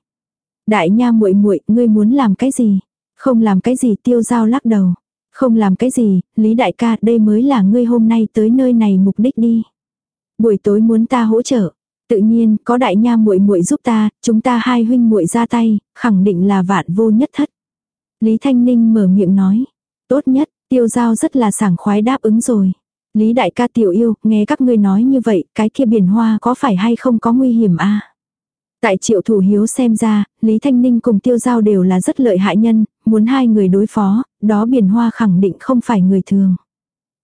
Đại nha muội muội, ngươi muốn làm cái gì? Không làm cái gì tiêu giao lắc đầu. Không làm cái gì, Lý đại ca, đây mới là ngươi hôm nay tới nơi này mục đích đi. Buổi tối muốn ta hỗ trợ. Tự nhiên, có đại nha muội muội giúp ta, chúng ta hai huynh muội ra tay, khẳng định là vạn vô nhất thất. Lý Thanh Ninh mở miệng nói. Tốt nhất, tiêu giao rất là sảng khoái đáp ứng rồi. Lý đại ca tiểu yêu, nghe các ngươi nói như vậy, cái kia biển hoa có phải hay không có nguy hiểm a Tại triệu thủ hiếu xem ra, Lý Thanh Ninh cùng tiêu giao đều là rất lợi hại nhân, muốn hai người đối phó, đó biển hoa khẳng định không phải người thường.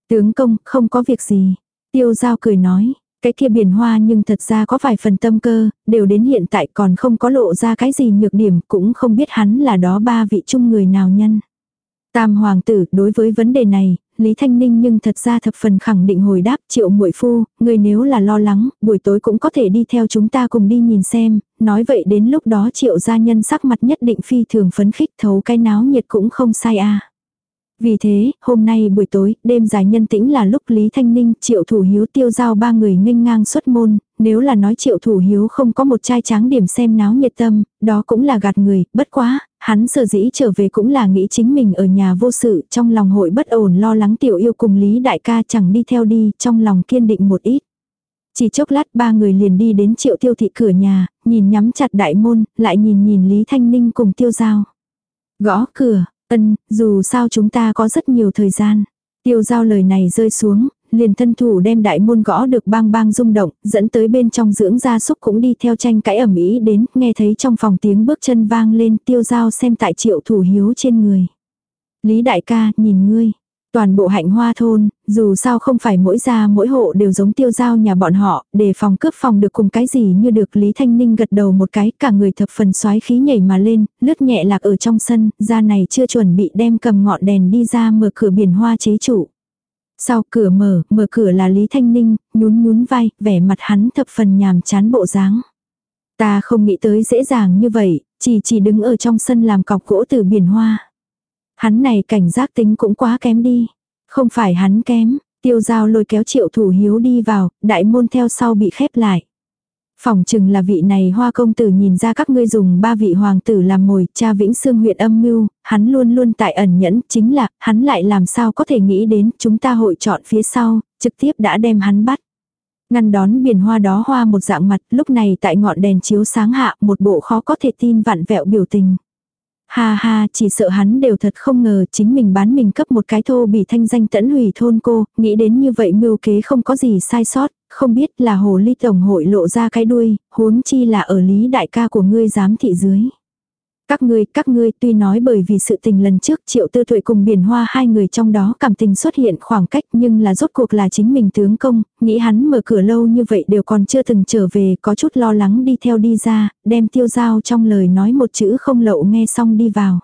Tướng công, không có việc gì. Tiêu giao cười nói, cái kia biển hoa nhưng thật ra có vài phần tâm cơ, đều đến hiện tại còn không có lộ ra cái gì nhược điểm, cũng không biết hắn là đó ba vị chung người nào nhân. Tam hoàng tử, đối với vấn đề này, Lý Thanh Ninh nhưng thật ra thập phần khẳng định hồi đáp triệu muội phu, người nếu là lo lắng, buổi tối cũng có thể đi theo chúng ta cùng đi nhìn xem, nói vậy đến lúc đó triệu gia nhân sắc mặt nhất định phi thường phấn khích thấu cái náo nhiệt cũng không sai a vì thế, hôm nay buổi tối, đêm dài nhân tĩnh là lúc Lý Thanh Ninh, Triệu Thủ Hiếu tiêu giao ba người nghênh ngang xuất môn, nếu là nói Triệu Thủ Hiếu không có một trai tráng điểm xem náo nhiệt tâm, đó cũng là gạt người, bất quá, hắn sở dĩ trở về cũng là nghĩ chính mình ở nhà vô sự, trong lòng hội bất ổn lo lắng tiểu yêu cùng Lý Đại ca chẳng đi theo đi, trong lòng kiên định một ít. Chỉ chốc lát ba người liền đi đến triệu tiêu thị cửa nhà, nhìn nhắm chặt đại môn, lại nhìn nhìn Lý Thanh Ninh cùng tiêu giao. Gõ cửa, Ân, dù sao chúng ta có rất nhiều thời gian. Tiêu giao lời này rơi xuống, liền thân thủ đem đại môn gõ được bang bang rung động, dẫn tới bên trong dưỡng gia súc cũng đi theo tranh cãi ẩm ý đến, nghe thấy trong phòng tiếng bước chân vang lên tiêu giao xem tại triệu thủ hiếu trên người. Lý đại ca, nhìn ngươi. Toàn bộ hạnh hoa thôn, dù sao không phải mỗi gia mỗi hộ đều giống tiêu giao nhà bọn họ, để phòng cướp phòng được cùng cái gì như được Lý Thanh Ninh gật đầu một cái, cả người thập phần xoái khí nhảy mà lên, lướt nhẹ lạc ở trong sân, gia này chưa chuẩn bị đem cầm ngọn đèn đi ra mở cửa biển hoa chế chủ. Sau cửa mở, mở cửa là Lý Thanh Ninh, nhún nhún vai, vẻ mặt hắn thập phần nhàm chán bộ dáng. Ta không nghĩ tới dễ dàng như vậy, chỉ chỉ đứng ở trong sân làm cọc gỗ từ biển hoa. Hắn này cảnh giác tính cũng quá kém đi. Không phải hắn kém, tiêu giao lôi kéo triệu thủ hiếu đi vào, đại môn theo sau bị khép lại. Phỏng chừng là vị này hoa công tử nhìn ra các ngươi dùng ba vị hoàng tử làm mồi, cha vĩnh xương huyện âm mưu, hắn luôn luôn tại ẩn nhẫn, chính là, hắn lại làm sao có thể nghĩ đến, chúng ta hội chọn phía sau, trực tiếp đã đem hắn bắt. Ngăn đón biển hoa đó hoa một dạng mặt, lúc này tại ngọn đèn chiếu sáng hạ, một bộ khó có thể tin vặn vẹo biểu tình. Ha ha, chỉ sợ hắn đều thật không ngờ chính mình bán mình cấp một cái thô bị thanh danh tẫn hủy thôn cô, nghĩ đến như vậy mưu kế không có gì sai sót, không biết là hồ ly tổng hội lộ ra cái đuôi, huống chi là ở lý đại ca của ngươi giám thị dưới. Các ngươi, các ngươi tuy nói bởi vì sự tình lần trước triệu tư tuệ cùng biển hoa hai người trong đó cảm tình xuất hiện khoảng cách nhưng là rốt cuộc là chính mình tướng công, nghĩ hắn mở cửa lâu như vậy đều còn chưa từng trở về có chút lo lắng đi theo đi ra, đem tiêu giao trong lời nói một chữ không lậu nghe xong đi vào.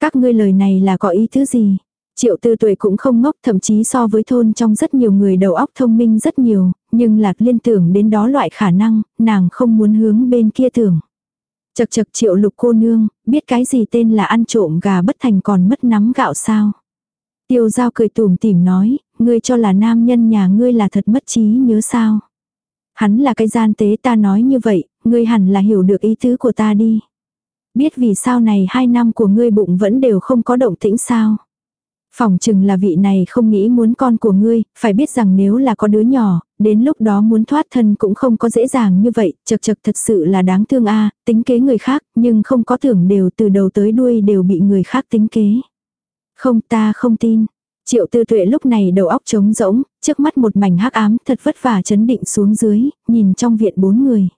Các ngươi lời này là có ý thứ gì? Triệu tư tuệ cũng không ngốc thậm chí so với thôn trong rất nhiều người đầu óc thông minh rất nhiều, nhưng lạc liên tưởng đến đó loại khả năng, nàng không muốn hướng bên kia tưởng. Chật chật triệu lục cô nương, biết cái gì tên là ăn trộm gà bất thành còn mất nắm gạo sao. Tiêu giao cười tủm tỉm nói, ngươi cho là nam nhân nhà ngươi là thật mất trí nhớ sao. Hắn là cái gian tế ta nói như vậy, ngươi hẳn là hiểu được ý tứ của ta đi. Biết vì sao này hai năm của ngươi bụng vẫn đều không có động tĩnh sao. Phỏng chừng là vị này không nghĩ muốn con của ngươi, phải biết rằng nếu là có đứa nhỏ, đến lúc đó muốn thoát thân cũng không có dễ dàng như vậy, chật chật thật sự là đáng thương a tính kế người khác, nhưng không có tưởng đều từ đầu tới đuôi đều bị người khác tính kế. Không ta không tin. Triệu tư tuệ lúc này đầu óc trống rỗng, trước mắt một mảnh hắc ám thật vất vả chấn định xuống dưới, nhìn trong viện bốn người.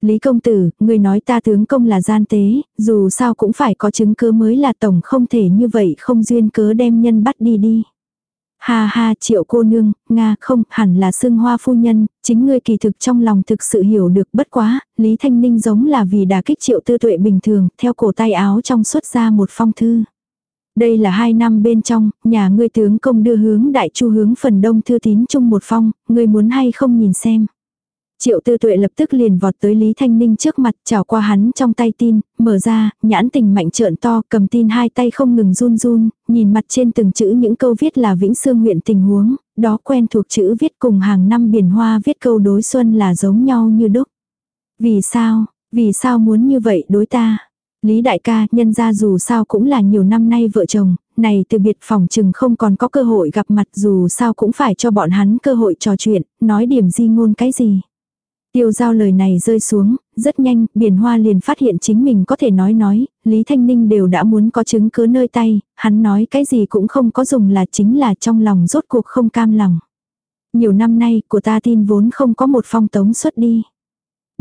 Lý công tử, người nói ta tướng công là gian tế, dù sao cũng phải có chứng cứ mới là tổng không thể như vậy không duyên cớ đem nhân bắt đi đi. Ha ha triệu cô nương, Nga không hẳn là xương hoa phu nhân, chính ngươi kỳ thực trong lòng thực sự hiểu được bất quá, Lý Thanh Ninh giống là vì đà kích triệu tư tuệ bình thường, theo cổ tay áo trong xuất ra một phong thư. Đây là hai năm bên trong, nhà ngươi tướng công đưa hướng đại chu hướng phần đông thư tín chung một phong, ngươi muốn hay không nhìn xem. Triệu tư tuệ lập tức liền vọt tới Lý Thanh Ninh trước mặt chào qua hắn trong tay tin, mở ra, nhãn tình mạnh trợn to, cầm tin hai tay không ngừng run run, nhìn mặt trên từng chữ những câu viết là Vĩnh Sương nguyện tình huống, đó quen thuộc chữ viết cùng hàng năm biển hoa viết câu đối xuân là giống nhau như đúc. Vì sao, vì sao muốn như vậy đối ta? Lý đại ca, nhân ra dù sao cũng là nhiều năm nay vợ chồng, này từ biệt phòng chừng không còn có cơ hội gặp mặt dù sao cũng phải cho bọn hắn cơ hội trò chuyện, nói điểm di ngôn cái gì. Tiêu giao lời này rơi xuống, rất nhanh, biển hoa liền phát hiện chính mình có thể nói nói, Lý Thanh Ninh đều đã muốn có chứng cứ nơi tay, hắn nói cái gì cũng không có dùng là chính là trong lòng rốt cuộc không cam lòng. Nhiều năm nay, của ta tin vốn không có một phong tống xuất đi.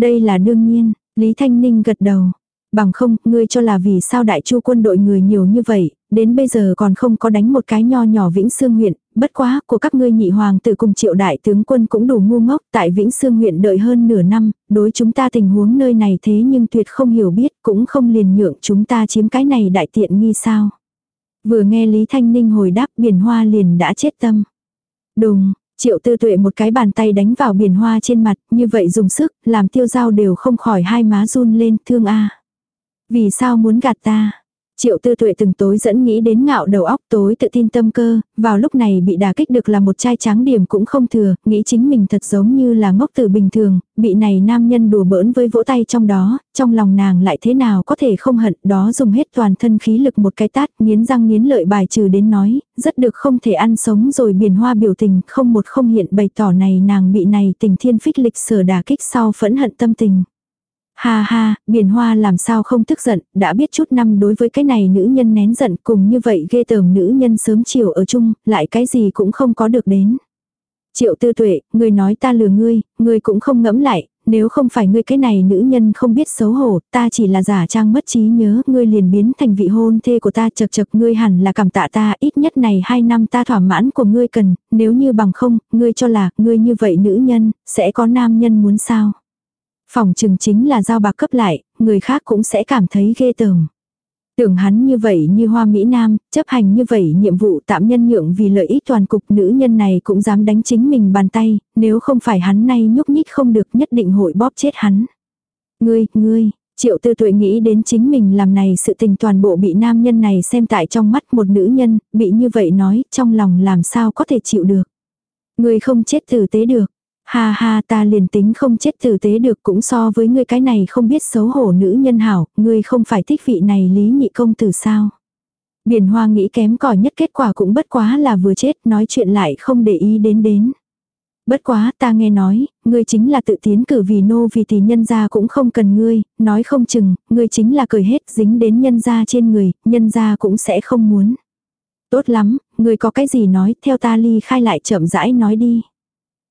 Đây là đương nhiên, Lý Thanh Ninh gật đầu. Bằng không, ngươi cho là vì sao đại chu quân đội người nhiều như vậy, đến bây giờ còn không có đánh một cái nho nhỏ Vĩnh Sương huyện, bất quá, của các ngươi nhị hoàng tử cùng triệu đại tướng quân cũng đủ ngu ngốc, tại Vĩnh Sương huyện đợi hơn nửa năm, đối chúng ta tình huống nơi này thế nhưng tuyệt không hiểu biết, cũng không liền nhượng chúng ta chiếm cái này đại tiện nghi sao. Vừa nghe Lý Thanh Ninh hồi đáp biển hoa liền đã chết tâm. Đùng, triệu tư tuệ một cái bàn tay đánh vào biển hoa trên mặt, như vậy dùng sức, làm tiêu dao đều không khỏi hai má run lên, thương a Vì sao muốn gạt ta? Triệu tư tuệ từng tối dẫn nghĩ đến ngạo đầu óc tối tự tin tâm cơ, vào lúc này bị đả kích được là một trai trắng điểm cũng không thừa, nghĩ chính mình thật giống như là ngốc tử bình thường, bị này nam nhân đùa bỡn với vỗ tay trong đó, trong lòng nàng lại thế nào có thể không hận đó dùng hết toàn thân khí lực một cái tát nghiến răng nghiến lợi bài trừ đến nói, rất được không thể ăn sống rồi biển hoa biểu tình không một không hiện bày tỏ này nàng bị này tình thiên phích lịch sở đả kích sau phẫn hận tâm tình. Ha ha, biển hoa làm sao không tức giận, đã biết chút năm đối với cái này nữ nhân nén giận cùng như vậy ghê tởm nữ nhân sớm chiều ở chung, lại cái gì cũng không có được đến. Triệu tư tuệ, người nói ta lừa ngươi, ngươi cũng không ngẫm lại, nếu không phải ngươi cái này nữ nhân không biết xấu hổ, ta chỉ là giả trang mất trí nhớ, ngươi liền biến thành vị hôn thê của ta chật chật ngươi hẳn là cảm tạ ta, ít nhất này hai năm ta thỏa mãn của ngươi cần, nếu như bằng không, ngươi cho là, ngươi như vậy nữ nhân, sẽ có nam nhân muốn sao. Phòng chừng chính là giao bạc cấp lại, người khác cũng sẽ cảm thấy ghê tởm. Tưởng hắn như vậy như hoa Mỹ Nam, chấp hành như vậy nhiệm vụ tạm nhân nhượng vì lợi ích toàn cục nữ nhân này cũng dám đánh chính mình bàn tay, nếu không phải hắn nay nhúc nhích không được nhất định hội bóp chết hắn. Ngươi, ngươi, triệu tư tuệ nghĩ đến chính mình làm này sự tình toàn bộ bị nam nhân này xem tại trong mắt một nữ nhân, bị như vậy nói, trong lòng làm sao có thể chịu được. Ngươi không chết tử tế được, Ha ha ta liền tính không chết tử tế được cũng so với ngươi cái này không biết xấu hổ nữ nhân hảo, ngươi không phải thích vị này lý nhị công tử sao. Biển hoa nghĩ kém cỏi nhất kết quả cũng bất quá là vừa chết nói chuyện lại không để ý đến đến. Bất quá ta nghe nói, ngươi chính là tự tiến cử vì nô vì thì nhân gia cũng không cần ngươi, nói không chừng, ngươi chính là cười hết dính đến nhân gia trên người, nhân gia cũng sẽ không muốn. Tốt lắm, ngươi có cái gì nói, theo ta ly khai lại chậm rãi nói đi.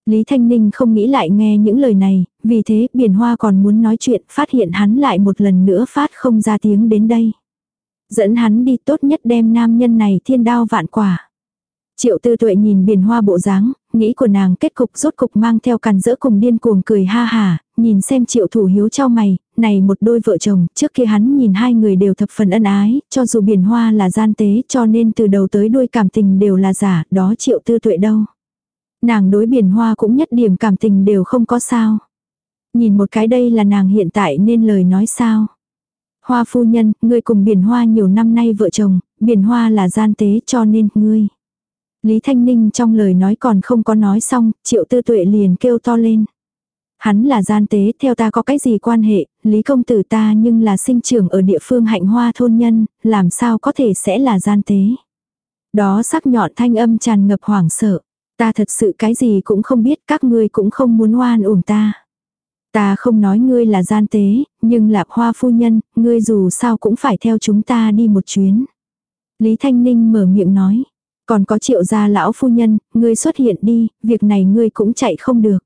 Lý Thanh Ninh không nghĩ lại nghe những lời này, vì thế biển hoa còn muốn nói chuyện phát hiện hắn lại một lần nữa phát không ra tiếng đến đây. Dẫn hắn đi tốt nhất đem nam nhân này thiên đao vạn quả. Triệu tư tuệ nhìn biển hoa bộ dáng, nghĩ của nàng kết cục rốt cục mang theo càn dỡ cùng điên cuồng cười ha hà, nhìn xem triệu thủ hiếu cho mày, này một đôi vợ chồng, trước kia hắn nhìn hai người đều thập phần ân ái, cho dù biển hoa là gian tế cho nên từ đầu tới đuôi cảm tình đều là giả, đó triệu tư tuệ đâu. Nàng đối biển hoa cũng nhất điểm cảm tình đều không có sao. Nhìn một cái đây là nàng hiện tại nên lời nói sao. Hoa phu nhân, ngươi cùng biển hoa nhiều năm nay vợ chồng, biển hoa là gian tế cho nên ngươi. Lý Thanh Ninh trong lời nói còn không có nói xong, triệu tư tuệ liền kêu to lên. Hắn là gian tế, theo ta có cái gì quan hệ, Lý công tử ta nhưng là sinh trưởng ở địa phương hạnh hoa thôn nhân, làm sao có thể sẽ là gian tế. Đó sắc nhọn thanh âm tràn ngập hoảng sợ. Ta thật sự cái gì cũng không biết các ngươi cũng không muốn oan uổng ta. Ta không nói ngươi là gian tế, nhưng lạp hoa phu nhân, ngươi dù sao cũng phải theo chúng ta đi một chuyến. Lý Thanh Ninh mở miệng nói. Còn có triệu gia lão phu nhân, ngươi xuất hiện đi, việc này ngươi cũng chạy không được.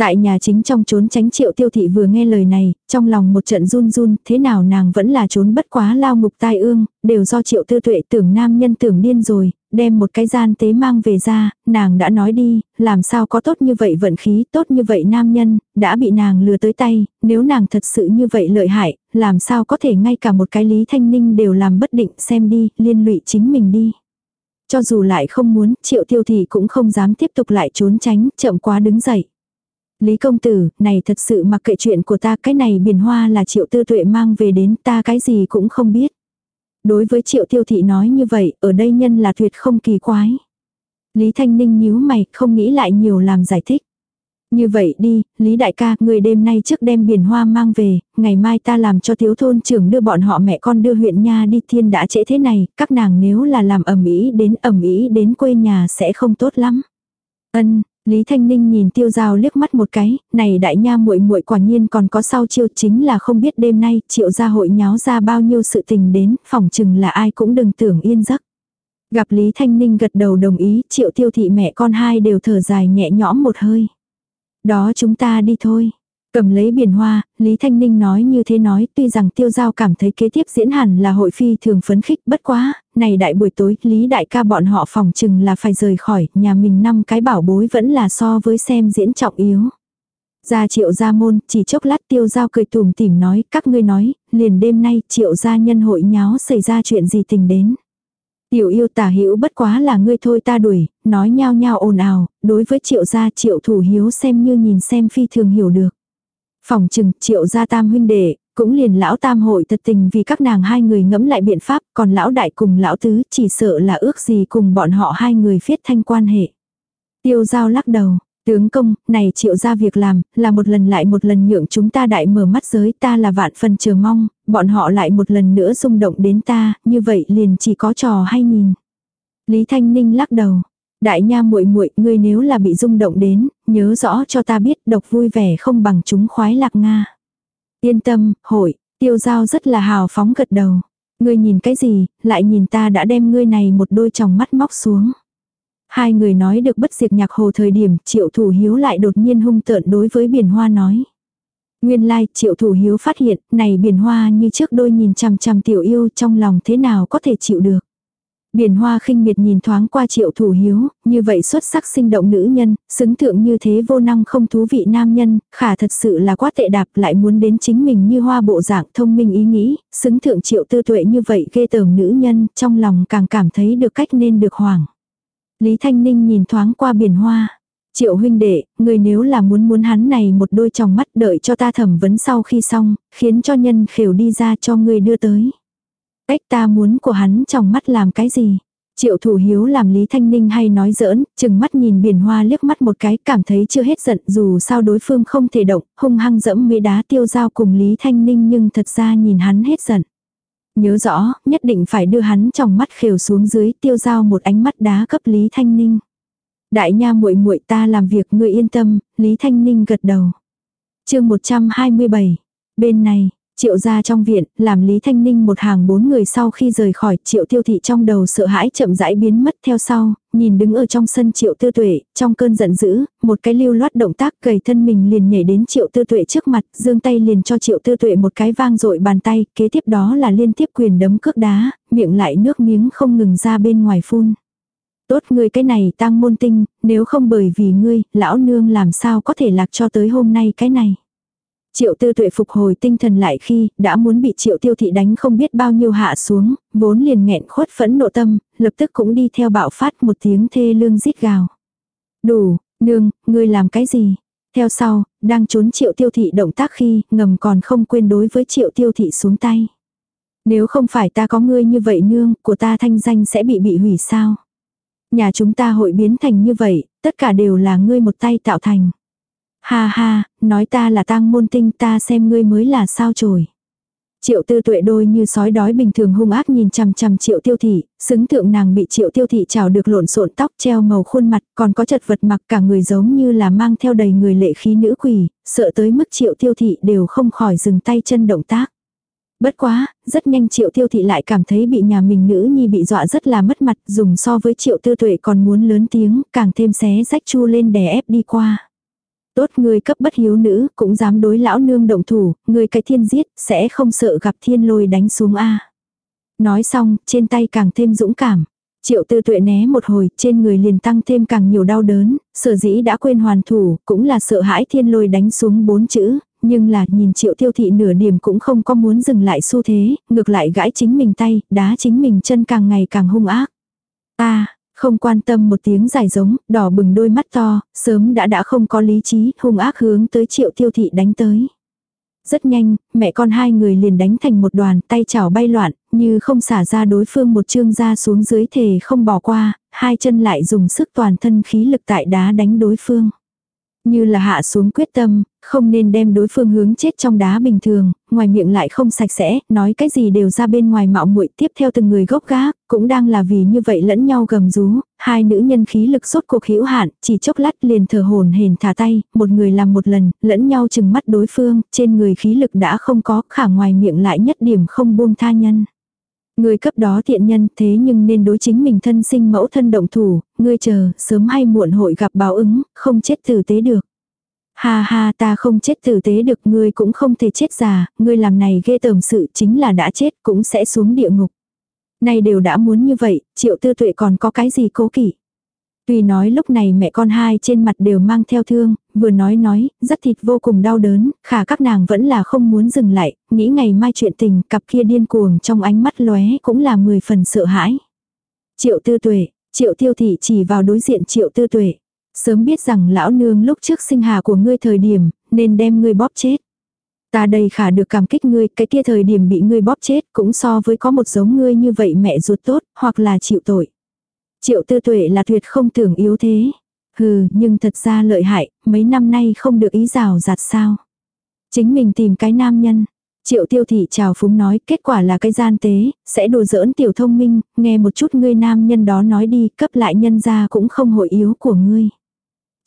Tại nhà chính trong trốn tránh triệu tiêu thị vừa nghe lời này, trong lòng một trận run run, thế nào nàng vẫn là trốn bất quá lao ngục tai ương, đều do triệu tư tuệ tưởng nam nhân tưởng điên rồi, đem một cái gian tế mang về ra, nàng đã nói đi, làm sao có tốt như vậy vận khí, tốt như vậy nam nhân, đã bị nàng lừa tới tay, nếu nàng thật sự như vậy lợi hại, làm sao có thể ngay cả một cái lý thanh ninh đều làm bất định xem đi, liên lụy chính mình đi. Cho dù lại không muốn, triệu tiêu thị cũng không dám tiếp tục lại trốn tránh, chậm quá đứng dậy. Lý công tử, này thật sự mặc kệ chuyện của ta, cái này biển hoa là triệu tư tuệ mang về đến ta cái gì cũng không biết. Đối với triệu tiêu thị nói như vậy, ở đây nhân là tuyệt không kỳ quái. Lý Thanh Ninh nhíu mày, không nghĩ lại nhiều làm giải thích. Như vậy đi, Lý Đại ca, người đêm nay trước đem biển hoa mang về, ngày mai ta làm cho thiếu thôn trưởng đưa bọn họ mẹ con đưa huyện nha đi thiên đã trễ thế này, các nàng nếu là làm ẩm ý đến ẩm ý đến quê nhà sẽ không tốt lắm. Ân, Lý Thanh Ninh nhìn tiêu giao liếc mắt một cái, này đại nha muội muội quả nhiên còn có sau chiêu chính là không biết đêm nay triệu gia hội nháo ra bao nhiêu sự tình đến, phỏng chừng là ai cũng đừng tưởng yên giấc. Gặp Lý Thanh Ninh gật đầu đồng ý, triệu tiêu thị mẹ con hai đều thở dài nhẹ nhõm một hơi. Đó chúng ta đi thôi. Cầm lấy biển hoa, Lý Thanh Ninh nói như thế nói, tuy rằng tiêu giao cảm thấy kế tiếp diễn hẳn là hội phi thường phấn khích bất quá, này đại buổi tối, Lý đại ca bọn họ phòng chừng là phải rời khỏi, nhà mình năm cái bảo bối vẫn là so với xem diễn trọng yếu. Ra triệu gia môn, chỉ chốc lát tiêu giao cười tùm tìm nói, các ngươi nói, liền đêm nay triệu gia nhân hội nháo xảy ra chuyện gì tình đến. Tiểu yêu tả hữu bất quá là ngươi thôi ta đuổi, nói nhao nhao ồn ào, đối với triệu gia triệu thủ hiếu xem như nhìn xem phi thường hiểu được. Phòng trừng triệu gia tam huynh đệ, cũng liền lão tam hội thật tình vì các nàng hai người ngẫm lại biện pháp, còn lão đại cùng lão tứ chỉ sợ là ước gì cùng bọn họ hai người phiết thanh quan hệ. Tiêu giao lắc đầu, tướng công, này triệu ra việc làm, là một lần lại một lần nhượng chúng ta đại mở mắt giới ta là vạn phần chờ mong, bọn họ lại một lần nữa rung động đến ta, như vậy liền chỉ có trò hay nhìn. Lý Thanh Ninh lắc đầu, đại nha muội muội ngươi nếu là bị rung động đến, nhớ rõ cho ta biết độc vui vẻ không bằng chúng khoái lạc Nga. Yên tâm, hội, tiêu giao rất là hào phóng gật đầu. Ngươi nhìn cái gì, lại nhìn ta đã đem ngươi này một đôi tròng mắt móc xuống. Hai người nói được bất diệt nhạc hồ thời điểm triệu thủ hiếu lại đột nhiên hung tợn đối với biển hoa nói. Nguyên lai triệu thủ hiếu phát hiện này biển hoa như trước đôi nhìn chằm chằm tiểu yêu trong lòng thế nào có thể chịu được. Biển hoa khinh miệt nhìn thoáng qua triệu thủ hiếu, như vậy xuất sắc sinh động nữ nhân, xứng thượng như thế vô năng không thú vị nam nhân, khả thật sự là quá tệ đạp lại muốn đến chính mình như hoa bộ dạng thông minh ý nghĩ, xứng thượng triệu tư tuệ như vậy ghê tởm nữ nhân, trong lòng càng cảm thấy được cách nên được hoảng. Lý Thanh Ninh nhìn thoáng qua biển hoa. Triệu huynh đệ, người nếu là muốn muốn hắn này một đôi tròng mắt đợi cho ta thẩm vấn sau khi xong, khiến cho nhân khều đi ra cho người đưa tới. Cách ta muốn của hắn trong mắt làm cái gì? Triệu thủ hiếu làm Lý Thanh Ninh hay nói giỡn, chừng mắt nhìn biển hoa liếc mắt một cái, cảm thấy chưa hết giận dù sao đối phương không thể động, hung hăng dẫm mấy đá tiêu dao cùng Lý Thanh Ninh nhưng thật ra nhìn hắn hết giận. Nhớ rõ, nhất định phải đưa hắn trong mắt khều xuống dưới tiêu dao một ánh mắt đá cấp Lý Thanh Ninh. Đại nha muội muội ta làm việc ngươi yên tâm, Lý Thanh Ninh gật đầu. chương 127, bên này, Triệu ra trong viện, làm Lý Thanh Ninh một hàng bốn người sau khi rời khỏi triệu tiêu thị trong đầu sợ hãi chậm rãi biến mất theo sau, nhìn đứng ở trong sân triệu tư tuệ, trong cơn giận dữ, một cái lưu loát động tác cầy thân mình liền nhảy đến triệu tư tuệ trước mặt, dương tay liền cho triệu tư tuệ một cái vang dội bàn tay, kế tiếp đó là liên tiếp quyền đấm cước đá, miệng lại nước miếng không ngừng ra bên ngoài phun. Tốt ngươi cái này tăng môn tinh, nếu không bởi vì ngươi, lão nương làm sao có thể lạc cho tới hôm nay cái này. Triệu tư tuệ phục hồi tinh thần lại khi đã muốn bị triệu tiêu thị đánh không biết bao nhiêu hạ xuống, vốn liền nghẹn khuất phẫn nộ tâm, lập tức cũng đi theo bạo phát một tiếng thê lương rít gào. Đủ, nương, ngươi làm cái gì? Theo sau, đang trốn triệu tiêu thị động tác khi ngầm còn không quên đối với triệu tiêu thị xuống tay. Nếu không phải ta có ngươi như vậy nương, của ta thanh danh sẽ bị bị hủy sao? Nhà chúng ta hội biến thành như vậy, tất cả đều là ngươi một tay tạo thành. Ha ha, nói ta là tang môn tinh ta xem ngươi mới là sao chổi. Triệu tư tuệ đôi như sói đói bình thường hung ác nhìn chằm chằm triệu tiêu thị, xứng thượng nàng bị triệu tiêu thị trào được lộn xộn tóc treo màu khuôn mặt, còn có chật vật mặc cả người giống như là mang theo đầy người lệ khí nữ quỷ, sợ tới mức triệu tiêu thị đều không khỏi dừng tay chân động tác. Bất quá, rất nhanh triệu tiêu thị lại cảm thấy bị nhà mình nữ nhi bị dọa rất là mất mặt, dùng so với triệu tư tuệ còn muốn lớn tiếng, càng thêm xé rách chu lên đè ép đi qua. Tốt người cấp bất hiếu nữ, cũng dám đối lão nương động thủ, ngươi cái thiên giết, sẽ không sợ gặp thiên lôi đánh xuống a Nói xong, trên tay càng thêm dũng cảm. Triệu tư tuệ né một hồi, trên người liền tăng thêm càng nhiều đau đớn, sở dĩ đã quên hoàn thủ, cũng là sợ hãi thiên lôi đánh xuống bốn chữ, nhưng là nhìn triệu tiêu thị nửa điểm cũng không có muốn dừng lại xu thế, ngược lại gãi chính mình tay, đá chính mình chân càng ngày càng hung ác. ta không quan tâm một tiếng dài giống, đỏ bừng đôi mắt to, sớm đã đã không có lý trí, hung ác hướng tới triệu tiêu thị đánh tới. Rất nhanh, mẹ con hai người liền đánh thành một đoàn tay chảo bay loạn, như không xả ra đối phương một chương ra xuống dưới thề không bỏ qua, hai chân lại dùng sức toàn thân khí lực tại đá đánh đối phương. Như là hạ xuống quyết tâm, không nên đem đối phương hướng chết trong đá bình thường, ngoài miệng lại không sạch sẽ, nói cái gì đều ra bên ngoài mạo muội tiếp theo từng người gốc gác, cũng đang là vì như vậy lẫn nhau gầm rú, hai nữ nhân khí lực sốt cuộc hữu hạn, chỉ chốc lát liền thở hồn hển thả tay, một người làm một lần, lẫn nhau chừng mắt đối phương, trên người khí lực đã không có, khả ngoài miệng lại nhất điểm không buông tha nhân. Người cấp đó thiện nhân thế nhưng nên đối chính mình thân sinh mẫu thân động thủ, ngươi chờ, sớm hay muộn hội gặp báo ứng, không chết tử tế được. Ha ha ta không chết tử tế được ngươi cũng không thể chết già, ngươi làm này ghê tởm sự chính là đã chết cũng sẽ xuống địa ngục. Này đều đã muốn như vậy, triệu tư tuệ còn có cái gì cố kỵ. Tuy nói lúc này mẹ con hai trên mặt đều mang theo thương, vừa nói nói, rất thịt vô cùng đau đớn, khả các nàng vẫn là không muốn dừng lại, nghĩ ngày mai chuyện tình, cặp kia điên cuồng trong ánh mắt lóe cũng là mười phần sợ hãi. Triệu tư tuệ, triệu tiêu thị chỉ vào đối diện triệu tư tuệ. Sớm biết rằng lão nương lúc trước sinh hà của ngươi thời điểm, nên đem ngươi bóp chết. Ta đây khả được cảm kích ngươi, cái kia thời điểm bị ngươi bóp chết cũng so với có một giống ngươi như vậy mẹ ruột tốt, hoặc là chịu tội. Triệu tư tuệ là tuyệt không tưởng yếu thế. Hừ, nhưng thật ra lợi hại, mấy năm nay không được ý rào giặt sao. Chính mình tìm cái nam nhân. Triệu tiêu thị chào phúng nói kết quả là cái gian tế, sẽ đùa giỡn tiểu thông minh, nghe một chút ngươi nam nhân đó nói đi, cấp lại nhân ra cũng không hội yếu của ngươi.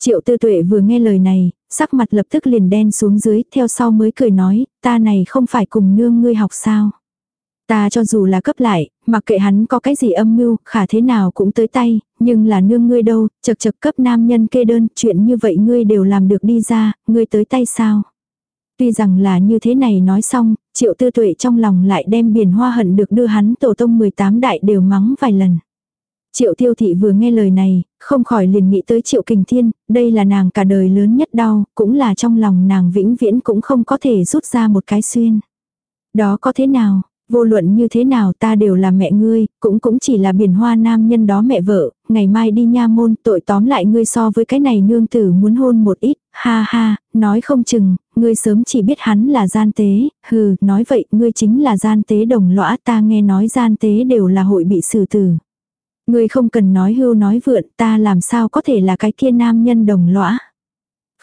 Triệu tư tuệ vừa nghe lời này, sắc mặt lập tức liền đen xuống dưới, theo sau mới cười nói, ta này không phải cùng nương ngươi học sao. Ta cho dù là cấp lại, mặc kệ hắn có cái gì âm mưu, khả thế nào cũng tới tay, nhưng là nương ngươi đâu, chật chật cấp nam nhân kê đơn, chuyện như vậy ngươi đều làm được đi ra, ngươi tới tay sao. Tuy rằng là như thế này nói xong, triệu tư tuệ trong lòng lại đem biển hoa hận được đưa hắn tổ tông 18 đại đều mắng vài lần. Triệu tiêu thị vừa nghe lời này, không khỏi liền nghĩ tới triệu kình thiên, đây là nàng cả đời lớn nhất đau, cũng là trong lòng nàng vĩnh viễn cũng không có thể rút ra một cái xuyên. Đó có thế nào, vô luận như thế nào ta đều là mẹ ngươi, cũng cũng chỉ là biển hoa nam nhân đó mẹ vợ, ngày mai đi nha môn tội tóm lại ngươi so với cái này nương tử muốn hôn một ít, ha ha, nói không chừng, ngươi sớm chỉ biết hắn là gian tế, hừ, nói vậy ngươi chính là gian tế đồng lõa ta nghe nói gian tế đều là hội bị xử tử người không cần nói hưu nói vượn, ta làm sao có thể là cái kia nam nhân đồng lõa.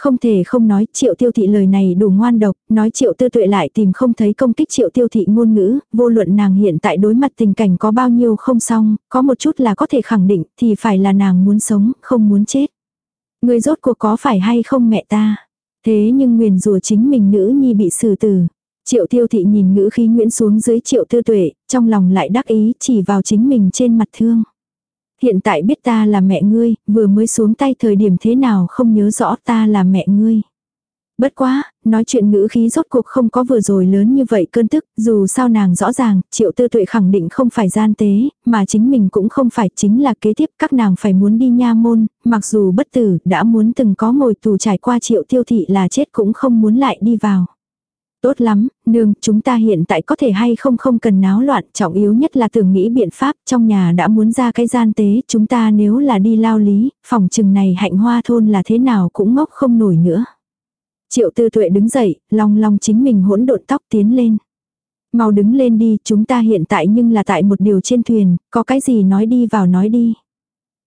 Không thể không nói triệu tiêu thị lời này đủ ngoan độc, nói triệu tư tuệ lại tìm không thấy công kích triệu tiêu thị ngôn ngữ, vô luận nàng hiện tại đối mặt tình cảnh có bao nhiêu không xong, có một chút là có thể khẳng định thì phải là nàng muốn sống, không muốn chết. Người rốt cuộc có phải hay không mẹ ta. Thế nhưng nguyền rùa chính mình nữ nhi bị xử tử. Triệu tiêu thị nhìn ngữ khí nguyễn xuống dưới triệu tư tuệ, trong lòng lại đắc ý chỉ vào chính mình trên mặt thương. Hiện tại biết ta là mẹ ngươi, vừa mới xuống tay thời điểm thế nào không nhớ rõ ta là mẹ ngươi. Bất quá, nói chuyện ngữ khí rốt cuộc không có vừa rồi lớn như vậy cơn tức, dù sao nàng rõ ràng, triệu tư tuệ khẳng định không phải gian tế, mà chính mình cũng không phải chính là kế tiếp các nàng phải muốn đi nha môn, mặc dù bất tử, đã muốn từng có ngồi tù trải qua triệu tiêu thị là chết cũng không muốn lại đi vào. Tốt lắm, nương, chúng ta hiện tại có thể hay không không cần náo loạn, trọng yếu nhất là tưởng nghĩ biện pháp, trong nhà đã muốn ra cái gian tế, chúng ta nếu là đi lao lý, phòng trừng này hạnh hoa thôn là thế nào cũng ngốc không nổi nữa. Triệu tư tuệ đứng dậy, long long chính mình hỗn độn tóc tiến lên. Mau đứng lên đi, chúng ta hiện tại nhưng là tại một điều trên thuyền, có cái gì nói đi vào nói đi.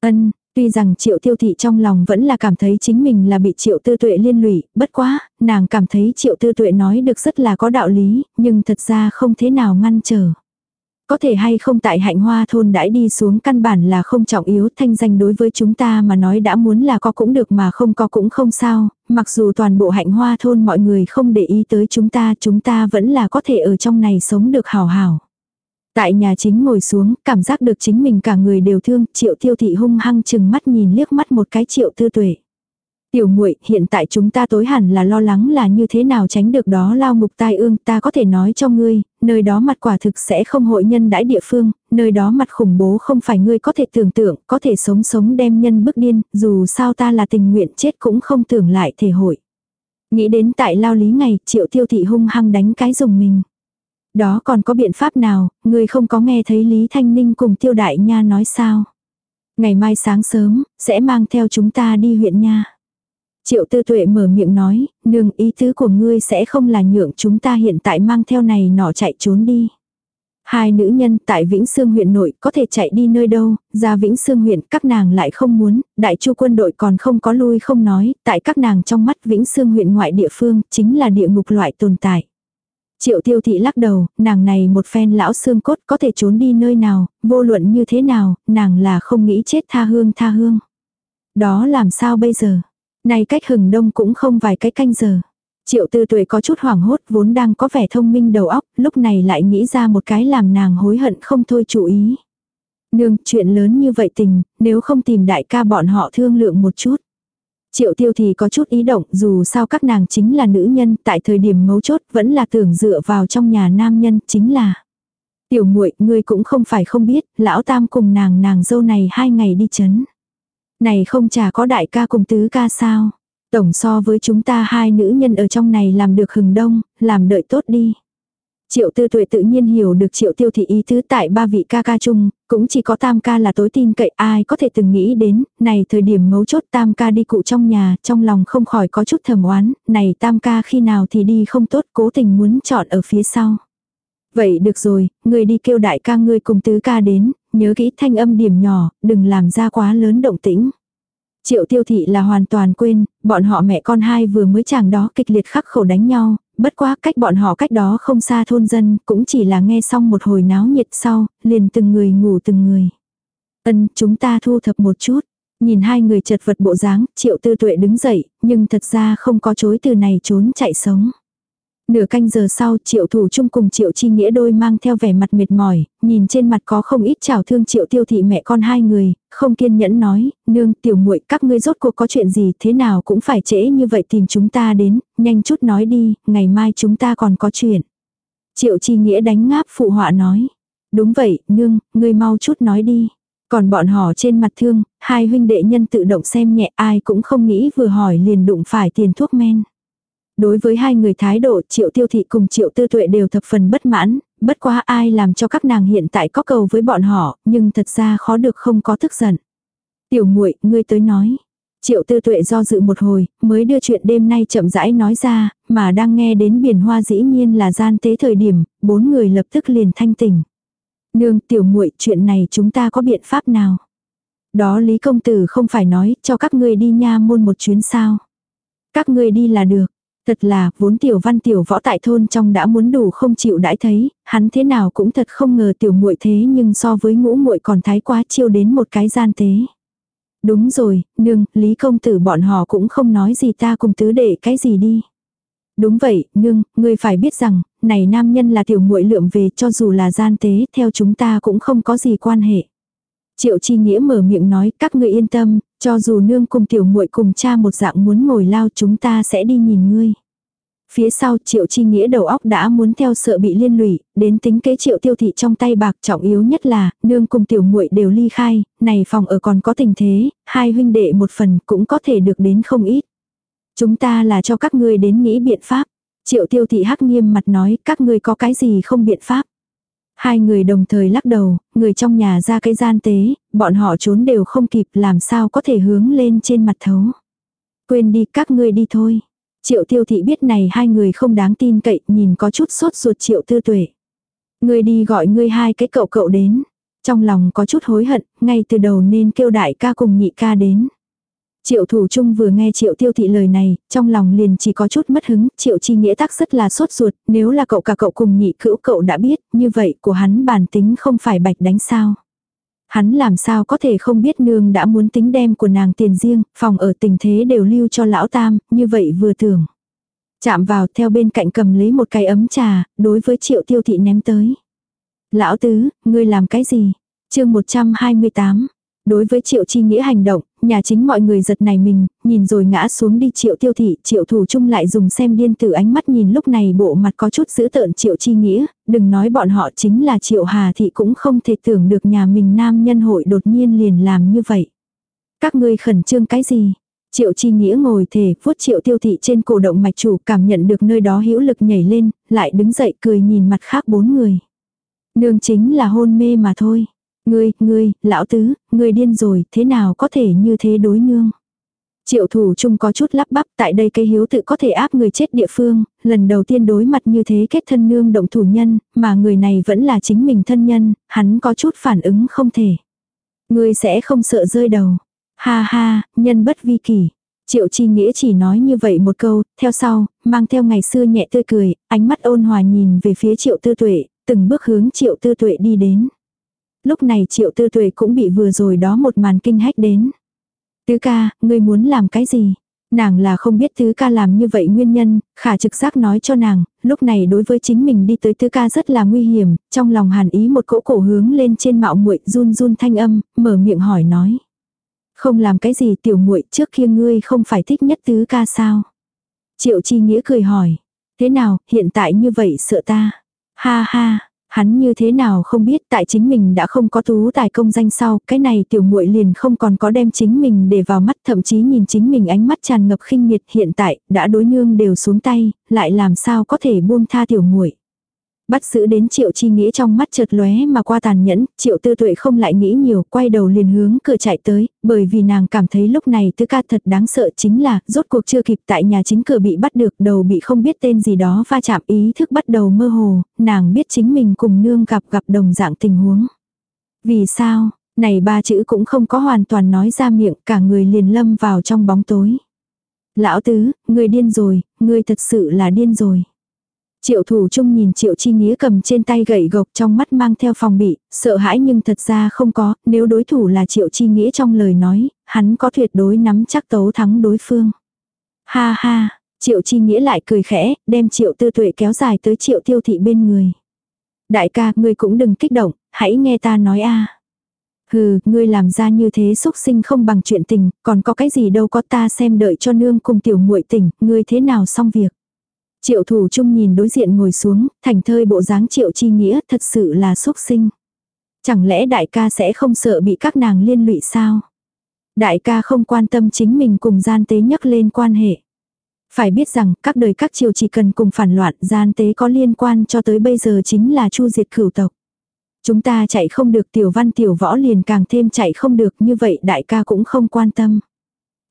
Ân, Tuy rằng triệu tiêu thị trong lòng vẫn là cảm thấy chính mình là bị triệu tư tuệ liên lụy, bất quá, nàng cảm thấy triệu tư tuệ nói được rất là có đạo lý, nhưng thật ra không thế nào ngăn trở. Có thể hay không tại hạnh hoa thôn đãi đi xuống căn bản là không trọng yếu thanh danh đối với chúng ta mà nói đã muốn là có cũng được mà không có cũng không sao, mặc dù toàn bộ hạnh hoa thôn mọi người không để ý tới chúng ta chúng ta vẫn là có thể ở trong này sống được hào hào. Tại nhà chính ngồi xuống, cảm giác được chính mình cả người đều thương, triệu tiêu thị hung hăng chừng mắt nhìn liếc mắt một cái triệu tư tuệ. Tiểu muội hiện tại chúng ta tối hẳn là lo lắng là như thế nào tránh được đó lao ngục tai ương, ta có thể nói cho ngươi, nơi đó mặt quả thực sẽ không hội nhân đãi địa phương, nơi đó mặt khủng bố không phải ngươi có thể tưởng tượng, có thể sống sống đem nhân bức điên, dù sao ta là tình nguyện chết cũng không tưởng lại thể hội. Nghĩ đến tại lao lý ngày, triệu tiêu thị hung hăng đánh cái dùng mình. Đó còn có biện pháp nào, người không có nghe thấy Lý Thanh Ninh cùng Tiêu Đại Nha nói sao? Ngày mai sáng sớm, sẽ mang theo chúng ta đi huyện Nha. Triệu tư tuệ mở miệng nói, nương ý tứ của ngươi sẽ không là nhượng chúng ta hiện tại mang theo này nọ chạy trốn đi. Hai nữ nhân tại Vĩnh Sương huyện nội có thể chạy đi nơi đâu, ra Vĩnh Sương huyện các nàng lại không muốn, đại chu quân đội còn không có lui không nói, tại các nàng trong mắt Vĩnh Sương huyện ngoại địa phương chính là địa ngục loại tồn tại. Triệu tiêu thị lắc đầu, nàng này một phen lão xương cốt có thể trốn đi nơi nào, vô luận như thế nào, nàng là không nghĩ chết tha hương tha hương. Đó làm sao bây giờ? Này cách hừng đông cũng không vài cái canh giờ. Triệu tư tuổi có chút hoảng hốt vốn đang có vẻ thông minh đầu óc, lúc này lại nghĩ ra một cái làm nàng hối hận không thôi chú ý. Nương, chuyện lớn như vậy tình, nếu không tìm đại ca bọn họ thương lượng một chút. Triệu tiêu thì có chút ý động dù sao các nàng chính là nữ nhân tại thời điểm mấu chốt vẫn là tưởng dựa vào trong nhà nam nhân chính là. Tiểu muội ngươi cũng không phải không biết, lão tam cùng nàng nàng dâu này hai ngày đi chấn. Này không chả có đại ca cùng tứ ca sao. Tổng so với chúng ta hai nữ nhân ở trong này làm được hừng đông, làm đợi tốt đi. Triệu tư tuệ tự nhiên hiểu được triệu tiêu thị ý thứ tại ba vị ca ca chung, cũng chỉ có tam ca là tối tin cậy ai có thể từng nghĩ đến, này thời điểm mấu chốt tam ca đi cụ trong nhà, trong lòng không khỏi có chút thầm oán, này tam ca khi nào thì đi không tốt cố tình muốn chọn ở phía sau. Vậy được rồi, người đi kêu đại ca ngươi cùng tứ ca đến, nhớ kỹ thanh âm điểm nhỏ, đừng làm ra quá lớn động tĩnh. Triệu tiêu thị là hoàn toàn quên, bọn họ mẹ con hai vừa mới chàng đó kịch liệt khắc khẩu đánh nhau, bất quá cách bọn họ cách đó không xa thôn dân, cũng chỉ là nghe xong một hồi náo nhiệt sau, liền từng người ngủ từng người. Ân, chúng ta thu thập một chút. Nhìn hai người chật vật bộ dáng, triệu tư tuệ đứng dậy, nhưng thật ra không có chối từ này trốn chạy sống. Nửa canh giờ sau triệu thủ chung cùng triệu chi nghĩa đôi mang theo vẻ mặt mệt mỏi, nhìn trên mặt có không ít trào thương triệu tiêu thị mẹ con hai người, không kiên nhẫn nói, nương tiểu muội các ngươi rốt cuộc có chuyện gì thế nào cũng phải trễ như vậy tìm chúng ta đến, nhanh chút nói đi, ngày mai chúng ta còn có chuyện. Triệu chi nghĩa đánh ngáp phụ họa nói, đúng vậy, nương, ngươi mau chút nói đi. Còn bọn họ trên mặt thương, hai huynh đệ nhân tự động xem nhẹ ai cũng không nghĩ vừa hỏi liền đụng phải tiền thuốc men. Đối với hai người thái độ triệu tiêu thị cùng triệu tư tuệ đều thập phần bất mãn, bất quá ai làm cho các nàng hiện tại có cầu với bọn họ, nhưng thật ra khó được không có tức giận. Tiểu muội ngươi tới nói. Triệu tư tuệ do dự một hồi, mới đưa chuyện đêm nay chậm rãi nói ra, mà đang nghe đến biển hoa dĩ nhiên là gian tế thời điểm, bốn người lập tức liền thanh tỉnh. Nương tiểu muội chuyện này chúng ta có biện pháp nào? Đó Lý Công Tử không phải nói cho các ngươi đi nha môn một chuyến sao. Các ngươi đi là được, Thật là, vốn tiểu văn tiểu võ tại thôn trong đã muốn đủ không chịu đãi thấy, hắn thế nào cũng thật không ngờ tiểu muội thế nhưng so với ngũ muội còn thái quá chiêu đến một cái gian tế. Đúng rồi, nương, Lý công tử bọn họ cũng không nói gì ta cùng tứ đệ cái gì đi. Đúng vậy, nương, ngươi phải biết rằng, này nam nhân là tiểu muội lượm về cho dù là gian tế, theo chúng ta cũng không có gì quan hệ. Triệu chi nghĩa mở miệng nói, các ngươi yên tâm, cho dù nương cùng tiểu muội cùng cha một dạng muốn ngồi lao chúng ta sẽ đi nhìn ngươi. Phía sau triệu chi nghĩa đầu óc đã muốn theo sợ bị liên lụy, đến tính kế triệu tiêu thị trong tay bạc trọng yếu nhất là, nương cùng tiểu muội đều ly khai, này phòng ở còn có tình thế, hai huynh đệ một phần cũng có thể được đến không ít. Chúng ta là cho các ngươi đến nghĩ biện pháp. Triệu tiêu thị hắc nghiêm mặt nói các ngươi có cái gì không biện pháp. Hai người đồng thời lắc đầu, người trong nhà ra cái gian tế, bọn họ trốn đều không kịp làm sao có thể hướng lên trên mặt thấu. Quên đi các ngươi đi thôi. Triệu tiêu thị biết này hai người không đáng tin cậy, nhìn có chút sốt ruột triệu tư tuệ. Người đi gọi ngươi hai cái cậu cậu đến. Trong lòng có chút hối hận, ngay từ đầu nên kêu đại ca cùng nhị ca đến. Triệu thủ trung vừa nghe triệu tiêu thị lời này, trong lòng liền chỉ có chút mất hứng, triệu chi nghĩa tắc rất là sốt ruột, nếu là cậu cả cậu cùng nhị cữu cậu đã biết, như vậy của hắn bản tính không phải bạch đánh sao. Hắn làm sao có thể không biết nương đã muốn tính đem của nàng tiền riêng, phòng ở tình thế đều lưu cho lão tam, như vậy vừa tưởng. Chạm vào theo bên cạnh cầm lấy một cái ấm trà, đối với triệu tiêu thị ném tới. Lão tứ, ngươi làm cái gì? chương 128. Đối với triệu chi nghĩa hành động, nhà chính mọi người giật này mình, nhìn rồi ngã xuống đi triệu tiêu thị, triệu thủ chung lại dùng xem điên tử ánh mắt nhìn lúc này bộ mặt có chút dữ tợn triệu chi nghĩa, đừng nói bọn họ chính là triệu hà thị cũng không thể tưởng được nhà mình nam nhân hội đột nhiên liền làm như vậy. Các ngươi khẩn trương cái gì? Triệu chi nghĩa ngồi thể vuốt triệu tiêu thị trên cổ động mạch chủ cảm nhận được nơi đó hữu lực nhảy lên, lại đứng dậy cười nhìn mặt khác bốn người. Nương chính là hôn mê mà thôi. Ngươi, ngươi, lão tứ, ngươi điên rồi, thế nào có thể như thế đối nương. Triệu thủ chung có chút lắp bắp tại đây cây hiếu tự có thể áp người chết địa phương, lần đầu tiên đối mặt như thế kết thân nương động thủ nhân, mà người này vẫn là chính mình thân nhân, hắn có chút phản ứng không thể. Ngươi sẽ không sợ rơi đầu. Ha ha, nhân bất vi kỷ. Triệu chi nghĩa chỉ nói như vậy một câu, theo sau, mang theo ngày xưa nhẹ tươi cười, ánh mắt ôn hòa nhìn về phía triệu tư tuệ, từng bước hướng triệu tư tuệ đi đến lúc này triệu tư tuệ cũng bị vừa rồi đó một màn kinh hách đến. Tứ ca, ngươi muốn làm cái gì? Nàng là không biết tứ ca làm như vậy nguyên nhân, khả trực giác nói cho nàng, lúc này đối với chính mình đi tới tứ ca rất là nguy hiểm, trong lòng hàn ý một cỗ cổ hướng lên trên mạo muội run run thanh âm, mở miệng hỏi nói. Không làm cái gì tiểu muội trước kia ngươi không phải thích nhất tứ ca sao? Triệu chi nghĩa cười hỏi. Thế nào, hiện tại như vậy sợ ta? Ha ha, Hắn như thế nào không biết tại chính mình đã không có tú tài công danh sau, cái này tiểu muội liền không còn có đem chính mình để vào mắt thậm chí nhìn chính mình ánh mắt tràn ngập khinh miệt hiện tại, đã đối nương đều xuống tay, lại làm sao có thể buông tha tiểu muội. Bắt giữ đến triệu chi nghĩa trong mắt chợt lóe mà qua tàn nhẫn, triệu tư tuệ không lại nghĩ nhiều, quay đầu liền hướng cửa chạy tới, bởi vì nàng cảm thấy lúc này tư ca thật đáng sợ chính là, rốt cuộc chưa kịp tại nhà chính cửa bị bắt được, đầu bị không biết tên gì đó va chạm ý thức bắt đầu mơ hồ, nàng biết chính mình cùng nương gặp gặp đồng dạng tình huống. Vì sao, này ba chữ cũng không có hoàn toàn nói ra miệng, cả người liền lâm vào trong bóng tối. Lão tứ, người điên rồi, người thật sự là điên rồi. Triệu thủ trung nhìn triệu chi nghĩa cầm trên tay gậy gộc trong mắt mang theo phòng bị, sợ hãi nhưng thật ra không có, nếu đối thủ là triệu chi nghĩa trong lời nói, hắn có tuyệt đối nắm chắc tấu thắng đối phương. Ha ha, triệu chi nghĩa lại cười khẽ, đem triệu tư tuệ kéo dài tới triệu tiêu thị bên người. Đại ca, ngươi cũng đừng kích động, hãy nghe ta nói a. Hừ, ngươi làm ra như thế xúc sinh không bằng chuyện tình, còn có cái gì đâu có ta xem đợi cho nương cùng tiểu muội tỉnh, ngươi thế nào xong việc. Triệu thủ trung nhìn đối diện ngồi xuống, thành thơi bộ dáng triệu chi nghĩa thật sự là xúc sinh. Chẳng lẽ đại ca sẽ không sợ bị các nàng liên lụy sao? Đại ca không quan tâm chính mình cùng gian tế nhắc lên quan hệ. Phải biết rằng các đời các triều chỉ cần cùng phản loạn gian tế có liên quan cho tới bây giờ chính là chu diệt cửu tộc. Chúng ta chạy không được tiểu văn tiểu võ liền càng thêm chạy không được như vậy đại ca cũng không quan tâm.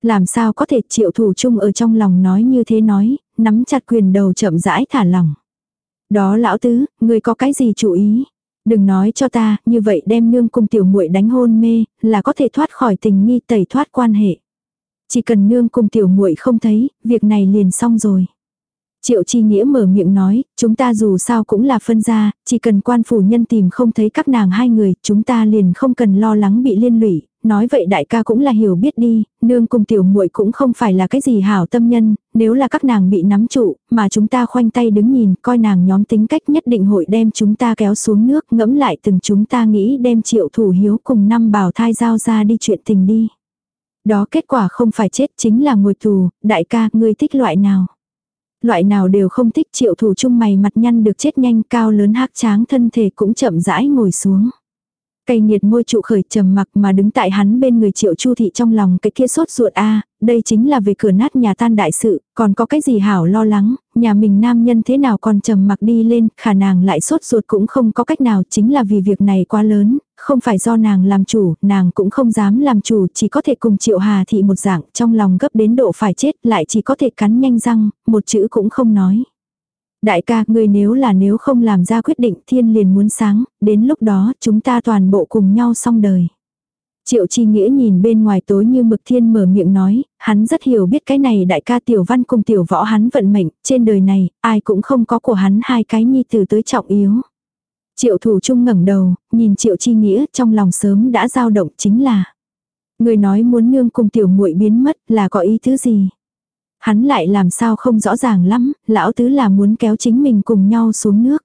Làm sao có thể triệu thủ chung ở trong lòng nói như thế nói, nắm chặt quyền đầu chậm rãi thả lỏng. Đó lão tứ, người có cái gì chú ý? Đừng nói cho ta, như vậy đem nương cùng tiểu muội đánh hôn mê, là có thể thoát khỏi tình nghi tẩy thoát quan hệ. Chỉ cần nương cùng tiểu muội không thấy, việc này liền xong rồi. Triệu Chi Nghĩa mở miệng nói, chúng ta dù sao cũng là phân gia, chỉ cần quan phủ nhân tìm không thấy các nàng hai người, chúng ta liền không cần lo lắng bị liên lụy. Nói vậy đại ca cũng là hiểu biết đi, nương cùng tiểu muội cũng không phải là cái gì hảo tâm nhân, nếu là các nàng bị nắm trụ, mà chúng ta khoanh tay đứng nhìn, coi nàng nhóm tính cách nhất định hội đem chúng ta kéo xuống nước, ngẫm lại từng chúng ta nghĩ đem triệu thủ hiếu cùng năm bảo thai giao ra đi chuyện tình đi. Đó kết quả không phải chết chính là ngồi tù, đại ca, ngươi thích loại nào? Loại nào đều không thích triệu thủ chung mày mặt nhăn được chết nhanh cao lớn hắc tráng thân thể cũng chậm rãi ngồi xuống. Cây nhiệt môi trụ khởi trầm mặc mà đứng tại hắn bên người triệu chu thị trong lòng cái kia sốt ruột a đây chính là về cửa nát nhà tan đại sự, còn có cái gì hảo lo lắng, nhà mình nam nhân thế nào còn trầm mặc đi lên, khả nàng lại sốt ruột cũng không có cách nào chính là vì việc này quá lớn, không phải do nàng làm chủ, nàng cũng không dám làm chủ, chỉ có thể cùng triệu hà thị một dạng, trong lòng gấp đến độ phải chết, lại chỉ có thể cắn nhanh răng, một chữ cũng không nói. Đại ca, người nếu là nếu không làm ra quyết định thiên liền muốn sáng, đến lúc đó chúng ta toàn bộ cùng nhau xong đời. Triệu chi nghĩa nhìn bên ngoài tối như mực thiên mở miệng nói, hắn rất hiểu biết cái này đại ca tiểu văn cùng tiểu võ hắn vận mệnh, trên đời này, ai cũng không có của hắn hai cái nhi tử tới trọng yếu. Triệu thủ trung ngẩng đầu, nhìn triệu chi nghĩa trong lòng sớm đã dao động chính là. Người nói muốn nương cùng tiểu muội biến mất là có ý thứ gì. Hắn lại làm sao không rõ ràng lắm, lão tứ là muốn kéo chính mình cùng nhau xuống nước.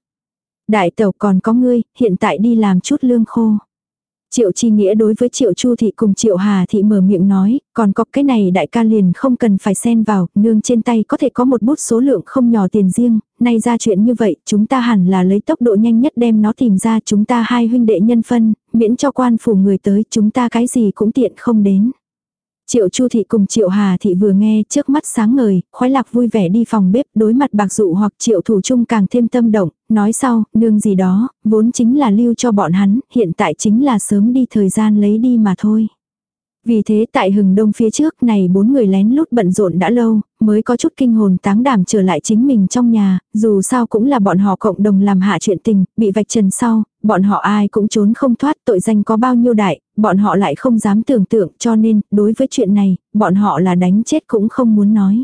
Đại tẩu còn có ngươi, hiện tại đi làm chút lương khô. Triệu Chi Nghĩa đối với Triệu Chu Thị cùng Triệu Hà Thị mở miệng nói, còn có cái này đại ca liền không cần phải xen vào, nương trên tay có thể có một bút số lượng không nhỏ tiền riêng, nay ra chuyện như vậy, chúng ta hẳn là lấy tốc độ nhanh nhất đem nó tìm ra chúng ta hai huynh đệ nhân phân, miễn cho quan phủ người tới chúng ta cái gì cũng tiện không đến. Triệu Chu thị cùng Triệu Hà thị vừa nghe, trước mắt sáng ngời, khoái lạc vui vẻ đi phòng bếp, đối mặt Bạc Dụ hoặc Triệu Thủ Trung càng thêm tâm động, nói sau, nương gì đó, vốn chính là lưu cho bọn hắn, hiện tại chính là sớm đi thời gian lấy đi mà thôi. Vì thế tại hừng đông phía trước này bốn người lén lút bận rộn đã lâu, mới có chút kinh hồn táng đảm trở lại chính mình trong nhà, dù sao cũng là bọn họ cộng đồng làm hạ chuyện tình, bị vạch trần sau, bọn họ ai cũng trốn không thoát tội danh có bao nhiêu đại, bọn họ lại không dám tưởng tượng cho nên, đối với chuyện này, bọn họ là đánh chết cũng không muốn nói.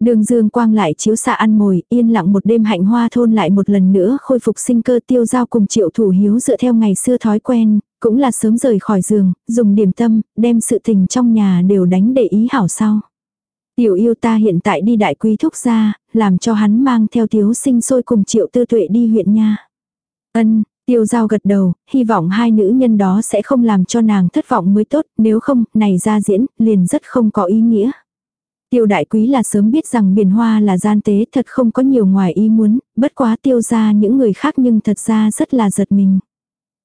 Đường dương quang lại chiếu xạ ăn mồi, yên lặng một đêm hạnh hoa thôn lại một lần nữa khôi phục sinh cơ tiêu giao cùng triệu thủ hiếu dựa theo ngày xưa thói quen, cũng là sớm rời khỏi giường, dùng điểm tâm, đem sự tình trong nhà đều đánh để ý hảo sau. Tiểu yêu ta hiện tại đi đại quý thúc ra, làm cho hắn mang theo tiếu sinh sôi cùng triệu tư tuệ đi huyện nha. Ân, tiêu giao gật đầu, hy vọng hai nữ nhân đó sẽ không làm cho nàng thất vọng mới tốt, nếu không, này ra diễn, liền rất không có ý nghĩa. Tiêu đại quý là sớm biết rằng biển hoa là gian tế thật không có nhiều ngoài ý muốn, bất quá tiêu ra những người khác nhưng thật ra rất là giật mình.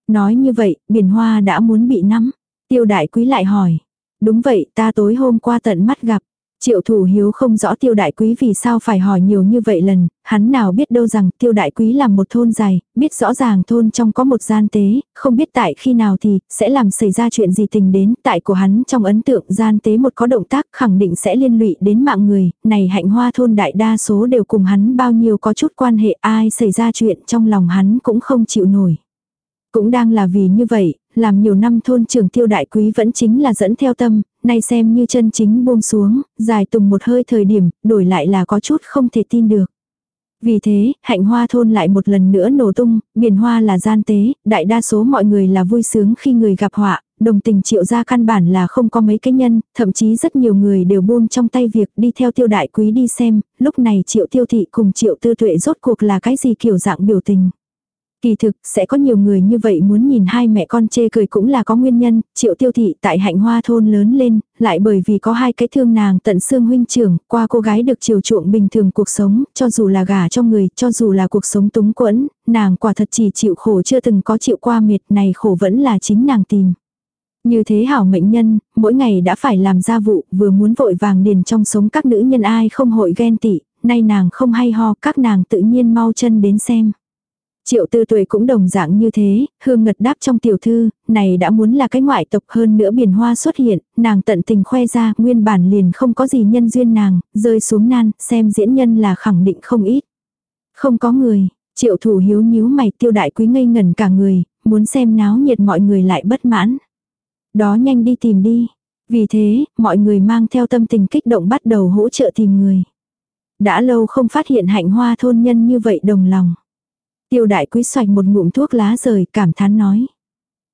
Nói như vậy, biển hoa đã muốn bị nắm. Tiêu đại quý lại hỏi. Đúng vậy, ta tối hôm qua tận mắt gặp. Triệu thủ hiếu không rõ tiêu đại quý vì sao phải hỏi nhiều như vậy lần, hắn nào biết đâu rằng tiêu đại quý là một thôn dài, biết rõ ràng thôn trong có một gian tế, không biết tại khi nào thì sẽ làm xảy ra chuyện gì tình đến, tại của hắn trong ấn tượng gian tế một có động tác khẳng định sẽ liên lụy đến mạng người, này hạnh hoa thôn đại đa số đều cùng hắn bao nhiêu có chút quan hệ ai xảy ra chuyện trong lòng hắn cũng không chịu nổi. Cũng đang là vì như vậy, làm nhiều năm thôn trưởng tiêu đại quý vẫn chính là dẫn theo tâm, nay xem như chân chính buông xuống, dài tùng một hơi thời điểm, đổi lại là có chút không thể tin được. Vì thế, hạnh hoa thôn lại một lần nữa nổ tung, biển hoa là gian tế, đại đa số mọi người là vui sướng khi người gặp họa, đồng tình triệu ra căn bản là không có mấy cái nhân, thậm chí rất nhiều người đều buông trong tay việc đi theo tiêu đại quý đi xem, lúc này triệu tiêu thị cùng triệu tư tuệ rốt cuộc là cái gì kiểu dạng biểu tình. Kỳ thực, sẽ có nhiều người như vậy muốn nhìn hai mẹ con chê cười cũng là có nguyên nhân, triệu tiêu thị tại hạnh hoa thôn lớn lên, lại bởi vì có hai cái thương nàng tận xương huynh trưởng, qua cô gái được chiều chuộng bình thường cuộc sống, cho dù là gà cho người, cho dù là cuộc sống túng quẫn, nàng quả thật chỉ chịu khổ chưa từng có chịu qua mệt này khổ vẫn là chính nàng tìm. Như thế hảo mệnh nhân, mỗi ngày đã phải làm gia vụ, vừa muốn vội vàng điền trong sống các nữ nhân ai không hội ghen tị, nay nàng không hay ho, các nàng tự nhiên mau chân đến xem. Triệu tư tuổi cũng đồng dạng như thế, hương ngật đáp trong tiểu thư, này đã muốn là cái ngoại tộc hơn nữa biển hoa xuất hiện, nàng tận tình khoe ra, nguyên bản liền không có gì nhân duyên nàng, rơi xuống nan, xem diễn nhân là khẳng định không ít. Không có người, triệu thủ hiếu nhíu mày tiêu đại quý ngây ngẩn cả người, muốn xem náo nhiệt mọi người lại bất mãn. Đó nhanh đi tìm đi. Vì thế, mọi người mang theo tâm tình kích động bắt đầu hỗ trợ tìm người. Đã lâu không phát hiện hạnh hoa thôn nhân như vậy đồng lòng. Tiêu đại quý xoạch một ngụm thuốc lá rời cảm thán nói.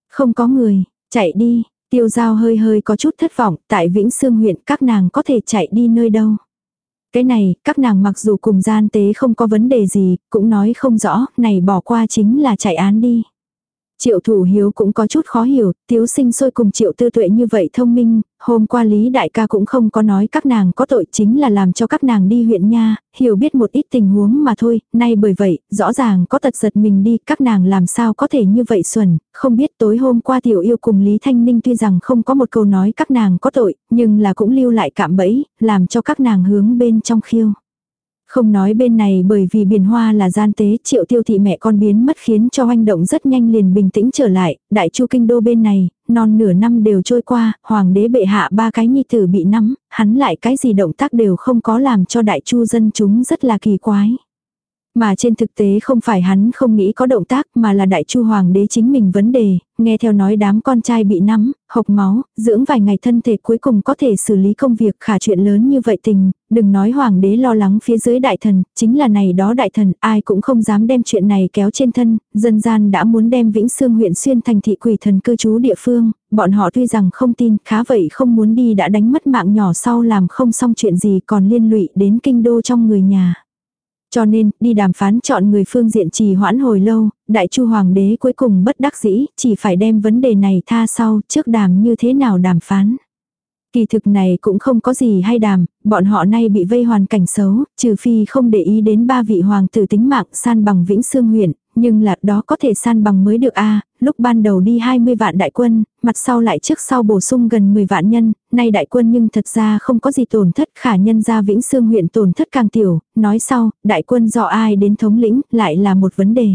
Không có người, chạy đi, tiêu giao hơi hơi có chút thất vọng, tại Vĩnh Sương huyện các nàng có thể chạy đi nơi đâu. Cái này, các nàng mặc dù cùng gian tế không có vấn đề gì, cũng nói không rõ, này bỏ qua chính là chạy án đi. Triệu thủ hiếu cũng có chút khó hiểu, tiếu sinh sôi cùng triệu tư tuệ như vậy thông minh, hôm qua Lý Đại ca cũng không có nói các nàng có tội chính là làm cho các nàng đi huyện nha, hiểu biết một ít tình huống mà thôi, nay bởi vậy, rõ ràng có tật giật mình đi, các nàng làm sao có thể như vậy xuẩn, không biết tối hôm qua tiểu yêu cùng Lý Thanh Ninh tuy rằng không có một câu nói các nàng có tội, nhưng là cũng lưu lại cạm bẫy, làm cho các nàng hướng bên trong khiêu. Không nói bên này bởi vì biển hoa là gian tế, triệu tiêu thị mẹ con biến mất khiến cho hoành động rất nhanh liền bình tĩnh trở lại, đại chu kinh đô bên này, non nửa năm đều trôi qua, hoàng đế bệ hạ ba cái nhi tử bị nắm, hắn lại cái gì động tác đều không có làm cho đại chu dân chúng rất là kỳ quái. Mà trên thực tế không phải hắn không nghĩ có động tác mà là đại chu hoàng đế chính mình vấn đề, nghe theo nói đám con trai bị nắm, hộc máu, dưỡng vài ngày thân thể cuối cùng có thể xử lý công việc khả chuyện lớn như vậy tình, đừng nói hoàng đế lo lắng phía dưới đại thần, chính là này đó đại thần, ai cũng không dám đem chuyện này kéo trên thân, dân gian đã muốn đem Vĩnh Sương huyện xuyên thành thị quỷ thần cư trú địa phương, bọn họ tuy rằng không tin, khá vậy không muốn đi đã đánh mất mạng nhỏ sau làm không xong chuyện gì còn liên lụy đến kinh đô trong người nhà. Cho nên, đi đàm phán chọn người phương diện trì hoãn hồi lâu, đại chu hoàng đế cuối cùng bất đắc dĩ, chỉ phải đem vấn đề này tha sau, trước đàm như thế nào đàm phán. Kỳ thực này cũng không có gì hay đàm, bọn họ nay bị vây hoàn cảnh xấu, trừ phi không để ý đến ba vị hoàng tử tính mạng san bằng vĩnh xương huyện, nhưng là đó có thể san bằng mới được a lúc ban đầu đi 20 vạn đại quân, mặt sau lại trước sau bổ sung gần 10 vạn nhân, nay đại quân nhưng thật ra không có gì tổn thất khả nhân ra Vĩnh Sương huyện tổn thất càng tiểu, nói sau, đại quân do ai đến thống lĩnh lại là một vấn đề.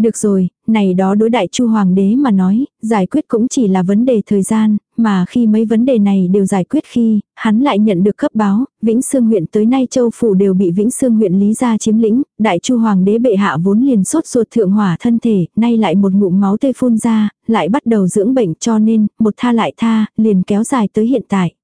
Được rồi, này đó đối đại chu hoàng đế mà nói, giải quyết cũng chỉ là vấn đề thời gian, mà khi mấy vấn đề này đều giải quyết khi, hắn lại nhận được cấp báo, Vĩnh Sương huyện tới nay châu phủ đều bị Vĩnh Sương huyện lý gia chiếm lĩnh, đại chu hoàng đế bệ hạ vốn liền sốt ruột thượng hỏa thân thể, nay lại một ngụm máu tươi phun ra, lại bắt đầu dưỡng bệnh cho nên, một tha lại tha, liền kéo dài tới hiện tại.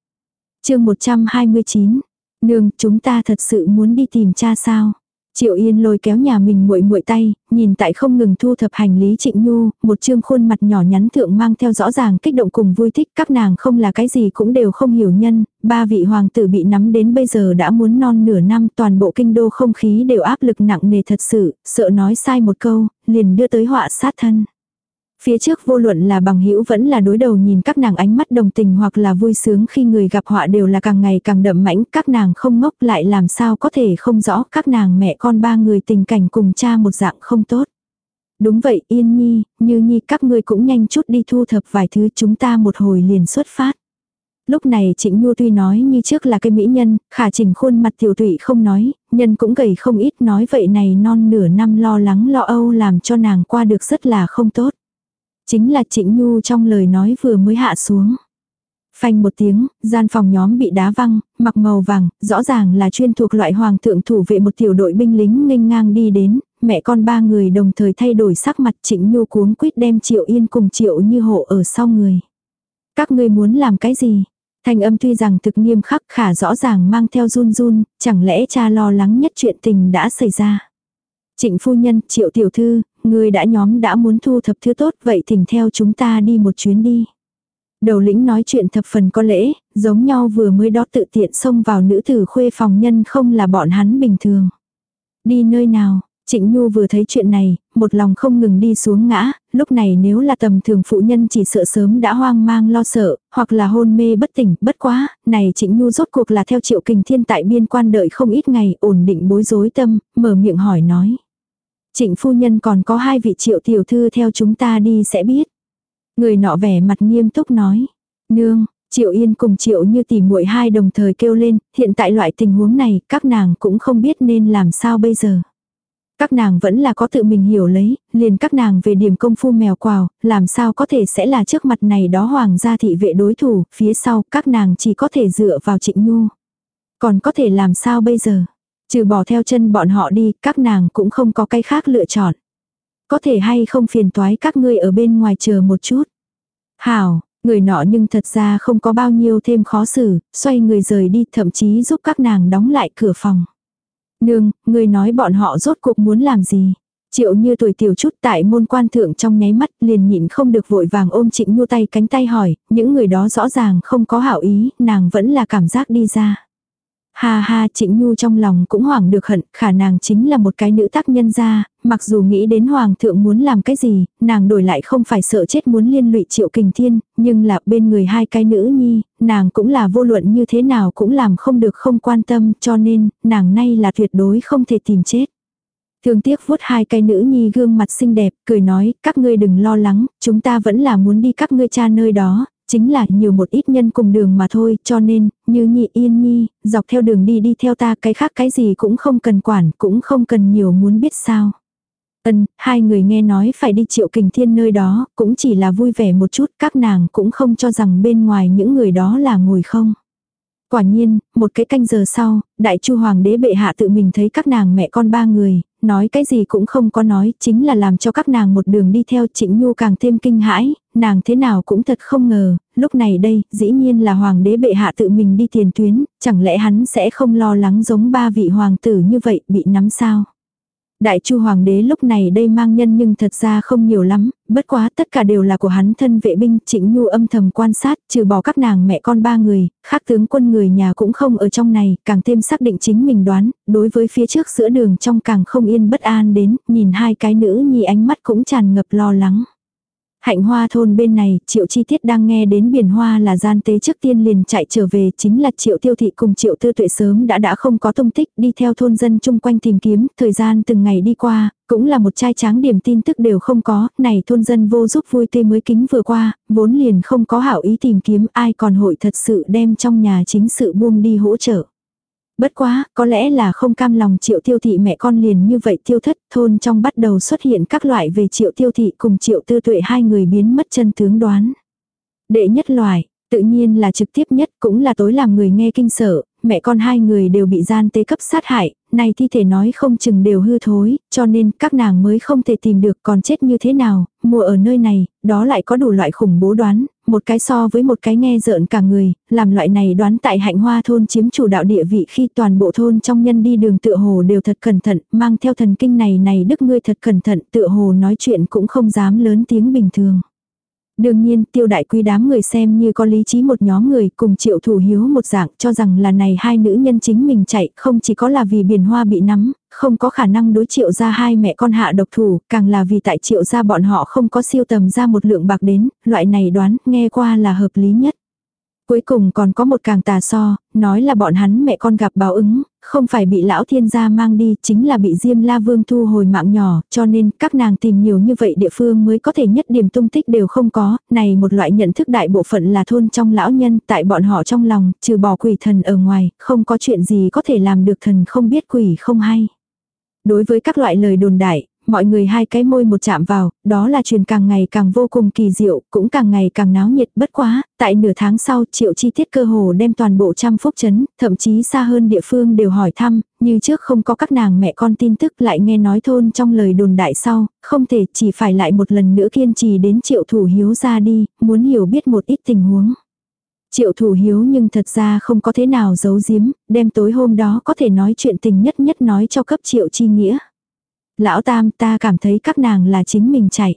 chương 129, nương chúng ta thật sự muốn đi tìm cha sao? Triệu Yên lôi kéo nhà mình muội muội tay, nhìn tại không ngừng thu thập hành lý Trịnh Nhu, một trương khuôn mặt nhỏ nhắn thượng mang theo rõ ràng kích động cùng vui thích, các nàng không là cái gì cũng đều không hiểu nhân, ba vị hoàng tử bị nắm đến bây giờ đã muốn non nửa năm, toàn bộ kinh đô không khí đều áp lực nặng nề thật sự, sợ nói sai một câu, liền đưa tới họa sát thân. Phía trước vô luận là bằng hữu vẫn là đối đầu nhìn các nàng ánh mắt đồng tình hoặc là vui sướng khi người gặp họa đều là càng ngày càng đậm mãnh, các nàng không ngốc lại làm sao có thể không rõ các nàng mẹ con ba người tình cảnh cùng cha một dạng không tốt. Đúng vậy Yên Nhi, Như Nhi các ngươi cũng nhanh chút đi thu thập vài thứ chúng ta một hồi liền xuất phát. Lúc này Trịnh Nhu tuy nói như trước là cái mỹ nhân, khả chỉnh khuôn mặt tiểu tụy không nói, nhân cũng gầy không ít nói vậy này non nửa năm lo lắng lo âu làm cho nàng qua được rất là không tốt. Chính là Trịnh Nhu trong lời nói vừa mới hạ xuống. Phanh một tiếng, gian phòng nhóm bị đá văng, mặc màu vàng, rõ ràng là chuyên thuộc loại hoàng thượng thủ vệ một tiểu đội binh lính nghênh ngang đi đến, mẹ con ba người đồng thời thay đổi sắc mặt Trịnh Nhu cuống quýt đem Triệu Yên cùng Triệu Như hộ ở sau người. Các ngươi muốn làm cái gì? Thanh âm tuy rằng thực nghiêm khắc khả rõ ràng mang theo run run, chẳng lẽ cha lo lắng nhất chuyện tình đã xảy ra. Trịnh phu nhân, triệu tiểu thư, ngươi đã nhóm đã muốn thu thập thứ tốt vậy thỉnh theo chúng ta đi một chuyến đi. Đầu lĩnh nói chuyện thập phần có lễ, giống nhau vừa mới đó tự tiện xông vào nữ tử khuê phòng nhân không là bọn hắn bình thường. Đi nơi nào, Trịnh Nhu vừa thấy chuyện này, một lòng không ngừng đi xuống ngã, lúc này nếu là tầm thường phụ nhân chỉ sợ sớm đã hoang mang lo sợ, hoặc là hôn mê bất tỉnh, bất quá, này Trịnh Nhu rốt cuộc là theo triệu kình thiên tại biên quan đợi không ít ngày, ổn định bối rối tâm, mở miệng hỏi nói. Trịnh phu nhân còn có hai vị triệu tiểu thư theo chúng ta đi sẽ biết. Người nọ vẻ mặt nghiêm túc nói. Nương, Triệu Yên cùng Triệu như tỉ muội hai đồng thời kêu lên, hiện tại loại tình huống này, các nàng cũng không biết nên làm sao bây giờ. Các nàng vẫn là có tự mình hiểu lấy, liền các nàng về điểm công phu mèo quào, làm sao có thể sẽ là trước mặt này đó hoàng gia thị vệ đối thủ, phía sau các nàng chỉ có thể dựa vào trịnh nhu. Còn có thể làm sao bây giờ? Trừ bỏ theo chân bọn họ đi, các nàng cũng không có cái khác lựa chọn. Có thể hay không phiền toái các ngươi ở bên ngoài chờ một chút. Hảo, người nọ nhưng thật ra không có bao nhiêu thêm khó xử, xoay người rời đi thậm chí giúp các nàng đóng lại cửa phòng. Nương, người nói bọn họ rốt cuộc muốn làm gì? Triệu như tuổi tiểu chút tại môn quan thượng trong nháy mắt liền nhịn không được vội vàng ôm trịnh nhu tay cánh tay hỏi, những người đó rõ ràng không có hảo ý, nàng vẫn là cảm giác đi ra. Ha ha trịnh nhu trong lòng cũng hoảng được hận, khả nàng chính là một cái nữ tác nhân ra, mặc dù nghĩ đến hoàng thượng muốn làm cái gì, nàng đổi lại không phải sợ chết muốn liên lụy triệu kình thiên, nhưng là bên người hai cái nữ nhi, nàng cũng là vô luận như thế nào cũng làm không được không quan tâm cho nên, nàng nay là tuyệt đối không thể tìm chết. Thương tiếc vuốt hai cái nữ nhi gương mặt xinh đẹp, cười nói, các ngươi đừng lo lắng, chúng ta vẫn là muốn đi các ngươi cha nơi đó, chính là nhiều một ít nhân cùng đường mà thôi, cho nên, như nhị yên nhi, dọc theo đường đi đi theo ta cái khác cái gì cũng không cần quản, cũng không cần nhiều muốn biết sao. Ân, hai người nghe nói phải đi triệu kình thiên nơi đó, cũng chỉ là vui vẻ một chút, các nàng cũng không cho rằng bên ngoài những người đó là ngồi không. Quả nhiên, một cái canh giờ sau, đại chu hoàng đế bệ hạ tự mình thấy các nàng mẹ con ba người, nói cái gì cũng không có nói, chính là làm cho các nàng một đường đi theo trịnh nhu càng thêm kinh hãi, nàng thế nào cũng thật không ngờ, lúc này đây, dĩ nhiên là hoàng đế bệ hạ tự mình đi tiền tuyến, chẳng lẽ hắn sẽ không lo lắng giống ba vị hoàng tử như vậy bị nắm sao. Đại chu hoàng đế lúc này đây mang nhân nhưng thật ra không nhiều lắm, bất quá tất cả đều là của hắn thân vệ binh, trịnh nhu âm thầm quan sát, trừ bỏ các nàng mẹ con ba người, khác tướng quân người nhà cũng không ở trong này, càng thêm xác định chính mình đoán, đối với phía trước giữa đường trong càng không yên bất an đến, nhìn hai cái nữ nhi ánh mắt cũng tràn ngập lo lắng. Hạnh hoa thôn bên này, triệu chi tiết đang nghe đến biển hoa là gian tế trước tiên liền chạy trở về, chính là triệu tiêu thị cùng triệu tư tuệ sớm đã đã không có tung tích, đi theo thôn dân chung quanh tìm kiếm, thời gian từng ngày đi qua, cũng là một trai tráng điểm tin tức đều không có, này thôn dân vô giúp vui tươi mới kính vừa qua, vốn liền không có hảo ý tìm kiếm ai còn hội thật sự đem trong nhà chính sự buông đi hỗ trợ. Bất quá, có lẽ là không cam lòng triệu tiêu thị mẹ con liền như vậy tiêu thất, thôn trong bắt đầu xuất hiện các loại về triệu tiêu thị cùng triệu tư tuệ hai người biến mất chân tướng đoán. Đệ nhất loại, tự nhiên là trực tiếp nhất cũng là tối làm người nghe kinh sợ, mẹ con hai người đều bị gian tế cấp sát hại, này thi thể nói không chừng đều hư thối, cho nên các nàng mới không thể tìm được còn chết như thế nào, mùa ở nơi này, đó lại có đủ loại khủng bố đoán, một cái so với một cái nghe rợn cả người, làm loại này đoán tại hạnh hoa thôn chiếm chủ đạo địa vị khi toàn bộ thôn trong nhân đi đường tựa hồ đều thật cẩn thận, mang theo thần kinh này này đức ngươi thật cẩn thận tựa hồ nói chuyện cũng không dám lớn tiếng bình thường. Đương nhiên, tiêu đại quý đám người xem như có lý trí một nhóm người cùng triệu thủ hiếu một dạng cho rằng là này hai nữ nhân chính mình chạy, không chỉ có là vì biển hoa bị nắm, không có khả năng đối triệu ra hai mẹ con hạ độc thủ, càng là vì tại triệu ra bọn họ không có siêu tầm ra một lượng bạc đến, loại này đoán, nghe qua là hợp lý nhất. Cuối cùng còn có một càng tà so, nói là bọn hắn mẹ con gặp báo ứng, không phải bị lão thiên gia mang đi, chính là bị Diêm La Vương thu hồi mạng nhỏ, cho nên các nàng tìm nhiều như vậy địa phương mới có thể nhất điểm tung tích đều không có, này một loại nhận thức đại bộ phận là thôn trong lão nhân, tại bọn họ trong lòng, trừ bỏ quỷ thần ở ngoài, không có chuyện gì có thể làm được thần không biết quỷ không hay. Đối với các loại lời đồn đại, mọi người hai cái môi một chạm vào, đó là truyền càng ngày càng vô cùng kỳ diệu, cũng càng ngày càng náo nhiệt bất quá, tại nửa tháng sau triệu chi tiết cơ hồ đem toàn bộ trăm phúc chấn, thậm chí xa hơn địa phương đều hỏi thăm, như trước không có các nàng mẹ con tin tức lại nghe nói thôn trong lời đồn đại sau, không thể chỉ phải lại một lần nữa kiên trì đến triệu thủ hiếu ra đi, muốn hiểu biết một ít tình huống. Triệu thủ hiếu nhưng thật ra không có thế nào giấu giếm, đem tối hôm đó có thể nói chuyện tình nhất nhất nói cho cấp triệu chi nghĩa. Lão tam ta cảm thấy các nàng là chính mình chạy.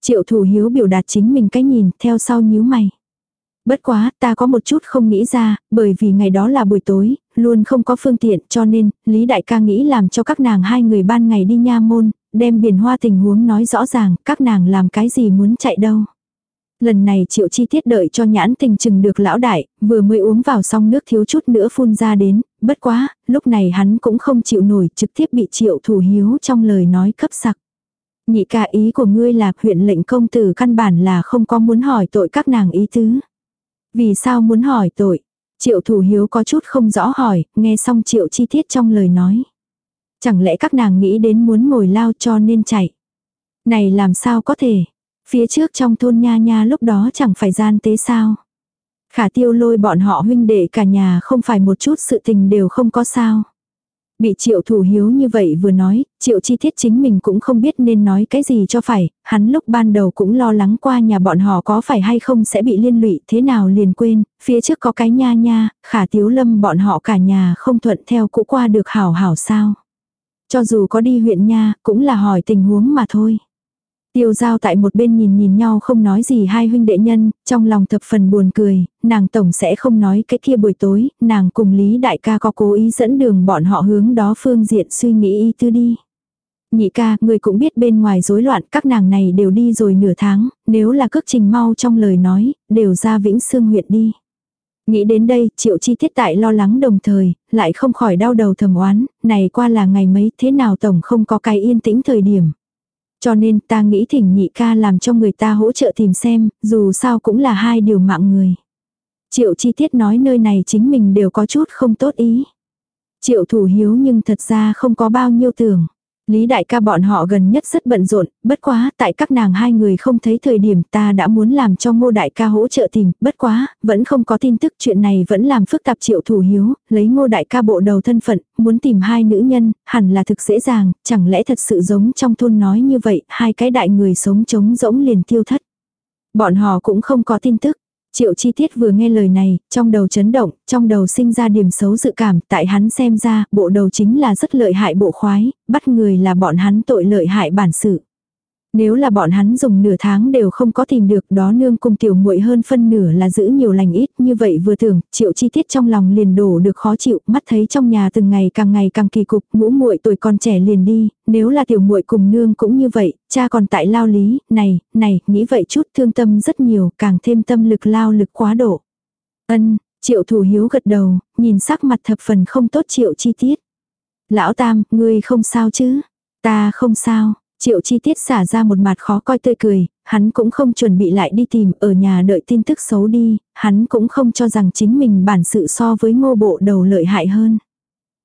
Triệu thủ hiếu biểu đạt chính mình cái nhìn theo sau nhíu mày. Bất quá, ta có một chút không nghĩ ra, bởi vì ngày đó là buổi tối, luôn không có phương tiện cho nên, Lý Đại ca nghĩ làm cho các nàng hai người ban ngày đi nha môn, đem biển hoa tình huống nói rõ ràng, các nàng làm cái gì muốn chạy đâu. Lần này triệu chi tiết đợi cho nhãn tình chừng được lão đại, vừa mới uống vào xong nước thiếu chút nữa phun ra đến, bất quá, lúc này hắn cũng không chịu nổi trực tiếp bị triệu thủ hiếu trong lời nói cấp sặc. Nhị ca ý của ngươi là huyện lệnh công tử căn bản là không có muốn hỏi tội các nàng ý tứ. Vì sao muốn hỏi tội? Triệu thủ hiếu có chút không rõ hỏi, nghe xong triệu chi tiết trong lời nói. Chẳng lẽ các nàng nghĩ đến muốn ngồi lao cho nên chạy? Này làm sao có thể? Phía trước trong thôn nha nha lúc đó chẳng phải gian tế sao. Khả tiêu lôi bọn họ huynh đệ cả nhà không phải một chút sự tình đều không có sao. Bị triệu thủ hiếu như vậy vừa nói, triệu chi tiết chính mình cũng không biết nên nói cái gì cho phải, hắn lúc ban đầu cũng lo lắng qua nhà bọn họ có phải hay không sẽ bị liên lụy thế nào liền quên, phía trước có cái nha nha, khả tiếu lâm bọn họ cả nhà không thuận theo cũ qua được hảo hảo sao. Cho dù có đi huyện nha, cũng là hỏi tình huống mà thôi. Tiêu giao tại một bên nhìn nhìn nhau không nói gì hai huynh đệ nhân, trong lòng thập phần buồn cười, nàng tổng sẽ không nói cái kia buổi tối, nàng cùng Lý đại ca có cố ý dẫn đường bọn họ hướng đó phương diện suy nghĩ y tư đi. Nhị ca, người cũng biết bên ngoài rối loạn các nàng này đều đi rồi nửa tháng, nếu là cước trình mau trong lời nói, đều ra Vĩnh Sương huyện đi. Nghĩ đến đây, triệu chi tiết tại lo lắng đồng thời, lại không khỏi đau đầu thầm oán, này qua là ngày mấy thế nào tổng không có cái yên tĩnh thời điểm. Cho nên ta nghĩ thỉnh nhị ca làm cho người ta hỗ trợ tìm xem, dù sao cũng là hai điều mạng người. Triệu chi tiết nói nơi này chính mình đều có chút không tốt ý. Triệu thủ hiếu nhưng thật ra không có bao nhiêu tưởng. Lý đại ca bọn họ gần nhất rất bận rộn, bất quá, tại các nàng hai người không thấy thời điểm ta đã muốn làm cho ngô đại ca hỗ trợ tìm, bất quá, vẫn không có tin tức chuyện này vẫn làm phức tạp triệu thủ hiếu, lấy ngô đại ca bộ đầu thân phận, muốn tìm hai nữ nhân, hẳn là thực dễ dàng, chẳng lẽ thật sự giống trong thôn nói như vậy, hai cái đại người sống trống rỗng liền tiêu thất. Bọn họ cũng không có tin tức, Triệu chi tiết vừa nghe lời này, trong đầu chấn động, trong đầu sinh ra điểm xấu dự cảm, tại hắn xem ra, bộ đầu chính là rất lợi hại bộ khoái, bắt người là bọn hắn tội lợi hại bản sự. Nếu là bọn hắn dùng nửa tháng đều không có tìm được, đó nương cùng tiểu muội hơn phân nửa là giữ nhiều lành ít, như vậy vừa tưởng, triệu chi tiết trong lòng liền đổ được khó chịu, mắt thấy trong nhà từng ngày càng ngày càng kỳ cục, ngũ muội tuổi còn trẻ liền đi, nếu là tiểu muội cùng nương cũng như vậy, cha còn tại lao lý, này này, nghĩ vậy chút thương tâm rất nhiều, càng thêm tâm lực lao lực quá độ. Ân, triệu thủ hiếu gật đầu, nhìn sắc mặt thập phần không tốt triệu chi tiết. Lão tam, ngươi không sao chứ? Ta không sao. Triệu chi tiết xả ra một mặt khó coi tươi cười, hắn cũng không chuẩn bị lại đi tìm ở nhà đợi tin tức xấu đi, hắn cũng không cho rằng chính mình bản sự so với ngô bộ đầu lợi hại hơn.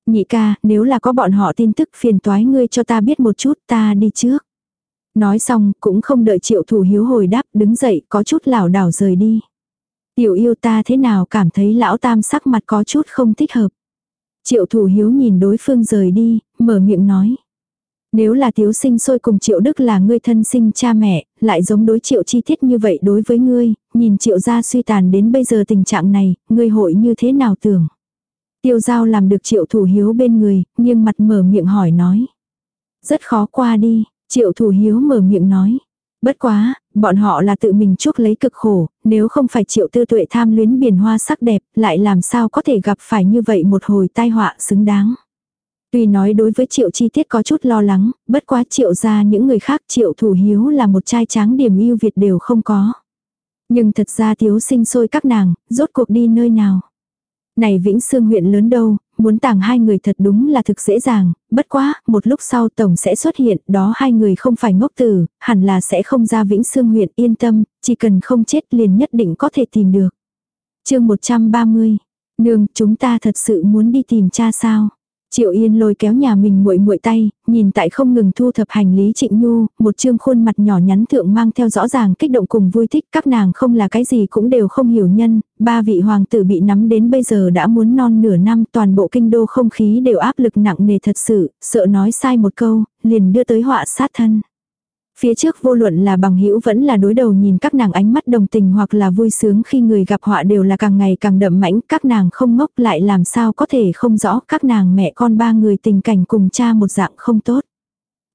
Nhị ca, nếu là có bọn họ tin tức phiền toái ngươi cho ta biết một chút ta đi trước. Nói xong, cũng không đợi triệu thủ hiếu hồi đáp, đứng dậy, có chút lảo đảo rời đi. Tiểu yêu ta thế nào cảm thấy lão tam sắc mặt có chút không thích hợp. Triệu thủ hiếu nhìn đối phương rời đi, mở miệng nói. Nếu là thiếu sinh sôi cùng triệu đức là ngươi thân sinh cha mẹ, lại giống đối triệu chi tiết như vậy đối với ngươi, nhìn triệu gia suy tàn đến bây giờ tình trạng này, ngươi hội như thế nào tưởng. Tiêu giao làm được triệu thủ hiếu bên người, nhưng mặt mở miệng hỏi nói. Rất khó qua đi, triệu thủ hiếu mở miệng nói. Bất quá, bọn họ là tự mình chuốc lấy cực khổ, nếu không phải triệu tư tuệ tham luyến biển hoa sắc đẹp, lại làm sao có thể gặp phải như vậy một hồi tai họa xứng đáng. Tuy nói đối với triệu chi tiết có chút lo lắng, bất quá triệu ra những người khác triệu thủ hiếu là một trai tráng điểm yêu Việt đều không có. Nhưng thật ra thiếu sinh sôi các nàng, rốt cuộc đi nơi nào. Này Vĩnh Sương huyện lớn đâu, muốn tàng hai người thật đúng là thực dễ dàng, bất quá, một lúc sau tổng sẽ xuất hiện, đó hai người không phải ngốc tử, hẳn là sẽ không ra Vĩnh Sương huyện yên tâm, chỉ cần không chết liền nhất định có thể tìm được. chương 130, nương, chúng ta thật sự muốn đi tìm cha sao? Triệu Yên lôi kéo nhà mình muội muội tay, nhìn tại không ngừng thu thập hành lý Trịnh Nhu, một trương khuôn mặt nhỏ nhắn thượng mang theo rõ ràng kích động cùng vui thích, các nàng không là cái gì cũng đều không hiểu nhân, ba vị hoàng tử bị nắm đến bây giờ đã muốn non nửa năm, toàn bộ kinh đô không khí đều áp lực nặng nề thật sự, sợ nói sai một câu, liền đưa tới họa sát thân. Phía trước vô luận là bằng hữu vẫn là đối đầu nhìn các nàng ánh mắt đồng tình hoặc là vui sướng khi người gặp họa đều là càng ngày càng đậm mãnh, các nàng không ngốc lại làm sao có thể không rõ các nàng mẹ con ba người tình cảnh cùng cha một dạng không tốt.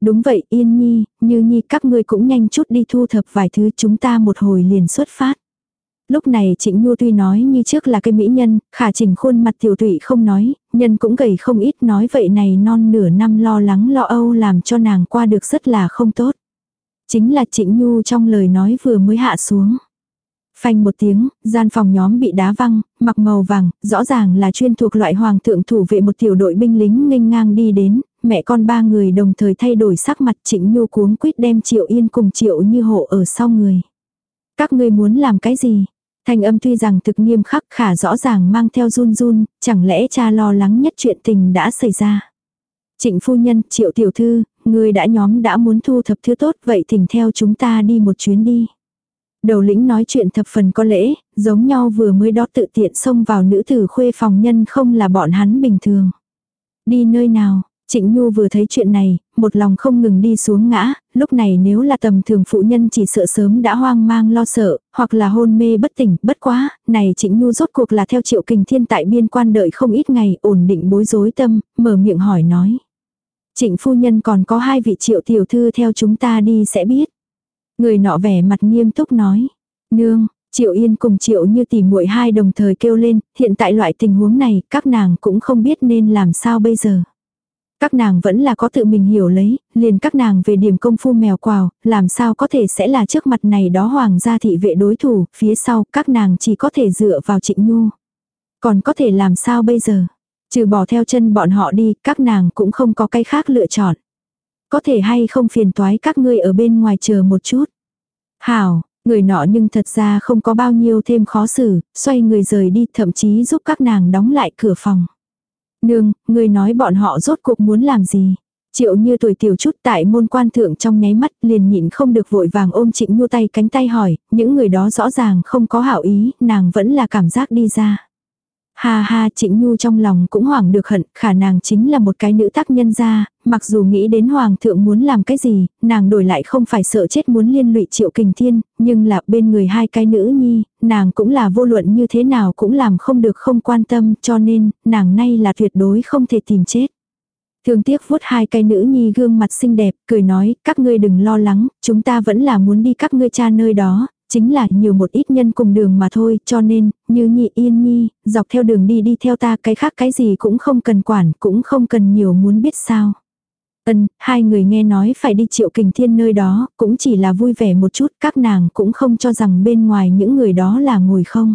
Đúng vậy Yên Nhi, Như Nhi các ngươi cũng nhanh chút đi thu thập vài thứ chúng ta một hồi liền xuất phát. Lúc này Trịnh Nhu tuy nói như trước là cái mỹ nhân, khả chỉnh khuôn mặt tiểu tụy không nói, nhân cũng gầy không ít nói vậy này non nửa năm lo lắng lo âu làm cho nàng qua được rất là không tốt. Chính là Trịnh Nhu trong lời nói vừa mới hạ xuống. Phanh một tiếng, gian phòng nhóm bị đá văng, mặc màu vàng, rõ ràng là chuyên thuộc loại hoàng thượng thủ vệ một tiểu đội binh lính nghênh ngang đi đến, mẹ con ba người đồng thời thay đổi sắc mặt Trịnh Nhu cuống quýt đem Triệu Yên cùng Triệu Như hộ ở sau người. Các ngươi muốn làm cái gì? Thanh âm tuy rằng thực nghiêm khắc khả rõ ràng mang theo run run, chẳng lẽ cha lo lắng nhất chuyện tình đã xảy ra. Trịnh phu nhân, triệu tiểu thư, ngươi đã nhóm đã muốn thu thập thứ tốt vậy thỉnh theo chúng ta đi một chuyến đi. Đầu lĩnh nói chuyện thập phần có lễ, giống nhau vừa mới đó tự tiện xông vào nữ tử khuê phòng nhân không là bọn hắn bình thường. Đi nơi nào, Trịnh Nhu vừa thấy chuyện này, một lòng không ngừng đi xuống ngã, lúc này nếu là tầm thường phụ nhân chỉ sợ sớm đã hoang mang lo sợ, hoặc là hôn mê bất tỉnh, bất quá, này Trịnh Nhu rốt cuộc là theo triệu kình thiên tại biên quan đợi không ít ngày, ổn định bối rối tâm, mở miệng hỏi nói. Trịnh phu nhân còn có hai vị triệu tiểu thư theo chúng ta đi sẽ biết. Người nọ vẻ mặt nghiêm túc nói. Nương, Triệu Yên cùng Triệu như tỉ muội hai đồng thời kêu lên, hiện tại loại tình huống này, các nàng cũng không biết nên làm sao bây giờ. Các nàng vẫn là có tự mình hiểu lấy, liền các nàng về điểm công phu mèo quào, làm sao có thể sẽ là trước mặt này đó hoàng gia thị vệ đối thủ, phía sau các nàng chỉ có thể dựa vào trịnh nhu. Còn có thể làm sao bây giờ? Trừ bỏ theo chân bọn họ đi, các nàng cũng không có cái khác lựa chọn. Có thể hay không phiền toái các ngươi ở bên ngoài chờ một chút. Hảo, người nọ nhưng thật ra không có bao nhiêu thêm khó xử, xoay người rời đi thậm chí giúp các nàng đóng lại cửa phòng. Nương, người nói bọn họ rốt cuộc muốn làm gì? Triệu như tuổi tiểu chút tại môn quan thượng trong nháy mắt liền nhịn không được vội vàng ôm trịnh nhu tay cánh tay hỏi, những người đó rõ ràng không có hảo ý, nàng vẫn là cảm giác đi ra. Ha ha Trịnh Nhu trong lòng cũng hoảng được hận, khả nàng chính là một cái nữ tác nhân gia, mặc dù nghĩ đến Hoàng thượng muốn làm cái gì, nàng đổi lại không phải sợ chết muốn liên lụy triệu kình thiên, nhưng là bên người hai cái nữ nhi, nàng cũng là vô luận như thế nào cũng làm không được không quan tâm cho nên, nàng nay là tuyệt đối không thể tìm chết. Thương tiếc vuốt hai cái nữ nhi gương mặt xinh đẹp, cười nói, các ngươi đừng lo lắng, chúng ta vẫn là muốn đi các ngươi cha nơi đó, chính là nhiều một ít nhân cùng đường mà thôi, cho nên, như nhị yên nhi, dọc theo đường đi đi theo ta cái khác cái gì cũng không cần quản, cũng không cần nhiều muốn biết sao. Ân, hai người nghe nói phải đi triệu kình thiên nơi đó, cũng chỉ là vui vẻ một chút, các nàng cũng không cho rằng bên ngoài những người đó là ngồi không.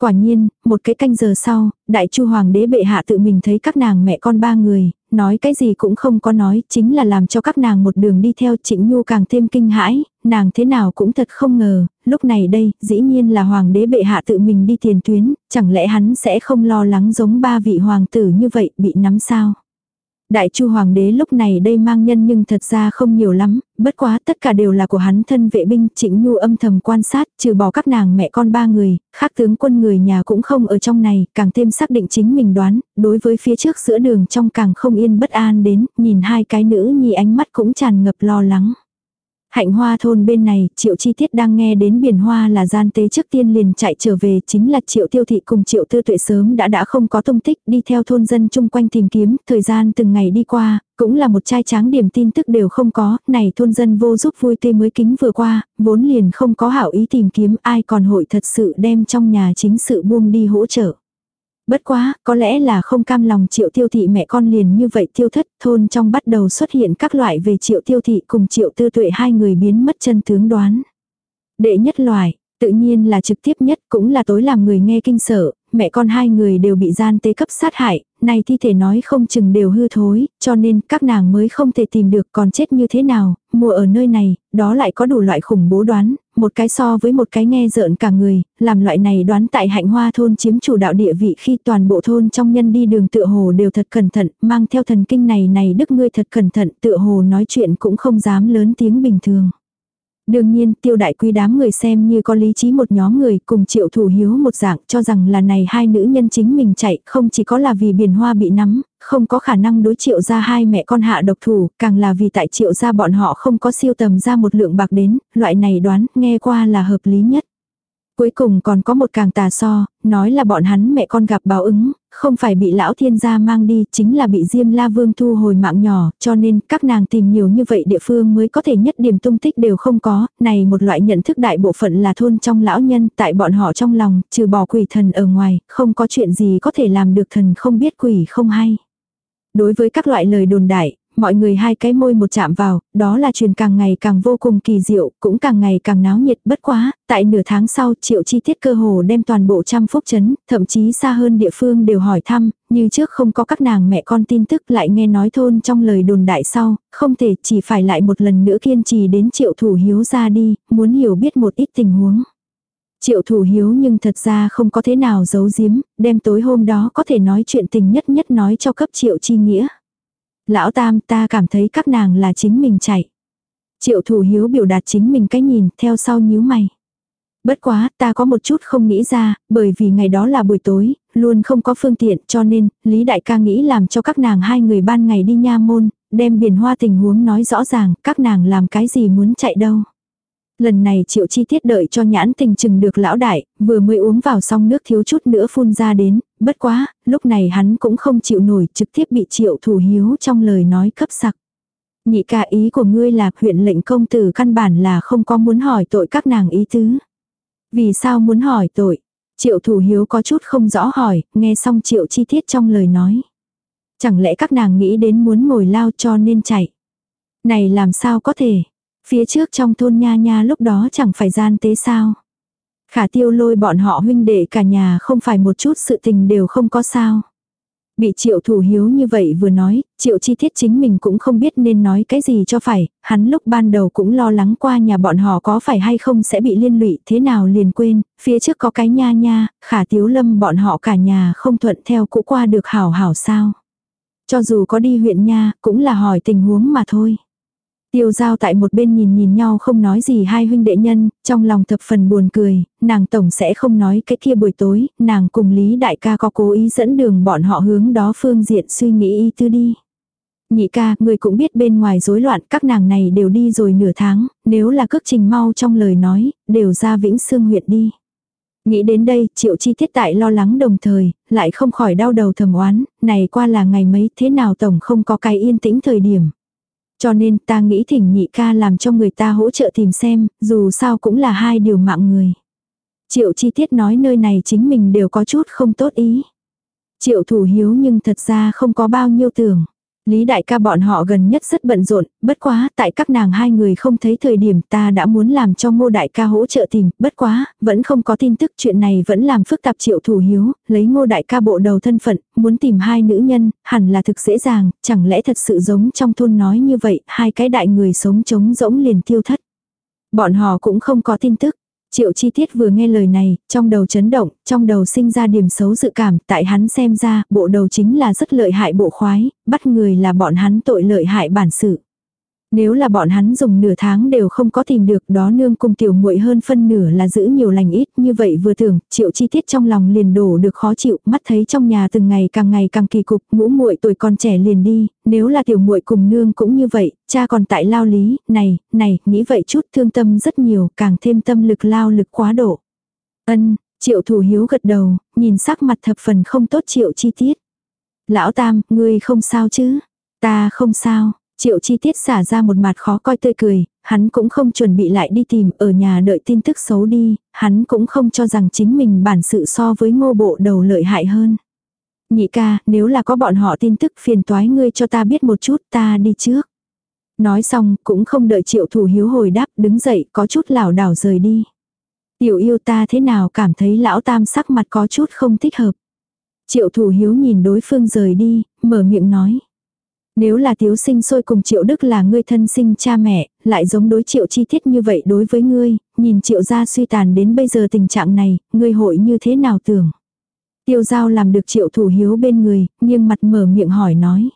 Quả nhiên, một cái canh giờ sau, đại chu hoàng đế bệ hạ tự mình thấy các nàng mẹ con ba người, nói cái gì cũng không có nói, chính là làm cho các nàng một đường đi theo trịnh nhu càng thêm kinh hãi, nàng thế nào cũng thật không ngờ, lúc này đây, dĩ nhiên là hoàng đế bệ hạ tự mình đi tiền tuyến, chẳng lẽ hắn sẽ không lo lắng giống ba vị hoàng tử như vậy bị nắm sao. Đại chu hoàng đế lúc này đây mang nhân nhưng thật ra không nhiều lắm, bất quá tất cả đều là của hắn thân vệ binh, trịnh nhu âm thầm quan sát, trừ bỏ các nàng mẹ con ba người, khác tướng quân người nhà cũng không ở trong này, càng thêm xác định chính mình đoán, đối với phía trước giữa đường trong càng không yên bất an đến, nhìn hai cái nữ nhi ánh mắt cũng tràn ngập lo lắng. Hạnh hoa thôn bên này, triệu chi tiết đang nghe đến biển hoa là gian tế trước tiên liền chạy trở về, chính là triệu tiêu thị cùng triệu tư tuệ sớm đã đã không có tung tích, đi theo thôn dân chung quanh tìm kiếm, thời gian từng ngày đi qua, cũng là một trai tráng điểm tin tức đều không có, này thôn dân vô giúp vui tươi mới kính vừa qua, vốn liền không có hảo ý tìm kiếm ai còn hội thật sự đem trong nhà chính sự buông đi hỗ trợ. Bất quá, có lẽ là không cam lòng triệu tiêu thị mẹ con liền như vậy tiêu thất, thôn trong bắt đầu xuất hiện các loại về triệu tiêu thị cùng triệu tư tuệ hai người biến mất chân tướng đoán. Đệ nhất loại, Tự nhiên là trực tiếp nhất cũng là tối làm người nghe kinh sợ, mẹ con hai người đều bị gian tế cấp sát hại, này thi thể nói không chừng đều hư thối, cho nên các nàng mới không thể tìm được còn chết như thế nào, mùa ở nơi này, đó lại có đủ loại khủng bố đoán, một cái so với một cái nghe rợn cả người, làm loại này đoán tại hạnh hoa thôn chiếm chủ đạo địa vị khi toàn bộ thôn trong nhân đi đường tựa hồ đều thật cẩn thận, mang theo thần kinh này này đức ngươi thật cẩn thận tựa hồ nói chuyện cũng không dám lớn tiếng bình thường. Đương nhiên, tiêu đại quý đám người xem như có lý trí một nhóm người cùng triệu thủ hiếu một dạng cho rằng là này hai nữ nhân chính mình chạy, không chỉ có là vì biển hoa bị nắm, không có khả năng đối triệu ra hai mẹ con hạ độc thủ, càng là vì tại triệu ra bọn họ không có siêu tầm ra một lượng bạc đến, loại này đoán, nghe qua là hợp lý nhất. Cuối cùng còn có một càng tà so, nói là bọn hắn mẹ con gặp báo ứng, không phải bị lão thiên gia mang đi, chính là bị Diêm La Vương thu hồi mạng nhỏ, cho nên các nàng tìm nhiều như vậy địa phương mới có thể nhất điểm tung tích đều không có, này một loại nhận thức đại bộ phận là thôn trong lão nhân, tại bọn họ trong lòng, trừ bỏ quỷ thần ở ngoài, không có chuyện gì có thể làm được thần không biết quỷ không hay. Đối với các loại lời đồn đại, mọi người hai cái môi một chạm vào, đó là truyền càng ngày càng vô cùng kỳ diệu, cũng càng ngày càng náo nhiệt bất quá, tại nửa tháng sau triệu chi tiết cơ hồ đem toàn bộ trăm phúc chấn, thậm chí xa hơn địa phương đều hỏi thăm, như trước không có các nàng mẹ con tin tức lại nghe nói thôn trong lời đồn đại sau, không thể chỉ phải lại một lần nữa kiên trì đến triệu thủ hiếu ra đi, muốn hiểu biết một ít tình huống. Triệu thủ hiếu nhưng thật ra không có thế nào giấu giếm, đem tối hôm đó có thể nói chuyện tình nhất nhất nói cho cấp triệu chi nghĩa. Lão tam ta cảm thấy các nàng là chính mình chạy. Triệu thủ hiếu biểu đạt chính mình cái nhìn theo sau nhíu mày. Bất quá, ta có một chút không nghĩ ra, bởi vì ngày đó là buổi tối, luôn không có phương tiện cho nên, Lý Đại ca nghĩ làm cho các nàng hai người ban ngày đi nha môn, đem biển hoa tình huống nói rõ ràng, các nàng làm cái gì muốn chạy đâu. Lần này triệu chi tiết đợi cho nhãn tình chừng được lão đại, vừa mới uống vào xong nước thiếu chút nữa phun ra đến, bất quá, lúc này hắn cũng không chịu nổi trực tiếp bị triệu thủ hiếu trong lời nói cấp sặc. Nhị ca ý của ngươi là huyện lệnh công tử căn bản là không có muốn hỏi tội các nàng ý tứ. Vì sao muốn hỏi tội? Triệu thủ hiếu có chút không rõ hỏi, nghe xong triệu chi tiết trong lời nói. Chẳng lẽ các nàng nghĩ đến muốn ngồi lao cho nên chạy? Này làm sao có thể? Phía trước trong thôn nha nha lúc đó chẳng phải gian tế sao. Khả tiêu lôi bọn họ huynh đệ cả nhà không phải một chút sự tình đều không có sao. Bị triệu thủ hiếu như vậy vừa nói, triệu chi tiết chính mình cũng không biết nên nói cái gì cho phải, hắn lúc ban đầu cũng lo lắng qua nhà bọn họ có phải hay không sẽ bị liên lụy thế nào liền quên, phía trước có cái nha nha, khả tiếu lâm bọn họ cả nhà không thuận theo cũ qua được hảo hảo sao. Cho dù có đi huyện nha, cũng là hỏi tình huống mà thôi. Tiêu giao tại một bên nhìn nhìn nhau không nói gì hai huynh đệ nhân, trong lòng thập phần buồn cười, nàng tổng sẽ không nói cái kia buổi tối, nàng cùng Lý đại ca có cố ý dẫn đường bọn họ hướng đó phương diện suy nghĩ y tư đi. Nhị ca, người cũng biết bên ngoài rối loạn các nàng này đều đi rồi nửa tháng, nếu là cước trình mau trong lời nói, đều ra Vĩnh Sương huyện đi. Nghĩ đến đây, triệu chi tiết tại lo lắng đồng thời, lại không khỏi đau đầu thầm oán, này qua là ngày mấy thế nào tổng không có cái yên tĩnh thời điểm. Cho nên ta nghĩ thỉnh nhị ca làm cho người ta hỗ trợ tìm xem, dù sao cũng là hai điều mạng người. Triệu chi tiết nói nơi này chính mình đều có chút không tốt ý. Triệu thủ hiếu nhưng thật ra không có bao nhiêu tưởng. Lý đại ca bọn họ gần nhất rất bận rộn, bất quá, tại các nàng hai người không thấy thời điểm ta đã muốn làm cho ngô đại ca hỗ trợ tìm, bất quá, vẫn không có tin tức chuyện này vẫn làm phức tạp triệu thủ hiếu, lấy ngô đại ca bộ đầu thân phận, muốn tìm hai nữ nhân, hẳn là thực dễ dàng, chẳng lẽ thật sự giống trong thôn nói như vậy, hai cái đại người sống trống rỗng liền tiêu thất. Bọn họ cũng không có tin tức, Triệu chi tiết vừa nghe lời này, trong đầu chấn động, trong đầu sinh ra điểm xấu dự cảm, tại hắn xem ra, bộ đầu chính là rất lợi hại bộ khoái, bắt người là bọn hắn tội lợi hại bản sự. Nếu là bọn hắn dùng nửa tháng đều không có tìm được, đó nương cung tiểu muội hơn phân nửa là giữ nhiều lành ít, như vậy vừa tưởng, triệu chi tiết trong lòng liền đổ được khó chịu, mắt thấy trong nhà từng ngày càng ngày càng kỳ cục, ngũ muội tuổi còn trẻ liền đi, nếu là tiểu muội cùng nương cũng như vậy, cha còn tại lao lý, này này, nghĩ vậy chút thương tâm rất nhiều, càng thêm tâm lực lao lực quá độ. Ân, triệu thủ hiếu gật đầu, nhìn sắc mặt thập phần không tốt triệu chi tiết. Lão tam, ngươi không sao chứ? Ta không sao. Triệu chi tiết xả ra một mặt khó coi tươi cười, hắn cũng không chuẩn bị lại đi tìm ở nhà đợi tin tức xấu đi, hắn cũng không cho rằng chính mình bản sự so với ngô bộ đầu lợi hại hơn. Nhị ca, nếu là có bọn họ tin tức phiền toái ngươi cho ta biết một chút ta đi trước. Nói xong cũng không đợi triệu thủ hiếu hồi đáp đứng dậy có chút lảo đảo rời đi. Tiểu yêu ta thế nào cảm thấy lão tam sắc mặt có chút không thích hợp. Triệu thủ hiếu nhìn đối phương rời đi, mở miệng nói. Nếu là thiếu sinh sôi cùng triệu đức là ngươi thân sinh cha mẹ, lại giống đối triệu chi tiết như vậy đối với ngươi, nhìn triệu gia suy tàn đến bây giờ tình trạng này, ngươi hội như thế nào tưởng. Tiêu giao làm được triệu thủ hiếu bên người, nghiêng mặt mở miệng hỏi nói.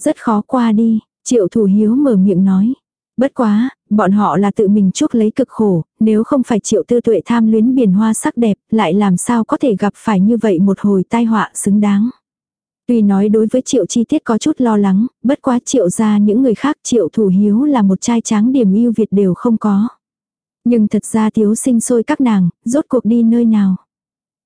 Rất khó qua đi, triệu thủ hiếu mở miệng nói. Bất quá, bọn họ là tự mình chuốc lấy cực khổ, nếu không phải triệu tư tuệ tham luyến biển hoa sắc đẹp, lại làm sao có thể gặp phải như vậy một hồi tai họa xứng đáng. Tuy nói đối với triệu chi tiết có chút lo lắng, bất quá triệu ra những người khác triệu thủ hiếu là một trai tráng điểm yêu Việt đều không có. Nhưng thật ra thiếu sinh sôi các nàng, rốt cuộc đi nơi nào.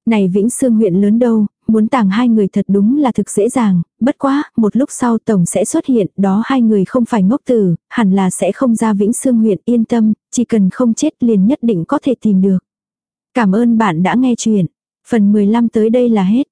Này Vĩnh Sương huyện lớn đâu, muốn tàng hai người thật đúng là thực dễ dàng, bất quá, một lúc sau tổng sẽ xuất hiện, đó hai người không phải ngốc tử, hẳn là sẽ không ra Vĩnh Sương huyện yên tâm, chỉ cần không chết liền nhất định có thể tìm được. Cảm ơn bạn đã nghe chuyện. Phần 15 tới đây là hết.